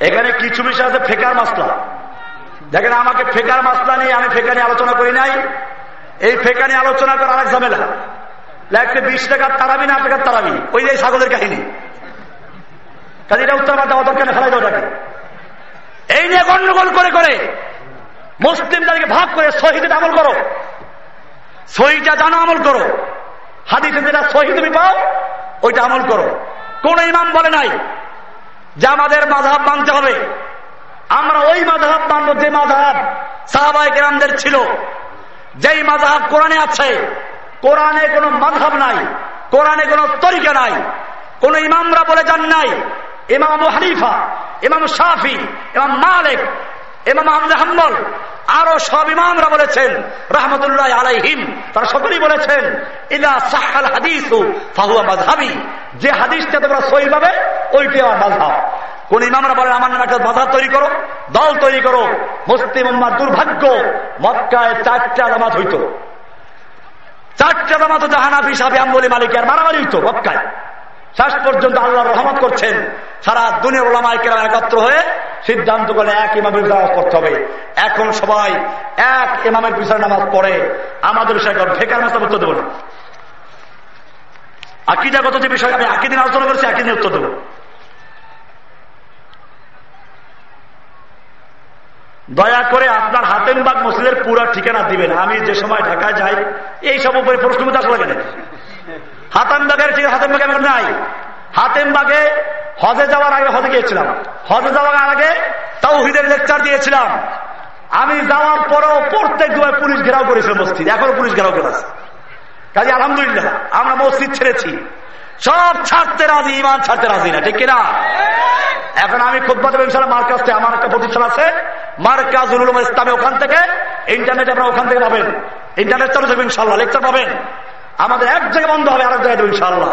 এখানে কিছু বিষয় আছে, ফেকার মাসলা। দেখেন, আমাকে ফেকার মাসলা নিয়ে আমি ফেকা আলোচনা করি নাই। এই ফেকা নিয়ে আলোচনা করার আরেক ঝামেলা। লাগছে বিশ টাকার তারাবি না টাকার তারাবি। ওই যে ছাগলের কাহিনী। কাজে এটা উত্তর দেওয়া দরকার ফেলাই দেওয়াটাকে এই নিয়ে গন্ডগোল করে করে মুসলিমদেরকে ভাগ করে শহীদের আমল করো। শহীদটা জানো আমল করো। হাদিসে যেটা শহীদ তুমি পাও, ওইটা আমল করো। কোন ইমাম বলে নাই যে আমাদের মাধাব মানতে হবে। আমরা ওই মাধাব মানব যে মাধাব সাহাবাই গ্রামদের ছিল। যেই মাধাব কোরআনে আছে কোরআনে কোনো মাধাব নাই, কোরআনে কোনো তরিকা নাই, কোন ইমামরা বলে যান নাই। ইমাম হানিফা, ইমাম শাফি, ইমাম মালিক, ইমাম আহমদ আরও সব ইমামরা বলেছেন, রহমতুল্লাহ আলাইহিম, তারা সকলেই বলেছেন, ইদা সাহাল হাদিস ফাহুয়া মাঝহাবি যে হাদিসটা তোমরা সই পাবে, ওইটি আমার মাঝহাব কোন ইমামরা বলেন, আমার নামে একটা মাঝহাব তৈরি করো, দল তৈরি করো, মুসলিম দুর্ভাগ্য, মক্কায় চারটা জামাত হইতো। চারটা জামাত হতো হানাফি, সাফি, আম্বলি মালিকের মারামারি হইতো মক্কায় শেষ পর্যন্ত আল্লাহ রহমত করছেন। সারা দুনিয়ার ওলামায় কেরাম একত্র হয়ে সিদ্ধান্ত করে এক ইমামের নামাজ পড়তে হবে। এখন সবাই এক ইমামের পিছনে নামাজ পড়ে। আমাদের সে ফেকার মতো উত্তর দেবো না। আকিদাগত যে বিষয় আমি আকিদিন আলোচনা করেছি আকিদিন উত্তর দেবো। দয়া করে আপনার হাতেমবাগ মসজিদের পুরা ঠিকানা দিবেন। আমি যে সময় ঢাকায় যাই, এই সব উপরে প্রশ্ন আসলে কেন? হাতামবাগের ঠিক হাতেমবাগে আমি নাই। হাতেমবাগে হজে যাওয়ার আগে হজে গিয়েছিলাম। হজে যাওয়ার আগে তাও হিদের লেকচার দিয়েছিলাম। আমি যাওয়ার পরেও প্রত্যেক দুবার পুলিশ ঘেরাও করেছিল মসজিদ। এখনও পুলিশ ঘেরাও করে আছে। কাজে আলহামদুলিল্লাহ, আমরা মসজিদ ছেড়েছি। সব ছাড়তে রাজি ইমান ছাড়তে রাজি না, ঠিক কিনা? এখন আমি খুদ্া দেবো ইনশাল্লাহ মার্কাজ থেকে আমার একটা প্রতিষ্ঠান আছে মার্কাজ উলুম ইসলামে, ওখান থেকে। ইন্টারনেট আপনারা ওখান থেকে পাবেন। ইন্টারনেট চালু থাকবে ইনশাল্লাহ লেকচার পাবেন। আমাদের এক জায়গায় বন্ধ হবে, আরেক জায়গায় ইনশাল্লাহ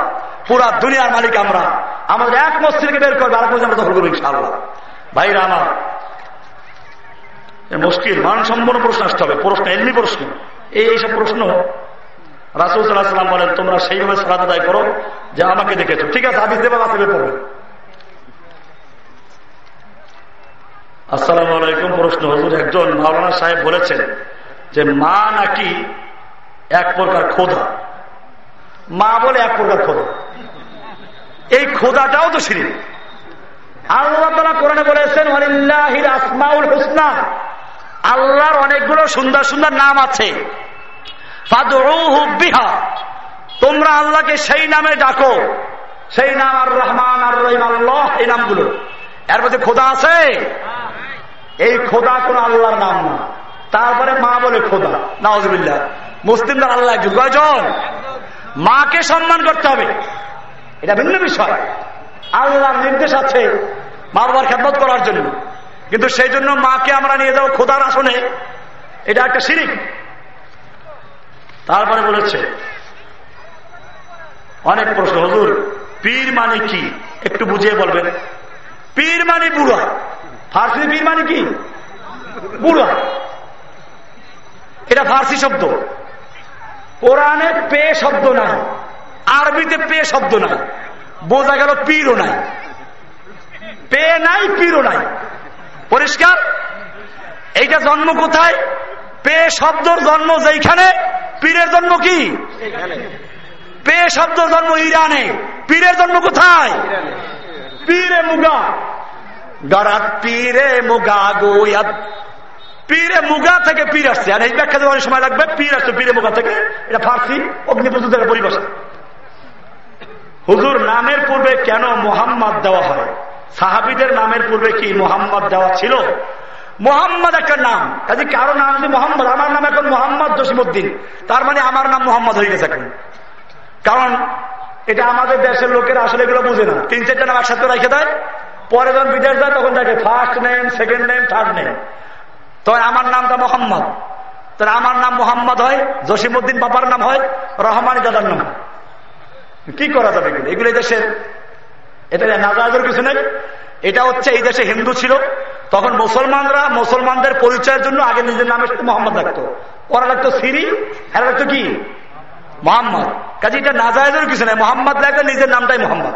পুরা দুনিয়ার মালিক আমরা। আমাদের এক মসজিদকে বের করবে, আরেক মসজিদ আমরা দখল করব ইনশাল্লাহ ভাইরা আমার মুশকিল মানসম্পন্ন প্রশ্ন আসতে হবে, প্রশ্ন এমনি প্রশ্ন। এই এইসব প্রশ্ন রাসুল সাল্লাহাম বলেন, তোমরা সেইভাবে সালাদ আদায় করো যে আমাকে দেখেছ। ঠিক আছে, হাদিস দেবা বাঁচবে পড়বে আসসালাম আলাইকুম, প্রশ্ন হজুর, একজন মাওলানা সাহেব বলেছেন যে মা নাকি এক প্রকার খোদা মা বলে এক প্রকার খোদা এই খোদাটাও তো সিঁড়ি আল্লাহ তালা কোরআনে বলেছেন আসমাউল হুসনা। আল্লাহর অনেকগুলো সুন্দর সুন্দর নাম আছে। বিহা। তোমরা আল্লাহকে সেই নামে ডাকো। সেই নাম আর রহমান আর রহিম আল্লাহ, এই নামগুলো। এর মধ্যে খোদা আছে? এই খোদা কোন আল্লাহর নাম না। তারপরে মা বলে খোদা। নওয়াজবিল্লা মুসলিমদের আল্লাহ একজন। কয়জন? মাকে সম্মান করতে হবে। এটা ভিন্ন বিষয়। আল্লাহর নির্দেশ আছে মা বাবার খেদমত করার জন্য। কিন্তু সেই জন্য মাকে আমরা নিয়ে যাব খোদার আসনে। এটা একটা সিরিক তারপরে বলেছে, অনেক প্রশ্ন, হজুর, পীর মানে কি? একটু বুঝিয়ে বলবেন। পীর মানে বুড়া। ফার্সি পীর মানে কি? বুড়া। এটা ফার্সি শব্দ। কোরআনে পে শব্দ নাই, আরবিতে পে শব্দ নাই, বোঝা গেল পীরও নাই। পে নাই, পীরও নাই। পরিষ্কার? এইটা জন্ম কোথায়? পে শব্দর জন্ম যেখানে পীরের জন্ম কি? পে শব্দ জন্ম ইরানে। পীরের জন্ম কোথায়? পীরে মুগা। গরাত পীরে মুগা গোয়াত। পীরে মুগা থেকে পীর আসছে। আর এই ব্যাখ্যা অনেক সময় লাগবে, পীর আসছে পীরে মুগা থেকে। এটা ফার্সি অগ্নিপুজোদের পরিভাষা। হুজুর, নামের পূর্বে কেন মোহাম্মদ দেওয়া হয়? সাহাবিদের নামের পূর্বে কি মোহাম্মদ দেওয়া ছিল? মোহাম্মদ একটা নাম। কাজে কারও নাম যদি মোহাম্মদ, আমার নাম এখন মোহাম্মদ জসিমুদ্দিন তার মানে আমার নাম মোহাম্মদ হয়ে গেছে এখন। কারণ এটা আমাদের দেশের লোকেরা আসলে এগুলো বুঝে না। তিন চারটা নাম একসাথে রেখে দেয়, পরে যখন বিদেশ যায়, তখন দেখে first name second name third name তখন আমার নামটা মোহাম্মদ। তাহলে আমার নাম মোহাম্মদ হয় জসিমুদ্দিন বাবার নাম হয়, রহমানি দাদার নাম। কি করা যাবে এগুলো? এগুলো দেশের এটা নাজাজের কিছু নেই। এটা হচ্ছে এই দেশে হিন্দু ছিল। তখন মুসলমানরা মুসলমানদের পরিচয়ের জন্য আগে নিজের নামে সাথে মোহাম্মদ রাখতো। ওরা লাগতো সিরি এরা লাগতো কি? মোহাম্মদ। কাজে এটা নাজায়জের কিছু নেই, মোহাম্মদ লাগলে নিজের নামটাই মোহাম্মদ।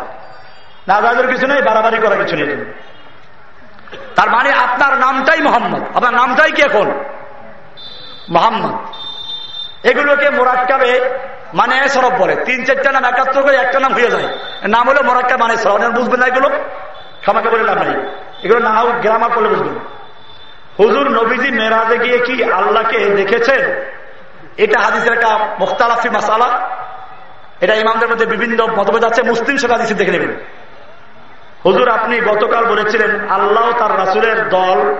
নাজায়জের কিছু নেই, বাড়াবাড়ি করা কিছু নেই। তার মানে আপনার নামটাই মোহাম্মদ। আপনার নামটাই কি এখন? মোহাম্মদ। এগুলোকে মোরাক্কাবে মানে সরব বলে। তিন, চারটা নাম একাত্তর করে একটা নাম হয়ে যায়। নাম হলো মোরাক্কা মানে সরব। বুঝবেন না এগুলো? ক্ষমাকে বলে লাভ নেই। এগুলো না হোক গ্রামার করলে বুঝবেন। হুজুর নবীজি মেরাজে গিয়ে কি আল্লাহকে দেখেছেন? এটা হাদিসের একটা মুখতালাফি মাসালা। এটা ইমামদের মধ্যে বিভিন্ন মতভেদ আছে, মুসলিম সব হাদিসে দেখে নেবেন। হুজুর, আপনি গতকাল বলেছিলেন, আল্লাহ তার রাসুলের দল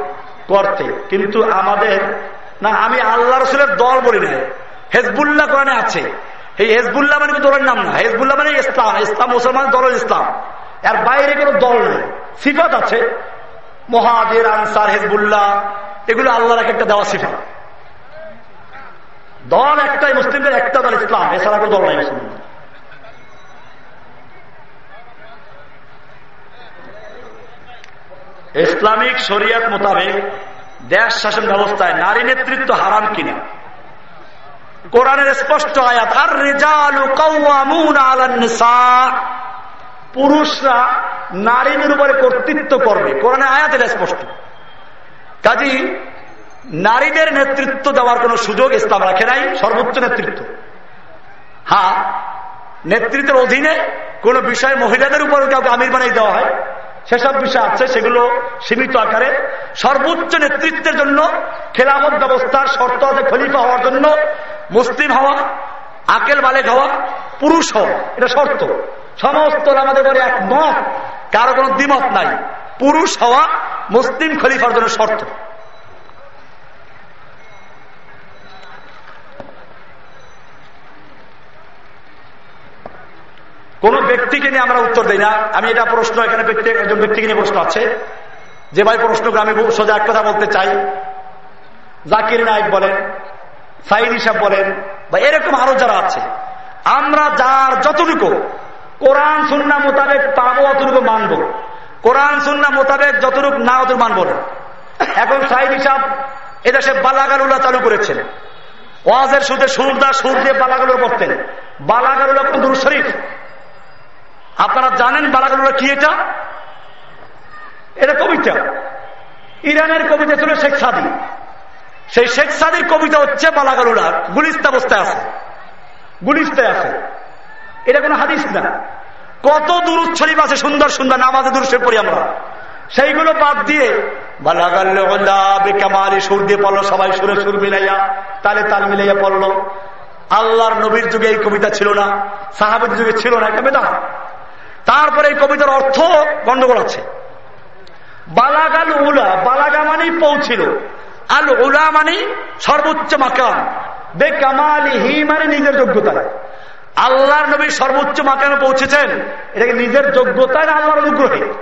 করতে। কিন্তু আমাদের, না, আমি আল্লাহ রসুলের দল বলি না হেজবুল্লাহ কোরআনে আছে। এই হেজবুল্লাহ মানে দলের নাম না। হেজবুল্লাহ মানে ইসলাম। ইসলাম মুসলমান দলের ইসলাম। আর বাইরে কোনো দল নেই। সিফাত আছে। মহাদের আনসার, হেজবুল্লাহ, এগুলো আল্লাহর এক একটা দেওয়া সিফাত। দল একটাই, মুসলিমদের একটা দল ইসলাম। এছাড়া কোনো দল নাই ইসলামিক শরিয়াত মোতাবেক দেশ শাসন ব্যবস্থায় নারী নেতৃত্ব হারাম কিনা? কোরআনের স্পষ্ট আয়াত আর রেজালু পুরুষরা নারীদের উপরে কর্তৃত্ব করবে। কোরআনে আয়াত এটা স্পষ্ট। কাজী নারীদের নেতৃত্ব দেওয়ার কোন সুযোগ ইসলাম রাখে নাই, সর্বোচ্চ নেতৃত্ব। হ্যাঁ নেতৃত্বের অধীনে কোন বিষয় মহিলাদের উপর কাউকে আমির বানাই দেওয়া হয়, সেসব বিষয় আছে, সেগুলো সীমিত আকারে। সর্বোচ্চ নেতৃত্বের জন্য, খেলাফত ব্যবস্থার শর্ত আছে খলিফা হওয়ার জন্য, মুসলিম হওয়া, আকেল বালেক হওয়া, পুরুষ হওয়া, এটা শর্ত। সমস্ত আমাদের ঘরে এক মত, কারও কোনো দ্বিমত নাই। পুরুষ হওয়া মুসলিম খলিফার জন্য শর্ত। কোন ব্যক্তিকে নিয়ে আমরা উত্তর দিই না। আমি এটা প্রশ্ন এখানে একজন ব্যক্তিকে নিয়ে প্রশ্ন আছে। যে ভাই প্রশ্নকে আমি সোজা এক কথা বলতে চাই। জাকির নায়ক বলেন সাইদ হিসাব বলেন, বা এরকম আরও যারা আছে। আমরা যার যতটুকু কোরআন সুন্না মোতাবেক পাবো অতটুকু মানব। কোরআন সুন্না মোতাবেক যতটুকু না অতটুকু মানব না। এখন সাইদ হিসাব এদেশে বালাগালুলা চালু করেছেন। ওয়াজের সুদে সুরদা সুর দিয়ে বালাগালুর পড়তেন বালাগালুলা কোন দুরু শরীফ? আপনারা জানেন বালাগালুলা কি এটা? এটা কবিতা। ইরানের কবিতা ছিল শেখ সাদি। সেই শেখ সাদির কবিতা হচ্ছে বালাগালুলা গুলিস্তা অবস্থায় আছে। গুলিস্তায় আছে। এটা কোনো হাদিস না। কত দূর শরীফ আছে, সুন্দর সুন্দর নামাজে দূর সে পড়ি আমরা। সেইগুলো বাদ দিয়ে কামালি সুর দিয়ে পড়ল, সবাই সুরে সুর মিলাইয়া, তালে তাল মিলাইয়া পড়ল। আল্লাহর নবীর যুগে এই কবিতা ছিল না সাহাবের যুগে ছিল না, এটা বেদা। তারপরে এই কবিতার অর্থ গন্ডগোল আছে। বালাগাল উলা বালাগা মানেই পৌঁছিল। আল উলা মানে সর্বোচ্চ মাকাম। বে কামালি হি মানে নিজের যোগ্যতায়। আল্লাহর নবী সর্বোচ্চ মাকামে পৌঁছেছেন। এটাকে নিজের যোগ্যতায় না আল্লাহর অনুগ্রহে?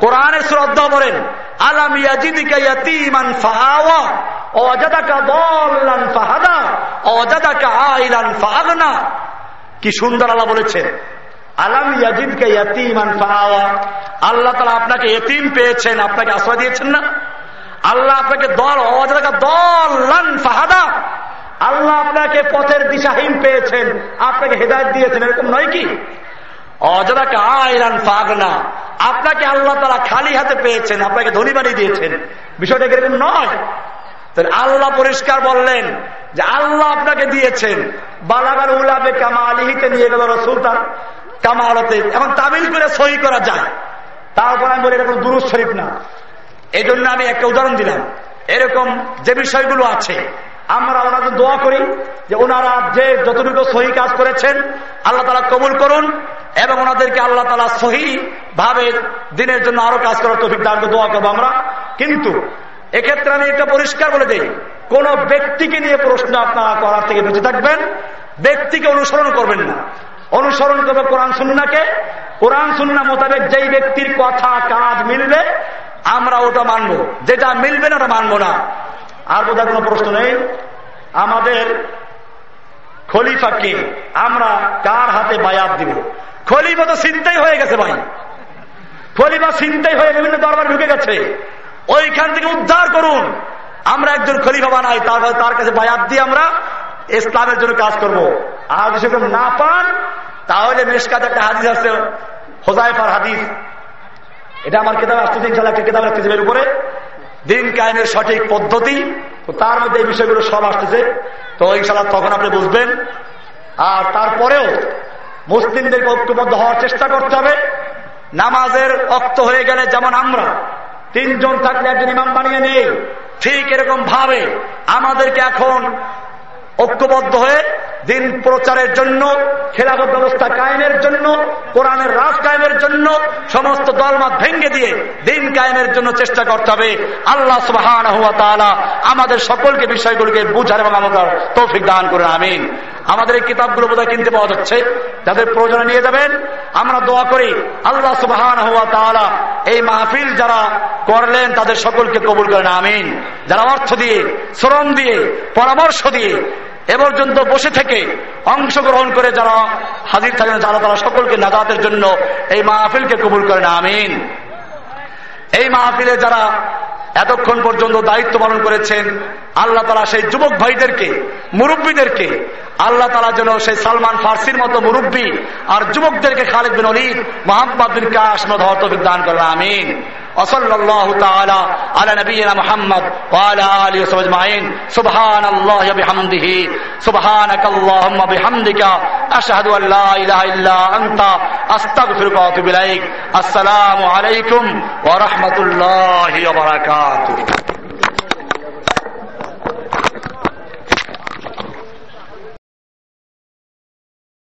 কোরআনের শ্রদ্ধা বলেন আলাম ইয়াজিদিকা ইয়াতীমান ফাআওয়া ওয়াজাদাকা দাল্লান ফাহাদা ওয়াজাদাকা আইলান ফাআগনা। কি সুন্দর আল্লাহ বলেছেন, আলাম ইয়াজিদকে ইয়াতীমান ফাআওয়া আল্লাহ তাআলা আপনাকে এতিম পেয়েছেন, আপনাকে আশ্রয় দিয়েছেন না? আল্লাহ আপনাকে দল, অজাদাকা দল্লান ফাহাদা আল্লাহ আপনাকে পথের দিশাহীন পেয়েছেন। আপনাকে হেদায়ত দিয়েছেন, এরকম নয় কি? অজাদাকে আইরান ফাগনা। আপনাকে আল্লাহ তারা খালি হাতে পেয়েছেন, আপনাকে ধনী বানিয়ে দিয়েছেন। বিষয়টা এরকম নয়? আল্লাহ পরিষ্কার বললেন যে আল্লাহ আপনাকে দিয়েছেন। বালাগার উলাবে কামালিহিতে নিয়ে গেল সুলতান কামালতে। এখন তামিল করে সহি করা যায়। তারপর আমি বলি এটা কোনো দুরুদ শরীফ না। এই জন্য আমি একটা উদাহরণ দিলাম। এরকম যে বিষয়গুলো আছে আমরা ওনাদের দোয়া করি যে ওনারা যে যতটুকু সহি কাজ করেছেন, আল্লাহ তালা কবুল করুন এবং ওনাদেরকে আল্লাহ তালা সহি ভাবে দিনের জন্য আরও কাজ করার তফিক দাঁড় দোয়া করব আমরা। কিন্তু এক্ষেত্রে আমি এটা পরিষ্কার বলে দিই, কোন ব্যক্তিকে নিয়ে প্রশ্ন আপনারা করার থেকে বেঁচে থাকবেন, ব্যক্তিকে অনুসরণ করবেন না। অনুসরণ করবে কোরআন সুন্নাকে কোরআন সুন্না মোতাবেক যেই ব্যক্তির কথা কাজ মিলবে, আমরা ওটা মানবো। যেটা মিলবে না, ওটা মানবো না। আর বোধহয় কোনো প্রশ্ন নেই? আমাদের খলিফাকে আমরা কার হাতে বায়াত দিব? খলিফা তো চিন্তাই হয়ে গেছে ভাই। খলিফা চিন্তাই হয়ে বিভিন্ন দরবার ঢুকে গেছে। ওইখান থেকে উদ্ধার করুন। আমরা একজন খলিফা বানাই তারপরে তার কাছে বায়াত দিয়ে আমরা ইসলামের জন্য কাজ করব। আর যদি সেরকম না পান, তাহলে মেশকাত একটা হাদিস আছে হোজাইফার হাদিস। এটা আমার কেতাব আসতেছে ইনশাল্লাহ একটা কেতাব রাখতেছে উপরে। দিন কায়েমের সঠিক পদ্ধতি তার মধ্যে এই বিষয়গুলো সব আসতেছে। তো ইনশাল্লাহ তখন আপনি বুঝবেন। আর তারপরেও মুসলিমদের ঐক্যবদ্ধ হওয়ার চেষ্টা করতে হবে। নামাজের অক্ত হয়ে গেলে যেমন আমরা, তিনজন থাকলে একজন ইমাম বানিয়ে নেই, ঠিক এরকম ভাবে আমাদেরকে এখন ঐক্যবদ্ধ হয়ে দিন প্রচারের জন্য, খেলাফত ব্যবস্থা কায়েমের জন্য, কোরআনের রাজ কায়েমের জন্য, সমস্ত দলমাত ভেঙ্গে দিয়ে দিন কায়েমের জন্য চেষ্টা করতে হবে। আল্লাহ সুবাহান আমাদের সকলকে বিষয়গুলোকে বুঝার এবং আমাদের তৌফিক দান করে আমিন। আমাদের এই কিতাবগুলো বোধহয় কিনতে পাওয়া যাচ্ছে। যাদের প্রয়োজনে নিয়ে যাবেন, আমরা দোয়া করি, আল্লাহ সুবাহান হুয়া তালা এই মাহফিল যারা করলেন, তাদের সকলকে কবুল করেন, আমিন। যারা অর্থ দিয়ে, শ্রম দিয়ে, পরামর্শ দিয়ে এ পর্যন্ত বসে থেকে অংশগ্রহণ করে যারা হাজির থাকেন, যারা তারা সকলকে নাজাতের জন্য এই মাহফিলকে কবুল করেন, আমিন। এই মাহফিলে যারা এতক্ষণ পর্যন্ত দায়িত্ব পালন করেছেন, আল্লাহ তালা সেই যুবক ভাইদেরকে, মুরব্বীদেরকে, আল্লাহ তালা যেন সেই সালমান ফার্সির মতো মুরব্বী আর যুবকদেরকে খালেদ বিন অলিদ মোহাম্মদ বিন কাশমদ হতবিক দান করেন, আমিন। وصلى الله تعالى على نبينا محمد وعلى آله وصحبه أجمعين. سبحان الله وبحمده. سبحانك اللهم بحمدك أشهد أن لا إله إلا أنت. أستغفرك وأتوب إليك. السلام عليكم ورحمة الله وبركاته.